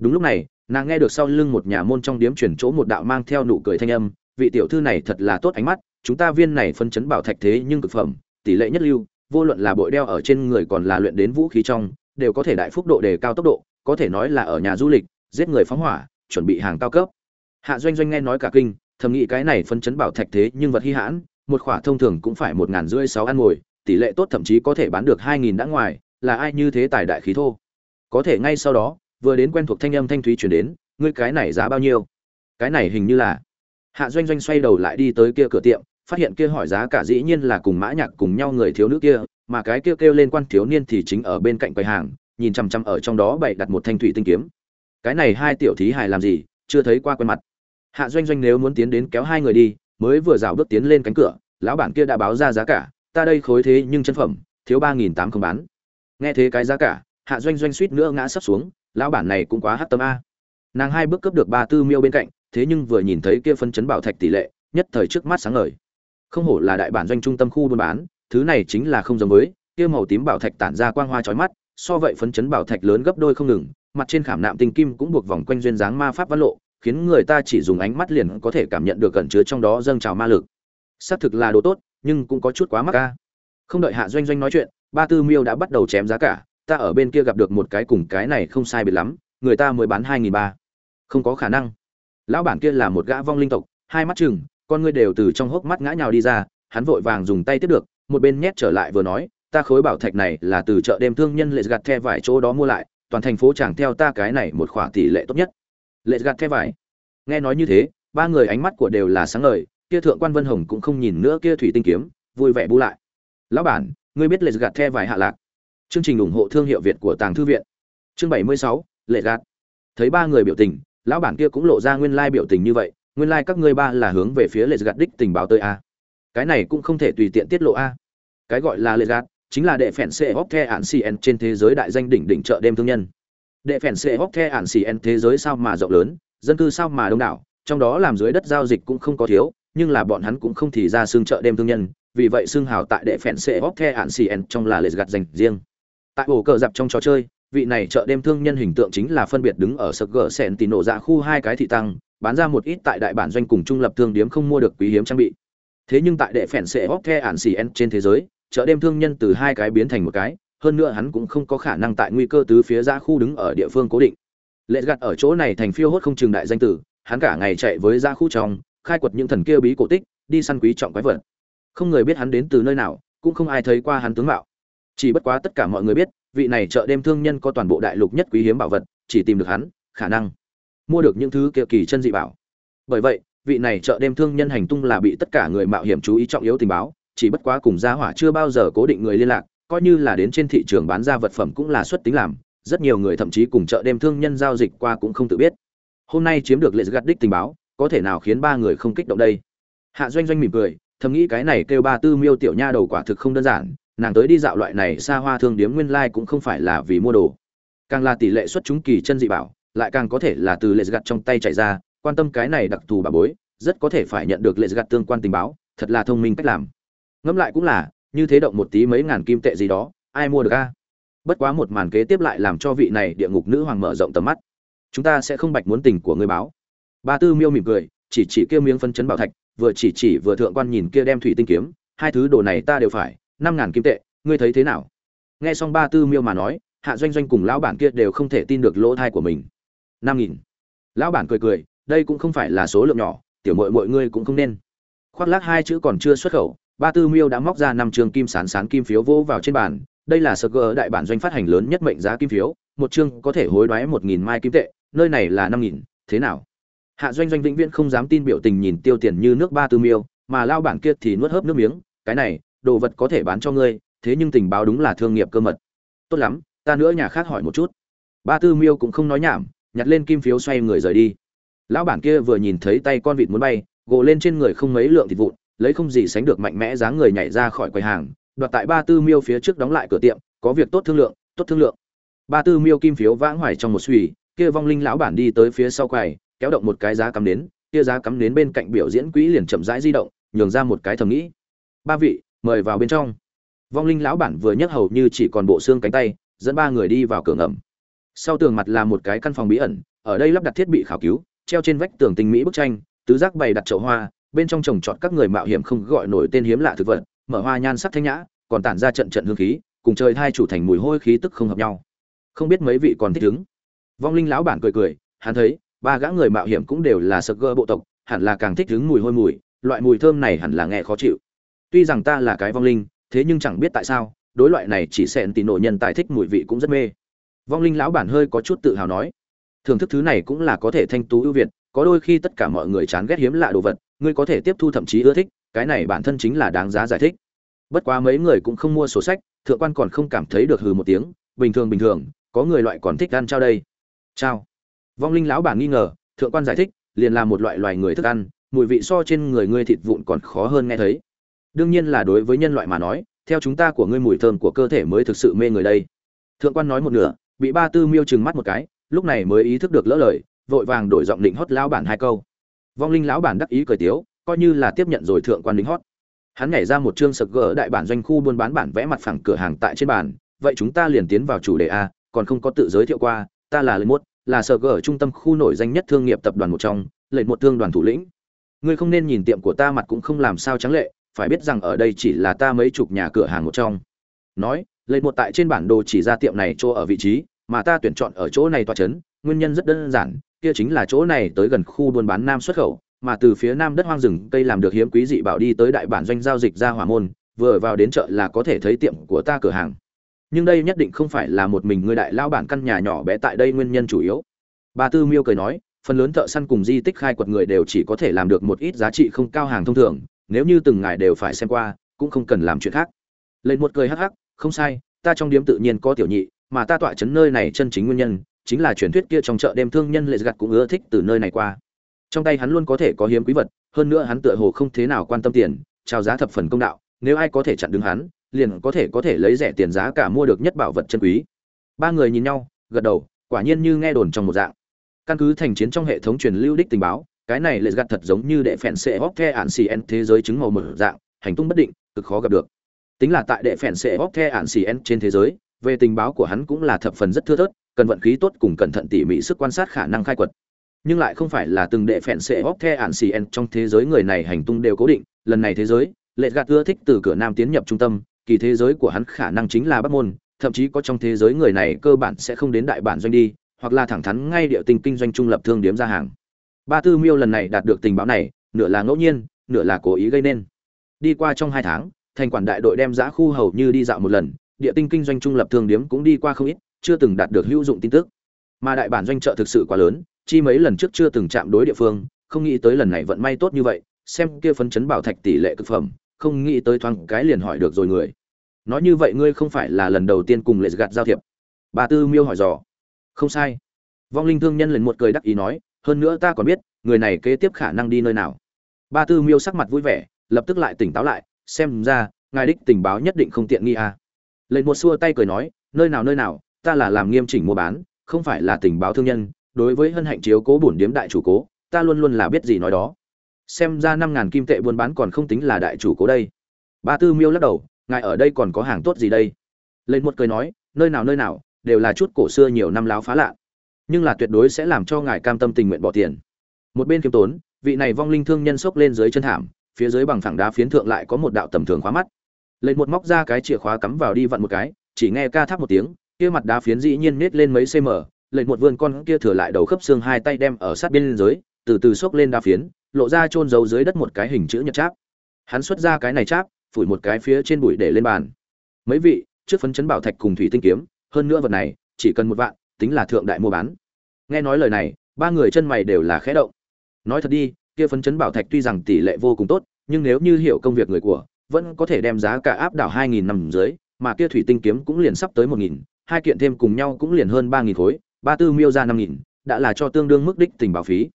đúng lúc này nàng nghe được sau lưng một nhà môn trong điếm chuyển chỗ một đạo mang theo nụ cười thanh âm vị tiểu thư này thật là tốt ánh mắt chúng ta viên này phân chấn bảo thạch thế nhưng cực phẩm, tỷ lệ nhất lưu, vô luận là bội đeo ở trên người còn là luyện đến vũ khí trong, đều có thể đại phúc độ đề cao tốc độ, có thể nói là ở nhà du lịch, giết người phóng hỏa, chuẩn bị hàng cao cấp. Hạ doanh doanh nghe nói cả kinh, thầm nghĩ cái này phân chấn bảo thạch thế nhưng vật hi hãn, một khỏa thông thường cũng phải một ngàn rưỡi sáu ăn ngồi, tỷ lệ tốt thậm chí có thể bán được hai nghìn đã ngoài, là ai như thế tài đại khí thô. Có thể ngay sau đó, vừa đến quen thuộc thanh âm thanh thúy chuyển đến, ngươi cái này giá bao nhiêu? Cái này hình như là hạ doanh doanh xoay đầu lại đi tới kia cửa tiệm phát hiện kia hỏi giá cả dĩ nhiên là cùng mã nhạc cùng nhau người thiếu nữ kia mà cái kia kêu, kêu lên quan thiếu niên thì chính ở bên cạnh quầy hàng nhìn chăm chăm ở trong đó bày đặt một thanh thủy tinh kiếm. Cái này hai tiểu thí hài làm gì chưa thấy qua quen mặt. Hạ doanh doanh nếu muốn tiến đến kéo hai người đi mới vừa rào bước tiến lên cánh cửa lão bản kia đã báo ra giá cả ta đây khối thế nhưng chân phẩm thiếu ba nghìn tám không bán. Nghe thế cái giá cả hạ doanh doanh suýt nữa ngã sấp xuống lão bản này cũng quá hắc tâm a. Nàng hai bước cướp được ba tư miêu bên cạnh thế nhưng vừa nhìn thấy kia phân chấn bảo thạch tỷ lệ nhất thời trước mắt sáng ngời không hổ là đại bản doanh trung tâm khu buôn bán, thứ này chính là không giống với, kia màu tím bảo thạch tản ra quang hoa chói mắt, so vậy phấn chấn bảo thạch lớn gấp đôi không ngừng, mặt trên khảm nạm tinh kim cũng buộc vòng quanh duyên dáng ma pháp văn lộ, khiến người ta chỉ dùng ánh mắt liền có thể cảm nhận được cẩn chứa trong đó dâng trào ma lực. Xác thực là đồ tốt, nhưng cũng có chút quá mắc ca. Không đợi hạ doanh doanh nói chuyện, ba tư miêu đã bắt đầu chém giá cả, ta ở bên kia gặp được một cái cùng cái này không sai biệt lắm, người ta mới bán hai nghìn ba. Không có khả năng. Lão bản kia là một gã vong linh tộc, hai mắt chừng con ngươi đều từ trong hốc mắt ngã nhào đi ra hắn vội vàng dùng tay tiếp được một bên nhét trở lại vừa nói ta khối bảo thạch này là từ chợ đêm thương nhân lệ gạt the vải chỗ đó mua lại toàn thành phố chẳng theo ta cái này một khoản tỷ lệ tốt nhất lệ gạt the vải nghe nói như thế ba người ánh mắt của đều là sáng ngời kia thượng quan vân hồng cũng không nhìn nữa kia thủy tinh kiếm vui vẻ bu lại lão bản ngươi biết lệ gạt the vải hạ lạc Chương trình ủng hộ thương hiệu Việt của Tàng thư viện. Chương 76, lệ gạt. Thấy ba người biểu tình, lão bản kia cũng lộ ra nguyên lai like biểu tình như vậy, nguyên lai like các ngươi ba là hướng về phía lệ gạt đích tình báo tới a. Cái này cũng không thể tùy tiện tiết lộ a. Cái gọi là lệ gạt chính là đệ phèn xe hóc the ạn cn trên thế giới đại danh đỉnh đỉnh chợ đêm thương nhân. Đệ phèn xe hóc the ạn cn thế giới sao mà rộng lớn, dân cư sao mà đông đảo, trong đó làm dưới đất giao dịch cũng không có thiếu, nhưng là bọn hắn cũng không thì ra xương chợ đêm thương nhân, vì vậy xương hào tại đệ phèn xe hóc the ạn cn trong là lệ gạt dành riêng tại ổ cờ dạp trong trò chơi vị này chợ đêm thương nhân hình tượng chính là phân biệt đứng ở sực gờ sẹn tì nổ dạ khu hai cái thị tăng bán ra một ít tại đại bản doanh cùng trung lập thương điếm không mua được quý hiếm trang bị. Thế nhưng tại đệ phèn sệ hóc the ản xì en trên thế giới, chợ đêm thương nhân từ hai cái biến thành một cái, hơn nữa hắn cũng không có khả năng tại nguy cơ tứ phía ra khu đứng ở địa phương cố định. Lệ gạt ở chỗ này thành phiêu hốt không trường đại danh tử, hắn cả ngày chạy với ra khu trong, khai quật những thần kia bí cổ tích, đi săn quý trọng quái vật. Không người biết hắn đến từ nơi nào, cũng không ai thấy qua hắn tướng mạo. Chỉ bất quá tất cả mọi người biết, vị này chợ đêm thương nhân có toàn bộ đại lục nhất quý hiếm bảo vật, chỉ tìm được hắn, khả năng mua được những thứ kia kỳ chân dị bảo. Bởi vậy, vị này chợ đêm thương nhân hành tung là bị tất cả người mạo hiểm chú ý trọng yếu tình báo, chỉ bất quá cùng gia hỏa chưa bao giờ cố định người liên lạc, coi như là đến trên thị trường bán ra vật phẩm cũng là xuất tính làm, rất nhiều người thậm chí cùng chợ đêm thương nhân giao dịch qua cũng không tự biết. Hôm nay chiếm được lệ gạt đích tình báo, có thể nào khiến ba người không kích động đây? Hạ doanh doanh mỉm cười, thầm nghĩ cái này kêu ba tư miêu tiểu nha đầu quả thực không đơn giản, nàng tới đi dạo loại này xa hoa thương điếm nguyên lai cũng không phải là vì mua đồ. Càng là tỷ lệ xuất chúng kỳ chân dị bảo lại càng có thể là từ lệ gạt trong tay chạy ra, quan tâm cái này đặc thù bà bối, rất có thể phải nhận được lệ gạt tương quan tình báo, thật là thông minh cách làm. Ngẫm lại cũng là, như thế động một tí mấy ngàn kim tệ gì đó, ai mua được a? Bất quá một màn kế tiếp lại làm cho vị này địa ngục nữ hoàng mở rộng tầm mắt. Chúng ta sẽ không bạch muốn tình của người báo. Ba tư miêu mỉm cười, chỉ chỉ kêu miếng phân chấn bảo thạch, vừa chỉ chỉ vừa thượng quan nhìn kia đem thủy tinh kiếm, hai thứ đồ này ta đều phải, năm ngàn kim tệ, ngươi thấy thế nào? Nghe xong ba tư miêu mà nói, hạ doanh doanh cùng lão bản kia đều không thể tin được lỗ thai của mình năm nghìn. Lão bản cười cười, đây cũng không phải là số lượng nhỏ, tiểu mội mọi ngươi cũng không nên. Khoác lác hai chữ còn chưa xuất khẩu, ba tư miêu đã móc ra năm trường kim sán sán kim phiếu vỗ vào trên bàn. Đây là sơ gỡ đại bản doanh phát hành lớn nhất mệnh giá kim phiếu, một chương có thể hối đoái một nghìn mai kim tệ, nơi này là năm nghìn, thế nào? Hạ doanh doanh vĩnh viễn không dám tin biểu tình nhìn tiêu tiền như nước ba tư miêu, mà lao bản kia thì nuốt hớp nước miếng, cái này, đồ vật có thể bán cho ngươi, thế nhưng tình báo đúng là thương nghiệp cơ mật. Tốt lắm, ta nữa nhà khác hỏi một chút. Ba tư miêu cũng không nói nhảm nhặt lên kim phiếu xoay người rời đi. Lão bản kia vừa nhìn thấy tay con vịt muốn bay, gồ lên trên người không mấy lượng thịt vụn, lấy không gì sánh được mạnh mẽ dáng người nhảy ra khỏi quầy hàng, đoạt tại ba tư miêu phía trước đóng lại cửa tiệm, có việc tốt thương lượng, tốt thương lượng. Ba tư miêu kim phiếu vãng hoài trong một suy kia vong linh lão bản đi tới phía sau quầy, kéo động một cái giá cắm đến, kia giá cắm đến bên cạnh biểu diễn quỹ liền chậm rãi di động, nhường ra một cái thầm nghĩ. Ba vị, mời vào bên trong. Vong linh lão bản vừa nhấc hầu như chỉ còn bộ xương cánh tay, dẫn ba người đi vào cửa ngầm sau tường mặt là một cái căn phòng bí ẩn, ở đây lắp đặt thiết bị khảo cứu, treo trên vách tường tinh mỹ bức tranh, tứ giác bày đặt chậu hoa, bên trong trồng trọt các người mạo hiểm không gọi nổi tên hiếm lạ thực vật, mở hoa nhan sắc thanh nhã, còn tản ra trận trận hương khí, cùng trời thai chủ thành mùi hôi khí tức không hợp nhau. Không biết mấy vị còn thích ứng. Vong linh lão bản cười cười, hắn thấy, ba gã người mạo hiểm cũng đều là sơ gơ bộ tộc, hẳn là càng thích ứng mùi hôi mùi, loại mùi thơm này hẳn là nghe khó chịu. Tuy rằng ta là cái vong linh, thế nhưng chẳng biết tại sao, đối loại này chỉ xẹn tì nổ nhân tài thích mùi vị cũng rất mê vong linh lão bản hơi có chút tự hào nói, thưởng thức thứ này cũng là có thể thanh tú ưu việt, có đôi khi tất cả mọi người chán ghét hiếm lạ đồ vật, ngươi có thể tiếp thu thậm chí ưa thích, cái này bản thân chính là đáng giá giải thích. Bất quá mấy người cũng không mua sổ sách, thượng quan còn không cảm thấy được hừ một tiếng, bình thường bình thường, có người loại còn thích ăn trao đây. Trao vong linh lão bản nghi ngờ, thượng quan giải thích, liền là một loại loài người thức ăn, mùi vị so trên người ngươi thịt vụn còn khó hơn nghe thấy. Đương nhiên là đối với nhân loại mà nói, theo chúng ta của ngươi mùi thơm của cơ thể mới thực sự mê người đây. Thượng quan nói một nửa bị ba tư miêu chừng mắt một cái, lúc này mới ý thức được lỡ lời, vội vàng đổi giọng định hót lão bản hai câu. Vong linh lão bản đắc ý cười tiếu, coi như là tiếp nhận rồi thượng quan đính hót. Hắn nhảy ra một chương sực gỡ đại bản doanh khu buôn bán bản vẽ mặt phẳng cửa hàng tại trên bàn, vậy chúng ta liền tiến vào chủ đề a, còn không có tự giới thiệu qua, ta là lệnh mốt, là sở gỡ trung tâm khu nổi danh nhất thương nghiệp tập đoàn một trong lệnh một thương đoàn thủ lĩnh. Ngươi không nên nhìn tiệm của ta mặt cũng không làm sao trắng lệ, phải biết rằng ở đây chỉ là ta mấy chục nhà cửa hàng một trong. Nói lệnh một tại trên bản đồ chỉ ra tiệm này chỗ ở vị trí mà ta tuyển chọn ở chỗ này tọa chấn, nguyên nhân rất đơn giản, kia chính là chỗ này tới gần khu buôn bán nam xuất khẩu, mà từ phía nam đất hoang rừng, cây làm được hiếm quý dị bảo đi tới đại bản doanh giao dịch ra hỏa môn, vừa vào đến chợ là có thể thấy tiệm của ta cửa hàng. Nhưng đây nhất định không phải là một mình người đại lao bản căn nhà nhỏ bé tại đây nguyên nhân chủ yếu. Bà tư miêu cười nói, phần lớn thợ săn cùng di tích khai quật người đều chỉ có thể làm được một ít giá trị không cao hàng thông thường, nếu như từng ngài đều phải xem qua, cũng không cần làm chuyện khác. Lên một cười hắc hắc, không sai, ta trong điếm tự nhiên có tiểu nhị mà ta tọa chấn nơi này chân chính nguyên nhân, chính là truyền thuyết kia trong chợ đêm thương nhân lệ gặt cũng ưa thích từ nơi này qua. Trong tay hắn luôn có thể có hiếm quý vật, hơn nữa hắn tựa hồ không thế nào quan tâm tiền, trao giá thập phần công đạo, nếu ai có thể chặn đứng hắn, liền có thể có thể lấy rẻ tiền giá cả mua được nhất bảo vật chân quý. Ba người nhìn nhau, gật đầu, quả nhiên như nghe đồn trong một dạng. Căn cứ thành chiến trong hệ thống truyền lưu đích tình báo, cái này lệ gặt thật giống như đệ phèn sệ hóc the ạn xì en thế giới chứng màu mở dạng, hành tung bất định, cực khó gặp được. Tính là tại đệ phèn sệ hóc the ạn xì en trên thế giới về tình báo của hắn cũng là thập phần rất thưa thớt, cần vận khí tốt cùng cẩn thận tỉ mỉ sức quan sát khả năng khai quật. Nhưng lại không phải là từng đệ phèn sệ hóc the ạn xì en trong thế giới người này hành tung đều cố định. Lần này thế giới, lệ gạt ưa thích từ cửa nam tiến nhập trung tâm, kỳ thế giới của hắn khả năng chính là bắc môn, thậm chí có trong thế giới người này cơ bản sẽ không đến đại bản doanh đi, hoặc là thẳng thắn ngay địa tình kinh doanh trung lập thương điếm ra hàng. Ba tư miêu lần này đạt được tình báo này, nửa là ngẫu nhiên, nửa là cố ý gây nên. Đi qua trong hai tháng, thành quản đại đội đem giã khu hầu như đi dạo một lần địa tinh kinh doanh trung lập thương điếm cũng đi qua không ít, chưa từng đạt được hữu dụng tin tức. Mà đại bản doanh trợ thực sự quá lớn, chi mấy lần trước chưa từng chạm đối địa phương, không nghĩ tới lần này vận may tốt như vậy, xem kia phấn chấn bảo thạch tỷ lệ cực phẩm, không nghĩ tới thoáng cái liền hỏi được rồi người. Nói như vậy ngươi không phải là lần đầu tiên cùng lệ gạt giao thiệp. Bà tư miêu hỏi dò. Không sai. Vong linh thương nhân lần một cười đắc ý nói, hơn nữa ta còn biết, người này kế tiếp khả năng đi nơi nào. Ba tư miêu sắc mặt vui vẻ, lập tức lại tỉnh táo lại, xem ra, ngài đích tình báo nhất định không tiện nghi à lệnh một xua tay cười nói, nơi nào nơi nào, ta là làm nghiêm chỉnh mua bán, không phải là tình báo thương nhân, đối với hân hạnh chiếu cố bổn điếm đại chủ cố, ta luôn luôn là biết gì nói đó. Xem ra năm ngàn kim tệ buôn bán còn không tính là đại chủ cố đây. Ba tư miêu lắc đầu, ngài ở đây còn có hàng tốt gì đây? Lên một cười nói, nơi nào nơi nào, đều là chút cổ xưa nhiều năm láo phá lạ. Nhưng là tuyệt đối sẽ làm cho ngài cam tâm tình nguyện bỏ tiền. Một bên kiêm tốn, vị này vong linh thương nhân xốc lên dưới chân thảm, phía dưới bằng phẳng đá phiến thượng lại có một đạo tầm thường khóa mắt lệnh một móc ra cái chìa khóa cắm vào đi vặn một cái, chỉ nghe ca tháp một tiếng, kia mặt đá phiến dĩ nhiên nết lên mấy cm lệnh một vươn con kia thừa lại đầu khớp xương hai tay đem ở sát bên dưới, từ từ xốc lên đá phiến, lộ ra chôn giấu dưới đất một cái hình chữ nhật cháp. Hắn xuất ra cái này cháp, phủi một cái phía trên bụi để lên bàn. Mấy vị, trước phấn chấn bảo thạch cùng thủy tinh kiếm, hơn nữa vật này, chỉ cần một vạn, tính là thượng đại mua bán. Nghe nói lời này, ba người chân mày đều là khẽ động. Nói thật đi, kia phấn chấn bảo thạch tuy rằng tỷ lệ vô cùng tốt, nhưng nếu như hiểu công việc người của vẫn có thể đem giá cả áp đảo hai nghìn năm dưới, mà kia thủy tinh kiếm cũng liền sắp tới một nghìn, hai kiện thêm cùng nhau cũng liền hơn ba nghìn khối, ba tư miêu ra năm nghìn, đã là cho tương đương mức đích tình bảo phí.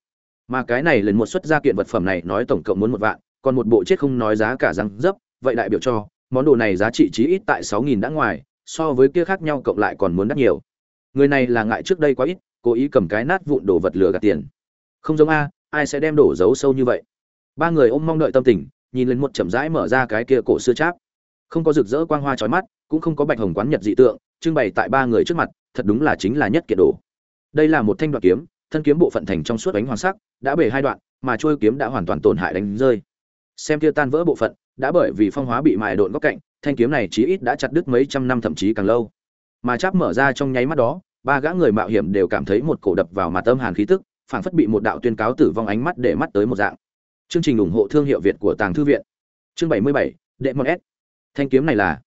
Mà cái này lần một xuất ra kiện vật phẩm này nói tổng cộng muốn một vạn, còn một bộ chết không nói giá cả răng dấp, vậy đại biểu cho, món đồ này giá trị chí ít tại sáu nghìn đã ngoài, so với kia khác nhau cộng lại còn muốn đắt nhiều. Người này là ngại trước đây quá ít, cố ý cầm cái nát vụn đồ vật lừa gạt tiền. Không giống a, ai sẽ đem đổ giấu sâu như vậy? Ba người ôm mong đợi tâm tình nhìn lên một chậm rãi mở ra cái kia cổ xưa cháp. Không có rực rỡ quang hoa chói mắt, cũng không có bạch hồng quán nhật dị tượng, trưng bày tại ba người trước mặt, thật đúng là chính là nhất kiện đồ. Đây là một thanh đoạn kiếm, thân kiếm bộ phận thành trong suốt ánh hoàng sắc, đã bể hai đoạn, mà trôi kiếm đã hoàn toàn tổn hại đánh rơi. Xem kia tan vỡ bộ phận, đã bởi vì phong hóa bị mài độn góc cạnh, thanh kiếm này chí ít đã chặt đứt mấy trăm năm thậm chí càng lâu. Mà cháp mở ra trong nháy mắt đó, ba gã người mạo hiểm đều cảm thấy một cổ đập vào mặt âm hàn khí tức, phảng phất bị một đạo tuyên cáo tử vong ánh mắt để mắt tới một dạng chương trình ủng hộ thương hiệu việt của tàng thư viện. Chương bảy mươi bảy, đệ môn s. Thanh kiếm này là?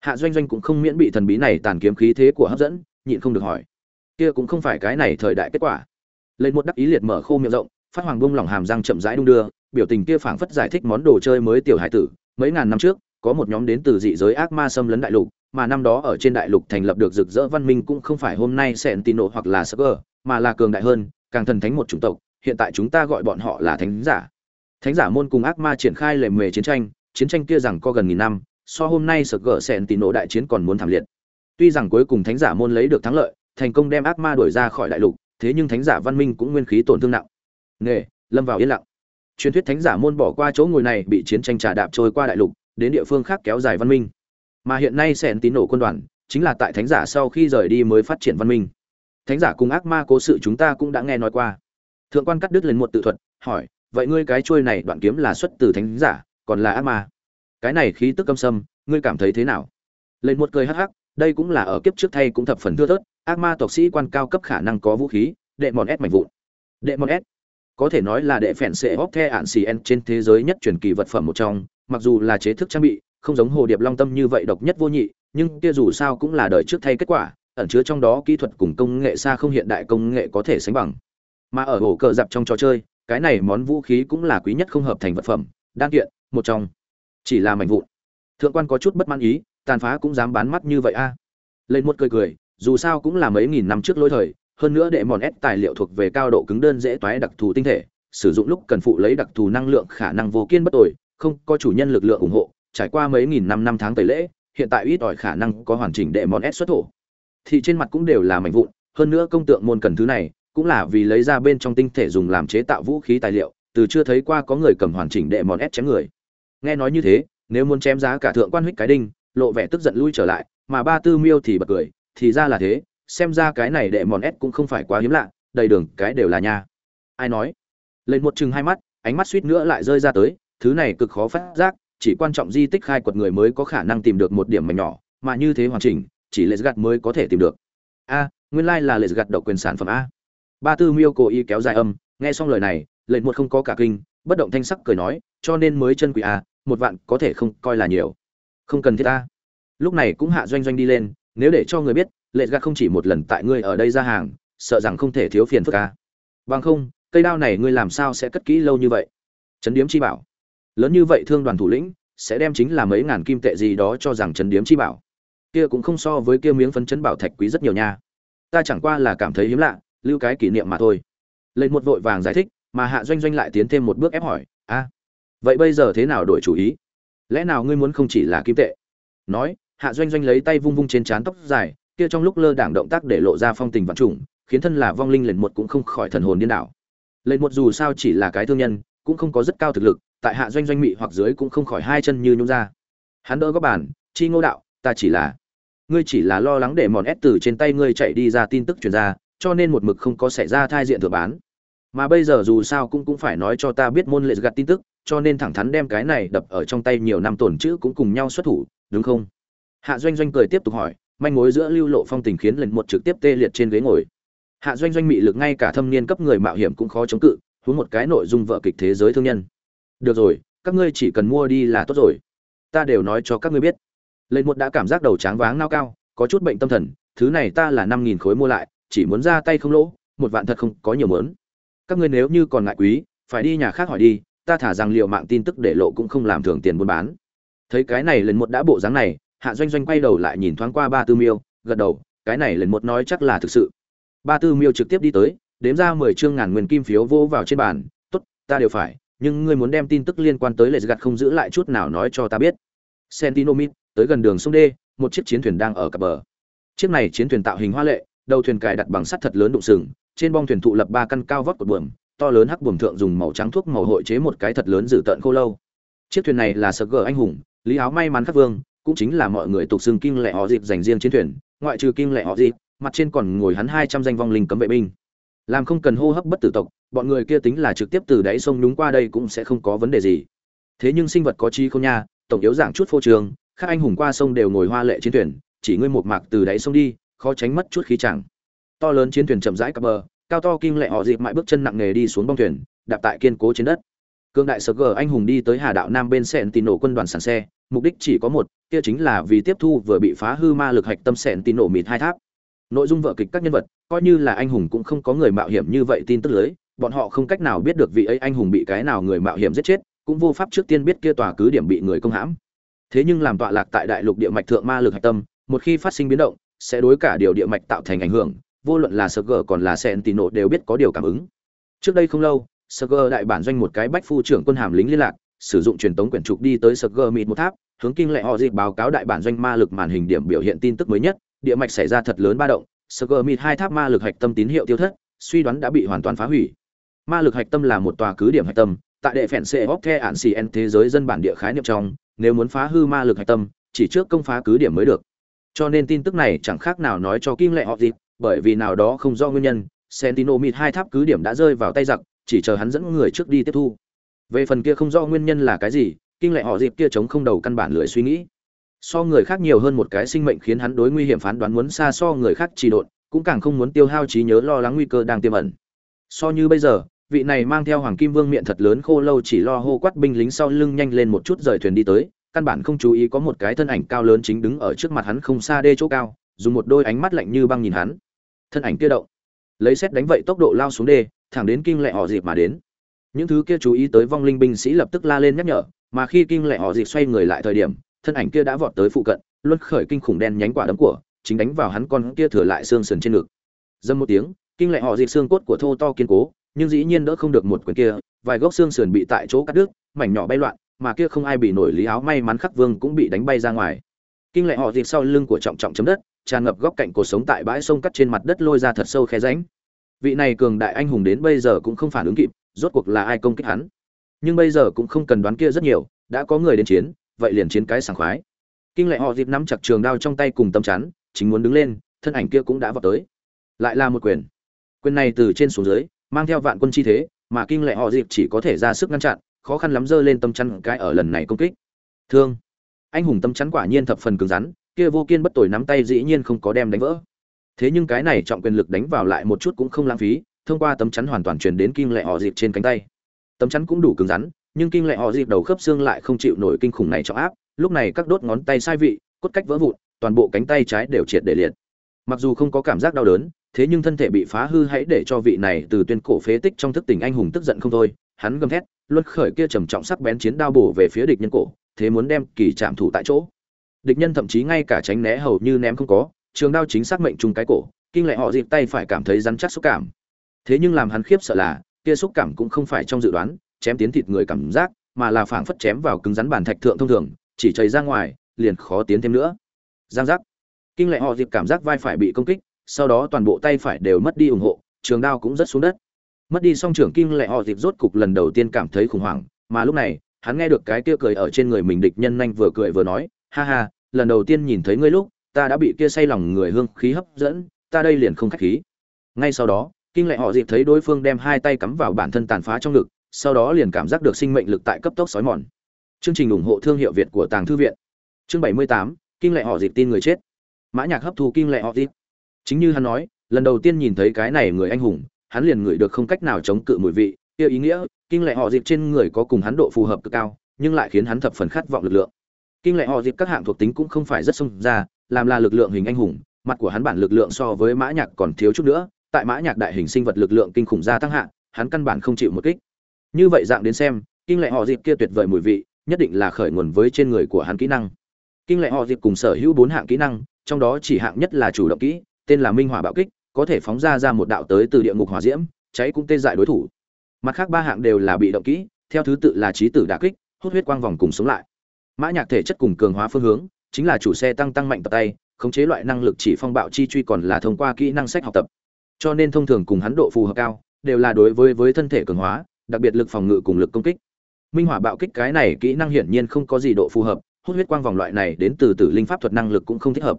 Hạ doanh doanh cũng không miễn bị thần bí này tàn kiếm khí thế của hấp dẫn, nhịn không được hỏi. Kia cũng không phải cái này thời đại kết quả. Lên một đắc ý liệt mở khô miệng rộng, phát hoàng bung lỏng hàm răng chậm rãi đung đưa, biểu tình kia phảng phất giải thích món đồ chơi mới tiểu hải tử. Mấy ngàn năm trước, có một nhóm đến từ dị giới ác ma xâm lấn đại lục, mà năm đó ở trên đại lục thành lập được rực rỡ văn minh cũng không phải hôm nay sẽ tin nộ hoặc là sơ mà là cường đại hơn, càng thần thánh một chủng tộc, hiện tại chúng ta gọi bọn họ là thánh giả thánh giả môn cùng ác ma triển khai lề mề chiến tranh chiến tranh kia rằng có gần nghìn năm, so hôm nay sợ gỡ sẹn tị nộ đại chiến còn muốn thảm liệt. Tuy rằng cuối cùng thánh giả môn lấy được thắng lợi, thành công đem ác ma đuổi ra khỏi đại lục, thế nhưng thánh giả văn minh cũng nguyên khí tổn thương nặng. Nghề, lâm vào yên lặng. Truyền thuyết thánh giả môn bỏ qua chỗ ngồi này bị chiến tranh trà đạp trôi qua đại lục, đến địa phương khác kéo dài văn minh. Mà hiện nay sẹn tín nổ quân đoàn, chính là tại thánh giả sau khi rời đi mới phát triển văn minh. Thánh giả cùng ác ma cố sự chúng ta cũng đã nghe nói qua. Thượng quan cắt đứt lên một tự thuật, hỏi vậy ngươi cái chuôi này đoạn kiếm là xuất từ thánh giả, còn là ác ma? Cái này khí tức âm sâm, ngươi cảm thấy thế nào? Lên một cười hắc hắc, đây cũng là ở kiếp trước thay cũng thập phần thưa thớt, ác ma tộc sĩ quan cao cấp khả năng có vũ khí, đệ mòn s mạnh vụn. Đệ mòn s, có thể nói là đệ phèn sệ hóc the ạn xì en trên thế giới nhất truyền kỳ vật phẩm một trong, mặc dù là chế thức trang bị, không giống hồ điệp long tâm như vậy độc nhất vô nhị, nhưng kia dù sao cũng là đời trước thay kết quả, ẩn chứa trong đó kỹ thuật cùng công nghệ xa không hiện đại công nghệ có thể sánh bằng. Mà ở hồ cờ dạp trong trò chơi cái này món vũ khí cũng là quý nhất không hợp thành vật phẩm, đan kiện, một trong. Chỉ là mảnh vụn. Thượng quan có chút bất mãn ý, tàn phá cũng dám bán mắt như vậy a. Lên một cười cười, dù sao cũng là mấy nghìn năm trước lỗi thời, hơn nữa đệ mòn ép tài liệu thuộc về cao độ cứng đơn dễ toái đặc thù tinh thể, sử dụng lúc cần phụ lấy đặc thù năng lượng khả năng vô kiên bất tồi, không có chủ nhân lực lượng ủng hộ, trải qua mấy nghìn năm năm tháng tẩy lễ, hiện tại ít ỏi khả năng có hoàn chỉnh đệ mòn ép xuất thổ. Thì trên mặt cũng đều là mảnh vụn, hơn nữa công tượng môn cần thứ này cũng là vì lấy ra bên trong tinh thể dùng làm chế tạo vũ khí tài liệu, từ chưa thấy qua có người cầm hoàn chỉnh đệ mòn ép chém người. Nghe nói như thế, nếu muốn chém giá cả thượng quan huyết cái đinh, lộ vẻ tức giận lui trở lại, mà ba tư miêu thì bật cười, thì ra là thế, xem ra cái này đệ mòn ép cũng không phải quá hiếm lạ, đầy đường cái đều là nha. Ai nói? Lên một chừng hai mắt, ánh mắt suýt nữa lại rơi ra tới, thứ này cực khó phát giác, chỉ quan trọng di tích khai quật người mới có khả năng tìm được một điểm mảnh nhỏ, mà như thế hoàn chỉnh, chỉ lệ gạt mới có thể tìm được. A, nguyên lai là lệ gạt độc quyền sản phẩm a ba tư miêu cố ý kéo dài âm nghe xong lời này Lệnh một không có cả kinh bất động thanh sắc cười nói cho nên mới chân quỷ à, một vạn có thể không coi là nhiều. Không cần thiết ta. Lúc này cũng hạ doanh doanh đi lên nếu để cho người biết lệ gạt không chỉ một lần tại ngươi ở đây ra hàng sợ rằng không thể thiếu phiền phức à? bằng không cây đao này ngươi làm sao sẽ cất kỹ lâu như vậy? Trấn điếm chi bảo. Lớn như vậy thương đoàn thủ lĩnh sẽ đem chính là mấy ngàn kim tệ gì đó cho rằng trấn điếm chi bảo. Kia cũng không so với kia miếng phấn chấn bảo thạch quý rất nhiều nha. Ta chẳng qua là cảm thấy hiếm lạ lưu cái kỷ niệm mà thôi. Lên một vội vàng giải thích, mà hạ doanh doanh lại tiến thêm một bước ép hỏi, a, vậy bây giờ thế nào đổi chủ ý? Lẽ nào ngươi muốn không chỉ là kim tệ? Nói, hạ doanh doanh lấy tay vung vung trên trán tóc dài, kia trong lúc lơ đảng động tác để lộ ra phong tình vạn trùng, khiến thân là vong linh lên một cũng không khỏi thần hồn điên đảo. Lệnh một dù sao chỉ là cái thương nhân, cũng không có rất cao thực lực, tại hạ doanh doanh mị hoặc dưới cũng không khỏi hai chân như nhung ra. Hắn đỡ góp bàn, chi ngô đạo, ta chỉ là, ngươi chỉ là lo lắng để mòn ép từ trên tay ngươi chạy đi ra tin tức truyền ra cho nên một mực không có xảy ra thai diện thừa bán. Mà bây giờ dù sao cũng cũng phải nói cho ta biết môn lệ gạt tin tức, cho nên thẳng thắn đem cái này đập ở trong tay nhiều năm tổn chữ cũng cùng nhau xuất thủ, đúng không? Hạ doanh doanh cười tiếp tục hỏi, manh mối giữa lưu lộ phong tình khiến lần một trực tiếp tê liệt trên ghế ngồi. Hạ doanh doanh mị lực ngay cả thâm niên cấp người mạo hiểm cũng khó chống cự, huống một cái nội dung vợ kịch thế giới thương nhân. Được rồi, các ngươi chỉ cần mua đi là tốt rồi. Ta đều nói cho các ngươi biết. Lệnh một đã cảm giác đầu tráng váng nao cao, có chút bệnh tâm thần, thứ này ta là năm nghìn khối mua lại chỉ muốn ra tay không lỗ, một vạn thật không có nhiều mớn các ngươi nếu như còn ngại quý, phải đi nhà khác hỏi đi, ta thả rằng liệu mạng tin tức để lộ cũng không làm thường tiền buôn bán. Thấy cái này lần một đã bộ dáng này, hạ doanh doanh quay đầu lại nhìn thoáng qua ba tư miêu, gật đầu, cái này lần một nói chắc là thực sự. Ba tư miêu trực tiếp đi tới, đếm ra mười chương ngàn nguyên kim phiếu vỗ vào trên bàn, tốt, ta đều phải, nhưng ngươi muốn đem tin tức liên quan tới lệ gạt không giữ lại chút nào nói cho ta biết. Sentinomit tới gần đường sông đê, một chiếc chiến thuyền đang ở cặp bờ. Chiếc này chiến thuyền tạo hình hoa lệ đầu thuyền cài đặt bằng sắt thật lớn đụng sừng, trên bong thuyền thụ lập ba căn cao vót cột buồm, to lớn hắc buồm thượng dùng màu trắng thuốc màu hội chế một cái thật lớn dự tận khô lâu. Chiếc thuyền này là sở gờ anh hùng, lý áo may mắn khắc vương, cũng chính là mọi người tục xưng kinh lệ họ dịp dành riêng chiến thuyền, ngoại trừ kinh lệ họ dịp, mặt trên còn ngồi hắn hai trăm danh vong linh cấm vệ binh. Làm không cần hô hấp bất tử tộc, bọn người kia tính là trực tiếp từ đáy sông đúng qua đây cũng sẽ không có vấn đề gì. Thế nhưng sinh vật có chi không nha, tổng yếu dạng chút phô trường các anh hùng qua sông đều ngồi hoa lệ chiến thuyền, chỉ ngươi một mạc từ đáy sông đi khó tránh mất chút khí chẳng. To lớn chiến thuyền chậm rãi cập bờ, cao to kinh lệ họ dịp mãi bước chân nặng nề đi xuống bong thuyền, đạp tại kiên cố trên đất. Cương đại sở gờ anh hùng đi tới hà đạo nam bên sẹn tin nổ quân đoàn sàn xe, mục đích chỉ có một, kia chính là vì tiếp thu vừa bị phá hư ma lực hạch tâm sẹn tin nổ mịt hai tháp. Nội dung vợ kịch các nhân vật, coi như là anh hùng cũng không có người mạo hiểm như vậy tin tức lưới, bọn họ không cách nào biết được vị ấy anh hùng bị cái nào người mạo hiểm giết chết, cũng vô pháp trước tiên biết kia tòa cứ điểm bị người công hãm. Thế nhưng làm tọa lạc tại đại lục địa mạch thượng ma lực hạch tâm, một khi phát sinh biến động sẽ đối cả điều địa mạch tạo thành ảnh hưởng, vô luận là sơ gờ còn là sen tì nộ đều biết có điều cảm ứng. Trước đây không lâu sơ gờ đại bản doanh một cái bách phu trưởng quân hàm lính liên lạc, sử dụng truyền tống quyển trục đi tới sơ gờ mịt một tháp, hướng kinh lệ họ dịp báo cáo đại bản doanh ma lực màn hình điểm biểu hiện tin tức mới nhất, địa mạch xảy ra thật lớn ba động sơ gờ mịt hai tháp ma lực hạch tâm tín hiệu tiêu thất, suy đoán đã bị hoàn toàn phá hủy. Ma lực hạch tâm là một tòa cứ điểm hạch tâm, tại đệ phèn xe hóc the ạn xì en thế giới dân bản địa khái niệm trong, nếu muốn phá hư ma lực hạch tâm, chỉ trước công phá cứ điểm mới được cho nên tin tức này chẳng khác nào nói cho kim lệ họ gì, bởi vì nào đó không do nguyên nhân sentino mịt hai tháp cứ điểm đã rơi vào tay giặc chỉ chờ hắn dẫn người trước đi tiếp thu. Về phần kia không do nguyên nhân là cái gì kinh lệ họ dịp kia chống không đầu căn bản lười suy nghĩ. So người khác nhiều hơn một cái sinh mệnh khiến hắn đối nguy hiểm phán đoán muốn xa so người khác trì độn cũng càng không muốn tiêu hao trí nhớ lo lắng nguy cơ đang tiềm ẩn. So như bây giờ vị này mang theo hoàng kim vương miệng thật lớn khô lâu chỉ lo hô quát binh lính sau lưng nhanh lên một chút rời thuyền đi tới căn bản không chú ý có một cái thân ảnh cao lớn chính đứng ở trước mặt hắn không xa đê chỗ cao, dùng một đôi ánh mắt lạnh như băng nhìn hắn. Thân ảnh kia động, lấy xét đánh vậy tốc độ lao xuống đê, thẳng đến kinh lệ họ dịp mà đến. Những thứ kia chú ý tới vong linh binh sĩ lập tức la lên nhắc nhở, mà khi kinh lệ họ dịp xoay người lại thời điểm, thân ảnh kia đã vọt tới phụ cận, luân khởi kinh khủng đen nhánh quả đấm của, chính đánh vào hắn con kia thừa lại xương sườn trên ngực. Dâm một tiếng, kinh lệ họ dịp xương cốt của thô to kiên cố, nhưng dĩ nhiên đỡ không được một quyền kia, vài gốc xương sườn bị tại chỗ cắt đứt, mảnh nhỏ bay loạn mà kia không ai bị nổi lý áo may mắn khắc vương cũng bị đánh bay ra ngoài. Kinh lệ họ dịp sau lưng của trọng trọng chấm đất, tràn ngập góc cạnh cuộc sống tại bãi sông cắt trên mặt đất lôi ra thật sâu khe ránh vị này cường đại anh hùng đến bây giờ cũng không phản ứng kịp, rốt cuộc là ai công kích hắn? Nhưng bây giờ cũng không cần đoán kia rất nhiều, đã có người đến chiến, vậy liền chiến cái sảng khoái. Kinh lệ họ dịp nắm chặt trường đao trong tay cùng tâm chắn, chính muốn đứng lên, thân ảnh kia cũng đã vào tới. Lại là một quyền. Quyền này từ trên xuống dưới, mang theo vạn quân chi thế, mà kinh lệ họ dịp chỉ có thể ra sức ngăn chặn khó khăn lắm dơ lên tâm chắn cái ở lần này công kích. Thương. Anh hùng tâm chắn quả nhiên thập phần cứng rắn, kia vô kiên bất tồi nắm tay dĩ nhiên không có đem đánh vỡ. Thế nhưng cái này trọng quyền lực đánh vào lại một chút cũng không lãng phí, thông qua tấm chắn hoàn toàn truyền đến kinh lệ họ dịp trên cánh tay. Tấm chắn cũng đủ cứng rắn, nhưng kinh lệ họ dịp đầu khớp xương lại không chịu nổi kinh khủng này cho áp, lúc này các đốt ngón tay sai vị, cốt cách vỡ vụn, toàn bộ cánh tay trái đều triệt để liệt. Mặc dù không có cảm giác đau đớn, thế nhưng thân thể bị phá hư hãy để cho vị này từ tuyên cổ phế tích trong thức tỉnh anh hùng tức giận không thôi, hắn gầm thét luân khởi kia trầm trọng sắc bén chiến đao bổ về phía địch nhân cổ, thế muốn đem kỳ chạm thủ tại chỗ. Địch nhân thậm chí ngay cả tránh né hầu như ném không có, trường đao chính xác mệnh trùng cái cổ, kinh lệ họ dịp tay phải cảm thấy rắn chắc xúc cảm. Thế nhưng làm hắn khiếp sợ là, kia xúc cảm cũng không phải trong dự đoán, chém tiến thịt người cảm giác, mà là phảng phất chém vào cứng rắn bàn thạch thượng thông thường, chỉ chảy ra ngoài, liền khó tiến thêm nữa. Giang giác. Kinh lệ họ dịp cảm giác vai phải bị công kích, sau đó toàn bộ tay phải đều mất đi ủng hộ, trường đao cũng rất xuống đất mất đi song trưởng kinh lệ họ dịp rốt cục lần đầu tiên cảm thấy khủng hoảng mà lúc này hắn nghe được cái kia cười ở trên người mình địch nhân nhanh vừa cười vừa nói ha ha lần đầu tiên nhìn thấy ngươi lúc ta đã bị kia say lòng người hương khí hấp dẫn ta đây liền không khách khí. Ngay sau đó kinh lệ họ dịp thấy đối phương đem hai tay cắm vào bản thân tàn phá trong ngực sau đó liền cảm giác được sinh mệnh lực tại cấp tốc sói mòn. Chương trình ủng hộ thương hiệu việt của tàng thư viện. Chương 78, kinh lệ họ dịp tin người chết. Mã nhạc hấp thu kinh lệ họ dịp. Chính như hắn nói lần đầu tiên nhìn thấy cái này người anh hùng hắn liền ngửi được không cách nào chống cự mùi vị. Kia ý nghĩa, kinh Lệ họ dịp trên người có cùng hắn độ phù hợp cực cao, nhưng lại khiến hắn thập phần khát vọng lực lượng. Kinh Lệ họ dịp các hạng thuộc tính cũng không phải rất xông ra, làm là lực lượng hình anh hùng, mặt của hắn bản lực lượng so với mã nhạc còn thiếu chút nữa, tại mã nhạc đại hình sinh vật lực lượng kinh khủng gia tăng hạng hắn căn bản không chịu một kích. Như vậy dạng đến xem, kinh Lệ họ dịp kia tuyệt vời mùi vị, nhất định là khởi nguồn với trên người của hắn kỹ năng. Kinh Lệ họ dịp cùng sở hữu bốn hạng kỹ năng, trong đó chỉ hạng nhất là chủ động kỹ, tên là minh hỏa bạo kích có thể phóng ra ra một đạo tới từ địa ngục hỏa diễm, cháy cũng tê dại đối thủ. Mặt khác ba hạng đều là bị động kỹ, theo thứ tự là trí tử đả kích, hút huyết quang vòng cùng sống lại. Mã nhạc thể chất cùng cường hóa phương hướng, chính là chủ xe tăng tăng mạnh tập tay, khống chế loại năng lực chỉ phong bạo chi truy còn là thông qua kỹ năng sách học tập. Cho nên thông thường cùng hắn độ phù hợp cao, đều là đối với với thân thể cường hóa, đặc biệt lực phòng ngự cùng lực công kích. Minh hỏa bạo kích cái này kỹ năng hiển nhiên không có gì độ phù hợp, hút huyết quang vòng loại này đến từ tử linh pháp thuật năng lực cũng không thích hợp.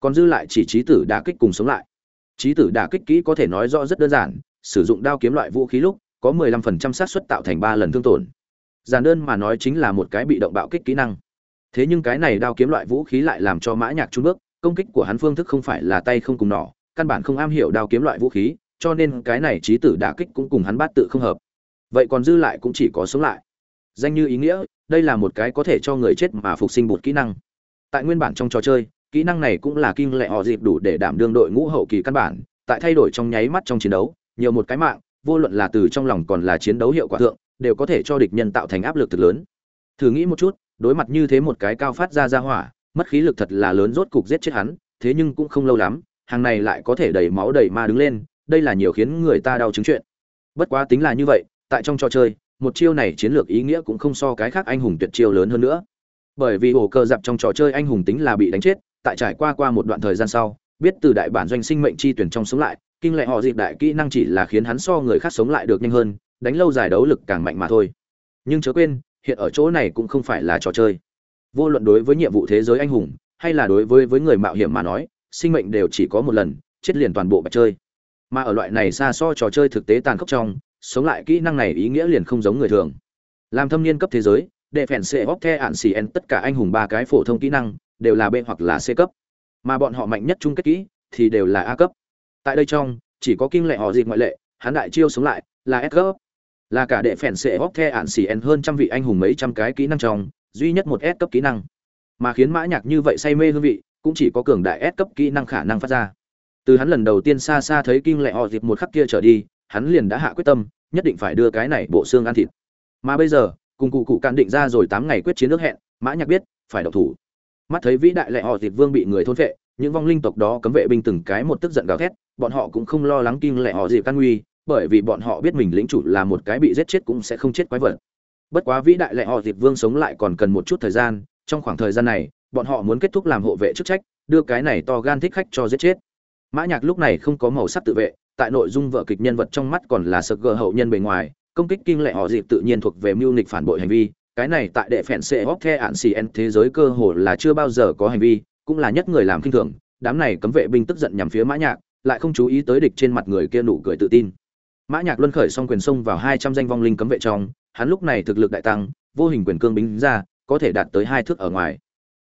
Còn dư lại chỉ trí tử đả kích cùng sống lại trí tử đả kích kỹ có thể nói rõ rất đơn giản, sử dụng đao kiếm loại vũ khí lúc, có 15% xác suất tạo thành 3 lần thương tổn. Giản đơn mà nói chính là một cái bị động bạo kích kỹ năng. Thế nhưng cái này đao kiếm loại vũ khí lại làm cho mã nhạc trung bước, công kích của hắn phương thức không phải là tay không cùng nỏ, căn bản không am hiểu đao kiếm loại vũ khí, cho nên cái này trí tử đả kích cũng cùng hắn bát tự không hợp. Vậy còn dư lại cũng chỉ có sống lại. Danh như ý nghĩa, đây là một cái có thể cho người chết mà phục sinh bột kỹ năng. Tại nguyên bản trong trò chơi kỹ năng này cũng là kinh lệ họ dịp đủ để đảm đương đội ngũ hậu kỳ căn bản, tại thay đổi trong nháy mắt trong chiến đấu, nhiều một cái mạng, vô luận là từ trong lòng còn là chiến đấu hiệu quả thượng, đều có thể cho địch nhân tạo thành áp lực thật lớn. Thử nghĩ một chút, đối mặt như thế một cái cao phát ra ra hỏa, mất khí lực thật là lớn rốt cục giết chết hắn, thế nhưng cũng không lâu lắm, hàng này lại có thể đầy máu đầy ma đứng lên, đây là nhiều khiến người ta đau chứng chuyện. Bất quá tính là như vậy, tại trong trò chơi, một chiêu này chiến lược ý nghĩa cũng không so cái khác anh hùng tuyệt chiêu lớn hơn nữa. Bởi vì ổ cơ dạp trong trò chơi anh hùng tính là bị đánh chết tại trải qua qua một đoạn thời gian sau, biết từ đại bản doanh sinh mệnh chi tuyển trong sống lại, kinh lệ họ dịp đại kỹ năng chỉ là khiến hắn so người khác sống lại được nhanh hơn, đánh lâu dài đấu lực càng mạnh mà thôi. Nhưng chớ quên, hiện ở chỗ này cũng không phải là trò chơi. Vô luận đối với nhiệm vụ thế giới anh hùng, hay là đối với với người mạo hiểm mà nói, sinh mệnh đều chỉ có một lần, chết liền toàn bộ bạch chơi. Mà ở loại này xa so trò chơi thực tế tàn khốc trong, sống lại kỹ năng này ý nghĩa liền không giống người thường. Làm thâm niên cấp thế giới, đệ phèn xệ góp the ạn xì en tất cả anh hùng ba cái phổ thông kỹ năng đều là b hoặc là c cấp. Mà bọn họ mạnh nhất chung kết kỹ thì đều là a cấp. Tại đây trong, chỉ có kinh lệ họ dịp ngoại lệ, hắn đại chiêu sống lại là s cấp. Là cả đệ phèn sẽ hóc the ạn xì en hơn trăm vị anh hùng mấy trăm cái kỹ năng trong, duy nhất một s cấp kỹ năng. Mà khiến mã nhạc như vậy say mê hương vị, cũng chỉ có cường đại s cấp kỹ năng khả năng phát ra. Từ hắn lần đầu tiên xa xa thấy kinh lệ họ dịp một khắc kia trở đi, hắn liền đã hạ quyết tâm, nhất định phải đưa cái này bộ xương ăn thịt. Mà bây giờ, cùng cụ cụ can định ra rồi tám ngày quyết chiến nước hẹn, mã nhạc biết, phải động thủ mắt thấy vĩ đại lệ họ dịp vương bị người thôn vệ những vong linh tộc đó cấm vệ binh từng cái một tức giận gào thét, bọn họ cũng không lo lắng kinh lệ họ dịp căn nguy, bởi vì bọn họ biết mình lĩnh chủ là một cái bị giết chết cũng sẽ không chết quái vật. Bất quá vĩ đại lệ họ dịp vương sống lại còn cần một chút thời gian, trong khoảng thời gian này, bọn họ muốn kết thúc làm hộ vệ chức trách, đưa cái này to gan thích khách cho giết chết. Mã nhạc lúc này không có màu sắc tự vệ, tại nội dung vợ kịch nhân vật trong mắt còn là sực gờ hậu nhân bề ngoài, công kích kinh lệ họ dịp tự nhiên thuộc về mưu nghịch phản bội hành vi cái này tại đệ phèn xệ hóc the ạn xì en thế giới cơ hồ là chưa bao giờ có hành vi, cũng là nhất người làm kinh thường, đám này cấm vệ binh tức giận nhằm phía mã nhạc, lại không chú ý tới địch trên mặt người kia nụ cười tự tin. Mã nhạc luân khởi xong quyền sông vào hai trăm danh vong linh cấm vệ trong, hắn lúc này thực lực đại tăng, vô hình quyền cương bính ra, có thể đạt tới hai thước ở ngoài.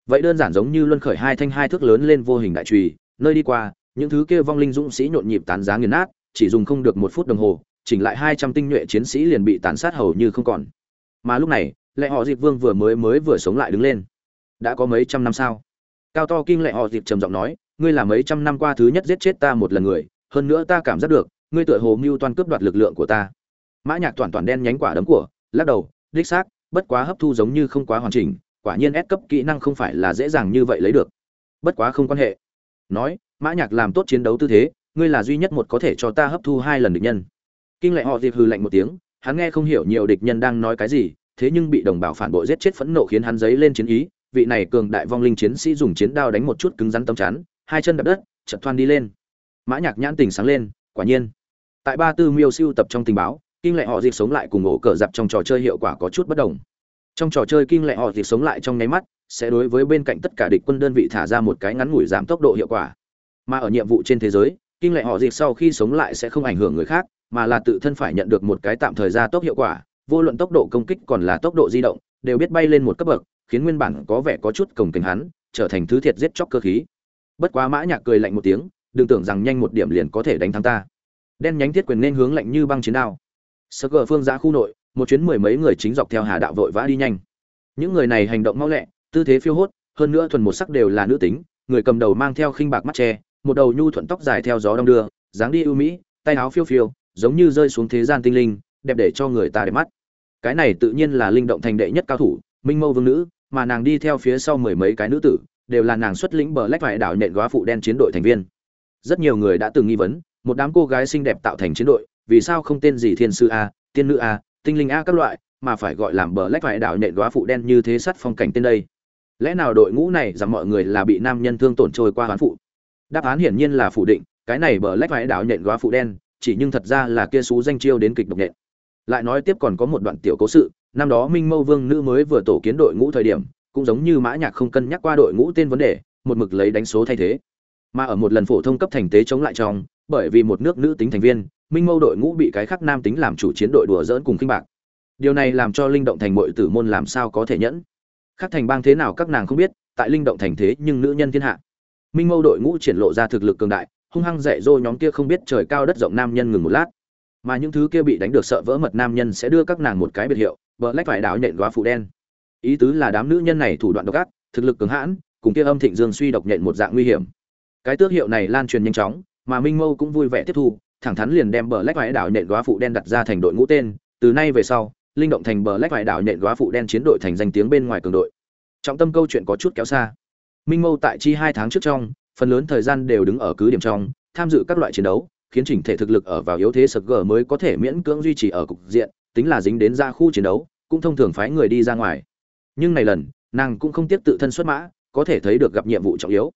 Vậy đơn giản giống như luân khởi hai thanh hai thước lớn lên vô hình đại trùy, nơi đi qua, những thứ kia vong linh dũng sĩ nhộn nhịp tán giá nghiền nát, chỉ dùng không được một phút đồng hồ, chỉnh lại hai trăm tinh nhuệ chiến sĩ liền bị tàn sát hầu như không còn. Mà lúc này lệ họ dịp vương vừa mới mới vừa sống lại đứng lên. Đã có mấy trăm năm sao? Cao to kinh lệ họ dịp trầm giọng nói, ngươi là mấy trăm năm qua thứ nhất giết chết ta một lần người, hơn nữa ta cảm giác được, ngươi tựa hồ mưu toan cướp đoạt lực lượng của ta. Mã nhạc toàn toàn đen nhánh quả đấm của, lắc đầu, đích xác, bất quá hấp thu giống như không quá hoàn chỉnh, quả nhiên ép cấp kỹ năng không phải là dễ dàng như vậy lấy được. Bất quá không quan hệ. Nói, mã nhạc làm tốt chiến đấu tư thế, ngươi là duy nhất một có thể cho ta hấp thu hai lần địch nhân. Kinh lệ họ dịp hừ lạnh một tiếng, hắn nghe không hiểu nhiều địch nhân đang nói cái gì thế nhưng bị đồng bào phản bội giết chết phẫn nộ khiến hắn giấy lên chiến ý, vị này cường đại vong linh chiến sĩ dùng chiến đao đánh một chút cứng rắn tâm chắn, hai chân đập đất, chợt thoăn đi lên. Mã nhạc nhãn tình sáng lên, quả nhiên. Tại ba tư miêu siêu tập trong tình báo, kinh lệ họ dịp sống lại cùng ổ cờ dập trong trò chơi hiệu quả có chút bất đồng. Trong trò chơi kinh lệ họ dịp sống lại trong nháy mắt, sẽ đối với bên cạnh tất cả địch quân đơn vị thả ra một cái ngắn ngủi giảm tốc độ hiệu quả. Mà ở nhiệm vụ trên thế giới, kinh lệ họ dịp sau khi sống lại sẽ không ảnh hưởng người khác, mà là tự thân phải nhận được một cái tạm thời gia tốc hiệu quả vô luận tốc độ công kích còn là tốc độ di động đều biết bay lên một cấp bậc khiến nguyên bản có vẻ có chút cồng kềnh hắn trở thành thứ thiệt giết chóc cơ khí. Bất quá mã nhạc cười lạnh một tiếng đừng tưởng rằng nhanh một điểm liền có thể đánh thắng ta. Đen nhánh thiết quyền nên hướng lạnh như băng chiến đao. Sơ cờ phương giã khu nội một chuyến mười mấy người chính dọc theo hà đạo vội vã đi nhanh. Những người này hành động mau lẹ tư thế phiêu hốt hơn nữa thuần một sắc đều là nữ tính người cầm đầu mang theo khinh bạc mắt che, một đầu nhu thuận tóc dài theo gió đông đưa dáng đi ưu mỹ tay áo phiêu phiêu giống như rơi xuống thế gian tinh linh đẹp để cho người ta để mắt cái này tự nhiên là linh động thành đệ nhất cao thủ, minh mâu vương nữ, mà nàng đi theo phía sau mười mấy cái nữ tử, đều là nàng xuất lĩnh bờ lách vải đảo nện góa phụ đen chiến đội thành viên. Rất nhiều người đã từng nghi vấn, một đám cô gái xinh đẹp tạo thành chiến đội, vì sao không tên gì thiên sư a, tiên nữ a, tinh linh a các loại, mà phải gọi làm bờ lách vải đảo nện góa phụ đen như thế sắt phong cảnh tên đây? Lẽ nào đội ngũ này rằng mọi người là bị nam nhân thương tổn trôi qua hoán phụ? Đáp án hiển nhiên là phủ định, cái này bờ lách vải đảo nện góa phụ đen, chỉ nhưng thật ra là kia xú danh chiêu đến kịch độc nện lại nói tiếp còn có một đoạn tiểu cố sự, năm đó minh mâu vương nữ mới vừa tổ kiến đội ngũ thời điểm, cũng giống như mã nhạc không cân nhắc qua đội ngũ tên vấn đề, một mực lấy đánh số thay thế. Mà ở một lần phổ thông cấp thành tế chống lại trong, bởi vì một nước nữ tính thành viên, minh mâu đội ngũ bị cái khác nam tính làm chủ chiến đội đùa dỡn cùng kinh bạc. Điều này làm cho linh động thành muội tử môn làm sao có thể nhẫn? Khác thành bang thế nào các nàng không biết, tại linh động thành thế nhưng nữ nhân thiên hạ. Minh mâu đội ngũ triển lộ ra thực lực cường đại, hung hăng dạy dỗ nhóm kia không biết trời cao đất rộng nam nhân ngừng một lát mà những thứ kia bị đánh được sợ vỡ mật nam nhân sẽ đưa các nàng một cái biệt hiệu vợ lách phải đảo nhện góa phụ đen. Ý tứ là đám nữ nhân này thủ đoạn độc ác, thực lực cường hãn, cùng kia âm thịnh dương suy độc nhện một dạng nguy hiểm. Cái tước hiệu này lan truyền nhanh chóng, mà minh mâu cũng vui vẻ tiếp thu, thẳng thắn liền đem bờ lách vải đảo nhện góa phụ đen đặt ra thành đội ngũ tên. Từ nay về sau, linh động thành bờ lách vải đảo nhện góa phụ đen chiến đội thành danh tiếng bên ngoài cường đội. Trọng tâm câu chuyện có chút kéo xa. Minh mâu tại chi hai tháng trước trong, phần lớn thời gian đều đứng ở cứ điểm trong, tham dự các loại chiến đấu khiến chỉnh thể thực lực ở vào yếu thế sực gờ mới có thể miễn cưỡng duy trì ở cục diện, tính là dính đến ra khu chiến đấu, cũng thông thường phái người đi ra ngoài. Nhưng này lần, nàng cũng không tiếp tự thân xuất mã, có thể thấy được gặp nhiệm vụ trọng yếu.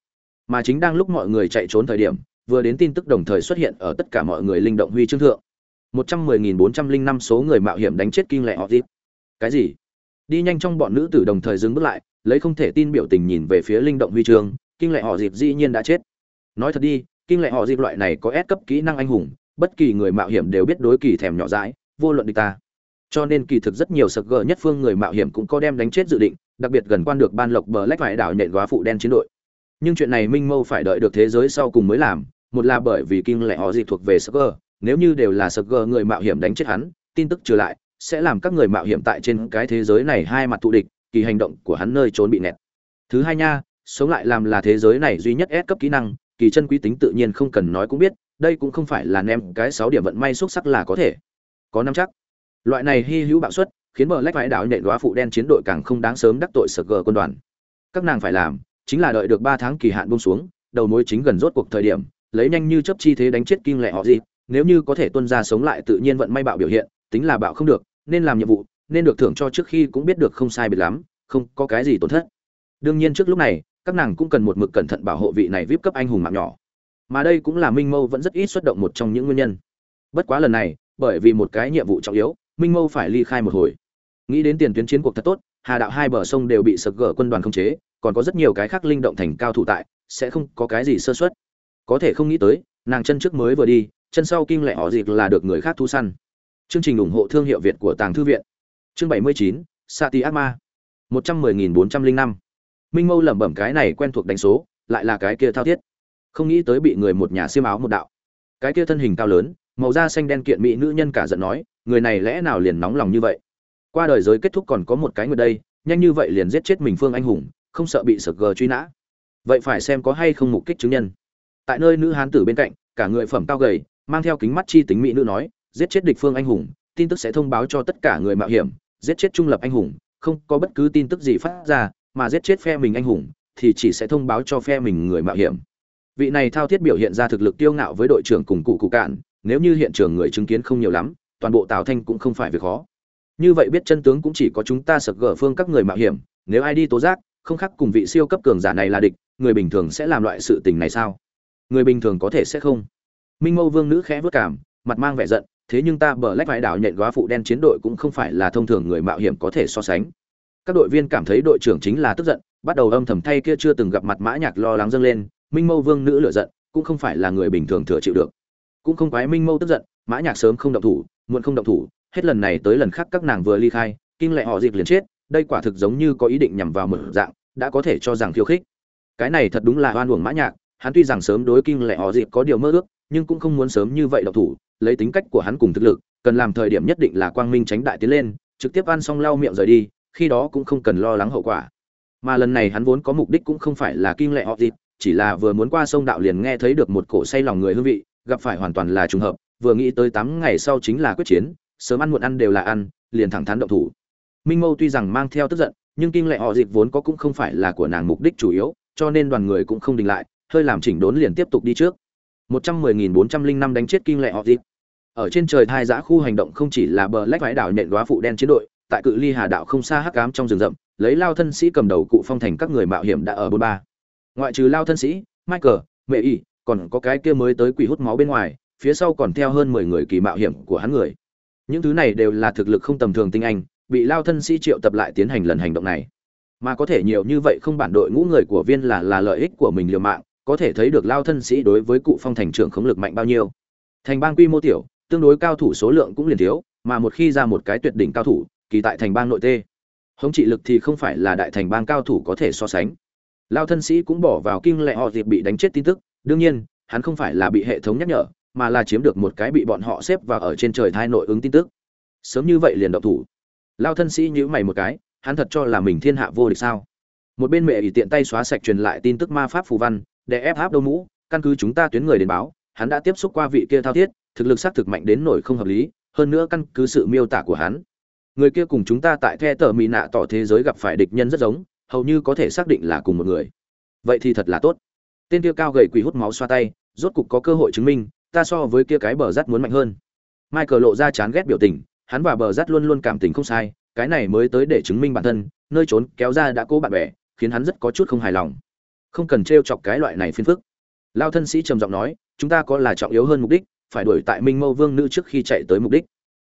Mà chính đang lúc mọi người chạy trốn thời điểm, vừa đến tin tức đồng thời xuất hiện ở tất cả mọi người linh động huy chương thượng. một trăm mười nghìn bốn trăm linh năm số người mạo hiểm đánh chết kinh lệ họ dịp cái gì? Đi nhanh trong bọn nữ tử đồng thời dừng bước lại, lấy không thể tin biểu tình nhìn về phía linh động huy chương kinh lệ họ dịp dĩ nhiên đã chết. Nói thật đi kinh lệ họ dịp loại này có S cấp kỹ năng anh hùng, bất kỳ người mạo hiểm đều biết đối kỳ thèm nhỏ dãi, vô luận địch ta. Cho nên kỳ thực rất nhiều sực gờ nhất phương người mạo hiểm cũng có đem đánh chết dự định, đặc biệt gần quan được ban lộc bờ lách phải đảo nhện góa phụ đen chiến đội. Nhưng chuyện này minh mâu phải đợi được thế giới sau cùng mới làm, một là bởi vì kinh lệ họ dịp thuộc về sực gờ, nếu như đều là sực gờ người mạo hiểm đánh chết hắn, tin tức trừ lại, sẽ làm các người mạo hiểm tại trên cái thế giới này hai mặt thù địch, kỳ hành động của hắn nơi trốn bị nẹt. Thứ hai nha, sống lại làm là thế giới này duy nhất S cấp kỹ năng kỳ chân quý tính tự nhiên không cần nói cũng biết, đây cũng không phải là ném cái sáu điểm vận may xuất sắc là có thể. Có năm chắc. Loại này hy hữu bạo suất khiến bờ lách vãi đảo nện đoá phụ đen chiến đội càng không đáng sớm đắc tội sờ gờ quân đoàn. Các nàng phải làm, chính là đợi được ba tháng kỳ hạn buông xuống, đầu mối chính gần rốt cuộc thời điểm, lấy nhanh như chớp chi thế đánh chết kim lệ họ gì nếu như có thể tuân ra sống lại tự nhiên vận may bạo biểu hiện, tính là bạo không được, nên làm nhiệm vụ, nên được thưởng cho trước khi cũng biết được không sai biệt lắm, không có cái gì tổn thất. Đương nhiên trước lúc này các nàng cũng cần một mực cẩn thận bảo hộ vị này vip cấp anh hùng mạng nhỏ. Mà đây cũng là minh mâu vẫn rất ít xuất động một trong những nguyên nhân. Bất quá lần này bởi vì một cái nhiệm vụ trọng yếu minh mâu phải ly khai một hồi. Nghĩ đến tiền tuyến chiến cuộc thật tốt hà đạo hai bờ sông đều bị sập gỡ quân đoàn khống chế còn có rất nhiều cái khác linh động thành cao thủ tại sẽ không có cái gì sơ suất. Có thể không nghĩ tới nàng chân trước mới vừa đi chân sau kinh lại họ dịp là được người khác thu săn. Chương trình ủng hộ thương hiệu việt của tàng thư viện. Chương 79, sati ác ma một trăm mười nghìn bốn trăm linh năm minh mâu lẩm bẩm cái này quen thuộc đánh số, lại là cái kia thao thiết. Không nghĩ tới bị người một nhà xiêm áo một đạo. Cái kia thân hình cao lớn, màu da xanh đen kiện mỹ nữ nhân cả giận nói, người này lẽ nào liền nóng lòng như vậy? Qua đời giới kết thúc còn có một cái người đây, nhanh như vậy liền giết chết mình phương anh hùng, không sợ bị sực gờ truy nã. Vậy phải xem có hay không mục kích chứng nhân. Tại nơi nữ hán tử bên cạnh, cả người phẩm cao gầy, mang theo kính mắt chi tính mỹ nữ nói, giết chết địch phương anh hùng, tin tức sẽ thông báo cho tất cả người mạo hiểm, giết chết trung lập anh hùng, không có bất cứ tin tức gì phát ra mà giết chết phe mình anh hùng, thì chỉ sẽ thông báo cho phe mình người mạo hiểm. Vị này thao thiết biểu hiện ra thực lực tiêu ngạo với đội trưởng cùng cụ cụ cạn, nếu như hiện trường người chứng kiến không nhiều lắm, toàn bộ tào thanh cũng không phải việc khó. Như vậy biết chân tướng cũng chỉ có chúng ta sập gỡ phương các người mạo hiểm, nếu ai đi tố giác, không khác cùng vị siêu cấp cường giả này là địch, người bình thường sẽ làm loại sự tình này sao? Người bình thường có thể sẽ không. Minh mâu vương nữ khẽ vất cảm, mặt mang vẻ giận, thế nhưng ta bờ lách vải đảo nhận góa phụ đen chiến đội cũng không phải là thông thường người mạo hiểm có thể so sánh các đội viên cảm thấy đội trưởng chính là tức giận, bắt đầu âm thầm thay kia chưa từng gặp mặt mã nhạc lo lắng dâng lên, minh mâu vương nữ lựa giận, cũng không phải là người bình thường thừa chịu được. Cũng không quái minh mâu tức giận, mã nhạc sớm không động thủ, muộn không động thủ, hết lần này tới lần khác các nàng vừa ly khai, kinh lệ họ dịp liền chết, đây quả thực giống như có ý định nhằm vào một dạng, đã có thể cho rằng khiêu khích. Cái này thật đúng là oan uổng mã nhạc, hắn tuy rằng sớm đối kinh lệ họ dịp có điều mơ ước, nhưng cũng không muốn sớm như vậy động thủ, lấy tính cách của hắn cùng thực lực, cần làm thời điểm nhất định là quang minh tránh đại tiến lên, trực tiếp ăn xong lau miệng rời đi khi đó cũng không cần lo lắng hậu quả. Mà lần này hắn vốn có mục đích cũng không phải là kinh lệ họ dịp, chỉ là vừa muốn qua sông đạo liền nghe thấy được một cổ say lòng người hương vị, gặp phải hoàn toàn là trùng hợp, vừa nghĩ tới tám ngày sau chính là quyết chiến, sớm ăn muộn ăn đều là ăn, liền thẳng thắn động thủ. Minh mâu tuy rằng mang theo tức giận, nhưng kinh lệ họ dịp vốn có cũng không phải là của nàng mục đích chủ yếu, cho nên đoàn người cũng không đình lại, hơi làm chỉnh đốn liền tiếp tục đi trước. Một trăm mười nghìn bốn trăm linh năm đánh chết kinh lệ họ dịp. Ở trên trời thai giã khu hành động không chỉ là bờ lách vãi đảo nhện đoá phụ đen chiến đội tại cự ly hà đạo không xa hắc ám trong rừng rậm, lấy lao thân sĩ cầm đầu cụ phong thành các người mạo hiểm đã ở bốn ba. Ngoại trừ lao thân sĩ, michael, mẹ y, còn có cái kia mới tới quỷ hút máu bên ngoài, phía sau còn theo hơn mười người kỳ mạo hiểm của hắn người. Những thứ này đều là thực lực không tầm thường tinh anh, bị lao thân sĩ triệu tập lại tiến hành lần hành động này. Mà có thể nhiều như vậy không bản đội ngũ người của viên là là lợi ích của mình liều mạng, có thể thấy được lao thân sĩ đối với cụ phong thành trưởng khống lực mạnh bao nhiêu. Thành bang quy mô tiểu, tương đối cao thủ số lượng cũng liền thiếu, mà một khi ra một cái tuyệt đỉnh cao thủ kỳ tại thành bang nội tê. Hống trị lực thì không phải là đại thành bang cao thủ có thể so sánh. Lao thân sĩ cũng bỏ vào kinh lệ họ dịp bị đánh chết tin tức. Đương nhiên, hắn không phải là bị hệ thống nhắc nhở, mà là chiếm được một cái bị bọn họ xếp vào ở trên trời thai nội ứng tin tức. Sớm như vậy liền động thủ. Lao thân sĩ nhữ mày một cái, hắn thật cho là mình thiên hạ vô địch sao? Một bên mẹ ỷ tiện tay xóa sạch truyền lại tin tức ma pháp phù văn, để ép áp đâu mũ, căn cứ chúng ta tuyến người đến báo, hắn đã tiếp xúc qua vị kia thao thiết, thực lực xác thực mạnh đến nổi không hợp lý, hơn nữa căn cứ sự miêu tả của hắn người kia cùng chúng ta tại the tờ mỹ nạ tỏ thế giới gặp phải địch nhân rất giống, hầu như có thể xác định là cùng một người. Vậy thì thật là tốt. Tên kia cao gầy quỳ hút máu xoa tay, rốt cục có cơ hội chứng minh, ta so với kia cái bờ rắt muốn mạnh hơn. Michael lộ ra chán ghét biểu tình, hắn và bờ rắt luôn luôn cảm tình không sai, cái này mới tới để chứng minh bản thân, nơi trốn kéo ra đã cố bạn bè, khiến hắn rất có chút không hài lòng. Không cần t chọc cái loại này phiền phức. Lao thân sĩ trầm giọng nói, chúng ta có là trọng yếu hơn mục đích, phải đuổi tại minh mâu vương nữ trước khi chạy tới mục đích.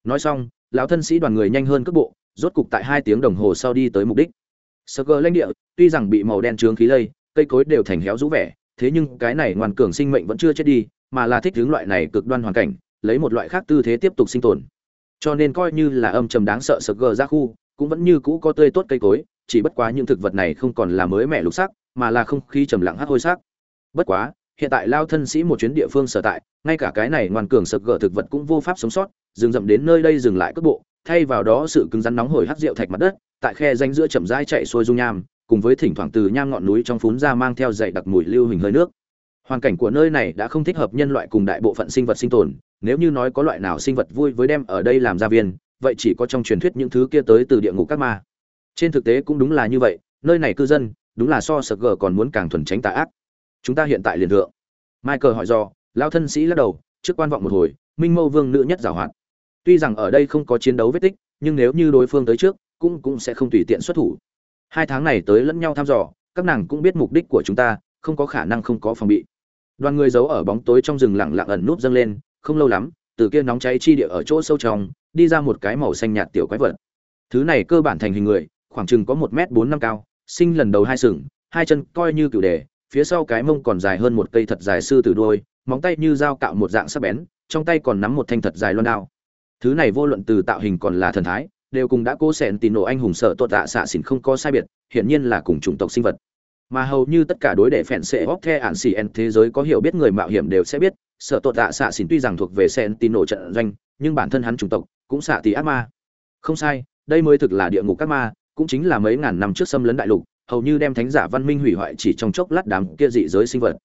Nói xong lão thân sĩ đoàn người nhanh hơn cước bộ, rốt cục tại hai tiếng đồng hồ sau đi tới mục đích. Sơ cơ lãnh địa, tuy rằng bị màu đen trướng khí lây, cây cối đều thành héo rũ vẻ, thế nhưng cái này ngoan cường sinh mệnh vẫn chưa chết đi, mà là thích hướng loại này cực đoan hoàn cảnh, lấy một loại khác tư thế tiếp tục sinh tồn. Cho nên coi như là âm trầm đáng sợ sơ cơ ra khu, cũng vẫn như cũ có tươi tốt cây cối, chỉ bất quá những thực vật này không còn là mới mẻ lục sắc, mà là không khí trầm lặng hắc hôi sắc. Bất quá hiện tại lao thân sĩ một chuyến địa phương sở tại, ngay cả cái này ngoan cường sực gỡ thực vật cũng vô pháp sống sót dừng dậm đến nơi đây dừng lại cước bộ, thay vào đó sự cứng rắn nóng hổi hắc rượu thạch mặt đất, tại khe danh giữa chậm rãi chạy xuôi dung nham, cùng với thỉnh thoảng từ nham ngọn núi trong phún ra mang theo dậy đặc mùi lưu hình hơi nước. Hoàn cảnh của nơi này đã không thích hợp nhân loại cùng đại bộ phận sinh vật sinh tồn, nếu như nói có loại nào sinh vật vui với đem ở đây làm gia viên, vậy chỉ có trong truyền thuyết những thứ kia tới từ địa ngục các ma. Trên thực tế cũng đúng là như vậy, nơi này cư dân, đúng là so sờ gờ còn muốn càng thuần tránh tà ác chúng ta hiện tại liền thượng. Michael hỏi do lao thân sĩ lắc đầu, trước quan vọng một hồi, minh mâu vương nữ nhất giảo hoạt. Tuy rằng ở đây không có chiến đấu vết tích, nhưng nếu như đối phương tới trước, cũng cũng sẽ không tùy tiện xuất thủ. Hai tháng này tới lẫn nhau thăm dò, các nàng cũng biết mục đích của chúng ta, không có khả năng không có phòng bị. Đoàn người giấu ở bóng tối trong rừng lặng lặng ẩn núp dâng lên, không lâu lắm, từ kia nóng cháy chi địa ở chỗ sâu trong, đi ra một cái màu xanh nhạt tiểu quái vật. Thứ này cơ bản thành hình người, khoảng chừng có một m bốn năm cao, sinh lần đầu hai sừng, hai chân coi như cựu đề phía sau cái mông còn dài hơn một cây thật dài sư tử đuôi, móng tay như dao cạo một dạng sắc bén, trong tay còn nắm một thanh thật dài loan đao. Thứ này vô luận từ tạo hình còn là thần thái, đều cùng đã cố xẹn tín nổ anh hùng sợ tuột dạ xạ xỉn không có sai biệt, hiển nhiên là cùng chủng tộc sinh vật. mà hầu như tất cả đối đệ phèn sẽ hóc the ản xỉ en thế giới có hiểu biết người mạo hiểm đều sẽ biết sợ tội dạ xạ xỉn tuy rằng thuộc về nổ trận doanh nhưng bản thân hắn chủng tộc cũng xạ tỷ ác ma không sai đây mới thực là địa ngục các ma cũng chính là mấy ngàn năm trước xâm lấn đại lục hầu như đem thánh giả văn minh hủy hoại chỉ trong chốc lát đám kia dị giới sinh vật.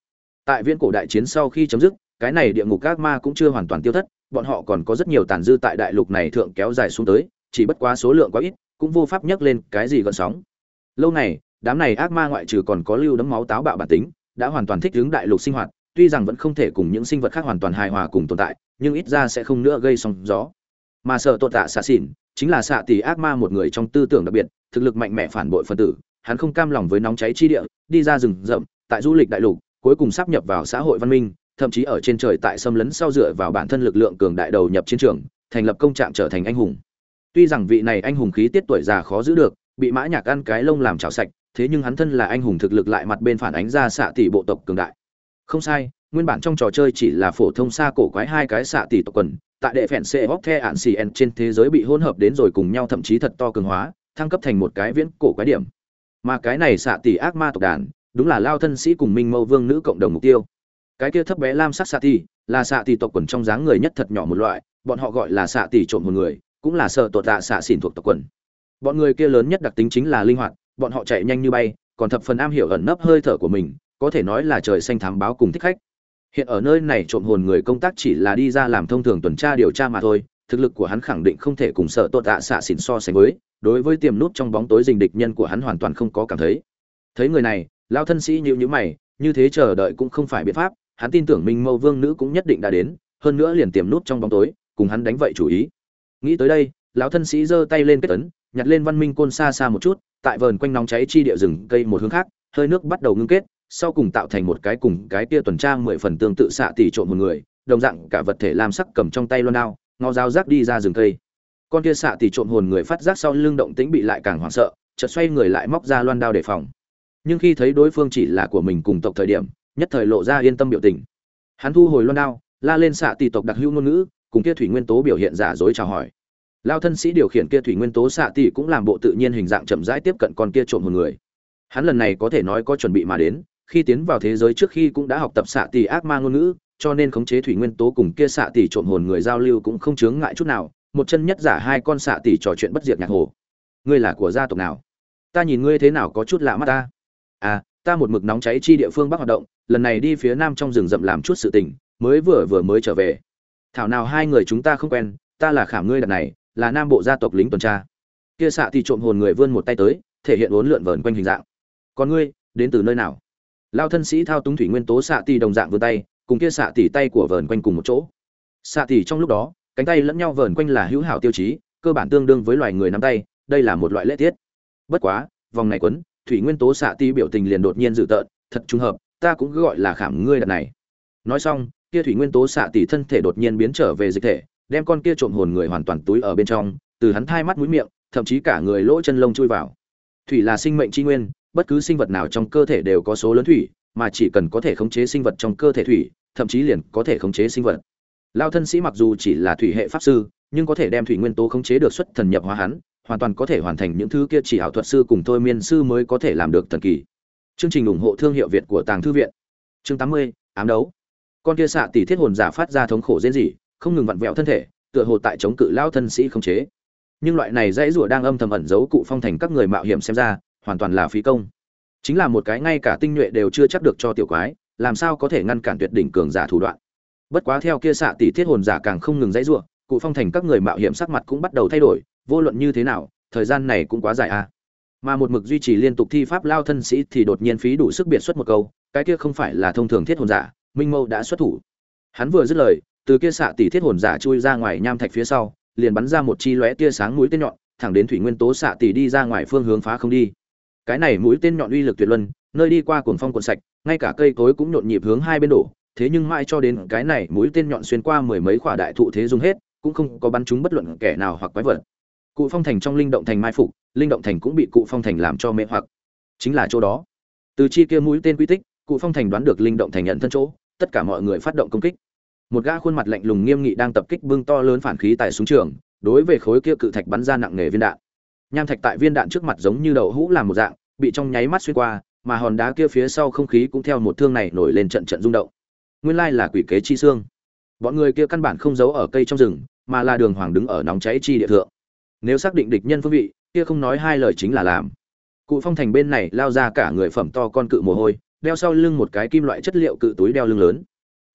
Tại viễn cổ đại chiến sau khi chấm dứt, cái này địa ngục các ma cũng chưa hoàn toàn tiêu thất, bọn họ còn có rất nhiều tàn dư tại đại lục này thượng kéo dài xuống tới, chỉ bất quá số lượng quá ít, cũng vô pháp nhấc lên cái gì gợn sóng. Lâu này đám này ác ma ngoại trừ còn có lưu đấm máu táo bạo bản tính, đã hoàn toàn thích ứng đại lục sinh hoạt, tuy rằng vẫn không thể cùng những sinh vật khác hoàn toàn hài hòa cùng tồn tại, nhưng ít ra sẽ không nữa gây sóng gió. Mà sợ tội tạ xạ xỉn chính là xạ tỷ ác ma một người trong tư tưởng đặc biệt, thực lực mạnh mẽ phản bội phân tử hắn không cam lòng với nóng cháy chi địa, đi ra rừng rậm, tại du lịch đại lục, cuối cùng sắp nhập vào xã hội văn minh, thậm chí ở trên trời tại xâm lấn sau dựa vào bản thân lực lượng cường đại đầu nhập chiến trường, thành lập công trạng trở thành anh hùng. Tuy rằng vị này anh hùng khí tiết tuổi già khó giữ được, bị mã nhạc ăn cái lông làm chảo sạch, thế nhưng hắn thân là anh hùng thực lực lại mặt bên phản ánh ra xạ tỷ bộ tộc cường đại. Không sai, nguyên bản trong trò chơi chỉ là phổ thông xa cổ quái hai cái xạ tỷ tộc quần, tại đệ phèn xe bóc the ạn xì trên thế giới bị hỗn hợp đến rồi cùng nhau thậm chí thật to cường hóa, thăng cấp thành một cái viễn cổ quái điểm mà cái này xạ tỷ ác ma tộc đàn, đúng là lao thân sĩ cùng minh mâu vương nữ cộng đồng mục tiêu. Cái kia thấp bé lam sắc xạ tỷ, là xạ tỷ tộc quần trong dáng người nhất thật nhỏ một loại, bọn họ gọi là xạ tỷ trộm một người, cũng là sợ tột tạ xạ xỉn thuộc tộc quần. Bọn người kia lớn nhất đặc tính chính là linh hoạt, bọn họ chạy nhanh như bay, còn thập phần am hiểu ẩn nấp hơi thở của mình, có thể nói là trời xanh thám báo cùng thích khách. Hiện ở nơi này trộm hồn người công tác chỉ là đi ra làm thông thường tuần tra điều tra mà thôi, thực lực của hắn khẳng định không thể cùng sợ tột tạ xạ xỉn so sánh với đối với tiềm nút trong bóng tối dình địch nhân của hắn hoàn toàn không có cảm thấy. Thấy người này lao thân sĩ nhịu nhữ mày, như thế chờ đợi cũng không phải biện pháp, hắn tin tưởng minh mâu vương nữ cũng nhất định đã đến, hơn nữa liền tiềm nút trong bóng tối, cùng hắn đánh vậy chủ ý. Nghĩ tới đây, lão thân sĩ giơ tay lên kết tấn nhặt lên văn minh côn xa xa một chút, tại vườn quanh nóng cháy chi địa rừng cây một hướng khác, hơi nước bắt đầu ngưng kết, sau cùng tạo thành một cái cùng cái kia tuần tra mười phần tương tự xạ tỷ trộn một người, đồng dạng cả vật thể làm sắc cầm trong tay loan đao ngó dao rác đi ra rừng cây con kia xạ tỷ trộn hồn người phát giác sau lưng động tĩnh bị lại càng hoảng sợ, chợt xoay người lại móc ra loan đao để phòng. Nhưng khi thấy đối phương chỉ là của mình cùng tộc thời điểm, nhất thời lộ ra yên tâm biểu tình. Hắn thu hồi loan đao, la lên xạ tỷ tộc đặc hữu ngôn ngữ, cùng kia thủy nguyên tố biểu hiện giả dối chào hỏi. Lao thân sĩ điều khiển kia thủy nguyên tố xạ tỷ cũng làm bộ tự nhiên hình dạng chậm rãi tiếp cận con kia trộm hồn người. Hắn lần này có thể nói có chuẩn bị mà đến, khi tiến vào thế giới trước khi cũng đã học tập xạ tỷ ác ma ngôn ngữ, cho nên khống chế thủy nguyên tố cùng kia xạ tỷ trộm hồn người giao lưu cũng không chướng ngại chút nào một chân nhất giả hai con xạ tỷ trò chuyện bất diệt nhạc hồ. Ngươi là của gia tộc nào? Ta nhìn ngươi thế nào có chút lạ mắt ta. À ta một mực nóng cháy chi địa phương bắc hoạt động, lần này đi phía nam trong rừng rậm làm chút sự tình, mới vừa vừa mới trở về. Thảo nào hai người chúng ta không quen, ta là khảm ngươi đợt này, là nam bộ gia tộc lính tuần tra. Kia xạ thì trộm hồn người vươn một tay tới, thể hiện uốn lượn vờn quanh hình dạng. Còn ngươi, đến từ nơi nào? Lao thân sĩ thao túng thủy nguyên tố xạ tỷ đồng dạng vươn tay, cùng kia xạ tỷ tay của vờn quanh cùng một chỗ. Xạ tỷ trong lúc đó cánh tay lẫn nhau vờn quanh là hữu hảo tiêu chí, cơ bản tương đương với loài người nắm tay, đây là một loại lễ tiết. Bất quá, vòng này quấn, thủy nguyên tố xạ ti biểu tình liền đột nhiên dự tợn, thật trùng hợp, ta cũng gọi là khảm ngươi đợt này. Nói xong, kia thủy nguyên tố xạ tỷ thân thể đột nhiên biến trở về dịch thể, đem con kia trộm hồn người hoàn toàn túi ở bên trong, từ hắn thai mắt mũi miệng, thậm chí cả người lỗ chân lông chui vào. Thủy là sinh mệnh tri nguyên, bất cứ sinh vật nào trong cơ thể đều có số lớn thủy, mà chỉ cần có thể khống chế sinh vật trong cơ thể thủy, thậm chí liền có thể khống chế sinh vật lao thân sĩ mặc dù chỉ là thủy hệ pháp sư nhưng có thể đem thủy nguyên tố khống chế được xuất thần nhập hóa hắn hoàn toàn có thể hoàn thành những thứ kia chỉ ảo thuật sư cùng thôi miên sư mới có thể làm được thần kỳ. Chương trình ủng hộ thương hiệu việt của tàng thư viện. Chương 80, ám đấu. Con kia xạ tỷ thiết hồn giả phát ra thống khổ dễ gì không ngừng vặn vẹo thân thể tựa hồ tại chống cự lao thân sĩ khống chế. Nhưng loại này dãy rủa đang âm thầm ẩn giấu cụ phong thành các người mạo hiểm xem ra hoàn toàn là phí công. Chính là một cái ngay cả tinh nhuệ đều chưa chắc được cho tiểu quái làm sao có thể ngăn cản tuyệt đỉnh cường giả thủ đoạn bất quá theo kia xạ tỷ thiết hồn giả càng không ngừng dãy rủa, cụ phong thành các người mạo hiểm sắc mặt cũng bắt đầu thay đổi, vô luận như thế nào, thời gian này cũng quá dài à. mà một mực duy trì liên tục thi pháp lao thân sĩ thì đột nhiên phí đủ sức biệt xuất một câu, cái kia không phải là thông thường thiết hồn giả, minh mâu đã xuất thủ hắn vừa dứt lời, từ kia xạ tỷ thiết hồn giả chui ra ngoài nham thạch phía sau, liền bắn ra một chi lóe tia sáng mũi tên nhọn, thẳng đến thủy nguyên tố xạ tỷ đi ra ngoài phương hướng phá không đi cái này mũi tên nhọn uy lực tuyệt luân, nơi đi qua cuồng phong cuộn sạch, ngay cả cây cối cũng nhộn nhịp hướng hai bên đổ thế nhưng mãi cho đến cái này mũi tên nhọn xuyên qua mười mấy quả đại thụ thế dùng hết, cũng không có bắn trúng bất luận kẻ nào hoặc quái vật. Cụ phong thành trong linh động thành mai phục, linh động thành cũng bị cụ phong thành làm cho mê hoặc. Chính là chỗ đó. Từ chi kia mũi tên quy tích, cụ phong thành đoán được linh động thành nhận thân chỗ, tất cả mọi người phát động công kích. Một gã khuôn mặt lạnh lùng nghiêm nghị đang tập kích bưng to lớn phản khí tại súng trường, đối với khối kia cự thạch bắn ra nặng nề viên đạn. Nham thạch tại viên đạn trước mặt giống như đậu hũ làm một dạng, bị trong nháy mắt xuyên qua, mà hòn đá kia phía sau không khí cũng theo một thương này nổi lên trận trận rung động nguyên lai là quỷ kế chi xương. Bọn người kia căn bản không giấu ở cây trong rừng, mà là đường hoàng đứng ở nóng cháy chi địa thượng. Nếu xác định địch nhân phương vị, kia không nói hai lời chính là làm. Cụ phong thành bên này lao ra cả người phẩm to con cự mồ hôi, đeo sau lưng một cái kim loại chất liệu cự túi đeo lưng lớn.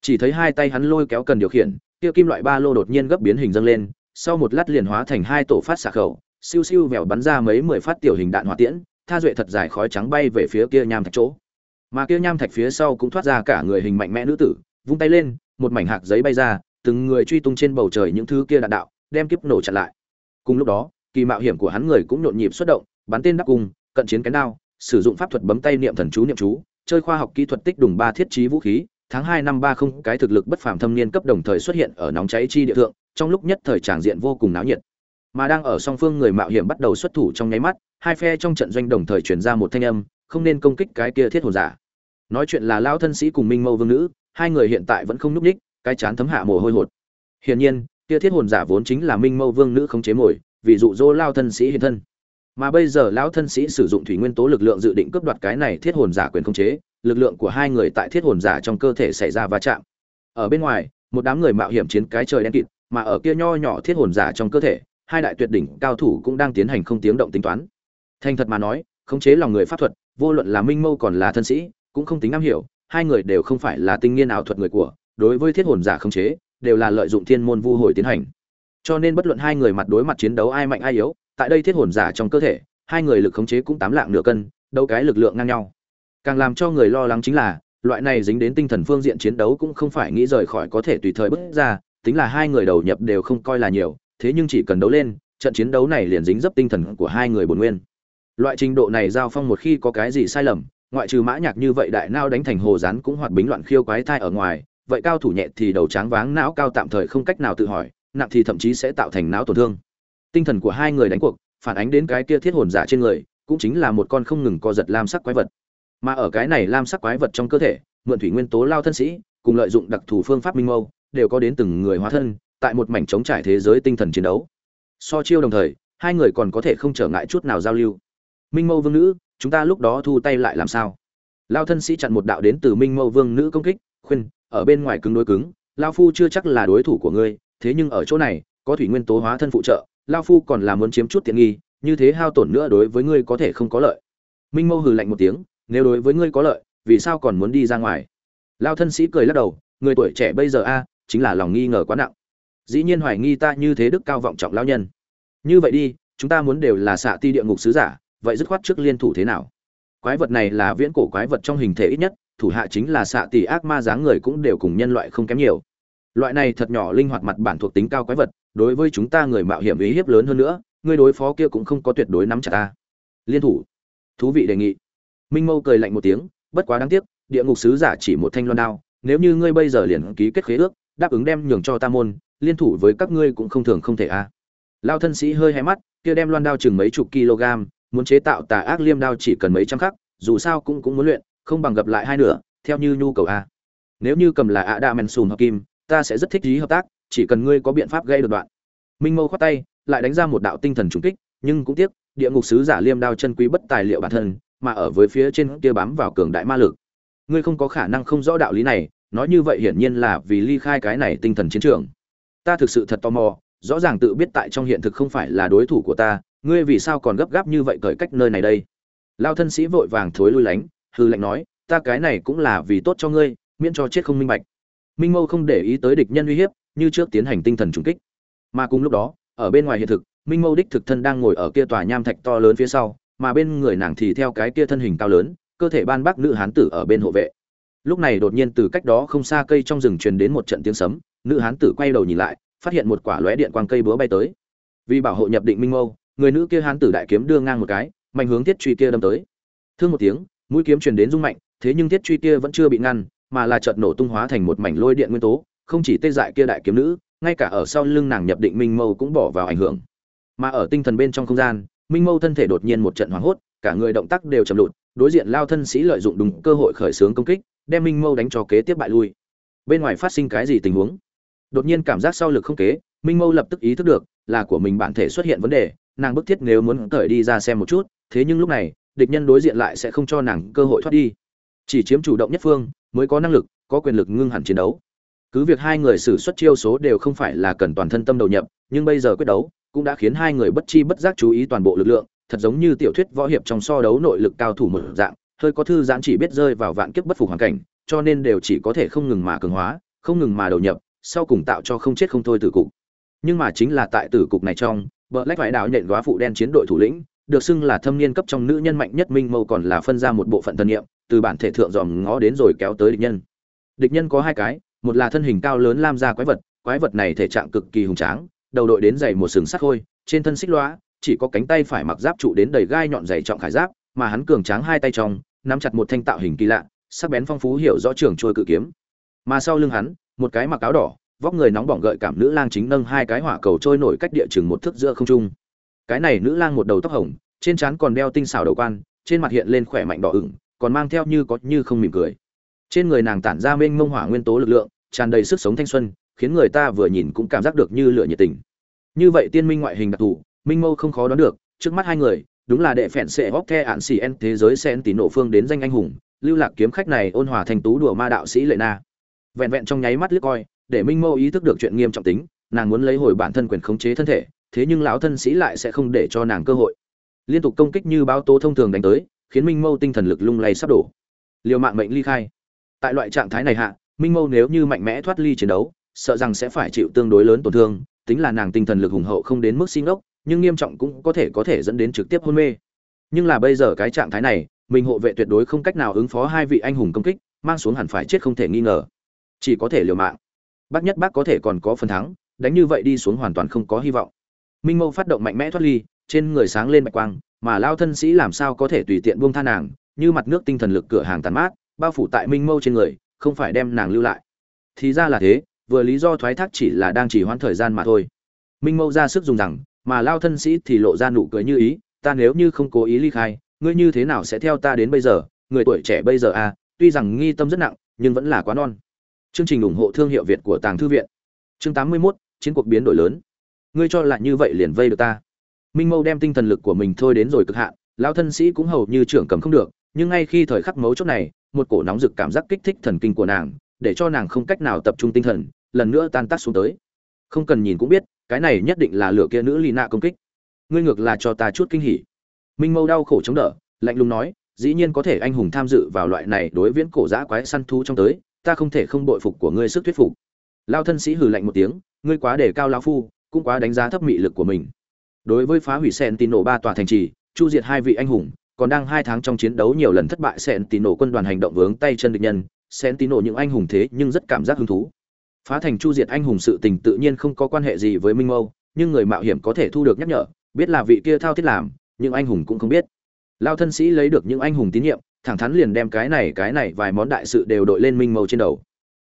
Chỉ thấy hai tay hắn lôi kéo cần điều khiển, kia kim loại ba lô đột nhiên gấp biến hình dâng lên, sau một lát liền hóa thành hai tổ phát xạ khẩu, siêu siêu vèo bắn ra mấy mười phát tiểu hình đạn hỏa tiễn, tha duệ thật dài khói trắng bay về phía kia nham thạch chỗ mà kia nham thạch phía sau cũng thoát ra cả người hình mạnh mẽ nữ tử, vung tay lên, một mảnh hạt giấy bay ra, từng người truy tung trên bầu trời những thứ kia đạn đạo, đem kiếp nổ chặn lại. Cùng lúc đó, kỳ mạo hiểm của hắn người cũng nhộn nhịp xuất động, bắn tên đắp cung, cận chiến cái đao, sử dụng pháp thuật bấm tay niệm thần chú niệm chú, chơi khoa học kỹ thuật tích đùng ba thiết trí vũ khí, tháng hai năm ba không cái thực lực bất phàm thâm niên cấp đồng thời xuất hiện ở nóng cháy chi địa thượng, trong lúc nhất thời tràng diện vô cùng náo nhiệt. Mà đang ở song phương người mạo hiểm bắt đầu xuất thủ trong nháy mắt, hai phe trong trận doanh đồng thời truyền ra một thanh âm, không nên công kích cái kia thiết hồn giả nói chuyện là lao thân sĩ cùng minh mâu vương nữ, hai người hiện tại vẫn không núp ních cái chán thấm hạ mồ hôi hột. Hiển nhiên, kia thiết hồn giả vốn chính là minh mâu vương nữ không chế mồi, vì dụ dỗ lao thân sĩ hiện thân. Mà bây giờ lão thân sĩ sử dụng thủy nguyên tố lực lượng dự định cướp đoạt cái này thiết hồn giả quyền không chế, lực lượng của hai người tại thiết hồn giả trong cơ thể xảy ra va chạm. Ở bên ngoài, một đám người mạo hiểm chiến cái trời đen kịt, mà ở kia nho nhỏ thiết hồn giả trong cơ thể, hai đại tuyệt đỉnh cao thủ cũng đang tiến hành không tiếng động tính toán. Thành thật mà nói, khống chế lòng người pháp thuật, vô luận là minh mâu còn là thân sĩ cũng không tính am hiểu, hai người đều không phải là tinh nghiên ảo thuật người của, đối với thiết hồn giả khống chế, đều là lợi dụng thiên môn vu hồi tiến hành. Cho nên bất luận hai người mặt đối mặt chiến đấu ai mạnh ai yếu, tại đây thiết hồn giả trong cơ thể, hai người lực khống chế cũng tám lạng nửa cân đâu cái lực lượng ngang nhau. Càng làm cho người lo lắng chính là, loại này dính đến tinh thần phương diện chiến đấu cũng không phải nghĩ rời khỏi có thể tùy thời bước ra, tính là hai người đầu nhập đều không coi là nhiều, thế nhưng chỉ cần đấu lên, trận chiến đấu này liền dính dấp tinh thần của hai người bổn nguyên. Loại trình độ này giao phong một khi có cái gì sai lầm ngoại trừ mã nhạc như vậy đại nao đánh thành hồ rán cũng hoạt bính loạn khiêu quái thai ở ngoài, vậy cao thủ nhẹ thì đầu tráng váng não cao tạm thời không cách nào tự hỏi, nặng thì thậm chí sẽ tạo thành não tổn thương. Tinh thần của hai người đánh cuộc, phản ánh đến cái kia thiết hồn giả trên người, cũng chính là một con không ngừng co giật lam sắc quái vật. Mà ở cái này lam sắc quái vật trong cơ thể, mượn thủy nguyên tố lao thân sĩ, cùng lợi dụng đặc thù phương pháp minh mâu, đều có đến từng người hóa thân, tại một mảnh chống trải thế giới tinh thần chiến đấu. So chiêu đồng thời, hai người còn có thể không trở ngại chút nào giao lưu. Minh mâu vương nữ chúng ta lúc đó thu tay lại làm sao? Lao thân sĩ chặn một đạo đến từ minh mâu vương nữ công kích, khuyên, ở bên ngoài cứng đối cứng, lao phu chưa chắc là đối thủ của ngươi, thế nhưng ở chỗ này, có thủy nguyên tố hóa thân phụ trợ, lao phu còn là muốn chiếm chút tiện nghi, như thế hao tổn nữa đối với ngươi có thể không có lợi. Minh mâu hừ lạnh một tiếng, nếu đối với ngươi có lợi, vì sao còn muốn đi ra ngoài? Lao thân sĩ cười lắc đầu, người tuổi trẻ bây giờ a, chính là lòng nghi ngờ quá nặng. Dĩ nhiên hoài nghi ta như thế đức cao vọng trọng lao nhân. Như vậy đi, chúng ta muốn đều là xạ ti địa ngục sứ giả vậy dứt khoát trước liên thủ thế nào? Quái vật này là viễn cổ quái vật trong hình thể ít nhất, thủ hạ chính là xạ tỷ ác ma dáng người cũng đều cùng nhân loại không kém nhiều. Loại này thật nhỏ linh hoạt mặt bản thuộc tính cao quái vật, đối với chúng ta người mạo hiểm ý hiếp lớn hơn nữa ngươi đối phó kia cũng không có tuyệt đối nắm chặt ta. Liên thủ. Thú vị đề nghị. Minh mâu cười lạnh một tiếng, bất quá đáng tiếc, địa ngục sứ giả chỉ một thanh loan đao, nếu như ngươi bây giờ liền ký kết khế ước, đáp ứng đem nhường cho ta môn, liên thủ với các ngươi cũng không thường không thể a. À. lao thân sĩ hơi hay mắt, kia đem loan đao chừng mấy chục kg muốn chế tạo tà ác liêm đao chỉ cần mấy trăm khắc, dù sao cũng cũng muốn luyện, không bằng gặp lại hai nửa, theo như nhu cầu a. Nếu như cầm là ạ đa men sùn hợp kim, ta sẽ rất thích ý hợp tác, chỉ cần ngươi có biện pháp gây được đoạn. Minh mâu khoát tay, lại đánh ra một đạo tinh thần trùng kích, nhưng cũng tiếc, địa ngục sứ giả liêm đao chân quý bất tài liệu bản thân, mà ở với phía trên kia bám vào cường đại ma lực. Ngươi không có khả năng không rõ đạo lý này, nói như vậy hiển nhiên là vì ly khai cái này tinh thần chiến trường. Ta thực sự thật tò mò, rõ ràng tự biết tại trong hiện thực không phải là đối thủ của ta ngươi vì sao còn gấp gáp như vậy cởi cách nơi này đây? Lao thân sĩ vội vàng thối lui lánh, hư lệnh nói, ta cái này cũng là vì tốt cho ngươi, miễn cho chết không minh bạch. Minh mâu không để ý tới địch nhân uy hiếp, như trước tiến hành tinh thần trùng kích. Mà cùng lúc đó, ở bên ngoài hiện thực, minh mâu đích thực thân đang ngồi ở kia tòa nham thạch to lớn phía sau, mà bên người nàng thì theo cái kia thân hình cao lớn, cơ thể ban bác nữ hán tử ở bên hộ vệ. Lúc này đột nhiên từ cách đó không xa cây trong rừng truyền đến một trận tiếng sấm, nữ hán tử quay đầu nhìn lại, phát hiện một quả lóe điện quang cây búa bay tới. Vì bảo hộ nhập định minh mâu người nữ kia hán tử đại kiếm đưa ngang một cái mạnh hướng thiết truy kia đâm tới. Thương một tiếng, mũi kiếm truyền đến rung mạnh, thế nhưng thiết truy kia vẫn chưa bị ngăn, mà là chợt nổ tung hóa thành một mảnh lôi điện nguyên tố, không chỉ tê dại kia đại kiếm nữ, ngay cả ở sau lưng nàng nhập định minh mâu cũng bỏ vào ảnh hưởng. Mà ở tinh thần bên trong không gian, minh mâu thân thể đột nhiên một trận hoảng hốt, cả người động tác đều chậm lụt, đối diện lao thân sĩ lợi dụng đúng cơ hội khởi xướng công kích, đem minh mâu đánh cho kế tiếp bại lui. Bên ngoài phát sinh cái gì tình huống? Đột nhiên cảm giác sau lực không kế, minh mâu lập tức ý thức được là của mình bản thể xuất hiện vấn đề nàng bức thiết nếu muốn cởi đi ra xem một chút, thế nhưng lúc này, địch nhân đối diện lại sẽ không cho nàng cơ hội thoát đi. Chỉ chiếm chủ động nhất phương, mới có năng lực, có quyền lực ngưng hẳn chiến đấu. Cứ việc hai người xử xuất chiêu số đều không phải là cần toàn thân tâm đầu nhập, nhưng bây giờ quyết đấu cũng đã khiến hai người bất chi bất giác chú ý toàn bộ lực lượng, thật giống như tiểu thuyết võ hiệp trong so đấu nội lực cao thủ một dạng, hơi có thư giãn chỉ biết rơi vào vạn kiếp bất phục hoàn cảnh, cho nên đều chỉ có thể không ngừng mà cường hóa, không ngừng mà đầu nhập, sau cùng tạo cho không chết không thôi tử cục. Nhưng mà chính là tại tử cục này trong Bờ lách vải đạo nhện góa phụ đen chiến đội thủ lĩnh, được xưng là thâm niên cấp trong nữ nhân mạnh nhất minh mâu còn là phân ra một bộ phận thân nhiệm từ bản thể thượng dòm ngó đến rồi kéo tới địch nhân. Địch nhân có hai cái, một là thân hình cao lớn lam ra quái vật quái vật này thể trạng cực kỳ hùng tráng, đầu đội đến dày một sừng sắt khôi, trên thân xích loa chỉ có cánh tay phải mặc giáp trụ đến đầy gai nhọn dày trọng khải giáp, mà hắn cường tráng hai tay trong, nắm chặt một thanh tạo hình kỳ lạ, sắc bén phong phú hiểu rõ trường trôi cự kiếm. Mà sau lưng hắn, một cái mặc áo đỏ vóc người nóng bỏng gợi cảm nữ lang chính nâng hai cái hỏa cầu trôi nổi cách địa chừng một thước giữa không trung. Cái này nữ lang một đầu tóc hồng, trên trán còn đeo tinh xảo đầu quan, trên mặt hiện lên khỏe mạnh đỏ ửng, còn mang theo như có như không mỉm cười. Trên người nàng tản ra mênh mông hỏa nguyên tố lực lượng, tràn đầy sức sống thanh xuân, khiến người ta vừa nhìn cũng cảm giác được như lửa nhiệt tình. Như vậy tiên minh ngoại hình đặc thù, minh mâu không khó đoán được, trước mắt hai người, đúng là đệ phèn sệ hóc the ạn xì en thế giới sen tín nổ phương đến danh anh hùng, lưu lạc kiếm khách này ôn hòa thành tú đùa ma đạo sĩ lệ na. Vẹn vẹn trong nháy mắt liếc coi để minh mâu ý thức được chuyện nghiêm trọng tính, nàng muốn lấy hồi bản thân quyền khống chế thân thể, thế nhưng lão thân sĩ lại sẽ không để cho nàng cơ hội. Liên tục công kích như báo tố thông thường đánh tới, khiến minh mâu tinh thần lực lung lay sắp đổ. Liều mạng mệnh ly khai. Tại loại trạng thái này hạ, minh mâu nếu như mạnh mẽ thoát ly chiến đấu, sợ rằng sẽ phải chịu tương đối lớn tổn thương, tính là nàng tinh thần lực hùng hậu không đến mức sinh ốc nhưng nghiêm trọng cũng có thể có thể dẫn đến trực tiếp hôn mê. Nhưng là bây giờ cái trạng thái này, mình hộ vệ tuyệt đối không cách nào ứng phó hai vị anh hùng công kích, mang xuống hẳn phải chết không thể nghi ngờ. Chỉ có thể liều mạng bác nhất bác có thể còn có phần thắng, đánh như vậy đi xuống hoàn toàn không có hy vọng. Minh mâu phát động mạnh mẽ thoát ly, trên người sáng lên bạch quang, mà lao thân sĩ làm sao có thể tùy tiện buông tha nàng, như mặt nước tinh thần lực cửa hàng tàn mát, bao phủ tại minh mâu trên người, không phải đem nàng lưu lại. Thì ra là thế, vừa lý do thoái thác chỉ là đang chỉ hoãn thời gian mà thôi. Minh mâu ra sức dùng rằng, mà lao thân sĩ thì lộ ra nụ cười như ý, ta nếu như không cố ý ly khai, ngươi như thế nào sẽ theo ta đến bây giờ? Người tuổi trẻ bây giờ à tuy rằng nghi tâm rất nặng, nhưng vẫn là quá non chương trình ủng hộ thương hiệu việt của tàng thư viện. Chương 81, chiến cuộc biến đổi lớn. Ngươi cho là như vậy liền vây được ta. Minh mâu đem tinh thần lực của mình thôi đến rồi cực hạn lão thân sĩ cũng hầu như trưởng cầm không được nhưng ngay khi thời khắc mấu chốt này một cổ nóng rực cảm giác kích thích thần kinh của nàng để cho nàng không cách nào tập trung tinh thần lần nữa tan tác xuống tới. Không cần nhìn cũng biết cái này nhất định là lửa kia nữ lì nạ công kích. Ngươi ngược là cho ta chút kinh hỉ. Minh mâu đau khổ chống đỡ lạnh lùng nói dĩ nhiên có thể anh hùng tham dự vào loại này đối viễn cổ giã quái săn thú trong tới ta không thể không bội phục của ngươi sức thuyết phục. Lao thân sĩ hừ lạnh một tiếng, ngươi quá để cao lao phu, cũng quá đánh giá thấp mị lực của mình. Đối với phá hủy sen tín nổ ba tòa thành trì, chu diệt hai vị anh hùng, còn đang hai tháng trong chiến đấu nhiều lần thất bại sen tín nổ quân đoàn hành động vướng tay chân địch nhân sen tín nổ những anh hùng thế nhưng rất cảm giác hứng thú. Phá thành chu diệt anh hùng sự tình tự nhiên không có quan hệ gì với minh mâu, nhưng người mạo hiểm có thể thu được nhắc nhở, biết là vị kia thao thiết làm, nhưng anh hùng cũng không biết. Lao thân sĩ lấy được những anh hùng tín nhiệm thẳng thắn liền đem cái này cái này vài món đại sự đều đội lên minh mâu trên đầu.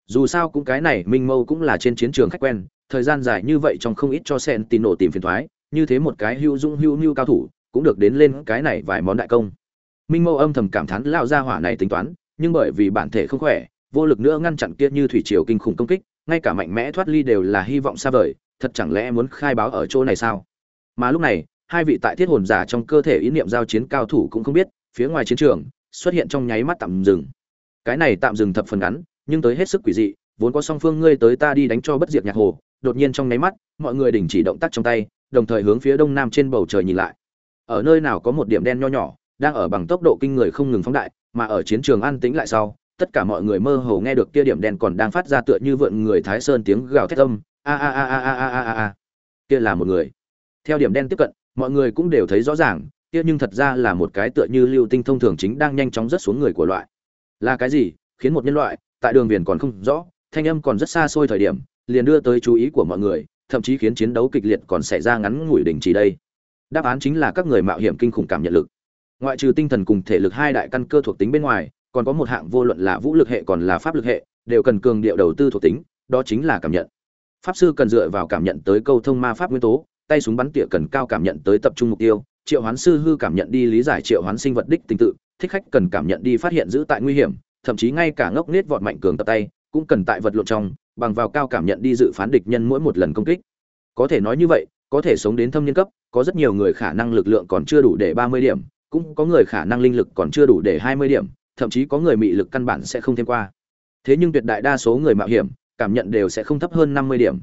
Dù sao cũng cái này, minh mâu cũng là trên chiến trường khách quen, thời gian dài như vậy trong không ít cho sen tin nổ tìm phiền thoái, như thế một cái hưu dung hưu mưu cao thủ, cũng được đến lên cái này vài món đại công. Minh mâu âm thầm cảm thán lao ra hỏa này tính toán, nhưng bởi vì bản thể không khỏe, vô lực nữa ngăn chặn kia như thủy triều kinh khủng công kích, ngay cả mạnh mẽ thoát ly đều là hy vọng xa vời, thật chẳng lẽ muốn khai báo ở chỗ này sao? Mà lúc này, hai vị tại thiết hồn giả trong cơ thể ý niệm giao chiến cao thủ cũng không biết, phía ngoài chiến trường xuất hiện trong nháy mắt tạm dừng. Cái này tạm dừng thập phần ngắn, nhưng tới hết sức quỷ dị, vốn có song phương ngươi tới ta đi đánh cho bất diệt nhạc hồ, đột nhiên trong nháy mắt, mọi người đình chỉ động tác trong tay, đồng thời hướng phía đông nam trên bầu trời nhìn lại. Ở nơi nào có một điểm đen nho nhỏ, đang ở bằng tốc độ kinh người không ngừng phóng đại, mà ở chiến trường an tĩnh lại sau, tất cả mọi người mơ hồ nghe được kia điểm đen còn đang phát ra tựa như vượn người thái sơn tiếng gào thét âm. A a a a a a a a kia là một người. Theo điểm đen tiếp cận, mọi người cũng đều thấy rõ ràng kia nhưng thật ra là một cái tựa như lưu tinh thông thường chính đang nhanh chóng rớt xuống người của loại. Là cái gì? Khiến một nhân loại, tại đường viền còn không rõ, thanh âm còn rất xa xôi thời điểm, liền đưa tới chú ý của mọi người, thậm chí khiến chiến đấu kịch liệt còn xảy ra ngắn ngủi đỉnh chỉ đây. Đáp án chính là các người mạo hiểm kinh khủng cảm nhận lực. Ngoại trừ tinh thần cùng thể lực hai đại căn cơ thuộc tính bên ngoài, còn có một hạng vô luận là vũ lực hệ còn là pháp lực hệ, đều cần cường điệu đầu tư thuộc tính, đó chính là cảm nhận. Pháp sư cần dựa vào cảm nhận tới câu thông ma pháp nguyên tố, tay súng bắn tỉa cần cao cảm nhận tới tập trung mục tiêu triệu hoán sư hư cảm nhận đi lý giải triệu hoán sinh vật đích tình tự, thích khách cần cảm nhận đi phát hiện giữ tại nguy hiểm, thậm chí ngay cả ngốc nết vọt mạnh cường tập tay, cũng cần tại vật lộn trong, bằng vào cao cảm nhận đi dự phán địch nhân mỗi một lần công kích. Có thể nói như vậy, có thể sống đến thâm niên cấp, có rất nhiều người khả năng lực lượng còn chưa đủ để ba mươi điểm, cũng có người khả năng linh lực còn chưa đủ để hai mươi điểm, thậm chí có người mị lực căn bản sẽ không thêm qua. Thế nhưng tuyệt đại đa số người mạo hiểm, cảm nhận đều sẽ không thấp hơn năm mươi điểm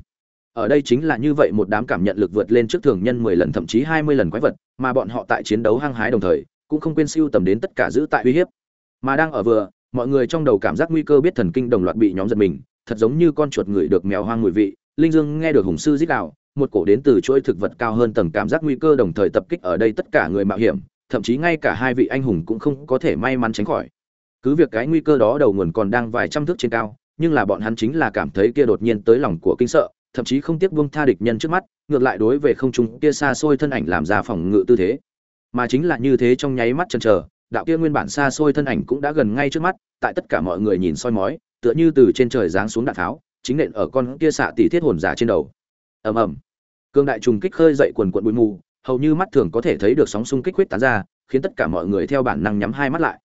ở đây chính là như vậy một đám cảm nhận lực vượt lên trước thường nhân mười lần thậm chí hai mươi lần quái vật mà bọn họ tại chiến đấu hăng hái đồng thời cũng không quên siêu tầm đến tất cả giữ tại uy hiếp. Mà đang ở vừa mọi người trong đầu cảm giác nguy cơ biết thần kinh đồng loạt bị nhóm giật mình thật giống như con chuột người được mèo hoang mùi vị. Linh dương nghe được hùng sư rít gào, một cổ đến từ chuỗi thực vật cao hơn tầng cảm giác nguy cơ đồng thời tập kích ở đây tất cả người mạo hiểm thậm chí ngay cả hai vị anh hùng cũng không có thể may mắn tránh khỏi. Cứ việc cái nguy cơ đó đầu nguồn còn đang vài trăm thước trên cao nhưng là bọn hắn chính là cảm thấy kia đột nhiên tới lòng của kinh sợ thậm chí không tiếc buông tha địch nhân trước mắt, ngược lại đối về không trung kia xa xôi thân ảnh làm ra phòng ngự tư thế. Mà chính là như thế trong nháy mắt chần chờ, đạo kia nguyên bản xa xôi thân ảnh cũng đã gần ngay trước mắt, tại tất cả mọi người nhìn soi mói, tựa như từ trên trời giáng xuống đạn tháo, chính nện ở con kia xạ tỷ thiết hồn giả trên đầu. Ầm ầm. Cương đại trùng kích khơi dậy quần quần bụi mù, hầu như mắt thường có thể thấy được sóng xung kích huyết tán ra, khiến tất cả mọi người theo bản năng nhắm hai mắt lại.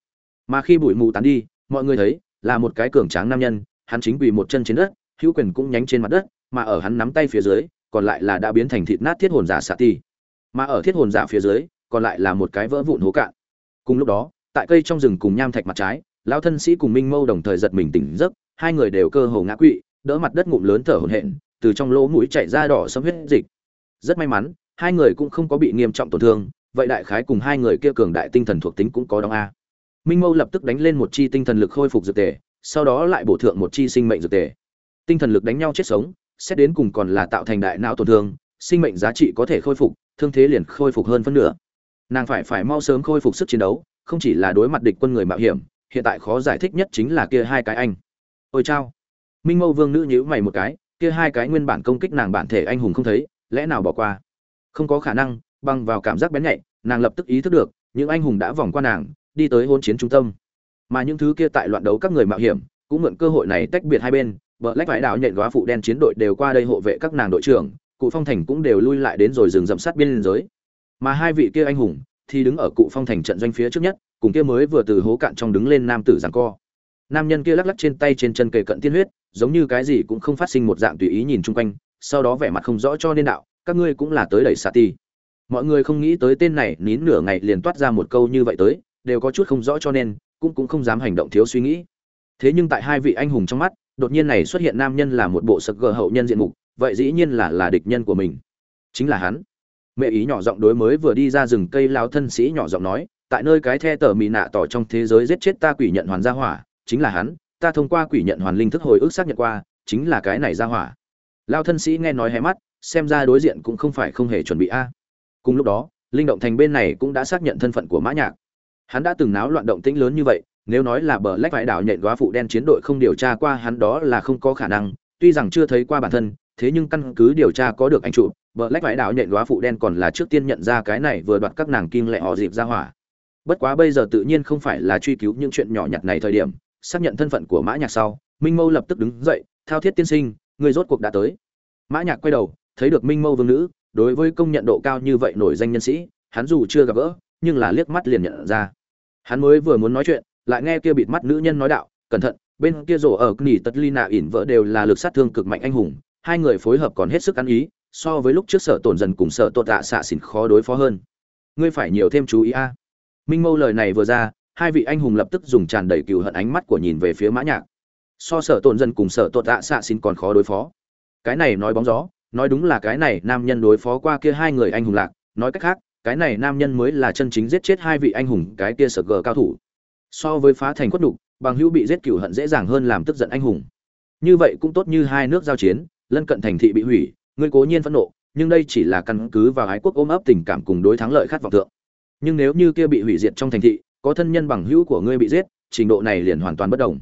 Mà khi bụi mù tán đi, mọi người thấy, là một cái cường tráng nam nhân, hắn chính quỳ một chân trên đất, hữu quyền cũng nhánh trên mặt đất mà ở hắn nắm tay phía dưới, còn lại là đã biến thành thịt nát thiết hồn giả xạ ti. Mà ở thiết hồn giả phía dưới, còn lại là một cái vỡ vụn hố cạn. Cùng lúc đó, tại cây trong rừng cùng nham thạch mặt trái, lão thân sĩ cùng minh mâu đồng thời giật mình tỉnh giấc, hai người đều cơ hồ ngã quỵ, đỡ mặt đất ngụm lớn thở hổn hển, từ trong lỗ mũi chảy ra đỏ sẫm huyết dịch. Rất may mắn, hai người cũng không có bị nghiêm trọng tổn thương, vậy đại khái cùng hai người kia cường đại tinh thần thuộc tính cũng có đóng a. Minh mâu lập tức đánh lên một chi tinh thần lực khôi phục dược tề, sau đó lại bổ thượng một chi sinh mệnh dược tề. Tinh thần lực đánh nhau chết sống xét đến cùng còn là tạo thành đại não tổn thương, sinh mệnh giá trị có thể khôi phục, thương thế liền khôi phục hơn phân nửa. Nàng phải phải mau sớm khôi phục sức chiến đấu, không chỉ là đối mặt địch quân người mạo hiểm, hiện tại khó giải thích nhất chính là kia hai cái anh. Ôi chao. Minh mâu vương nữ nhíu mày một cái, kia hai cái nguyên bản công kích nàng bản thể anh hùng không thấy, lẽ nào bỏ qua? Không có khả năng băng vào cảm giác bén nhạy, nàng lập tức ý thức được, những anh hùng đã vòng qua nàng, đi tới hôn chiến trung tâm. Mà những thứ kia tại loạn đấu các người mạo hiểm, cũng mượn cơ hội này tách biệt hai bên vợ lách vải đảo nhện góa phụ đen chiến đội đều qua đây hộ vệ các nàng đội trưởng, cụ phong thành cũng đều lui lại đến rồi rừng rậm sát biên giới. Mà hai vị kia anh hùng thì đứng ở cụ phong thành trận doanh phía trước nhất, cùng kia mới vừa từ hố cạn trong đứng lên nam tử giằng co. Nam nhân kia lắc lắc trên tay trên chân kề cận tiên huyết, giống như cái gì cũng không phát sinh một dạng tùy ý nhìn chung quanh, sau đó vẻ mặt không rõ cho nên đạo, các ngươi cũng là tới đẩy xạ ti. Mọi người không nghĩ tới tên này nín nửa ngày liền toát ra một câu như vậy tới, đều có chút không rõ cho nên, cũng cũng không dám hành động thiếu suy nghĩ. Thế nhưng tại hai vị anh hùng trong mắt đột nhiên này xuất hiện nam nhân là một bộ sực gờ hậu nhân diện mục, vậy dĩ nhiên là là địch nhân của mình. Chính là hắn. Mẹ ý nhỏ giọng đối mới vừa đi ra rừng cây lao thân sĩ nhỏ giọng nói, tại nơi cái the tờ mì nạ tỏ trong thế giới giết chết ta quỷ nhận hoàn gia hỏa, chính là hắn, ta thông qua quỷ nhận hoàn linh thức hồi ức xác nhận qua, chính là cái này gia hỏa. Lao thân sĩ nghe nói hé mắt, xem ra đối diện cũng không phải không hề chuẩn bị a. Cùng lúc đó, linh động thành bên này cũng đã xác nhận thân phận của mã nhạc. Hắn đã từng náo loạn động tĩnh lớn như vậy nếu nói là bờ lách vải đảo nhện góa phụ đen chiến đội không điều tra qua hắn đó là không có khả năng, tuy rằng chưa thấy qua bản thân, thế nhưng căn cứ điều tra có được anh trụ bờ lách vải đảo nhện góa phụ đen còn là trước tiên nhận ra cái này vừa đoạt các nàng kim lệ họ dịp ra hỏa. Bất quá bây giờ tự nhiên không phải là truy cứu những chuyện nhỏ nhặt này thời điểm, xác nhận thân phận của mã nhạc sau, minh mâu lập tức đứng dậy, thao thiết tiên sinh người rốt cuộc đã tới. Mã nhạc quay đầu, thấy được minh mâu vương nữ, đối với công nhận độ cao như vậy nổi danh nhân sĩ, hắn dù chưa gặp gỡ, nhưng là liếc mắt liền nhận ra. Hắn mới vừa muốn nói chuyện lại nghe kia bịt mắt nữ nhân nói đạo, cẩn thận, bên kia rổ ở nghỉ tật ly nạ ỉn vỡ đều là lực sát thương cực mạnh anh hùng, hai người phối hợp còn hết sức ăn ý, so với lúc trước sở tổn dần cùng sở tột tạ xạ xỉn khó đối phó hơn. Ngươi phải nhiều thêm chú ý a. Minh mâu lời này vừa ra, hai vị anh hùng lập tức dùng tràn đầy cừu hận ánh mắt của nhìn về phía mã nhạc. So sở tổn dần cùng sở tột tạ xạ xỉn còn khó đối phó. Cái này nói bóng gió, nói đúng là cái này nam nhân đối phó qua kia hai người anh hùng lạc, nói cách khác, cái này nam nhân mới là chân chính giết chết hai vị anh hùng, cái kia sở gờ cao thủ so với phá thành quất đục, bằng hữu bị giết cửu hận dễ dàng hơn làm tức giận anh hùng. Như vậy cũng tốt như hai nước giao chiến, lân cận thành thị bị hủy, ngươi cố nhiên phẫn nộ, nhưng đây chỉ là căn cứ vào ái quốc ôm ấp tình cảm cùng đối thắng lợi khát vọng thượng. Nhưng nếu như kia bị hủy diệt trong thành thị, có thân nhân bằng hữu của ngươi bị giết, trình độ này liền hoàn toàn bất đồng.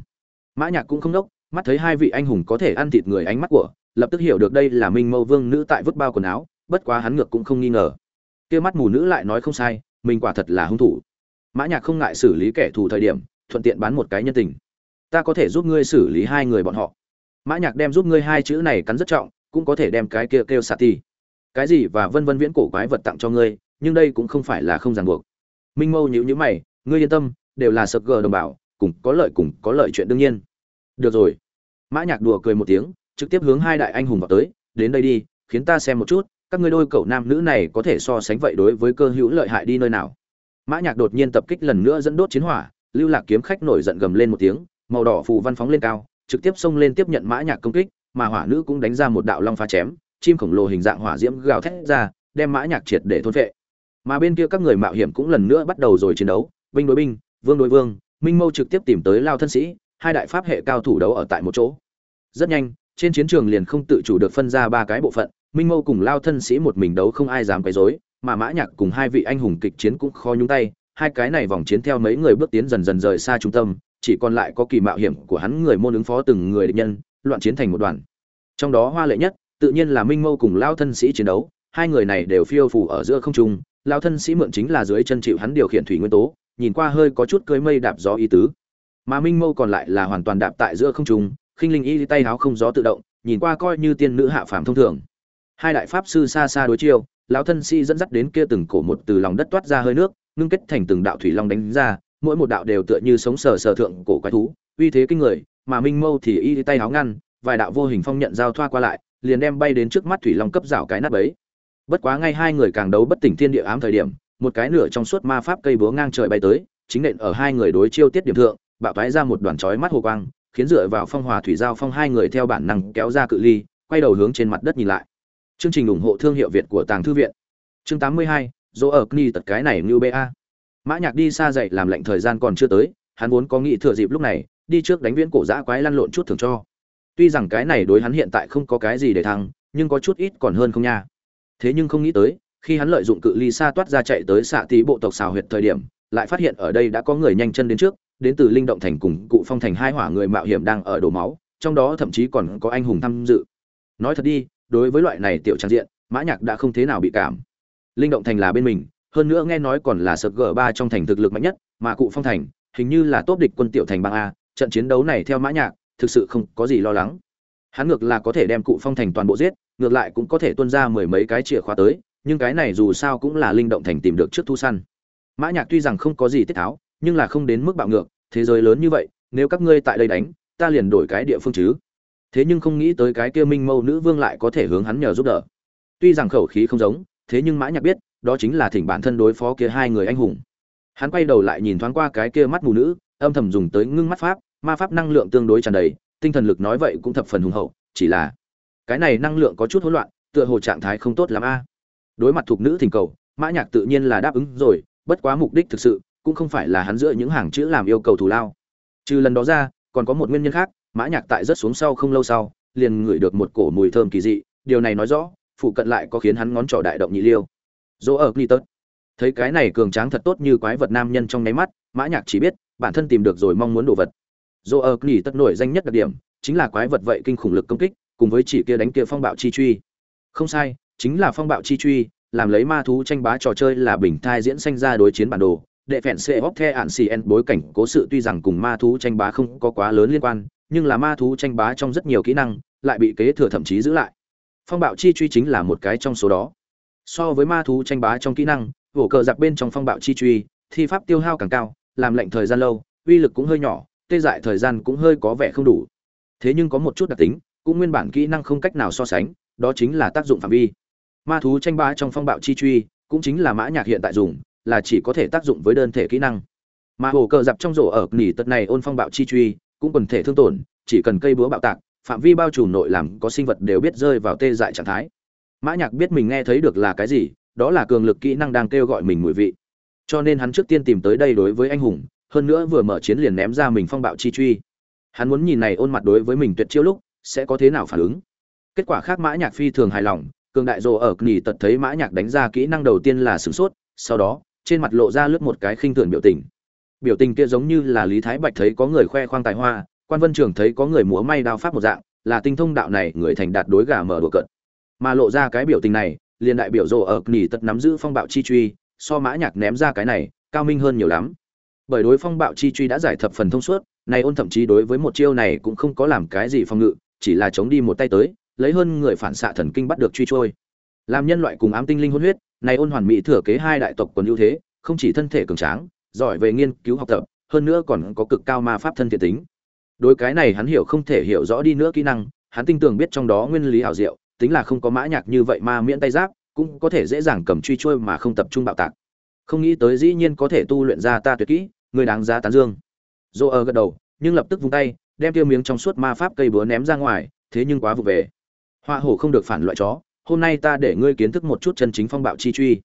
Mã nhạc cũng không đốc, mắt thấy hai vị anh hùng có thể ăn thịt người ánh mắt của, lập tức hiểu được đây là minh mâu vương nữ tại vứt bao quần áo, bất quá hắn ngược cũng không nghi ngờ. Kia mắt mù nữ lại nói không sai, mình quả thật là hung thủ mã nhạc không ngại xử lý kẻ thù thời điểm, thuận tiện bán một cái nhân tình. Ta có thể giúp ngươi xử lý hai người bọn họ. Mã nhạc đem giúp ngươi hai chữ này cắn rất trọng, cũng có thể đem cái kia kêu sạt ti cái gì và vân vân viễn cổ quái vật tặng cho ngươi, nhưng đây cũng không phải là không ràng buộc. Minh mâu nhíu nhíu mày, ngươi yên tâm, đều là sập gờ đồng bảo cùng có lợi cùng có lợi chuyện đương nhiên. Được rồi. Mã nhạc đùa cười một tiếng, trực tiếp hướng hai đại anh hùng vào tới, đến đây đi, khiến ta xem một chút, các ngươi đôi cậu nam nữ này có thể so sánh vậy đối với cơ hữu lợi hại đi nơi nào? Mã nhạc đột nhiên tập kích lần nữa dẫn đốt chiến hỏa, lưu lạc kiếm khách nổi giận gầm lên một tiếng, màu đỏ phù văn phóng lên cao, trực tiếp xông lên tiếp nhận mã nhạc công kích, mà hỏa nữ cũng đánh ra một đạo long phá chém, chim khổng lồ hình dạng hỏa diễm gào thét ra, đem mã nhạc triệt để thôn vệ mà bên kia các người mạo hiểm cũng lần nữa bắt đầu rồi chiến đấu, binh đối binh, vương đối vương, minh mâu trực tiếp tìm tới lao thân sĩ, hai đại pháp hệ cao thủ đấu ở tại một chỗ. Rất nhanh, trên chiến trường liền không tự chủ được phân ra ba cái bộ phận, minh mâu cùng lao thân sĩ một mình đấu không ai dám quấy rối mà mã nhạc cùng hai vị anh hùng kịch chiến cũng khó nhúng tay, hai cái này vòng chiến theo mấy người bước tiến dần dần rời xa trung tâm, chỉ còn lại có kỳ mạo hiểm của hắn người môn ứng phó từng người địch nhân, loạn chiến thành một đoàn. Trong đó hoa lệ nhất, tự nhiên là minh mâu cùng lao thân sĩ chiến đấu, hai người này đều phiêu phù ở giữa không trung, lao thân sĩ mượn chính là dưới chân chịu hắn điều khiển thủy nguyên tố, nhìn qua hơi có chút cưới mây đạp gió ý tứ. Mà minh mâu còn lại là hoàn toàn đạp tại giữa không trung, khinh linh y tay háo không gió tự động, nhìn qua coi như tiên nữ hạ phàm thông thường. Hai đại pháp sư xa xa đối chiêu lão thân sĩ dẫn dắt đến kia từng cổ một từ lòng đất toát ra hơi nước, ngưng kết thành từng đạo thủy long đánh ra, mỗi một đạo đều tựa như sống sờ sờ thượng cổ quái thú, uy thế kinh người, mà minh mâu thì y tay háo ngăn, vài đạo vô hình phong nhận giao thoa qua lại, liền đem bay đến trước mắt thủy long cấp rào cái nắp ấy. Bất quá ngay hai người càng đấu bất tỉnh thiên địa ám thời điểm, một cái nửa trong suốt ma pháp cây búa ngang trời bay tới, chính nện ở hai người đối chiêu tiết điểm thượng, bạo toái ra một đoàn chói mắt hồ quang, khiến dựa vào phong hòa thủy giao phong hai người theo bản năng kéo ra cự ly, quay đầu hướng trên mặt đất nhìn lại chương trình ủng hộ thương hiệu việt của tàng thư viện. Chương 82, dỗ ở kni tật cái này như ba mã nhạc đi xa dậy làm lệnh thời gian còn chưa tới hắn vốn có nghĩ thừa dịp lúc này đi trước đánh viễn cổ dã quái lăn lộn chút thường cho. Tuy rằng cái này đối hắn hiện tại không có cái gì để thăng nhưng có chút ít còn hơn không nha. Thế nhưng không nghĩ tới khi hắn lợi dụng cự ly xa toát ra chạy tới xạ tí bộ tộc xào huyệt thời điểm lại phát hiện ở đây đã có người nhanh chân đến trước đến từ linh động thành cùng cụ phong thành hai hỏa người mạo hiểm đang ở đổ máu trong đó thậm chí còn có anh hùng tham dự. Nói thật đi đối với loại này tiểu trang diện, mã nhạc đã không thế nào bị cảm. Linh động thành là bên mình, hơn nữa nghe nói còn là sập g ba trong thành thực lực mạnh nhất, mà cụ phong thành, hình như là tốt địch quân tiểu thành bang a, trận chiến đấu này theo mã nhạc, thực sự không có gì lo lắng. Hắn ngược là có thể đem cụ phong thành toàn bộ giết, ngược lại cũng có thể tuân ra mười mấy cái chìa khóa tới, nhưng cái này dù sao cũng là linh động thành tìm được trước thu săn. Mã nhạc tuy rằng không có gì tiết tháo, nhưng là không đến mức bạo ngược, thế giới lớn như vậy, nếu các ngươi tại đây đánh, ta liền đổi cái địa phương chứ thế nhưng không nghĩ tới cái kia minh mâu nữ vương lại có thể hướng hắn nhờ giúp đỡ. Tuy rằng khẩu khí không giống, thế nhưng mã nhạc biết, đó chính là thỉnh bản thân đối phó kia hai người anh hùng. Hắn quay đầu lại nhìn thoáng qua cái kia mắt mù nữ, âm thầm dùng tới ngưng mắt pháp, ma pháp năng lượng tương đối tràn đầy, tinh thần lực nói vậy cũng thập phần hùng hậu, chỉ là cái này năng lượng có chút hỗn loạn, tựa hồ trạng thái không tốt lắm a. Đối mặt thuộc nữ thỉnh cầu, mã nhạc tự nhiên là đáp ứng rồi, bất quá mục đích thực sự cũng không phải là hắn giữa những hàng chữ làm yêu cầu thù lao. Trừ lần đó ra, còn có một nguyên nhân khác mã nhạc tại rất xuống sau không lâu sau, liền ngửi được một cổ mùi thơm kỳ dị, điều này nói rõ, phụ cận lại có khiến hắn ngón trỏ đại động nhị liêu. Dỗ ở Clitus. thấy cái này cường tráng thật tốt như quái vật nam nhân trong nấy mắt, mã nhạc chỉ biết, bản thân tìm được rồi mong muốn đồ vật. Dỗ ở Clitus nổi danh nhất đặc điểm, chính là quái vật vậy kinh khủng lực công kích, cùng với chỉ kia đánh kia phong bạo chi truy. Không sai, chính là phong bạo chi truy, làm lấy ma thú tranh bá trò chơi là bình thai diễn sanh ra đối chiến bản đồ. Đệ phèn xe hóc the ạn en bối cảnh cố sự tuy rằng cùng ma thú tranh bá không có quá lớn liên quan nhưng là ma thú tranh bá trong rất nhiều kỹ năng, lại bị kế thừa thậm chí giữ lại. Phong bạo chi truy chính là một cái trong số đó. So với ma thú tranh bá trong kỹ năng vỗ cờ giặc bên trong phong bạo chi truy, thi pháp tiêu hao càng cao, làm lệnh thời gian lâu, uy lực cũng hơi nhỏ, tê dại thời gian cũng hơi có vẻ không đủ. Thế nhưng có một chút đặc tính, cũng nguyên bản kỹ năng không cách nào so sánh, đó chính là tác dụng phạm vi. Ma thú tranh bá trong phong bạo chi truy, cũng chính là mã nhạc hiện tại dùng, là chỉ có thể tác dụng với đơn thể kỹ năng. Mà hồ cờ giặc trong rổ ở nỉ tật này ôn phong bạo chi truy cũng quần thể thương tổn, chỉ cần cây búa bạo tạc, phạm vi bao trùm nội làm có sinh vật đều biết rơi vào tê dại trạng thái. Mã nhạc biết mình nghe thấy được là cái gì, đó là cường lực kỹ năng đang kêu gọi mình mùi vị. Cho nên hắn trước tiên tìm tới đây đối với anh hùng, hơn nữa vừa mở chiến liền ném ra mình phong bạo chi truy. Hắn muốn nhìn này ôn mặt đối với mình tuyệt chiêu lúc, sẽ có thế nào phản ứng. Kết quả khác mã nhạc phi thường hài lòng, cường đại rồ ở nghỉ tật thấy mã nhạc đánh ra kỹ năng đầu tiên là sửng sốt, sau đó, trên mặt lộ ra lướt một cái khinh thường biểu tình biểu tình kia giống như là lý thái bạch thấy có người khoe khoang tài hoa, quan vân trường thấy có người múa may đao pháp một dạng, là tinh thông đạo này, người thành đạt đối gà mở đùa cận mà lộ ra cái biểu tình này, liền đại biểu rồ ở nỉ tật nắm giữ phong bạo chi truy, so mã nhạc ném ra cái này, cao minh hơn nhiều lắm. Bởi đối phong bạo chi truy đã giải thập phần thông suốt, này ôn thậm chí đối với một chiêu này cũng không có làm cái gì phòng ngự, chỉ là chống đi một tay tới, lấy hơn người phản xạ thần kinh bắt được truy trôi. Làm nhân loại cùng ám tinh linh hôn huyết, này ôn hoàn mỹ thừa kế hai đại tộc còn ưu thế, không chỉ thân thể cường tráng giỏi về nghiên cứu học tập, hơn nữa còn có cực cao ma pháp thân thiện tính. Đối cái này hắn hiểu không thể hiểu rõ đi nữa kỹ năng, hắn tin tưởng biết trong đó nguyên lý ảo diệu, tính là không có mã nhạc như vậy ma miễn tay giáp, cũng có thể dễ dàng cầm truy trôi mà không tập trung bạo tạc. Không nghĩ tới dĩ nhiên có thể tu luyện ra ta tuyệt kỹ, người đáng giá tán dương. Dỗ ở gật đầu, nhưng lập tức vung tay, đem tiêu miếng trong suốt ma pháp cây búa ném ra ngoài, thế nhưng quá vụ về. Hoa hổ không được phản loại chó, hôm nay ta để ngươi kiến thức một chút chân chính phong bạo chi truy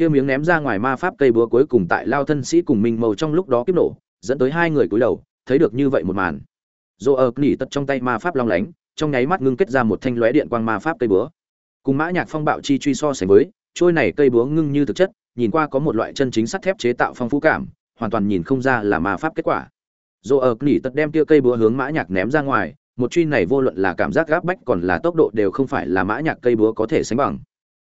kia miếng ném ra ngoài ma pháp cây búa cuối cùng tại lao thân sĩ cùng minh màu trong lúc đó kiếp nổ, dẫn tới hai người cúi đầu, thấy được như vậy một màn. Dô ở nỉ tật trong tay ma pháp long lánh, trong nháy mắt ngưng kết ra một thanh lóe điện quang ma pháp cây búa. Cùng mã nhạc phong bạo chi truy so sánh với, trôi này cây búa ngưng như thực chất, nhìn qua có một loại chân chính sắt thép chế tạo phong phú cảm, hoàn toàn nhìn không ra là ma pháp kết quả. Dô ở nỉ tật đem kia cây búa hướng mã nhạc ném ra ngoài, một truy này vô luận là cảm giác gáp bách còn là tốc độ đều không phải là mã nhạc cây búa có thể sánh bằng.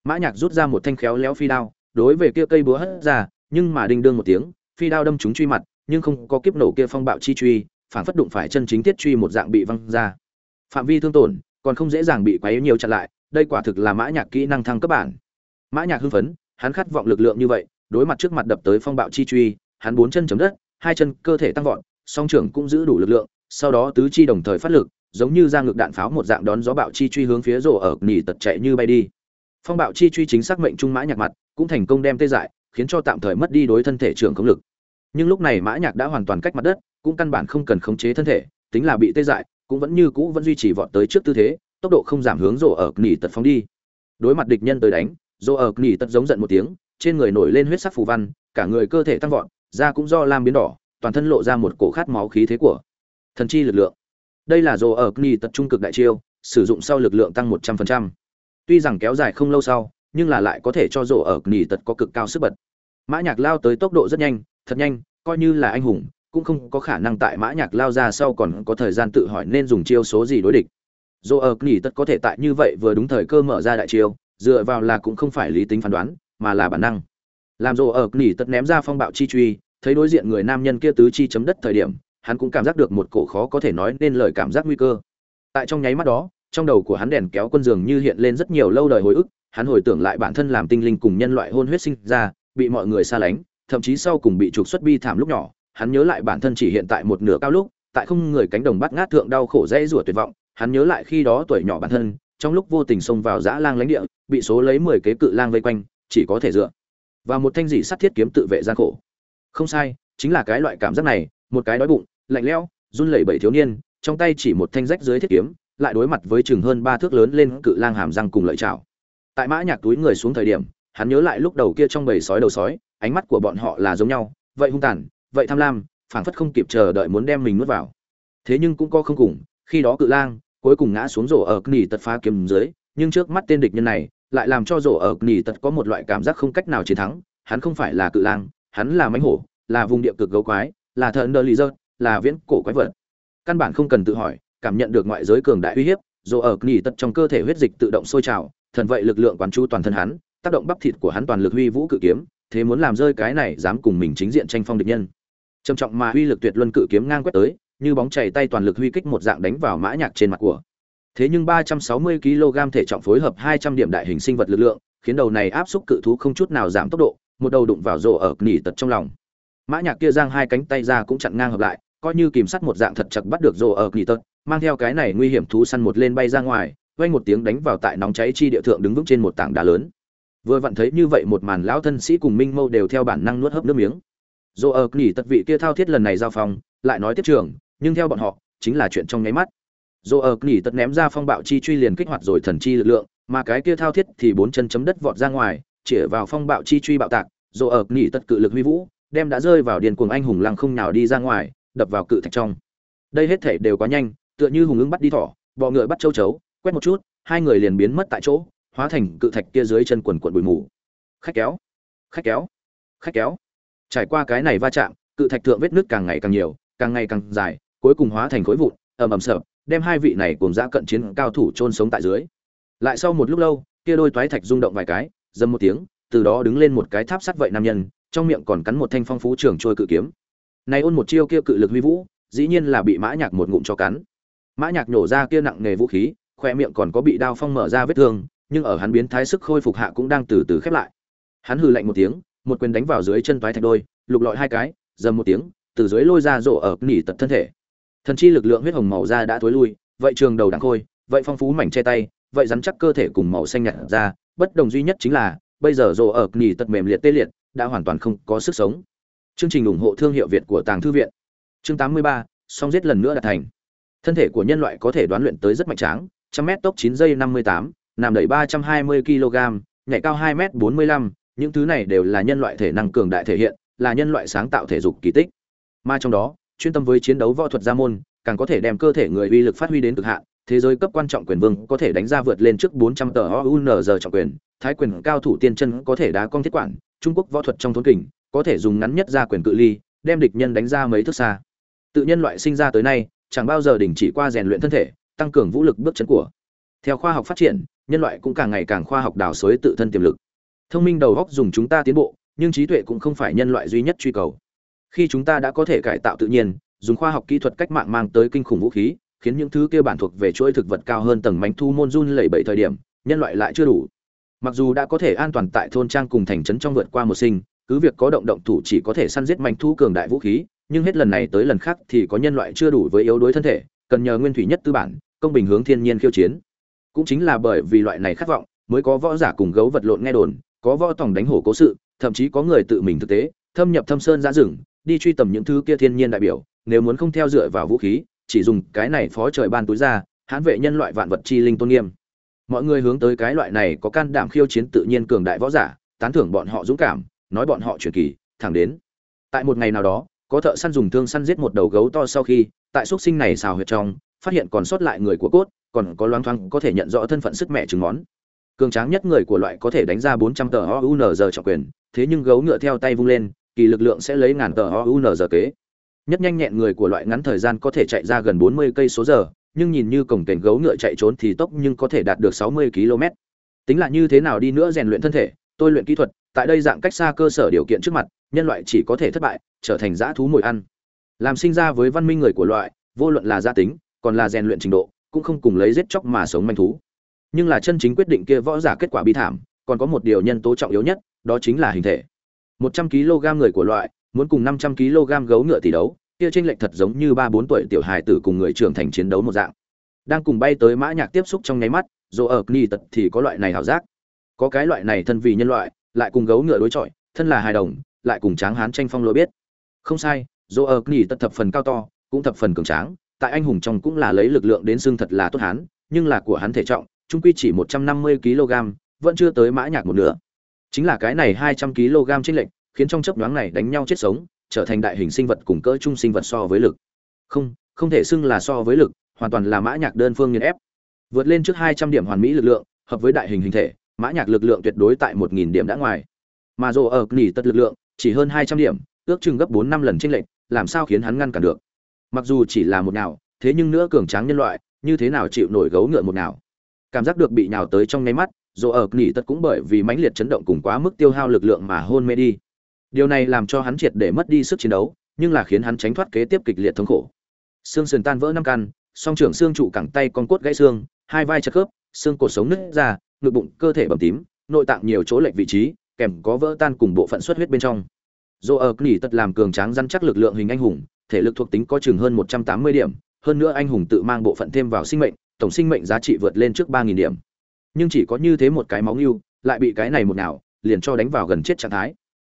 Mã nhạc rút ra một thanh khéo léo phi đao đối về kia cây búa hất ra, nhưng mà đinh đương một tiếng, phi đao đâm trúng truy mặt, nhưng không có kiếp nổ kia phong bạo chi truy phản phất đụng phải chân chính tiết truy một dạng bị văng ra. Phạm vi thương tổn, còn không dễ dàng bị quấy nhiều chặn lại, đây quả thực là mã nhạc kỹ năng thăng cấp bản. Mã nhạc hưng phấn, hắn khát vọng lực lượng như vậy, đối mặt trước mặt đập tới phong bạo chi truy, hắn bốn chân chấm đất, hai chân cơ thể tăng vọt, song trưởng cũng giữ đủ lực lượng, sau đó tứ chi đồng thời phát lực, giống như ra ngược đạn pháo một dạng đón gió bạo chi truy hướng phía rổ ở nỉ tật chạy như bay đi phong bạo chi truy chính xác mệnh trung mã nhạc mặt, cũng thành công đem tê dại, khiến cho tạm thời mất đi đối thân thể trưởng công lực. Nhưng lúc này mã nhạc đã hoàn toàn cách mặt đất, cũng căn bản không cần khống chế thân thể, tính là bị tê dại, cũng vẫn như cũ vẫn duy trì vọt tới trước tư thế, tốc độ không giảm hướng rổ ở nỉ tật phóng đi. Đối mặt địch nhân tới đánh, rổ ở nỉ tật giống giận một tiếng, trên người nổi lên huyết sắc phù văn, cả người cơ thể tăng vọt, da cũng do lam biến đỏ, toàn thân lộ ra một cổ khát máu khí thế của thần chi lực lượng. Đây là rổ ở nỉ tật trung cực đại chiêu, sử dụng sau lực lượng tăng một trăm phần trăm tuy rằng kéo dài không lâu sau, nhưng là lại có thể cho rổ ở nỉ tật có cực cao sức bật. Mã nhạc lao tới tốc độ rất nhanh, thật nhanh, coi như là anh hùng, cũng không có khả năng tại mã nhạc lao ra sau còn có thời gian tự hỏi nên dùng chiêu số gì đối địch. Rổ ở nỉ tật có thể tại như vậy vừa đúng thời cơ mở ra đại chiêu, dựa vào là cũng không phải lý tính phán đoán, mà là bản năng. Làm rổ ở nỉ tật ném ra phong bạo chi truy, thấy đối diện người nam nhân kia tứ chi chấm đất thời điểm, hắn cũng cảm giác được một cổ khó có thể nói nên lời cảm giác nguy cơ. Tại trong nháy mắt đó trong đầu của hắn đèn kéo quân giường như hiện lên rất nhiều lâu đời hồi ức, hắn hồi tưởng lại bản thân làm tinh linh cùng nhân loại hôn huyết sinh ra, bị mọi người xa lánh, thậm chí sau cùng bị trục xuất bi thảm lúc nhỏ, hắn nhớ lại bản thân chỉ hiện tại một nửa cao lúc, tại không người cánh đồng bắt ngát thượng đau khổ dễ rủa tuyệt vọng, hắn nhớ lại khi đó tuổi nhỏ bản thân, trong lúc vô tình xông vào dã lang lãnh địa, bị số lấy mười kế cự lang vây quanh, chỉ có thể dựa và một thanh dị sắt thiết kiếm tự vệ gian khổ. Không sai, chính là cái loại cảm giác này, một cái đói bụng, lạnh lẽo, run lẩy bẩy thiếu niên, trong tay chỉ một thanh rách dưới thiết kiếm lại đối mặt với chừng hơn ba thước lớn lên cự lang hàm răng cùng lợi chảo. Tại mã nhạc túi người xuống thời điểm, hắn nhớ lại lúc đầu kia trong bầy sói đầu sói, ánh mắt của bọn họ là giống nhau, vậy hung tàn, vậy tham lam, phảng phất không kịp chờ đợi muốn đem mình nuốt vào. Thế nhưng cũng có không cùng, khi đó cự lang cuối cùng ngã xuống rổ ở nỉ tật phá kiếm dưới, nhưng trước mắt tên địch nhân này lại làm cho rổ ở nỉ tật có một loại cảm giác không cách nào chiến thắng, hắn không phải là cự lang, hắn là mãnh hổ, là vùng địa cực gấu quái, là thợ nơ lý dơ là viễn cổ quái vật. Căn bản không cần tự hỏi cảm nhận được ngoại giới cường đại uy hiếp, dù ở nghỉ tật trong cơ thể huyết dịch tự động sôi trào, thần vậy lực lượng quán chú toàn thân hắn, tác động bắp thịt của hắn toàn lực huy vũ cự kiếm, thế muốn làm rơi cái này dám cùng mình chính diện tranh phong địch nhân. Trầm trọng mà uy lực tuyệt luân cự kiếm ngang quét tới, như bóng chảy tay toàn lực huy kích một dạng đánh vào mã nhạc trên mặt của. Thế nhưng 360 kg thể trọng phối hợp 200 điểm đại hình sinh vật lực lượng, khiến đầu này áp xúc cự thú không chút nào giảm tốc độ, một đầu đụng vào rồ ở nỉ tật trong lòng. Mã nhạc kia giang hai cánh tay ra cũng chặn ngang hợp lại coi như kìm sắt một dạng thật chặt bắt được rồ ở kỳ tật, mang theo cái này nguy hiểm thú săn một lên bay ra ngoài vang một tiếng đánh vào tại nóng cháy chi địa thượng đứng vững trên một tảng đá lớn. Vừa vặn thấy như vậy một màn lão thân sĩ cùng minh mâu đều theo bản năng nuốt hớp nước miếng. Dồ ở nghỉ tật vị kia thao thiết lần này giao phong, lại nói tiếp trường, nhưng theo bọn họ, chính là chuyện trong nháy mắt. Dồ ở nghỉ tật ném ra phong bạo chi truy liền kích hoạt rồi thần chi lực lượng, mà cái kia thao thiết thì bốn chân chấm đất vọt ra ngoài, chĩa vào phong bạo chi truy bạo tạc. Dồ ở nghỉ tật cự lực huy vũ, đem đã rơi vào điền cuồng anh hùng lăng không nào đi ra ngoài đập vào cự thạch trong. Đây hết thể đều quá nhanh, tựa như hùng ứng bắt đi thỏ, bọ ngựa bắt châu chấu, quét một chút, hai người liền biến mất tại chỗ, hóa thành cự thạch kia dưới chân quần quần bụi mù. Khách kéo khách kéo khách kéo. Trải qua cái này va chạm, cự thạch thượng vết nước càng ngày càng nhiều, càng ngày càng dài, cuối cùng hóa thành khối vụn, ầm ầm sợp đem hai vị này cùng dã cận chiến cao thủ chôn sống tại dưới. Lại sau một lúc lâu, kia đôi toái thạch rung động vài cái, dầm một tiếng, từ đó đứng lên một cái tháp sắt vậy nam nhân, trong miệng còn cắn một thanh phong phú trường trôi cự kiếm này ôn một chiêu kia cự lực huy vũ, dĩ nhiên là bị mã nhạc một ngụm cho cắn. Mã nhạc nhổ ra kia nặng nghề vũ khí, khoe miệng còn có bị đao phong mở ra vết thương, nhưng ở hắn biến thái sức khôi phục hạ cũng đang từ từ khép lại. Hắn hừ lạnh một tiếng, một quyền đánh vào dưới chân toái thạch đôi, lục lọi hai cái, dầm một tiếng, từ dưới lôi ra rộ ở nỉ tật thân thể. Thần chi lực lượng huyết hồng màu da đã thối lui, vậy trường đầu đằng khôi, vậy phong phú mảnh che tay, vậy rắn chắc cơ thể cùng màu xanh nhạt ra, bất đồng duy nhất chính là, bây giờ rộ ở nỉ tật mềm liệt tê liệt, đã hoàn toàn không có sức sống chương trình ủng hộ thương hiệu việt của tàng thư viện. Chương 83, song giết lần nữa đạt thành. Thân thể của nhân loại có thể đoán luyện tới rất mạnh tráng trăm m tốc 9 giây 58, nằm đẩy 320 kg nhảy cao 2m45 những thứ này đều là nhân loại thể năng cường đại thể hiện là nhân loại sáng tạo thể dục kỳ tích. Mà trong đó chuyên tâm với chiến đấu võ thuật gia môn càng có thể đem cơ thể người uy lực phát huy đến cực hạn thế giới cấp quan trọng quyền vương có thể đánh ra vượt lên trước 400 tờ OUNZ trọng quyền, thái quyền cao thủ tiên chân có thể đá cong thiết quản, Trung Quốc võ thuật trong thốn kình, có thể dùng ngắn nhất ra quyền cự ly, đem địch nhân đánh ra mấy thước xa. Tự nhân loại sinh ra tới nay, chẳng bao giờ đình chỉ qua rèn luyện thân thể, tăng cường vũ lực bước chân của. Theo khoa học phát triển, nhân loại cũng càng ngày càng khoa học đào xới tự thân tiềm lực. Thông minh đầu óc dùng chúng ta tiến bộ, nhưng trí tuệ cũng không phải nhân loại duy nhất truy cầu. Khi chúng ta đã có thể cải tạo tự nhiên, dùng khoa học kỹ thuật cách mạng mang tới kinh khủng vũ khí, khiến những thứ kia bản thuộc về chuỗi thực vật cao hơn tầng mánh thu môn run lẩy bẩy thời điểm, nhân loại lại chưa đủ. Mặc dù đã có thể an toàn tại thôn trang cùng thành trấn trong vượt qua một sinh, cứ việc có động động thủ chỉ có thể săn giết manh thu cường đại vũ khí, nhưng hết lần này tới lần khác thì có nhân loại chưa đủ với yếu đuối thân thể, cần nhờ nguyên thủy nhất tư bản, công bình hướng thiên nhiên khiêu chiến. Cũng chính là bởi vì loại này khát vọng, mới có võ giả cùng gấu vật lộn nghe đồn, có võ tòng đánh hổ cố sự, thậm chí có người tự mình thực tế, thâm nhập thâm sơn giã rừng, đi truy tầm những thứ kia thiên nhiên đại biểu, nếu muốn không theo dựa vào vũ khí, chỉ dùng cái này phó trời ban túi ra hãn vệ nhân loại vạn vật chi linh tôn nghiêm mọi người hướng tới cái loại này có can đảm khiêu chiến tự nhiên cường đại võ giả tán thưởng bọn họ dũng cảm nói bọn họ truyền kỳ thẳng đến. Tại một ngày nào đó có thợ săn dùng thương săn giết một đầu gấu to sau khi tại xuất sinh này xào huyệt trong phát hiện còn sót lại người của cốt còn có loáng thoáng có thể nhận rõ thân phận sức mẹ trứng món. Cường tráng nhất người của loại có thể đánh ra bốn trăm tờ ounz trọng quyền thế nhưng gấu ngựa theo tay vung lên kỳ lực lượng sẽ lấy ngàn tờ ounz kế. Nhất nhanh nhẹn người của loại ngắn thời gian có thể chạy ra gần 40 cây số giờ, nhưng nhìn như cổng cảnh gấu ngựa chạy trốn thì tốc nhưng có thể đạt được 60 km. Tính là như thế nào đi nữa rèn luyện thân thể, tôi luyện kỹ thuật, tại đây dạng cách xa cơ sở điều kiện trước mặt, nhân loại chỉ có thể thất bại, trở thành dã thú mồi ăn. Làm sinh ra với văn minh người của loại, vô luận là gia tính, còn là rèn luyện trình độ, cũng không cùng lấy giết chóc mà sống manh thú. Nhưng là chân chính quyết định kia võ giả kết quả bi thảm, còn có một điều nhân tố trọng yếu nhất, đó chính là hình thể. 100 kg người của loại, muốn cùng 500 kg gấu ngựa tỷ đấu, kia chênh lệch thật giống như 3 4 tuổi tiểu hài tử cùng người trưởng thành chiến đấu một dạng. Đang cùng bay tới mã nhạc tiếp xúc trong nháy mắt, dù ở Kni tật thì có loại này hảo giác. Có cái loại này thân vì nhân loại, lại cùng gấu ngựa đối chọi, thân là hài đồng, lại cùng tráng hán tranh phong lối biết. Không sai, dù ở Kni tất thập phần cao to, cũng thập phần cường tráng, tại anh hùng trong cũng là lấy lực lượng đến xương thật là tốt hán, nhưng là của hắn thể trọng, trung quy chỉ 150 kg, vẫn chưa tới mã nhạc một nửa. Chính là cái này 200 kg chênh lệnh, khiến trong chớp nhoáng này đánh nhau chết sống, trở thành đại hình sinh vật cùng cỡ trung sinh vật so với lực. Không, không thể xưng là so với lực, hoàn toàn là mã nhạc đơn phương nghiền ép. Vượt lên trước 200 điểm hoàn mỹ lực lượng, hợp với đại hình hình thể, mã nhạc lực lượng tuyệt đối tại 1000 điểm đã ngoài. Mà dù ở nghỉ tật lực lượng, chỉ hơn 200 điểm, ước chừng gấp 4 năm lần chênh lệch, làm sao khiến hắn ngăn cản được? Mặc dù chỉ là một nào, thế nhưng nữa cường tráng nhân loại, như thế nào chịu nổi gấu ngựa một nào? Cảm giác được bị nhào tới trong ngay mắt, dù ở nghỉ tật cũng bởi vì mãnh liệt chấn động cùng quá mức tiêu hao lực lượng mà hôn mê đi. Điều này làm cho hắn triệt để mất đi sức chiến đấu, nhưng là khiến hắn tránh thoát kế tiếp kịch liệt thống khổ. Xương sườn tan vỡ năm căn, song trưởng xương trụ cẳng tay con cốt gãy xương, hai vai chật khớp, xương cột sống nứt ra, ngực bụng, cơ thể bầm tím, nội tạng nhiều chỗ lệch vị trí, kèm có vỡ tan cùng bộ phận xuất huyết bên trong. Dô ở nghỉ tật làm cường tráng dăn chắc lực lượng hình anh hùng, thể lực thuộc tính có chừng hơn 180 điểm, hơn nữa anh hùng tự mang bộ phận thêm vào sinh mệnh, tổng sinh mệnh giá trị vượt lên trước 3000 điểm. Nhưng chỉ có như thế một cái máu nhưu, lại bị cái này một nào, liền cho đánh vào gần chết trạng thái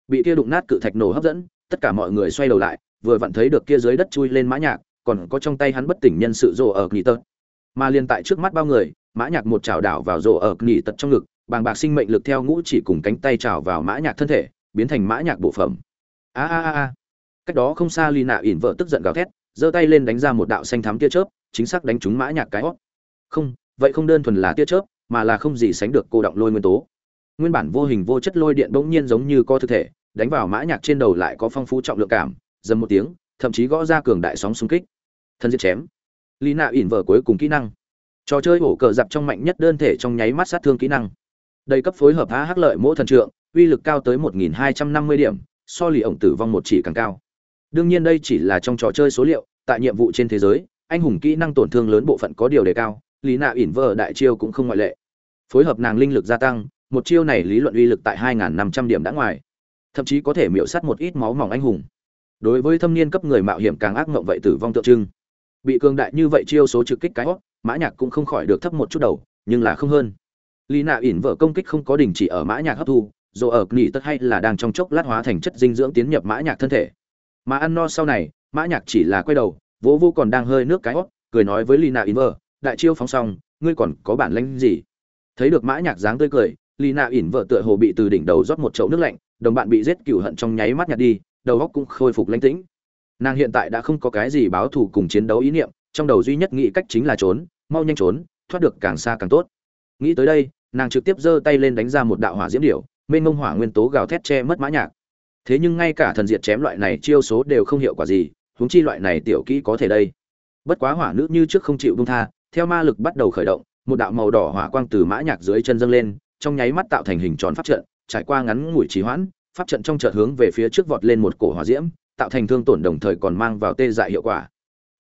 bị kia đụng nát cự thạch nổ hấp dẫn tất cả mọi người xoay đầu lại vừa vặn thấy được kia dưới đất chui lên mã nhạc còn có trong tay hắn bất tỉnh nhân sự rồ ở nghỉ tật mà liên tại trước mắt bao người mã nhạc một chảo đảo vào rổ ở nghỉ tật trong ngực, bàng bạc sinh mệnh lực theo ngũ chỉ cùng cánh tay chảo vào mã nhạc thân thể, biến thành mã nhạc bộ phẩm. A a a a. Cách đó không xa ly nạ ỉn vợ tức giận gào thét, giơ tay lên đánh ra một đạo xanh thắm tia chớp, chính xác đánh trúng mã nhạc cái hốc. không, vậy không đơn thuần là tia chớp, mà là không gì sánh được cô động lôi nguyên tố. Nguyên bản vô hình vô chất lôi điện bỗng nhiên giống như có thực thể, đánh vào mã nhạc trên đầu lại có phong phú trọng lượng cảm, dầm một tiếng, thậm chí gõ ra cường đại sóng xung kích. Thân diệt chém. Lý nạ ỉn vở cuối cùng kỹ năng trò chơi hổ cờ dập trong mạnh nhất đơn thể trong nháy mắt sát thương kỹ năng. Đầy cấp phối hợp a hắc lợi mỗi thần trượng, uy lực cao tới 1.250 điểm, so lì ổng tử vong một chỉ càng cao. Đương nhiên đây chỉ là trong trò chơi số liệu, tại nhiệm vụ trên thế giới, anh hùng kỹ năng tổn thương lớn bộ phận có điều đề cao lý nạ ỉn vở đại chiêu cũng không ngoại lệ. Phối hợp nàng linh lực gia tăng, một chiêu này lý luận uy lực tại 2.500 điểm đã ngoài. Thậm chí có thể miễu sát một ít máu mỏng anh hùng. Đối với thâm niên cấp người mạo hiểm càng ác mộng vậy tử vong tượng trưng. Bị cường đại như vậy chiêu số trực kích cái hót mã nhạc cũng không khỏi được thấp một chút đầu, nhưng là không hơn. Lý nạ ỉn vợ công kích không có đình chỉ ở mã nhạc hấp thu, dù ở nghỉ tất hay là đang trong chốc lát hóa thành chất dinh dưỡng tiến nhập mã nhạc thân thể. Mà ăn no sau này, mã nhạc chỉ là quay đầu, vỗ vô còn đang hơi nước cái hót, cười nói với lina inver đại chiêu phóng xong, ngươi còn có bản lĩnh gì? Thấy được mã nhạc dáng tươi cười lina ỉn vợ tựa hồ bị từ đỉnh đầu rót một chậu nước lạnh, đồng bạn bị giết cựu hận trong nháy mắt nhạt đi, đầu óc cũng khôi phục lãnh tĩnh. Nàng hiện tại đã không có cái gì báo thù cùng chiến đấu ý niệm trong đầu duy nhất nghĩ cách chính là trốn, mau nhanh trốn, thoát được càng xa càng tốt. Nghĩ tới đây, nàng trực tiếp giơ tay lên đánh ra một đạo hỏa diễm điểu, mênh mông hỏa nguyên tố gào thét che mất mã nhạc. Thế nhưng ngay cả thần diệt chém loại này chiêu số đều không hiệu quả gì, huống chi loại này tiểu kỹ có thể đây. Bất quá hỏa nữ như trước không chịu buông tha, theo ma lực bắt đầu khởi động, một đạo màu đỏ hỏa quang từ mã nhạc dưới chân dâng lên, trong nháy mắt tạo thành hình tròn pháp trận, trải qua ngắn ngủi trì hoãn, pháp trận trong chợt hướng về phía trước vọt lên một cổ hỏa diễm, tạo thành thương tổn đồng thời còn mang vào tê dại hiệu quả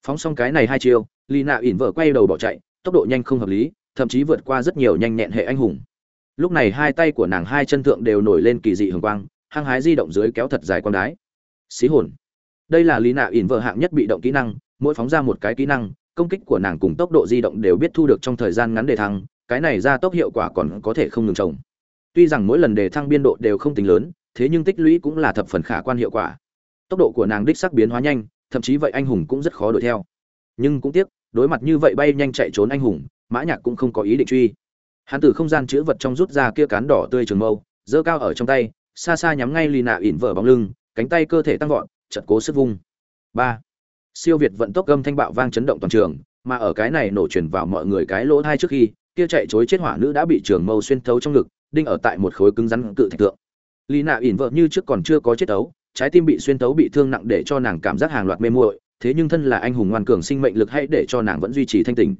phóng xong cái này hai chiêu lina ỉn vợ quay đầu bỏ chạy, tốc độ nhanh không hợp lý, thậm chí vượt qua rất nhiều nhanh nhẹn hệ anh hùng. Lúc này hai tay của nàng hai chân thượng đều nổi lên kỳ dị hường quang, hăng hái di động dưới kéo thật dài con đái. Xí hồn. Đây là lý nạ ỉn vợ hạng nhất bị động kỹ năng, mỗi phóng ra một cái kỹ năng, công kích của nàng cùng tốc độ di động đều biết thu được trong thời gian ngắn đề thăng, cái này ra tốc hiệu quả còn có thể không ngừng trồng. Tuy rằng mỗi lần đề thăng biên độ đều không tính lớn, thế nhưng tích lũy cũng là thập phần khả quan hiệu quả. Tốc độ của nàng đích sắc biến hóa nhanh thậm chí vậy anh hùng cũng rất khó đuổi theo. Nhưng cũng tiếc, đối mặt như vậy bay nhanh chạy trốn anh hùng, mã nhạc cũng không có ý định truy. Hắn từ không gian chứa vật trong rút ra kia cán đỏ tươi trường mâu, giơ cao ở trong tay, xa xa nhắm ngay lì nạ ỉn vở bóng lưng, cánh tay cơ thể tăng vọt chật cố sức vung. Ba. Siêu việt vận tốc gầm thanh bạo vang chấn động toàn trường, mà ở cái này nổ truyền vào mọi người cái lỗ thai trước khi, kia chạy chối chết hỏa nữ đã bị trường mâu xuyên thấu trong ngực, đinh ở tại một khối cứng rắn cự thạch tượng. Lì nạ ỉn vợ như trước còn chưa có chết đấu trái tim bị xuyên tấu bị thương nặng để cho nàng cảm giác hàng loạt mê muội, thế nhưng thân là anh hùng ngoan cường sinh mệnh lực hay để cho nàng vẫn duy trì thanh tình.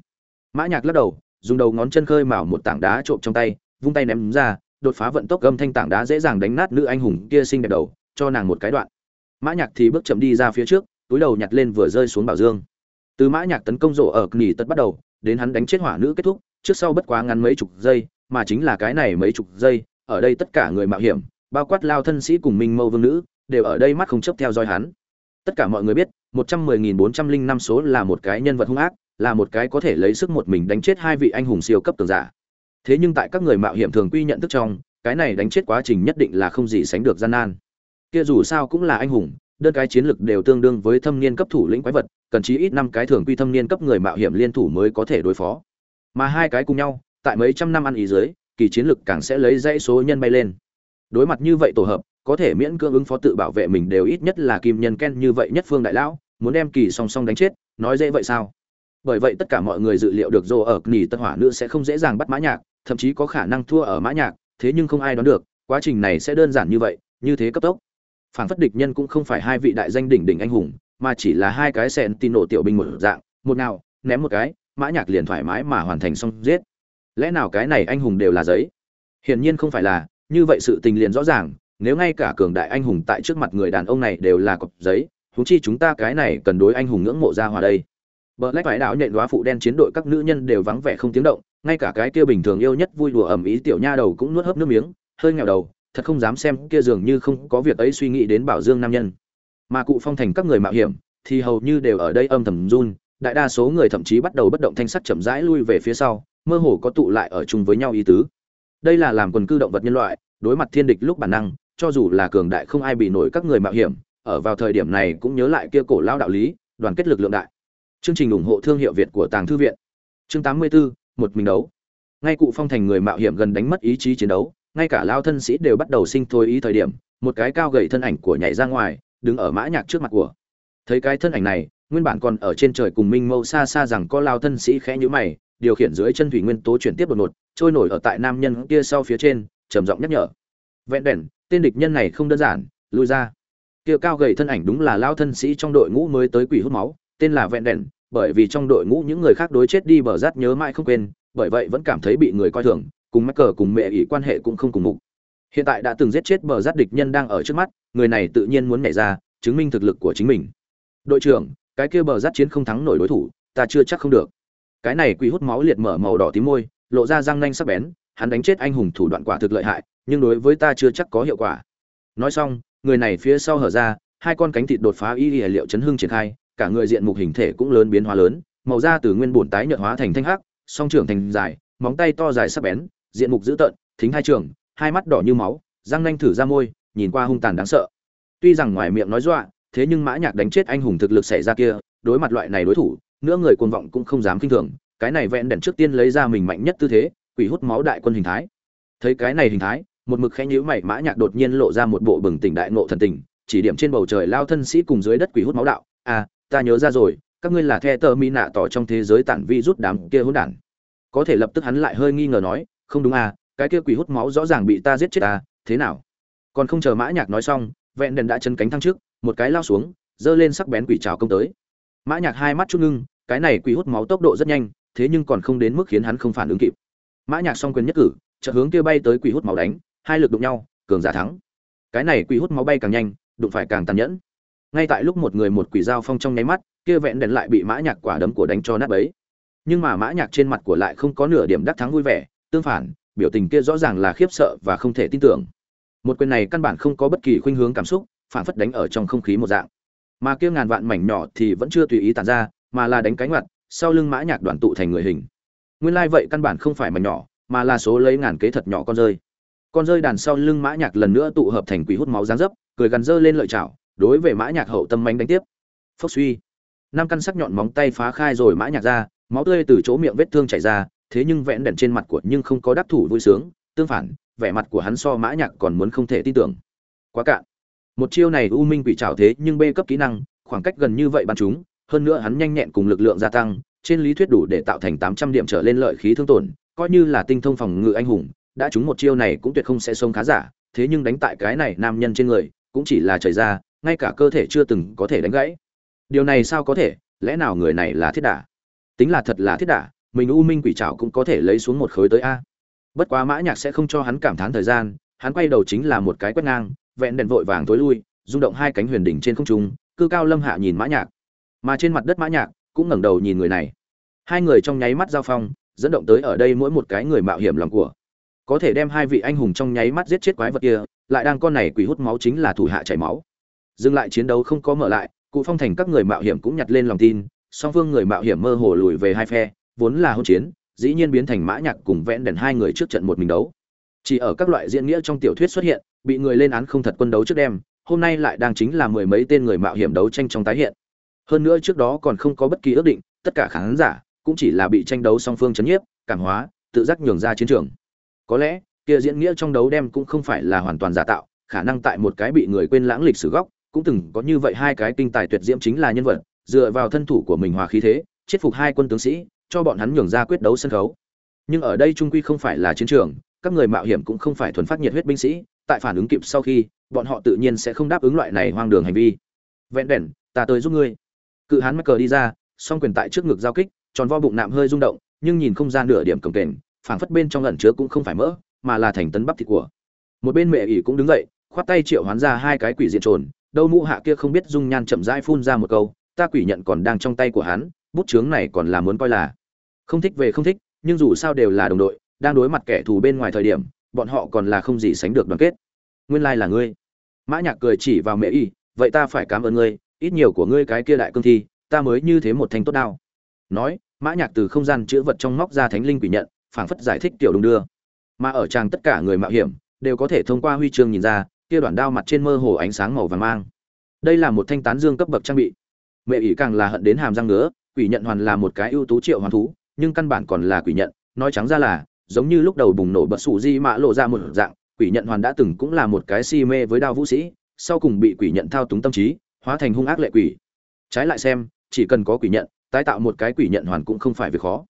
Mã nhạc lắc đầu, dùng đầu ngón chân khơi mào một tảng đá trộm trong tay, vung tay ném ra, đột phá vận tốc gầm thanh tảng đá dễ dàng đánh nát nữ anh hùng kia xinh đẹp đầu, cho nàng một cái đoạn. Mã nhạc thì bước chậm đi ra phía trước, túi đầu nhặt lên vừa rơi xuống bảo dương. Từ mã nhạc tấn công rổ ở nghỉ tất bắt đầu, đến hắn đánh chết hỏa nữ kết thúc, trước sau bất quá ngắn mấy chục giây, mà chính là cái này mấy chục giây, ở đây tất cả người mạo hiểm, bao quát lao thân sĩ cùng minh mâu vương nữ đều ở đây mắt không chấp theo dõi hắn. Tất cả mọi người biết, một trăm mười nghìn bốn trăm linh năm số là một cái nhân vật hung ác, là một cái có thể lấy sức một mình đánh chết hai vị anh hùng siêu cấp tưởng giả. Thế nhưng tại các người mạo hiểm thường quy nhận thức trong, cái này đánh chết quá trình nhất định là không gì sánh được gian nan. Kia dù sao cũng là anh hùng, đơn cái chiến lực đều tương đương với thâm niên cấp thủ lĩnh quái vật, cần chí ít năm cái thường quy thâm niên cấp người mạo hiểm liên thủ mới có thể đối phó. Mà hai cái cùng nhau, tại mấy trăm năm ăn ý dưới, kỳ chiến lực càng sẽ lấy dãy số nhân bay lên. Đối mặt như vậy tổ hợp có thể miễn cưỡng ứng phó tự bảo vệ mình đều ít nhất là kim nhân ken như vậy nhất phương đại lão, muốn đem kỳ song song đánh chết, nói dễ vậy sao? Bởi vậy tất cả mọi người dự liệu được dồ ở nỉ tân hỏa nữ sẽ không dễ dàng bắt mã nhạc, thậm chí có khả năng thua ở mã nhạc, thế nhưng không ai đoán được, quá trình này sẽ đơn giản như vậy, như thế cấp tốc. Phản phất địch nhân cũng không phải hai vị đại danh đỉnh đỉnh anh hùng, mà chỉ là hai cái sẹn tin nổ tiểu binh một dạng, một nào, ném một cái, mã nhạc liền thoải mái mà hoàn thành xong giết. Lẽ nào cái này anh hùng đều là giấy? Hiển nhiên không phải là, như vậy sự tình liền rõ ràng nếu ngay cả cường đại anh hùng tại trước mặt người đàn ông này đều là cọc giấy, huống chi chúng ta cái này cần đối anh hùng ngưỡng mộ ra hòa đây. Bờ lách phải đạo nhện đoá phụ đen chiến đội các nữ nhân đều vắng vẻ không tiếng động, ngay cả cái kia bình thường yêu nhất vui đùa ẩm ý tiểu nha đầu cũng nuốt hớp nước miếng, hơi nghèo đầu, thật không dám xem kia dường như không có việc ấy suy nghĩ đến bảo dương nam nhân. Mà cụ phong thành các người mạo hiểm, thì hầu như đều ở đây âm thầm run, đại đa số người thậm chí bắt đầu bất động thanh sắc chậm rãi lui về phía sau, mơ hồ có tụ lại ở chung với nhau ý tứ. Đây là làm quần cư động vật nhân loại, đối mặt thiên địch lúc bản năng cho dù là cường đại không ai bị nổi các người mạo hiểm ở vào thời điểm này cũng nhớ lại kia cổ lao đạo lý đoàn kết lực lượng đại. Chương trình ủng hộ thương hiệu việt của tàng thư viện. Chương 84, một mình đấu. Ngay cụ phong thành người mạo hiểm gần đánh mất ý chí chiến đấu ngay cả lao thân sĩ đều bắt đầu sinh thôi ý thời điểm một cái cao gầy thân ảnh của nhảy ra ngoài đứng ở mã nhạc trước mặt của. Thấy cái thân ảnh này nguyên bản còn ở trên trời cùng minh mâu xa xa rằng có lao thân sĩ khẽ nhíu mày điều khiển dưới chân thủy nguyên tố chuyển tiếp đột ngột trôi nổi ở tại nam nhân kia sau phía trên trầm giọng nhắc nhở. Vẹn đèn tên địch nhân này không đơn giản, lui ra. Kia cao gầy thân ảnh đúng là lao thân sĩ trong đội ngũ mới tới quỷ hút máu, tên là vẹn đèn, bởi vì trong đội ngũ những người khác đối chết đi bờ rát nhớ mãi không quên, bởi vậy vẫn cảm thấy bị người coi thường, cùng mắc cờ cùng mẹ ỷ quan hệ cũng không cùng mục. Hiện tại đã từng giết chết bờ rát địch nhân đang ở trước mắt, người này tự nhiên muốn nhảy ra, chứng minh thực lực của chính mình. Đội trưởng, cái kia bờ rát chiến không thắng nổi đối thủ, ta chưa chắc không được. Cái này quỷ hút máu liệt mở màu đỏ tím môi, lộ ra răng nanh sắc bén, hắn đánh chết anh hùng thủ đoạn quả thực lợi hại nhưng đối với ta chưa chắc có hiệu quả. Nói xong, người này phía sau hở ra, hai con cánh thịt đột phá y liệu chấn hưng triển khai, cả người diện mục hình thể cũng lớn biến hóa lớn, màu da từ nguyên bổn tái nhợt hóa thành thanh hắc, song trưởng thành dài, móng tay to dài sắc bén, diện mục dữ tợn, thính hai trường, hai mắt đỏ như máu, răng nanh thử ra môi, nhìn qua hung tàn đáng sợ. Tuy rằng ngoài miệng nói dọa, thế nhưng mã nhạc đánh chết anh hùng thực lực xảy ra kia, đối mặt loại này đối thủ nữa người cuồng vọng cũng không dám kinh thường, cái này vẹn đèn trước tiên lấy ra mình mạnh nhất tư thế, quỷ hút máu đại quân hình thái. Thấy cái này hình thái một mực khẽ nhíu mày, mã nhạc đột nhiên lộ ra một bộ bừng tỉnh đại ngộ thần tình, chỉ điểm trên bầu trời lao thân sĩ cùng dưới đất quỷ hút máu đạo à ta nhớ ra rồi, các ngươi là the tơ mi nạ tỏ trong thế giới tản vi rút đám kia hỗn đản. Có thể lập tức hắn lại hơi nghi ngờ nói, không đúng à cái kia quỷ hút máu rõ ràng bị ta giết chết à thế nào? Còn không chờ mã nhạc nói xong, vẹn đèn đã chân cánh thăng trước, một cái lao xuống, giơ lên sắc bén quỷ chảo công tới. Mã nhạc hai mắt chút ngưng, cái này quỷ hút máu tốc độ rất nhanh, thế nhưng còn không đến mức khiến hắn không phản ứng kịp. Mã nhạc song quyền nhất cử, chợt hướng kia bay tới quỷ hút máu đánh hai lực đụng nhau, cường giả thắng. Cái này quỷ hút máu bay càng nhanh, đụng phải càng tàn nhẫn. Ngay tại lúc một người một quỷ giao phong trong nháy mắt, kia vẹn đèn lại bị mã nhạc quả đấm của đánh cho nát bấy. Nhưng mà mã nhạc trên mặt của lại không có nửa điểm đắc thắng vui vẻ, tương phản, biểu tình kia rõ ràng là khiếp sợ và không thể tin tưởng. Một quyền này căn bản không có bất kỳ khuynh hướng cảm xúc, phản phất đánh ở trong không khí một dạng. Mà kia ngàn vạn mảnh nhỏ thì vẫn chưa tùy ý tản ra, mà là đánh cánh ngoặt, sau lưng mã nhạc đoàn tụ thành người hình. Nguyên lai like vậy căn bản không phải mảnh nhỏ, mà là số lấy ngàn kế thật nhỏ con rơi con rơi đàn sau lưng mã nhạc lần nữa tụ hợp thành quỷ hút máu giáng dấp, cười gần dơ lên lợi chảo, đối với mã nhạc hậu tâm mánh đánh tiếp. Phốc suy. Năm căn sắc nhọn móng tay phá khai rồi mã nhạc ra, máu tươi từ chỗ miệng vết thương chảy ra, thế nhưng vẽn đèn trên mặt của nhưng không có đắc thủ vui sướng, tương phản, vẻ mặt của hắn so mã nhạc còn muốn không thể tin tưởng. Quá cạn. Một chiêu này u minh quỷ trảo thế nhưng bê cấp kỹ năng, khoảng cách gần như vậy bắn chúng, hơn nữa hắn nhanh nhẹn cùng lực lượng gia tăng, trên lý thuyết đủ để tạo thành 800 điểm trở lên lợi khí thương tổn, coi như là tinh thông phòng ngự anh hùng đã trúng một chiêu này cũng tuyệt không sẽ sống khá giả, thế nhưng đánh tại cái này nam nhân trên người, cũng chỉ là trời ra, ngay cả cơ thể chưa từng có thể đánh gãy. Điều này sao có thể? Lẽ nào người này là thiết đả? Tính là thật là thiết đả, mình u minh quỷ trảo cũng có thể lấy xuống một khối tới a. Bất quá mã nhạc sẽ không cho hắn cảm thán thời gian, hắn quay đầu chính là một cái quét ngang, vẹn đèn vội vàng tối lui, rung động hai cánh huyền đỉnh trên không trung, cư cao lâm hạ nhìn mã nhạc. Mà trên mặt đất mã nhạc cũng ngẩng đầu nhìn người này. Hai người trong nháy mắt giao phong, dẫn động tới ở đây mỗi một cái người mạo hiểm lòng của có thể đem hai vị anh hùng trong nháy mắt giết chết quái vật kia, lại đang con này quỷ hút máu chính là thủ hạ chảy máu. Dừng lại chiến đấu không có mở lại, cụ phong thành các người mạo hiểm cũng nhặt lên lòng tin, song phương người mạo hiểm mơ hồ lùi về hai phe, vốn là hôn chiến, dĩ nhiên biến thành mã nhạc cùng vẽn đèn hai người trước trận một mình đấu. Chỉ ở các loại diễn nghĩa trong tiểu thuyết xuất hiện, bị người lên án không thật quân đấu trước đêm, hôm nay lại đang chính là mười mấy tên người mạo hiểm đấu tranh trong tái hiện. Hơn nữa trước đó còn không có bất kỳ ước định, tất cả khán giả cũng chỉ là bị tranh đấu song phương chấn nhiếp, cảm hóa, tự giác nhường ra chiến trường có lẽ, kia diễn nghĩa trong đấu đem cũng không phải là hoàn toàn giả tạo, khả năng tại một cái bị người quên lãng lịch sử góc, cũng từng có như vậy hai cái kinh tài tuyệt diễm chính là nhân vật, dựa vào thân thủ của mình hòa khí thế, chết phục hai quân tướng sĩ, cho bọn hắn nhường ra quyết đấu sân khấu. Nhưng ở đây trung quy không phải là chiến trường, các người mạo hiểm cũng không phải thuần phát nhiệt huyết binh sĩ, tại phản ứng kịp sau khi, bọn họ tự nhiên sẽ không đáp ứng loại này hoang đường hành vi. Vẹn vẹn, ta tới giúp ngươi. Cự hán mắc cờ đi ra, song quyền tại trước ngực giao kích, tròn vo bụng nạm hơi rung động, nhưng nhìn không gian nửa điểm cồng kềnh phảng phất bên trong ẩn chứa cũng không phải mỡ, mà là thành tấn bắp thịt của. Một bên mẹ ỷ cũng đứng dậy, khoát tay triệu hoán ra hai cái quỷ diện trồn, đâu mũ hạ kia không biết dung nhan chậm rãi phun ra một câu, ta quỷ nhận còn đang trong tay của hắn, bút chướng này còn là muốn coi là. Không thích về không thích, nhưng dù sao đều là đồng đội, đang đối mặt kẻ thù bên ngoài thời điểm, bọn họ còn là không gì sánh được đoàn kết. Nguyên lai là ngươi. Mã nhạc cười chỉ vào mẹ y vậy ta phải cảm ơn ngươi, ít nhiều của ngươi cái kia đại cương thi, ta mới như thế một thanh tốt đao. Nói, mã nhạc từ không gian chứa vật trong móc ra thánh linh quỷ nhận phảng phất giải thích tiểu đồng đưa. Mà ở trang tất cả người mạo hiểm, đều có thể thông qua huy chương nhìn ra, kia đoạn đao mặt trên mơ hồ ánh sáng màu vàng mang. Đây là một thanh tán dương cấp bậc trang bị. Mẹ ỷ càng là hận đến hàm răng ngứa, quỷ nhận hoàn là một cái ưu tú triệu hoàn thú, nhưng căn bản còn là quỷ nhận, nói trắng ra là, giống như lúc đầu bùng nổ bật sủ di mã lộ ra một dạng, quỷ nhận hoàn đã từng cũng là một cái si mê với đao vũ sĩ, sau cùng bị quỷ nhận thao túng tâm trí, hóa thành hung ác lệ quỷ. Trái lại xem, chỉ cần có quỷ nhận, tái tạo một cái quỷ nhận hoàn cũng không phải việc khó.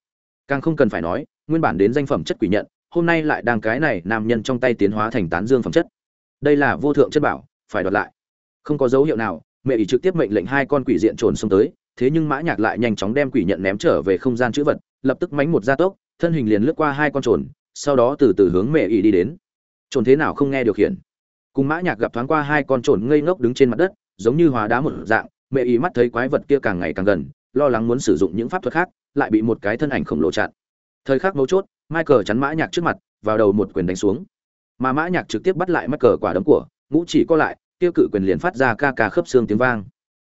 Càng không cần phải nói nguyên bản đến danh phẩm chất quỷ nhận, hôm nay lại đang cái này nam nhân trong tay tiến hóa thành tán dương phẩm chất. Đây là vô thượng chất bảo, phải đoạt lại. Không có dấu hiệu nào, mẹ ý trực tiếp mệnh lệnh hai con quỷ diện trồn xông tới, thế nhưng mã nhạc lại nhanh chóng đem quỷ nhận ném trở về không gian chữ vật, lập tức mánh một gia tốc, thân hình liền lướt qua hai con trồn, sau đó từ từ hướng mẹ ý đi đến. Trồn thế nào không nghe điều khiển. Cùng mã nhạc gặp thoáng qua hai con trồn ngây ngốc đứng trên mặt đất, giống như hóa đá một dạng, mẹ ý mắt thấy quái vật kia càng ngày càng gần, lo lắng muốn sử dụng những pháp thuật khác, lại bị một cái thân ảnh khổng lồ chặn thời khắc mấu chốt, michael chắn mã nhạc trước mặt, vào đầu một quyền đánh xuống. Mà mã nhạc trực tiếp bắt lại michael quả đấm của, ngũ chỉ co lại, tiêu cự quyền liền phát ra ca ca khớp xương tiếng vang.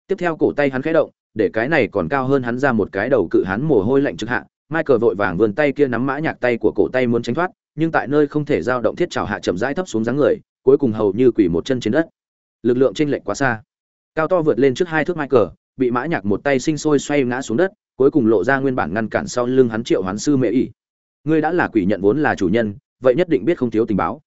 Tiếp theo cổ tay hắn khẽ động, để cái này còn cao hơn hắn ra một cái đầu cự hắn mồ hôi lạnh trực hạ. Michael vội vàng vươn tay kia nắm mã nhạc tay của cổ tay muốn tránh thoát, nhưng tại nơi không thể giao động thiết trào hạ chậm rãi thấp xuống dáng người, cuối cùng hầu như quỳ một chân trên đất. Lực lượng chênh lệch quá xa. Cao to vượt lên trước hai thước michael, bị mã nhạc một tay sinh sôi xoay ngã xuống đất cuối cùng lộ ra nguyên bản ngăn cản sau lưng hắn triệu hoán sư mẹ ỉ ngươi đã là quỷ nhận vốn là chủ nhân, vậy nhất định biết không thiếu tình báo.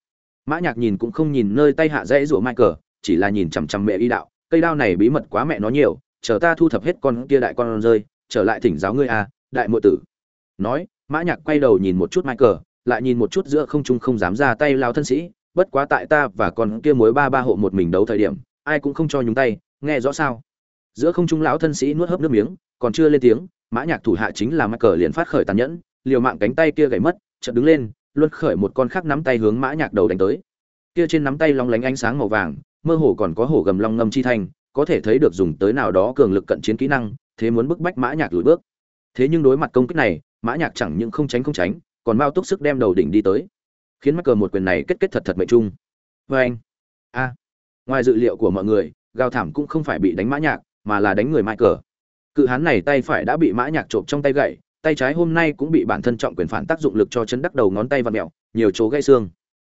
Mã nhạc nhìn cũng không nhìn nơi tay hạ dãy rủa michael, chỉ là nhìn chằm chằm mẹ y đạo, cây đao này bí mật quá mẹ nó nhiều, chờ ta thu thập hết con kia đại con rơi, trở lại thỉnh giáo ngươi a đại muội tử. Nói, mã nhạc quay đầu nhìn một chút michael, lại nhìn một chút giữa không trung không dám ra tay lao thân sĩ, bất quá tại ta và con kia mối ba ba hộ một mình đấu thời điểm, ai cũng không cho nhúng tay, nghe rõ sao? Giữa không trung lão thân sĩ nuốt hớp nước miếng, còn chưa lên tiếng mã nhạc thủ hạ chính là michael liền phát khởi tàn nhẫn, liều mạng cánh tay kia gãy mất, chợt đứng lên, luân khởi một con khác nắm tay hướng mã nhạc đầu đánh tới. Kia trên nắm tay long lánh ánh sáng màu vàng, mơ hồ còn có hổ gầm long ngâm chi thanh, có thể thấy được dùng tới nào đó cường lực cận chiến kỹ năng, thế muốn bức bách mã nhạc lùi bước. Thế nhưng đối mặt công kích này, mã nhạc chẳng những không tránh không tránh, còn bao túc sức đem đầu đỉnh đi tới. Khiến mắc cờ một quyền này kết kết thật thật mệnh trung. Với anh. A. Ngoài dự liệu của mọi người, gào thảm cũng không phải bị đánh mã nhạc, mà là đánh người mai cờ cự hán này tay phải đã bị mã nhạc trộm trong tay gậy tay trái hôm nay cũng bị bản thân trọng quyền phản tác dụng lực cho chấn đắc đầu ngón tay và mèo nhiều chỗ gãy xương.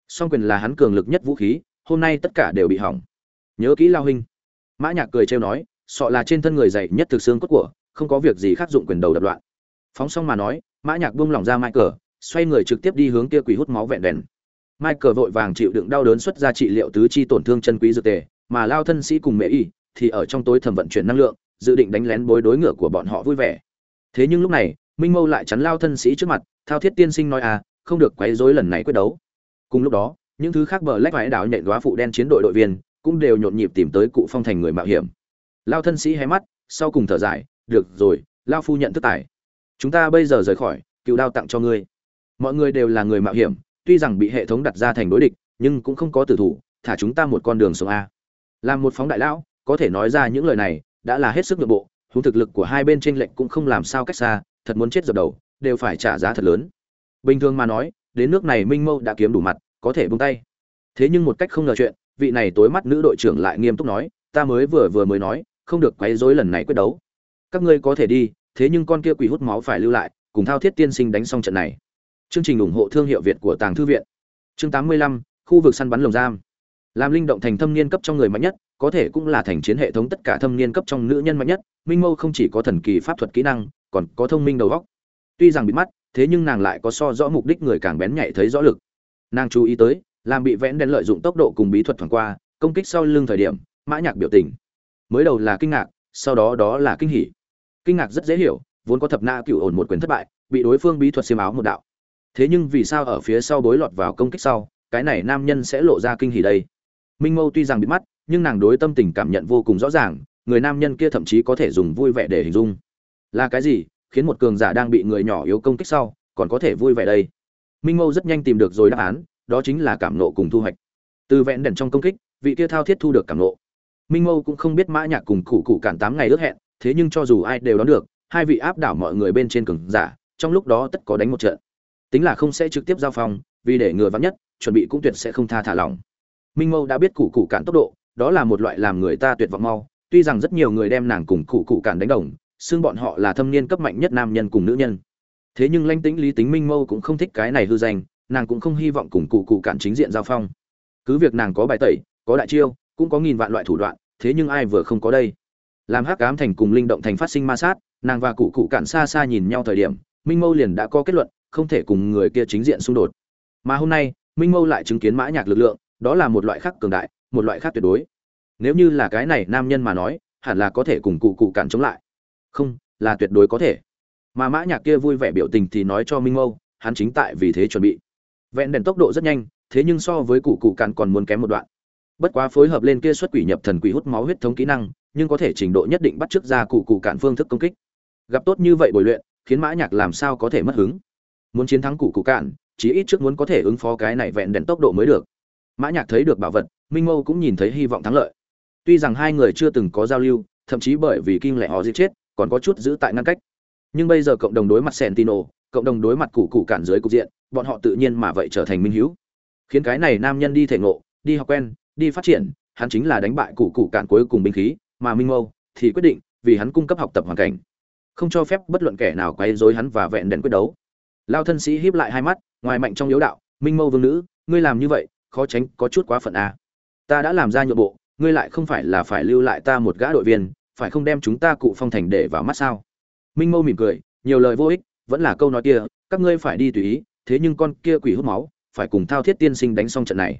Song quyền là hắn cường lực nhất vũ khí hôm nay tất cả đều bị hỏng. Nhớ kỹ lao huynh mã nhạc cười trêu nói sọ là trên thân người dày nhất thực xương cốt của không có việc gì khác dụng quyền đầu đập loạn. Phóng xong mà nói mã nhạc buông lỏng ra mai cờ xoay người trực tiếp đi hướng kia quỷ hút máu vẹn đèn. Michael vội vàng chịu đựng đau đớn xuất ra trị liệu tứ chi tổn thương chân quý dược tề, mà Lao thân sĩ cùng Mẹ Y thì ở trong tối thẩm vận chuyển năng lượng, dự định đánh lén bối đối ngựa của bọn họ vui vẻ. Thế nhưng lúc này, Minh Mâu lại chắn Lao thân sĩ trước mặt, Thao Thiết tiên sinh nói à, không được quấy rối lần này quyết đấu. Cùng lúc đó, những thứ khác bờ lách vải đảo nhện đóa phụ đen chiến đội đội viên, cũng đều nhộn nhịp tìm tới cụ phong thành người mạo hiểm. Lao thân sĩ hé mắt, sau cùng thở dài, được rồi, Lao phu nhận thức tài. Chúng ta bây giờ rời khỏi, cựu đao tặng cho ngươi. Mọi người đều là người mạo hiểm, tuy rằng bị hệ thống đặt ra thành đối địch nhưng cũng không có tử thủ thả chúng ta một con đường sống a làm một phóng đại lão có thể nói ra những lời này đã là hết sức nội bộ thú thực lực của hai bên tranh lệnh cũng không làm sao cách xa thật muốn chết dập đầu đều phải trả giá thật lớn bình thường mà nói đến nước này minh mâu đã kiếm đủ mặt có thể buông tay thế nhưng một cách không ngờ chuyện vị này tối mắt nữ đội trưởng lại nghiêm túc nói ta mới vừa vừa mới nói không được quấy rối lần này quyết đấu các ngươi có thể đi thế nhưng con kia quỷ hút máu phải lưu lại cùng thao thiết tiên sinh đánh xong trận này Chương trình ủng hộ thương hiệu Việt của Tàng thư viện. Chương 85, khu vực săn bắn lồng giam. Làm linh động thành thâm niên cấp trong người mạnh nhất, có thể cũng là thành chiến hệ thống tất cả thâm niên cấp trong nữ nhân mạnh nhất, Minh Mâu không chỉ có thần kỳ pháp thuật kỹ năng, còn có thông minh đầu óc. Tuy rằng bị mắt, thế nhưng nàng lại có so rõ mục đích người càng bén nhạy thấy rõ lực. Nàng chú ý tới, làm bị vẽn đen lợi dụng tốc độ cùng bí thuật thoảng qua, công kích sau lưng thời điểm, Mã Nhạc biểu tình. Mới đầu là kinh ngạc, sau đó đó là kinh hỉ. Kinh ngạc rất dễ hiểu, vốn có thập na cửu ổn một quyền thất bại, bị đối phương bí thuật xiêm áo một đạo thế nhưng vì sao ở phía sau bối lọt vào công kích sau cái này nam nhân sẽ lộ ra kinh hỉ đây minh mâu tuy rằng bị mắt, nhưng nàng đối tâm tình cảm nhận vô cùng rõ ràng, người nam nhân kia thậm chí có thể dùng vui vẻ để hình dung. Là cái gì? Khiến một cường giả đang bị người nhỏ yếu công kích sau, còn có thể vui vẻ đây? Minh mâu rất nhanh tìm được rồi đáp án, đó chính là cảm nộ cùng thu hoạch. Từ vẹn đèn trong công kích, vị kia thao thiết thu được cảm nộ. Minh mâu cũng không biết mã nhạc cùng cụ cụ cản tám ngày ước hẹn, thế nhưng cho dù ai đều đoán được, hai vị áp đảo mọi người bên trên cường giả, trong lúc đó tất có đánh một trận. Tính là không sẽ trực tiếp giao phong, vì để ngừa vắng nhất, chuẩn bị cũng tuyệt sẽ không tha thả lỏng minh mâu đã biết cụ cụ cản tốc độ, đó là một loại làm người ta tuyệt vọng mau. Tuy rằng rất nhiều người đem nàng cùng cụ cụ cản đánh đồng xương bọn họ là thâm niên cấp mạnh nhất nam nhân cùng nữ nhân. Thế nhưng lãnh tĩnh lý tính minh mâu cũng không thích cái này hư danh, nàng cũng không hy vọng cùng cụ cụ cản chính diện giao phong. Cứ việc nàng có bài tẩy, có đại chiêu, cũng có nghìn vạn loại thủ đoạn, thế nhưng ai vừa không có đây? Làm hắc ám thành cùng linh động thành phát sinh ma sát, nàng và cụ cụ cản xa xa nhìn nhau thời điểm, minh mâu liền đã có kết luận, không thể cùng người kia chính diện xung đột. Mà hôm nay, minh mâu lại chứng kiến mã nhạc lực lượng đó là một loại khác cường đại một loại khác tuyệt đối. Nếu như là cái này nam nhân mà nói hẳn là có thể cùng cụ cụ cản chống lại. Không là tuyệt đối có thể. Mà mã nhạc kia vui vẻ biểu tình thì nói cho minh mâu hắn chính tại vì thế chuẩn bị. Vẹn đèn tốc độ rất nhanh thế nhưng so với cụ cụ cản còn muốn kém một đoạn. Bất quá phối hợp lên kia xuất quỷ nhập thần quỷ hút máu huyết thống kỹ năng nhưng có thể trình độ nhất định bắt trước ra cụ cụ cản phương thức công kích. Gặp tốt như vậy bồi luyện khiến mã nhạc làm sao có thể mất hứng? Muốn chiến thắng cụ cụ cản, chí ít trước muốn có thể ứng phó cái này vẹn đèn tốc độ mới được mã nhạc thấy được bảo vật, minh mâu cũng nhìn thấy hy vọng thắng lợi. Tuy rằng hai người chưa từng có giao lưu, thậm chí bởi vì kinh lệ họ giết chết, còn có chút giữ tại ngăn cách. Nhưng bây giờ cộng đồng đối mặt sentino, cộng đồng đối mặt cụ cụ cản dưới cục diện, bọn họ tự nhiên mà vậy trở thành minh hiếu khiến cái này nam nhân đi thể ngộ, đi học quen, đi phát triển, hắn chính là đánh bại cụ cụ cản cuối cùng binh khí, mà minh mâu thì quyết định vì hắn cung cấp học tập hoàn cảnh. Không cho phép bất luận kẻ nào quấy rối hắn và vẹn đèn quyết đấu. Lao thân sĩ híp lại hai mắt, ngoài mạnh trong yếu đạo, minh mâu vương nữ, ngươi làm như vậy khó tránh, có chút quá phận a. Ta đã làm ra nhượng bộ, ngươi lại không phải là phải lưu lại ta một gã đội viên, phải không đem chúng ta cụ phong thành để vào mắt sao? Minh mâu mỉm cười, nhiều lời vô ích, vẫn là câu nói kia, các ngươi phải đi tùy ý, thế nhưng con kia quỷ hút máu, phải cùng thao thiết tiên sinh đánh xong trận này.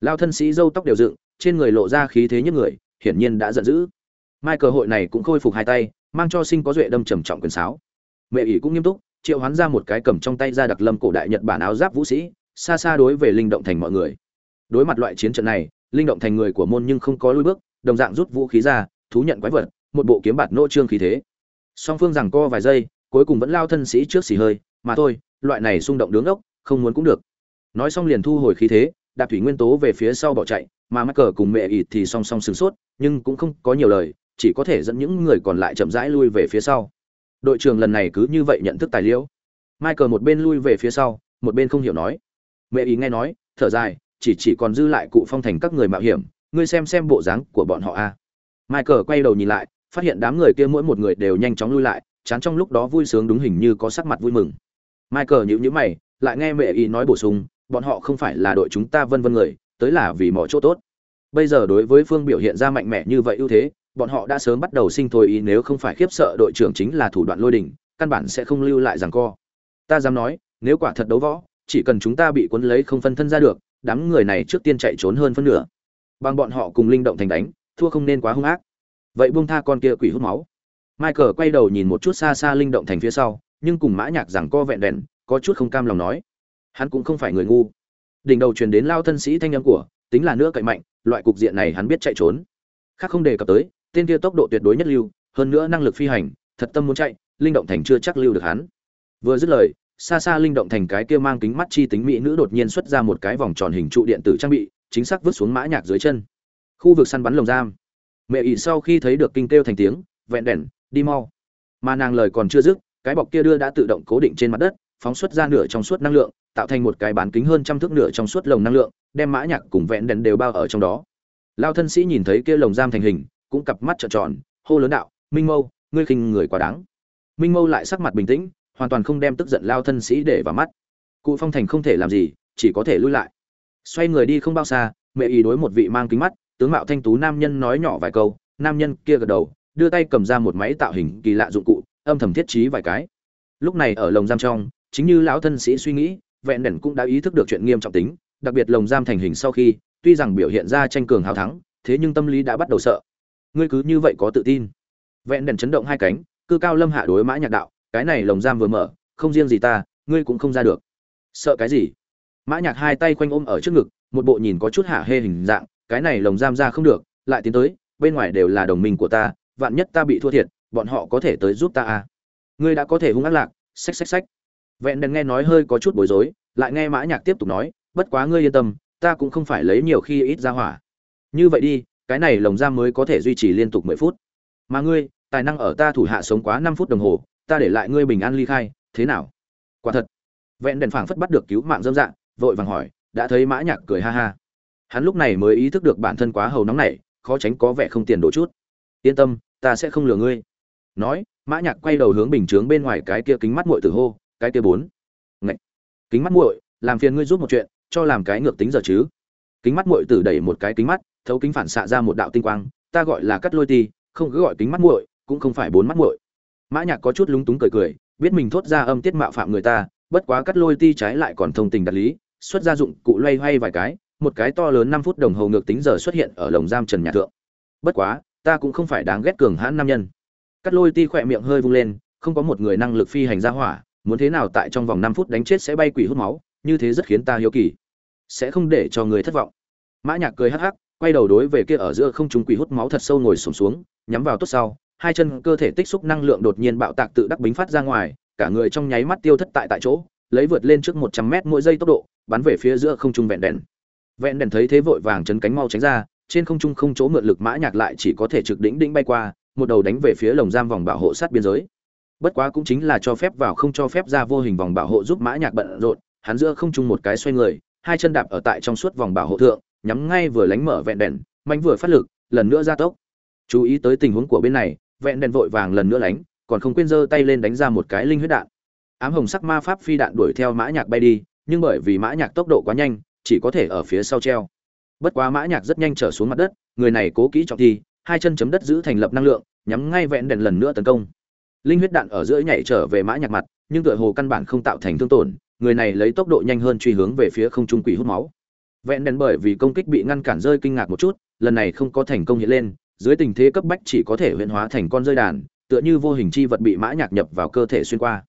Lao thân sĩ dâu tóc đều dựng, trên người lộ ra khí thế nhất người, hiển nhiên đã giận dữ. Mai cơ hội này cũng khôi phục hai tay, mang cho sinh có duệ đâm trầm trọng quyền sáo. Mẹ ỷ cũng nghiêm túc, triệu hoán ra một cái cầm trong tay ra đặc lâm cổ đại nhật bản áo giáp vũ sĩ, xa xa đối về linh động thành mọi người đối mặt loại chiến trận này, linh động thành người của môn nhưng không có lui bước, đồng dạng rút vũ khí ra, thú nhận quái vật, một bộ kiếm bạt nô trương khí thế. Song phương rằng co vài giây, cuối cùng vẫn lao thân sĩ trước xì hơi, mà thôi, loại này xung động đứng ốc, không muốn cũng được. Nói xong liền thu hồi khí thế, đạp thủy nguyên tố về phía sau bỏ chạy, mà mắc cờ cùng mẹ ịt thì song song sửng sốt, nhưng cũng không có nhiều lời, chỉ có thể dẫn những người còn lại chậm rãi lui về phía sau. Đội trưởng lần này cứ như vậy nhận thức tài liễu michael một bên lui về phía sau, một bên không hiểu nói. Mẹ ý nghe nói, thở dài chỉ chỉ còn dư lại cụ phong thành các người mạo hiểm, ngươi xem xem bộ dáng của bọn họ a. Michael quay đầu nhìn lại, phát hiện đám người kia mỗi một người đều nhanh chóng lui lại, chán trong lúc đó vui sướng đúng hình như có sắc mặt vui mừng. Michael nhíu nhíu mày, lại nghe mẹ ý nói bổ sung, bọn họ không phải là đội chúng ta vân vân người, tới là vì mọi chỗ tốt. Bây giờ đối với phương biểu hiện ra mạnh mẽ như vậy ưu thế, bọn họ đã sớm bắt đầu sinh thôi ý nếu không phải khiếp sợ đội trưởng chính là thủ đoạn lôi đình, căn bản sẽ không lưu lại rằng co. Ta dám nói, nếu quả thật đấu võ, chỉ cần chúng ta bị cuốn lấy không phân thân ra được đám người này trước tiên chạy trốn hơn phân nửa. Bằng bọn họ cùng linh động thành đánh, thua không nên quá hung ác. Vậy buông tha con kia quỷ hút máu. Michael quay đầu nhìn một chút xa xa linh động thành phía sau, nhưng cùng mã nhạc rằng co vẹn đèn có chút không cam lòng nói. Hắn cũng không phải người ngu. Đỉnh đầu truyền đến lao thân sĩ thanh âm của, tính là nữa cậy mạnh, loại cục diện này hắn biết chạy trốn. Khác không đề cập tới, tên kia tốc độ tuyệt đối nhất lưu, hơn nữa năng lực phi hành, thật tâm muốn chạy, linh động thành chưa chắc lưu được hắn. Vừa dứt lời xa xa linh động thành cái kia mang kính mắt chi tính mỹ nữ đột nhiên xuất ra một cái vòng tròn hình trụ điện tử trang bị, chính xác vứt xuống mã nhạc dưới chân. Khu vực săn bắn lồng giam. Mẹ ỷ sau khi thấy được kinh kêu thành tiếng, vẹn đèn, đi mau. Mà nàng lời còn chưa dứt, cái bọc kia đưa đã tự động cố định trên mặt đất, phóng xuất ra nửa trong suốt năng lượng, tạo thành một cái bán kính hơn trăm thước nửa trong suốt lồng năng lượng, đem mã nhạc cùng vẹn đèn đều bao ở trong đó. Lao thân sĩ nhìn thấy kia lồng giam thành hình, cũng cặp mắt trợn tròn, hô lớn đạo, minh mâu, ngươi khinh người quá đáng. Minh mâu lại sắc mặt bình tĩnh hoàn toàn không đem tức giận lao thân sĩ để vào mắt. Cụ phong thành không thể làm gì, chỉ có thể lui lại. Xoay người đi không bao xa, mẹ ý đối một vị mang kính mắt, tướng mạo thanh tú nam nhân nói nhỏ vài câu, nam nhân kia gật đầu, đưa tay cầm ra một máy tạo hình kỳ lạ dụng cụ, âm thầm thiết trí vài cái. Lúc này ở lồng giam trong, chính như lão thân sĩ suy nghĩ, vẹn đèn cũng đã ý thức được chuyện nghiêm trọng tính, đặc biệt lồng giam thành hình sau khi, tuy rằng biểu hiện ra tranh cường hào thắng, thế nhưng tâm lý đã bắt đầu sợ. Ngươi cứ như vậy có tự tin. Vẹn đèn chấn động hai cánh, cư cao lâm hạ đối mã nhạc đạo cái này lồng giam vừa mở, không riêng gì ta, ngươi cũng không ra được. Sợ cái gì? Mã nhạc hai tay quanh ôm ở trước ngực, một bộ nhìn có chút hạ hê hình dạng, cái này lồng giam ra không được, lại tiến tới, bên ngoài đều là đồng minh của ta, vạn nhất ta bị thua thiệt, bọn họ có thể tới giúp ta à? Ngươi đã có thể hung ác lạc, xách xách xách. Vẹn đèn nghe nói hơi có chút bối rối, lại nghe mã nhạc tiếp tục nói, bất quá ngươi yên tâm, ta cũng không phải lấy nhiều khi ít ra hỏa. Như vậy đi, cái này lồng giam mới có thể duy trì liên tục mười phút. Mà ngươi, tài năng ở ta thủ hạ sống quá năm phút đồng hồ ta để lại ngươi bình an ly khai, thế nào? Quả thật. Vẹn đèn phảng phất bắt được cứu mạng dâm dạng vội vàng hỏi, đã thấy mã nhạc cười ha ha. Hắn lúc này mới ý thức được bản thân quá hầu nóng nảy, khó tránh có vẻ không tiền đổ chút. Yên tâm, ta sẽ không lừa ngươi. Nói, mã nhạc quay đầu hướng bình chướng bên ngoài cái kia kính mắt muội tử hô, cái kia bốn. Ngậy. kính mắt muội, làm phiền ngươi giúp một chuyện, cho làm cái ngược tính giờ chứ. Kính mắt muội tử đẩy một cái kính mắt, thấu kính phản xạ ra một đạo tinh quang, ta gọi là cắt lôi ti, không cứ gọi kính mắt muội, cũng không phải bốn mắt muội mã nhạc có chút lúng túng cười cười, biết mình thốt ra âm tiết mạo phạm người ta, bất quá cắt lôi ti trái lại còn thông tình đạt lý, xuất ra dụng cụ loay hoay vài cái, một cái to lớn năm phút đồng hồ ngược tính giờ xuất hiện ở lồng giam trần nhà thượng. Bất quá, ta cũng không phải đáng ghét cường hãn nam nhân. Cắt lôi ti khỏe miệng hơi vung lên, không có một người năng lực phi hành ra hỏa, muốn thế nào tại trong vòng năm phút đánh chết sẽ bay quỷ hút máu, như thế rất khiến ta hiếu kỳ. Sẽ không để cho người thất vọng. Mã nhạc cười hắc hắc, quay đầu đối về kia ở giữa không trung quỷ hút máu thật sâu ngồi xổm xuống, nhắm vào tốt sau hai chân cơ thể tích xúc năng lượng đột nhiên bạo tạc tự đắc bính phát ra ngoài, cả người trong nháy mắt tiêu thất tại tại chỗ, lấy vượt lên trước một trăm mét mỗi giây tốc độ, bắn về phía giữa không trung vẹn đèn. Vẹn đèn thấy thế vội vàng chấn cánh mau tránh ra, trên không trung không chỗ mượn lực mã nhạc lại chỉ có thể trực đỉnh đỉnh bay qua, một đầu đánh về phía lồng giam vòng bảo hộ sát biên giới. Bất quá cũng chính là cho phép vào không cho phép ra vô hình vòng bảo hộ giúp mã nhạc bận rộn, hắn giữa không trung một cái xoay người, hai chân đạp ở tại trong suốt vòng bảo hộ thượng, nhắm ngay vừa lánh mở vẹn đèn, mạnh vừa phát lực, lần nữa ra tốc. Chú ý tới tình huống của bên này vẹn đèn vội vàng lần nữa lánh, còn không quên giơ tay lên đánh ra một cái linh huyết đạn. Ám hồng sắc ma pháp phi đạn đuổi theo mã nhạc bay đi, nhưng bởi vì mã nhạc tốc độ quá nhanh, chỉ có thể ở phía sau treo. Bất quá mã nhạc rất nhanh trở xuống mặt đất, người này cố kỹ trọng thi, hai chân chấm đất giữ thành lập năng lượng, nhắm ngay vẹn đèn lần nữa tấn công. Linh huyết đạn ở giữa nhảy trở về mã nhạc mặt, nhưng tựa hồ căn bản không tạo thành thương tổn, người này lấy tốc độ nhanh hơn truy hướng về phía không trung quỷ hút máu. Vẹn đèn bởi vì công kích bị ngăn cản rơi kinh ngạc một chút, lần này không có thành công hiện lên dưới tình thế cấp bách chỉ có thể huyễn hóa thành con rơi đàn, tựa như vô hình chi vật bị mã nhạc nhập vào cơ thể xuyên qua.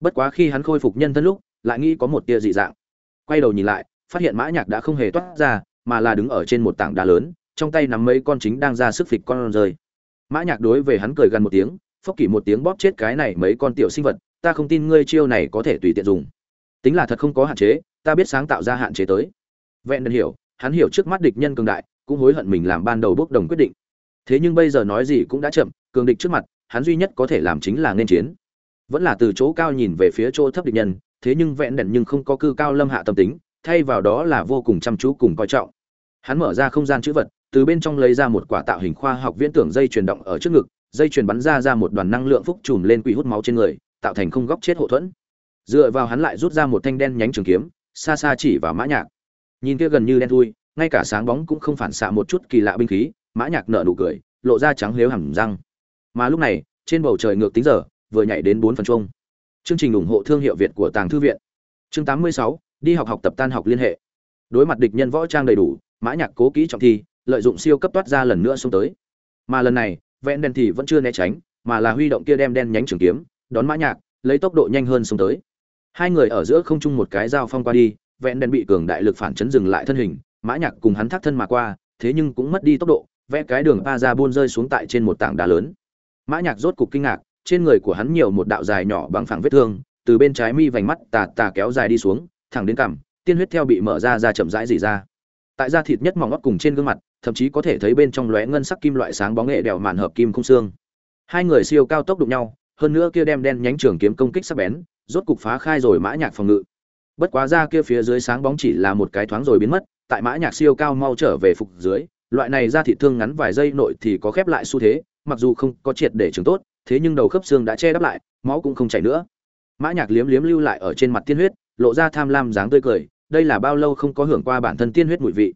Bất quá khi hắn khôi phục nhân thân lúc, lại nghĩ có một tia dị dạng. Quay đầu nhìn lại, phát hiện mã nhạc đã không hề toát ra, mà là đứng ở trên một tảng đá lớn, trong tay nắm mấy con chính đang ra sức phịch con rơi. Mã nhạc đối về hắn cười gần một tiếng, phốc kỳ một tiếng bóp chết cái này mấy con tiểu sinh vật, ta không tin ngươi chiêu này có thể tùy tiện dùng. Tính là thật không có hạn chế, ta biết sáng tạo ra hạn chế tới. Vẹn đần hiểu, hắn hiểu trước mắt địch nhân cường đại, cũng hối hận mình làm ban đầu bước đồng quyết định thế nhưng bây giờ nói gì cũng đã chậm, cường địch trước mặt, hắn duy nhất có thể làm chính là nên chiến. Vẫn là từ chỗ cao nhìn về phía chỗ thấp địch nhân, thế nhưng vẹn đần nhưng không có cư cao lâm hạ tâm tính, thay vào đó là vô cùng chăm chú cùng coi trọng. Hắn mở ra không gian chữ vật, từ bên trong lấy ra một quả tạo hình khoa học viễn tưởng dây truyền động ở trước ngực, dây truyền bắn ra ra một đoàn năng lượng phúc trùm lên quỷ hút máu trên người, tạo thành không góc chết hậu thuẫn. Dựa vào hắn lại rút ra một thanh đen nhánh trường kiếm, xa xa chỉ vào mã nhạc. Nhìn kia gần như đen thui, ngay cả sáng bóng cũng không phản xạ một chút kỳ lạ binh khí mã nhạc nở nụ cười, lộ ra trắng liếu hẳn răng. Mà lúc này, trên bầu trời ngược tính giờ, vừa nhảy đến bốn phần chung chương trình ủng hộ thương hiệu việt của tàng thư viện. Chương tám mươi sáu, đi học học tập tan học liên hệ. Đối mặt địch nhân võ trang đầy đủ, mã nhạc cố kỹ trọng thi, lợi dụng siêu cấp toát ra lần nữa xông tới. Mà lần này, vẹn đen thì vẫn chưa né tránh, mà là huy động kia đem đen nhánh trường kiếm, đón mã nhạc, lấy tốc độ nhanh hơn xông tới. Hai người ở giữa không trung một cái giao phong qua đi, vẹn đen bị cường đại lực phản chấn dừng lại thân hình, mã nhạc cùng hắn thác thân mà qua, thế nhưng cũng mất đi tốc độ vẽ cái đường pa ra buôn rơi xuống tại trên một tảng đá lớn. Mã nhạc rốt cục kinh ngạc, trên người của hắn nhiều một đạo dài nhỏ bằng phẳng vết thương, từ bên trái mi vành mắt tà tà kéo dài đi xuống, thẳng đến cằm, tiên huyết theo bị mở ra ra chậm rãi dỉ ra. Tại da thịt nhất mỏng ngót cùng trên gương mặt, thậm chí có thể thấy bên trong lóe ngân sắc kim loại sáng bóng nghệ đèo màn hợp kim không xương. Hai người siêu cao tốc đụng nhau, hơn nữa kia đem đen nhánh trường kiếm công kích sắc bén, rốt cục phá khai rồi mã nhạc phòng ngự. Bất quá ra kia phía dưới sáng bóng chỉ là một cái thoáng rồi biến mất, tại mã nhạc siêu cao mau trở về phục dưới loại này ra thịt thương ngắn vài giây nội thì có khép lại xu thế mặc dù không có triệt để trường tốt thế nhưng đầu khớp xương đã che đắp lại máu cũng không chảy nữa. Mã nhạc liếm liếm lưu lại ở trên mặt tiên huyết lộ ra tham lam dáng tươi cười đây là bao lâu không có hưởng qua bản thân tiên huyết mùi vị.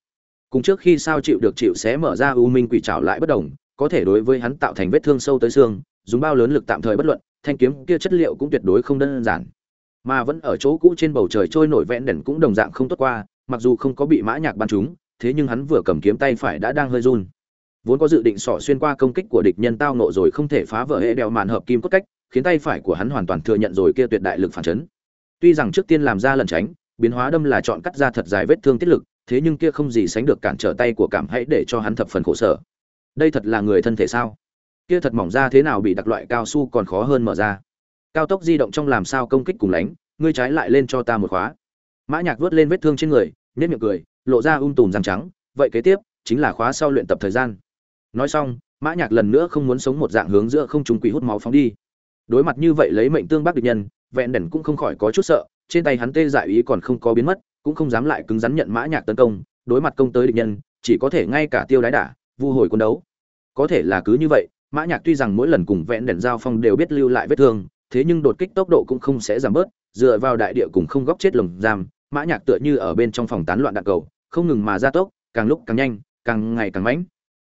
Cùng trước khi sao chịu được chịu xé mở ra u minh quỷ trảo lại bất động, có thể đối với hắn tạo thành vết thương sâu tới xương dùng bao lớn lực tạm thời bất luận thanh kiếm kia chất liệu cũng tuyệt đối không đơn giản. Mà vẫn ở chỗ cũ trên bầu trời trôi nổi vẹn đèn cũng đồng dạng không tốt qua mặc dù không có bị mã nhạc bắn trúng thế nhưng hắn vừa cầm kiếm tay phải đã đang hơi run. Vốn có dự định sỏ xuyên qua công kích của địch nhân tao nộ rồi không thể phá vỡ hệ đeo màn hợp kim cốt cách, khiến tay phải của hắn hoàn toàn thừa nhận rồi kia tuyệt đại lực phản chấn. Tuy rằng trước tiên làm ra lần tránh, biến hóa đâm là chọn cắt ra thật dài vết thương tiết lực, thế nhưng kia không gì sánh được cản trở tay của cảm hãy để cho hắn thập phần khổ sở. Đây thật là người thân thể sao? Kia thật mỏng ra thế nào bị đặc loại cao su còn khó hơn mở ra. Cao tốc di động trong làm sao công kích cùng lánh, ngươi trái lại lên cho ta một khóa. Mã nhạc vớt lên vết thương trên người nét miệng cười lộ ra um tùm răng trắng, vậy kế tiếp chính là khóa sau luyện tập thời gian. Nói xong, mã nhạc lần nữa không muốn sống một dạng hướng giữa không trung quỷ hút máu phóng đi. Đối mặt như vậy lấy mệnh tương bác địch nhân, vẹn đẩn cũng không khỏi có chút sợ, trên tay hắn tê dại ý còn không có biến mất, cũng không dám lại cứng rắn nhận mã nhạc tấn công, đối mặt công tới địch nhân, chỉ có thể ngay cả tiêu đái đả, vu hồi quân đấu. Có thể là cứ như vậy, mã nhạc tuy rằng mỗi lần cùng vẹn đẩn giao phong đều biết lưu lại vết thương, thế nhưng đột kích tốc độ cũng không sẽ giảm bớt, dựa vào đại địa cùng không góc chết lồng giam, mã nhạc tựa như ở bên trong phòng tán loạn đạn cầu không ngừng mà gia tốc, càng lúc càng nhanh, càng ngày càng mãnh.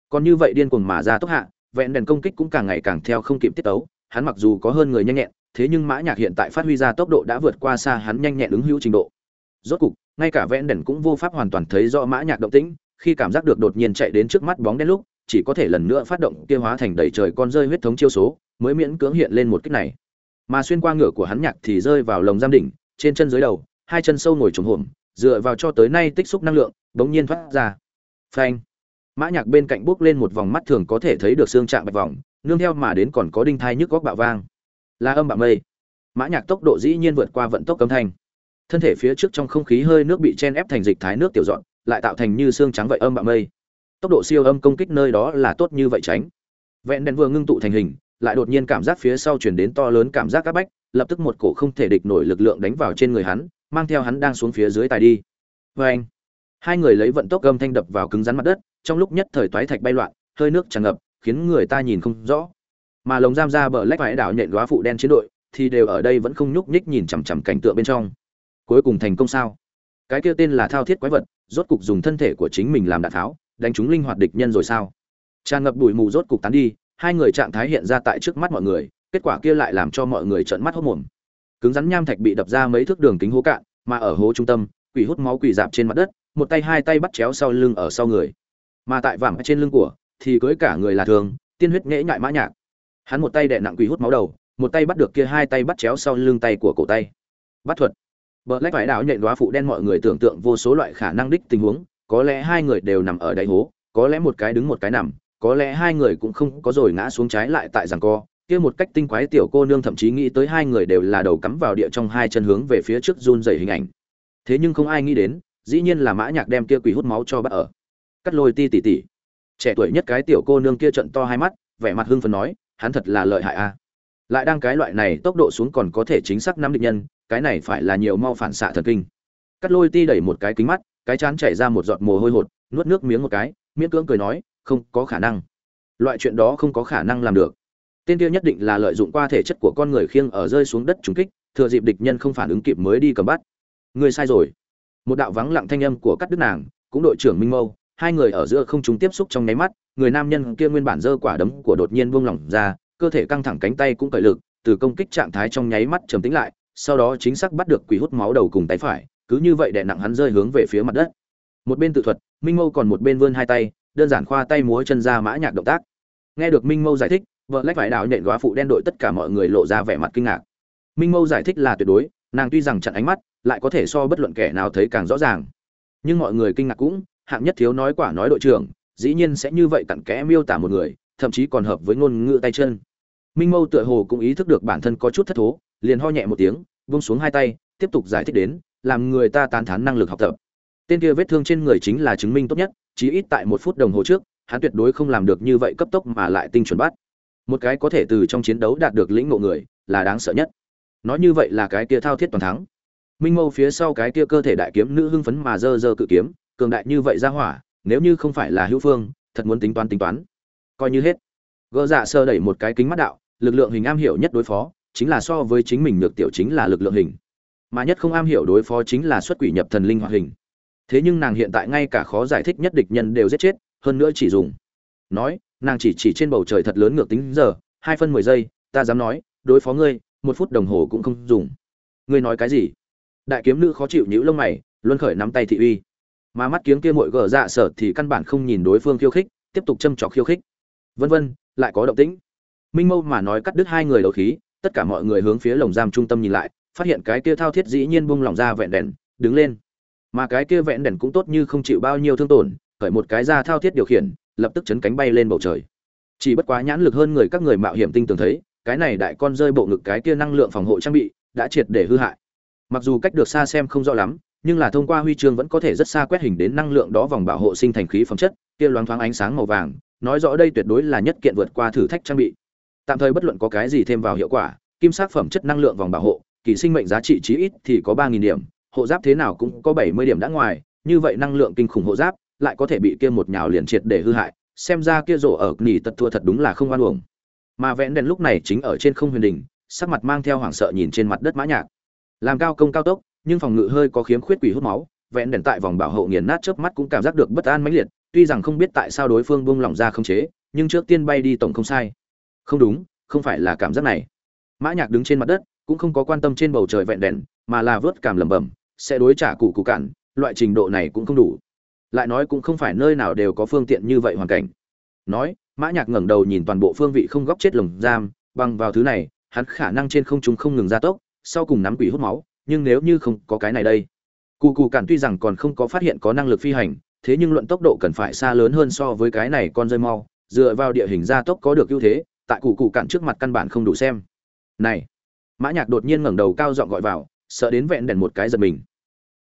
Còn như vậy điên cuồng mà gia tốc hạ, vẹn đèn công kích cũng càng ngày càng theo không kịp tiết tấu, hắn mặc dù có hơn người nhanh nhẹn, thế nhưng mã nhạc hiện tại phát huy ra tốc độ đã vượt qua xa hắn nhanh nhẹn ứng hữu trình độ. Rốt cục, ngay cả vẹn đèn cũng vô pháp hoàn toàn thấy rõ mã nhạc động tĩnh, khi cảm giác được đột nhiên chạy đến trước mắt bóng đen lúc, chỉ có thể lần nữa phát động kia hóa thành đầy trời con rơi huyết thống chiêu số, mới miễn cưỡng hiện lên một kích này. Mà xuyên qua ngựa của hắn nhạc thì rơi vào lồng giam đỉnh, trên chân dưới đầu, hai chân sâu ngồi trống hổm dựa vào cho tới nay tích xúc năng lượng, bỗng nhiên thoát ra. Phanh. Mã nhạc bên cạnh bước lên một vòng mắt thường có thể thấy được xương trạng bạch vòng, nương theo mà đến còn có đinh thai nhức góc bạo vang. Là âm bạo mây. Mã nhạc tốc độ dĩ nhiên vượt qua vận tốc cấm thanh. Thân thể phía trước trong không khí hơi nước bị chen ép thành dịch thái nước tiểu dọn, lại tạo thành như xương trắng vậy âm bạo mây. Tốc độ siêu âm công kích nơi đó là tốt như vậy tránh. Vẹn đèn vừa ngưng tụ thành hình, lại đột nhiên cảm giác phía sau truyền đến to lớn cảm giác các bách, lập tức một cổ không thể địch nổi lực lượng đánh vào trên người hắn mang theo hắn đang xuống phía dưới tài đi. Vê anh, hai người lấy vận tốc gầm thanh đập vào cứng rắn mặt đất, trong lúc nhất thời toái thạch bay loạn, hơi nước tràn ngập, khiến người ta nhìn không rõ. Mà lồng giam ra bờ lách vải đảo nhện góa phụ đen chiến đội, thì đều ở đây vẫn không nhúc nhích nhìn chằm chằm cảnh tượng bên trong. Cuối cùng thành công sao? Cái kia tên là thao thiết quái vật, rốt cục dùng thân thể của chính mình làm đạn tháo, đánh trúng linh hoạt địch nhân rồi sao? Tràn ngập bụi mù rốt cục tán đi, hai người trạng thái hiện ra tại trước mắt mọi người, kết quả kia lại làm cho mọi người trợn mắt hốt mồm cứng rắn nham thạch bị đập ra mấy thước đường kính hố cạn, mà ở hố trung tâm, quỷ hút máu quỷ dạp trên mặt đất, một tay hai tay bắt chéo sau lưng ở sau người. Mà tại vảm trên lưng của, thì cưới cả người là thường, tiên huyết nhễ nhại mã nhạc. Hắn một tay đè nặng quỷ hút máu đầu, một tay bắt được kia hai tay bắt chéo sau lưng tay của cổ tay. Bắt thuật. Bờ lách vải đảo nhện đoá phụ đen mọi người tưởng tượng vô số loại khả năng đích tình huống, có lẽ hai người đều nằm ở đáy hố, có lẽ một cái đứng một cái nằm, có lẽ hai người cũng không có rồi ngã xuống trái lại tại giằng co kia một cách tinh quái tiểu cô nương thậm chí nghĩ tới hai người đều là đầu cắm vào địa trong hai chân hướng về phía trước run rẩy hình ảnh. Thế nhưng không ai nghĩ đến, dĩ nhiên là mã nhạc đem kia quỷ hút máu cho bắt ở. Cắt lôi ti tỉ tỉ. Trẻ tuổi nhất cái tiểu cô nương kia trận to hai mắt, vẻ mặt hưng phấn nói, hắn thật là lợi hại a. Lại đang cái loại này tốc độ xuống còn có thể chính xác nắm địch nhân, cái này phải là nhiều mau phản xạ thần kinh. Cắt lôi ti đẩy một cái kính mắt, cái chán chảy ra một giọt mồ hôi hột, nuốt nước miếng một cái, miễn cưỡng cười nói, không có khả năng. Loại chuyện đó không có khả năng làm được tên kia nhất định là lợi dụng qua thể chất của con người khiêng ở rơi xuống đất trúng kích, thừa dịp địch nhân không phản ứng kịp mới đi cầm bắt. Người sai rồi. Một đạo vắng lặng thanh âm của cắt đứt nàng, cũng đội trưởng minh mâu, hai người ở giữa không chúng tiếp xúc trong nháy mắt, người nam nhân kia nguyên bản giơ quả đấm của đột nhiên buông lỏng ra, cơ thể căng thẳng cánh tay cũng cởi lực, từ công kích trạng thái trong nháy mắt trầm tĩnh lại, sau đó chính xác bắt được quỷ hút máu đầu cùng tay phải, cứ như vậy đè nặng hắn rơi hướng về phía mặt đất. Một bên tự thuật, minh mâu còn một bên vươn hai tay, đơn giản khoa tay múa chân ra mã nhạc động tác nghe được minh mâu giải thích, vợ lách vải đạo nhện góa phụ đen đội tất cả mọi người lộ ra vẻ mặt kinh ngạc. Minh mâu giải thích là tuyệt đối, nàng tuy rằng chặn ánh mắt, lại có thể so bất luận kẻ nào thấy càng rõ ràng. Nhưng mọi người kinh ngạc cũng, hạng nhất thiếu nói quả nói đội trưởng, dĩ nhiên sẽ như vậy cặn kẽ miêu tả một người, thậm chí còn hợp với ngôn ngữ tay chân. Minh mâu tựa hồ cũng ý thức được bản thân có chút thất thố, liền ho nhẹ một tiếng vung xuống hai tay, tiếp tục giải thích đến, làm người ta tán thán năng lực học tập. Tên kia vết thương trên người chính là chứng minh tốt nhất, chí ít tại một phút đồng hồ trước hắn tuyệt đối không làm được như vậy cấp tốc mà lại tinh chuẩn bắt. Một cái có thể từ trong chiến đấu đạt được lĩnh ngộ người, là đáng sợ nhất. Nói như vậy là cái kia thao thiết toàn thắng. Minh mâu phía sau cái kia cơ thể đại kiếm nữ hưng phấn mà dơ dơ cự kiếm, cường đại như vậy ra hỏa, nếu như không phải là hữu phương, thật muốn tính toán tính toán. Coi như hết. Gỡ dạ sơ đẩy một cái kính mắt đạo, lực lượng hình am hiểu nhất đối phó, chính là so với chính mình nhược tiểu chính là lực lượng hình. Mà nhất không am hiểu đối phó chính là xuất quỷ nhập thần linh hoạt hình. Thế nhưng nàng hiện tại ngay cả khó giải thích nhất địch nhân đều giết chết hơn nữa chỉ dùng. Nói, nàng chỉ chỉ trên bầu trời thật lớn ngược tính giờ, hai phân mười giây, ta dám nói, đối phó ngươi, một phút đồng hồ cũng không dùng. Ngươi nói cái gì? Đại kiếm nữ khó chịu nhữ lông mày, luân khởi nắm tay thị uy. Mà mắt kiếng kia mội gờ dạ sở thì căn bản không nhìn đối phương khiêu khích, tiếp tục châm trọc khiêu khích. Vân vân, lại có động tĩnh. Minh mâu mà nói cắt đứt hai người đầu khí, tất cả mọi người hướng phía lồng giam trung tâm nhìn lại, phát hiện cái kia thao thiết dĩ nhiên bung lỏng ra vẹn đèn, đứng lên. Mà cái kia vẹn đèn cũng tốt như không chịu bao nhiêu thương tổn khởi một cái ra thao thiết điều khiển, lập tức chấn cánh bay lên bầu trời. Chỉ bất quá nhãn lực hơn người các người mạo hiểm tinh tường thấy, cái này đại con rơi bộ ngực cái kia năng lượng phòng hộ trang bị đã triệt để hư hại. Mặc dù cách được xa xem không rõ lắm, nhưng là thông qua huy chương vẫn có thể rất xa quét hình đến năng lượng đó vòng bảo hộ sinh thành khí phẩm chất, kia loáng thoáng ánh sáng màu vàng, nói rõ đây tuyệt đối là nhất kiện vượt qua thử thách trang bị. Tạm thời bất luận có cái gì thêm vào hiệu quả, kim sắc phẩm chất năng lượng vòng bảo hộ, kỳ sinh mệnh giá trị chí ít thì có ba nghìn điểm, hộ giáp thế nào cũng có bảy mươi điểm đã ngoài, như vậy năng lượng kinh khủng hộ giáp lại có thể bị kia một nhào liền triệt để hư hại, xem ra kia rổ ở nỉ tật thua thật đúng là không oan uổng. Mà vẽn đèn lúc này chính ở trên không huyền đình sắc mặt mang theo hoảng sợ nhìn trên mặt đất mã nhạc. Làm cao công cao tốc, nhưng phòng ngự hơi có khiếm khuyết quỷ hút máu vẽn đèn tại vòng bảo hộ nghiền nát chớp mắt cũng cảm giác được bất an mãnh liệt, tuy rằng không biết tại sao đối phương buông lỏng ra không chế, nhưng trước tiên bay đi tổng không sai. Không đúng, không phải là cảm giác này. Mã nhạc đứng trên mặt đất, cũng không có quan tâm trên bầu trời vẹn đèn, mà là vớt cảm lẩm bẩm, sẽ đối trả cụ cụ cản, loại trình độ này cũng không đủ lại nói cũng không phải nơi nào đều có phương tiện như vậy hoàn cảnh. Nói, mã nhạc ngẩng đầu nhìn toàn bộ phương vị không góc chết lồng giam, bằng vào thứ này, hắn khả năng trên không trung không ngừng gia tốc, sau cùng nắm quỷ hút máu, nhưng nếu như không có cái này đây. Cụ cụ cản tuy rằng còn không có phát hiện có năng lực phi hành, thế nhưng luận tốc độ cần phải xa lớn hơn so với cái này con rơi mau, dựa vào địa hình gia tốc có được ưu thế, tại cụ cụ cản trước mặt căn bản không đủ xem. Này, mã nhạc đột nhiên ngẩng đầu cao giọng gọi vào, sợ đến vẹn đèn một cái giật mình.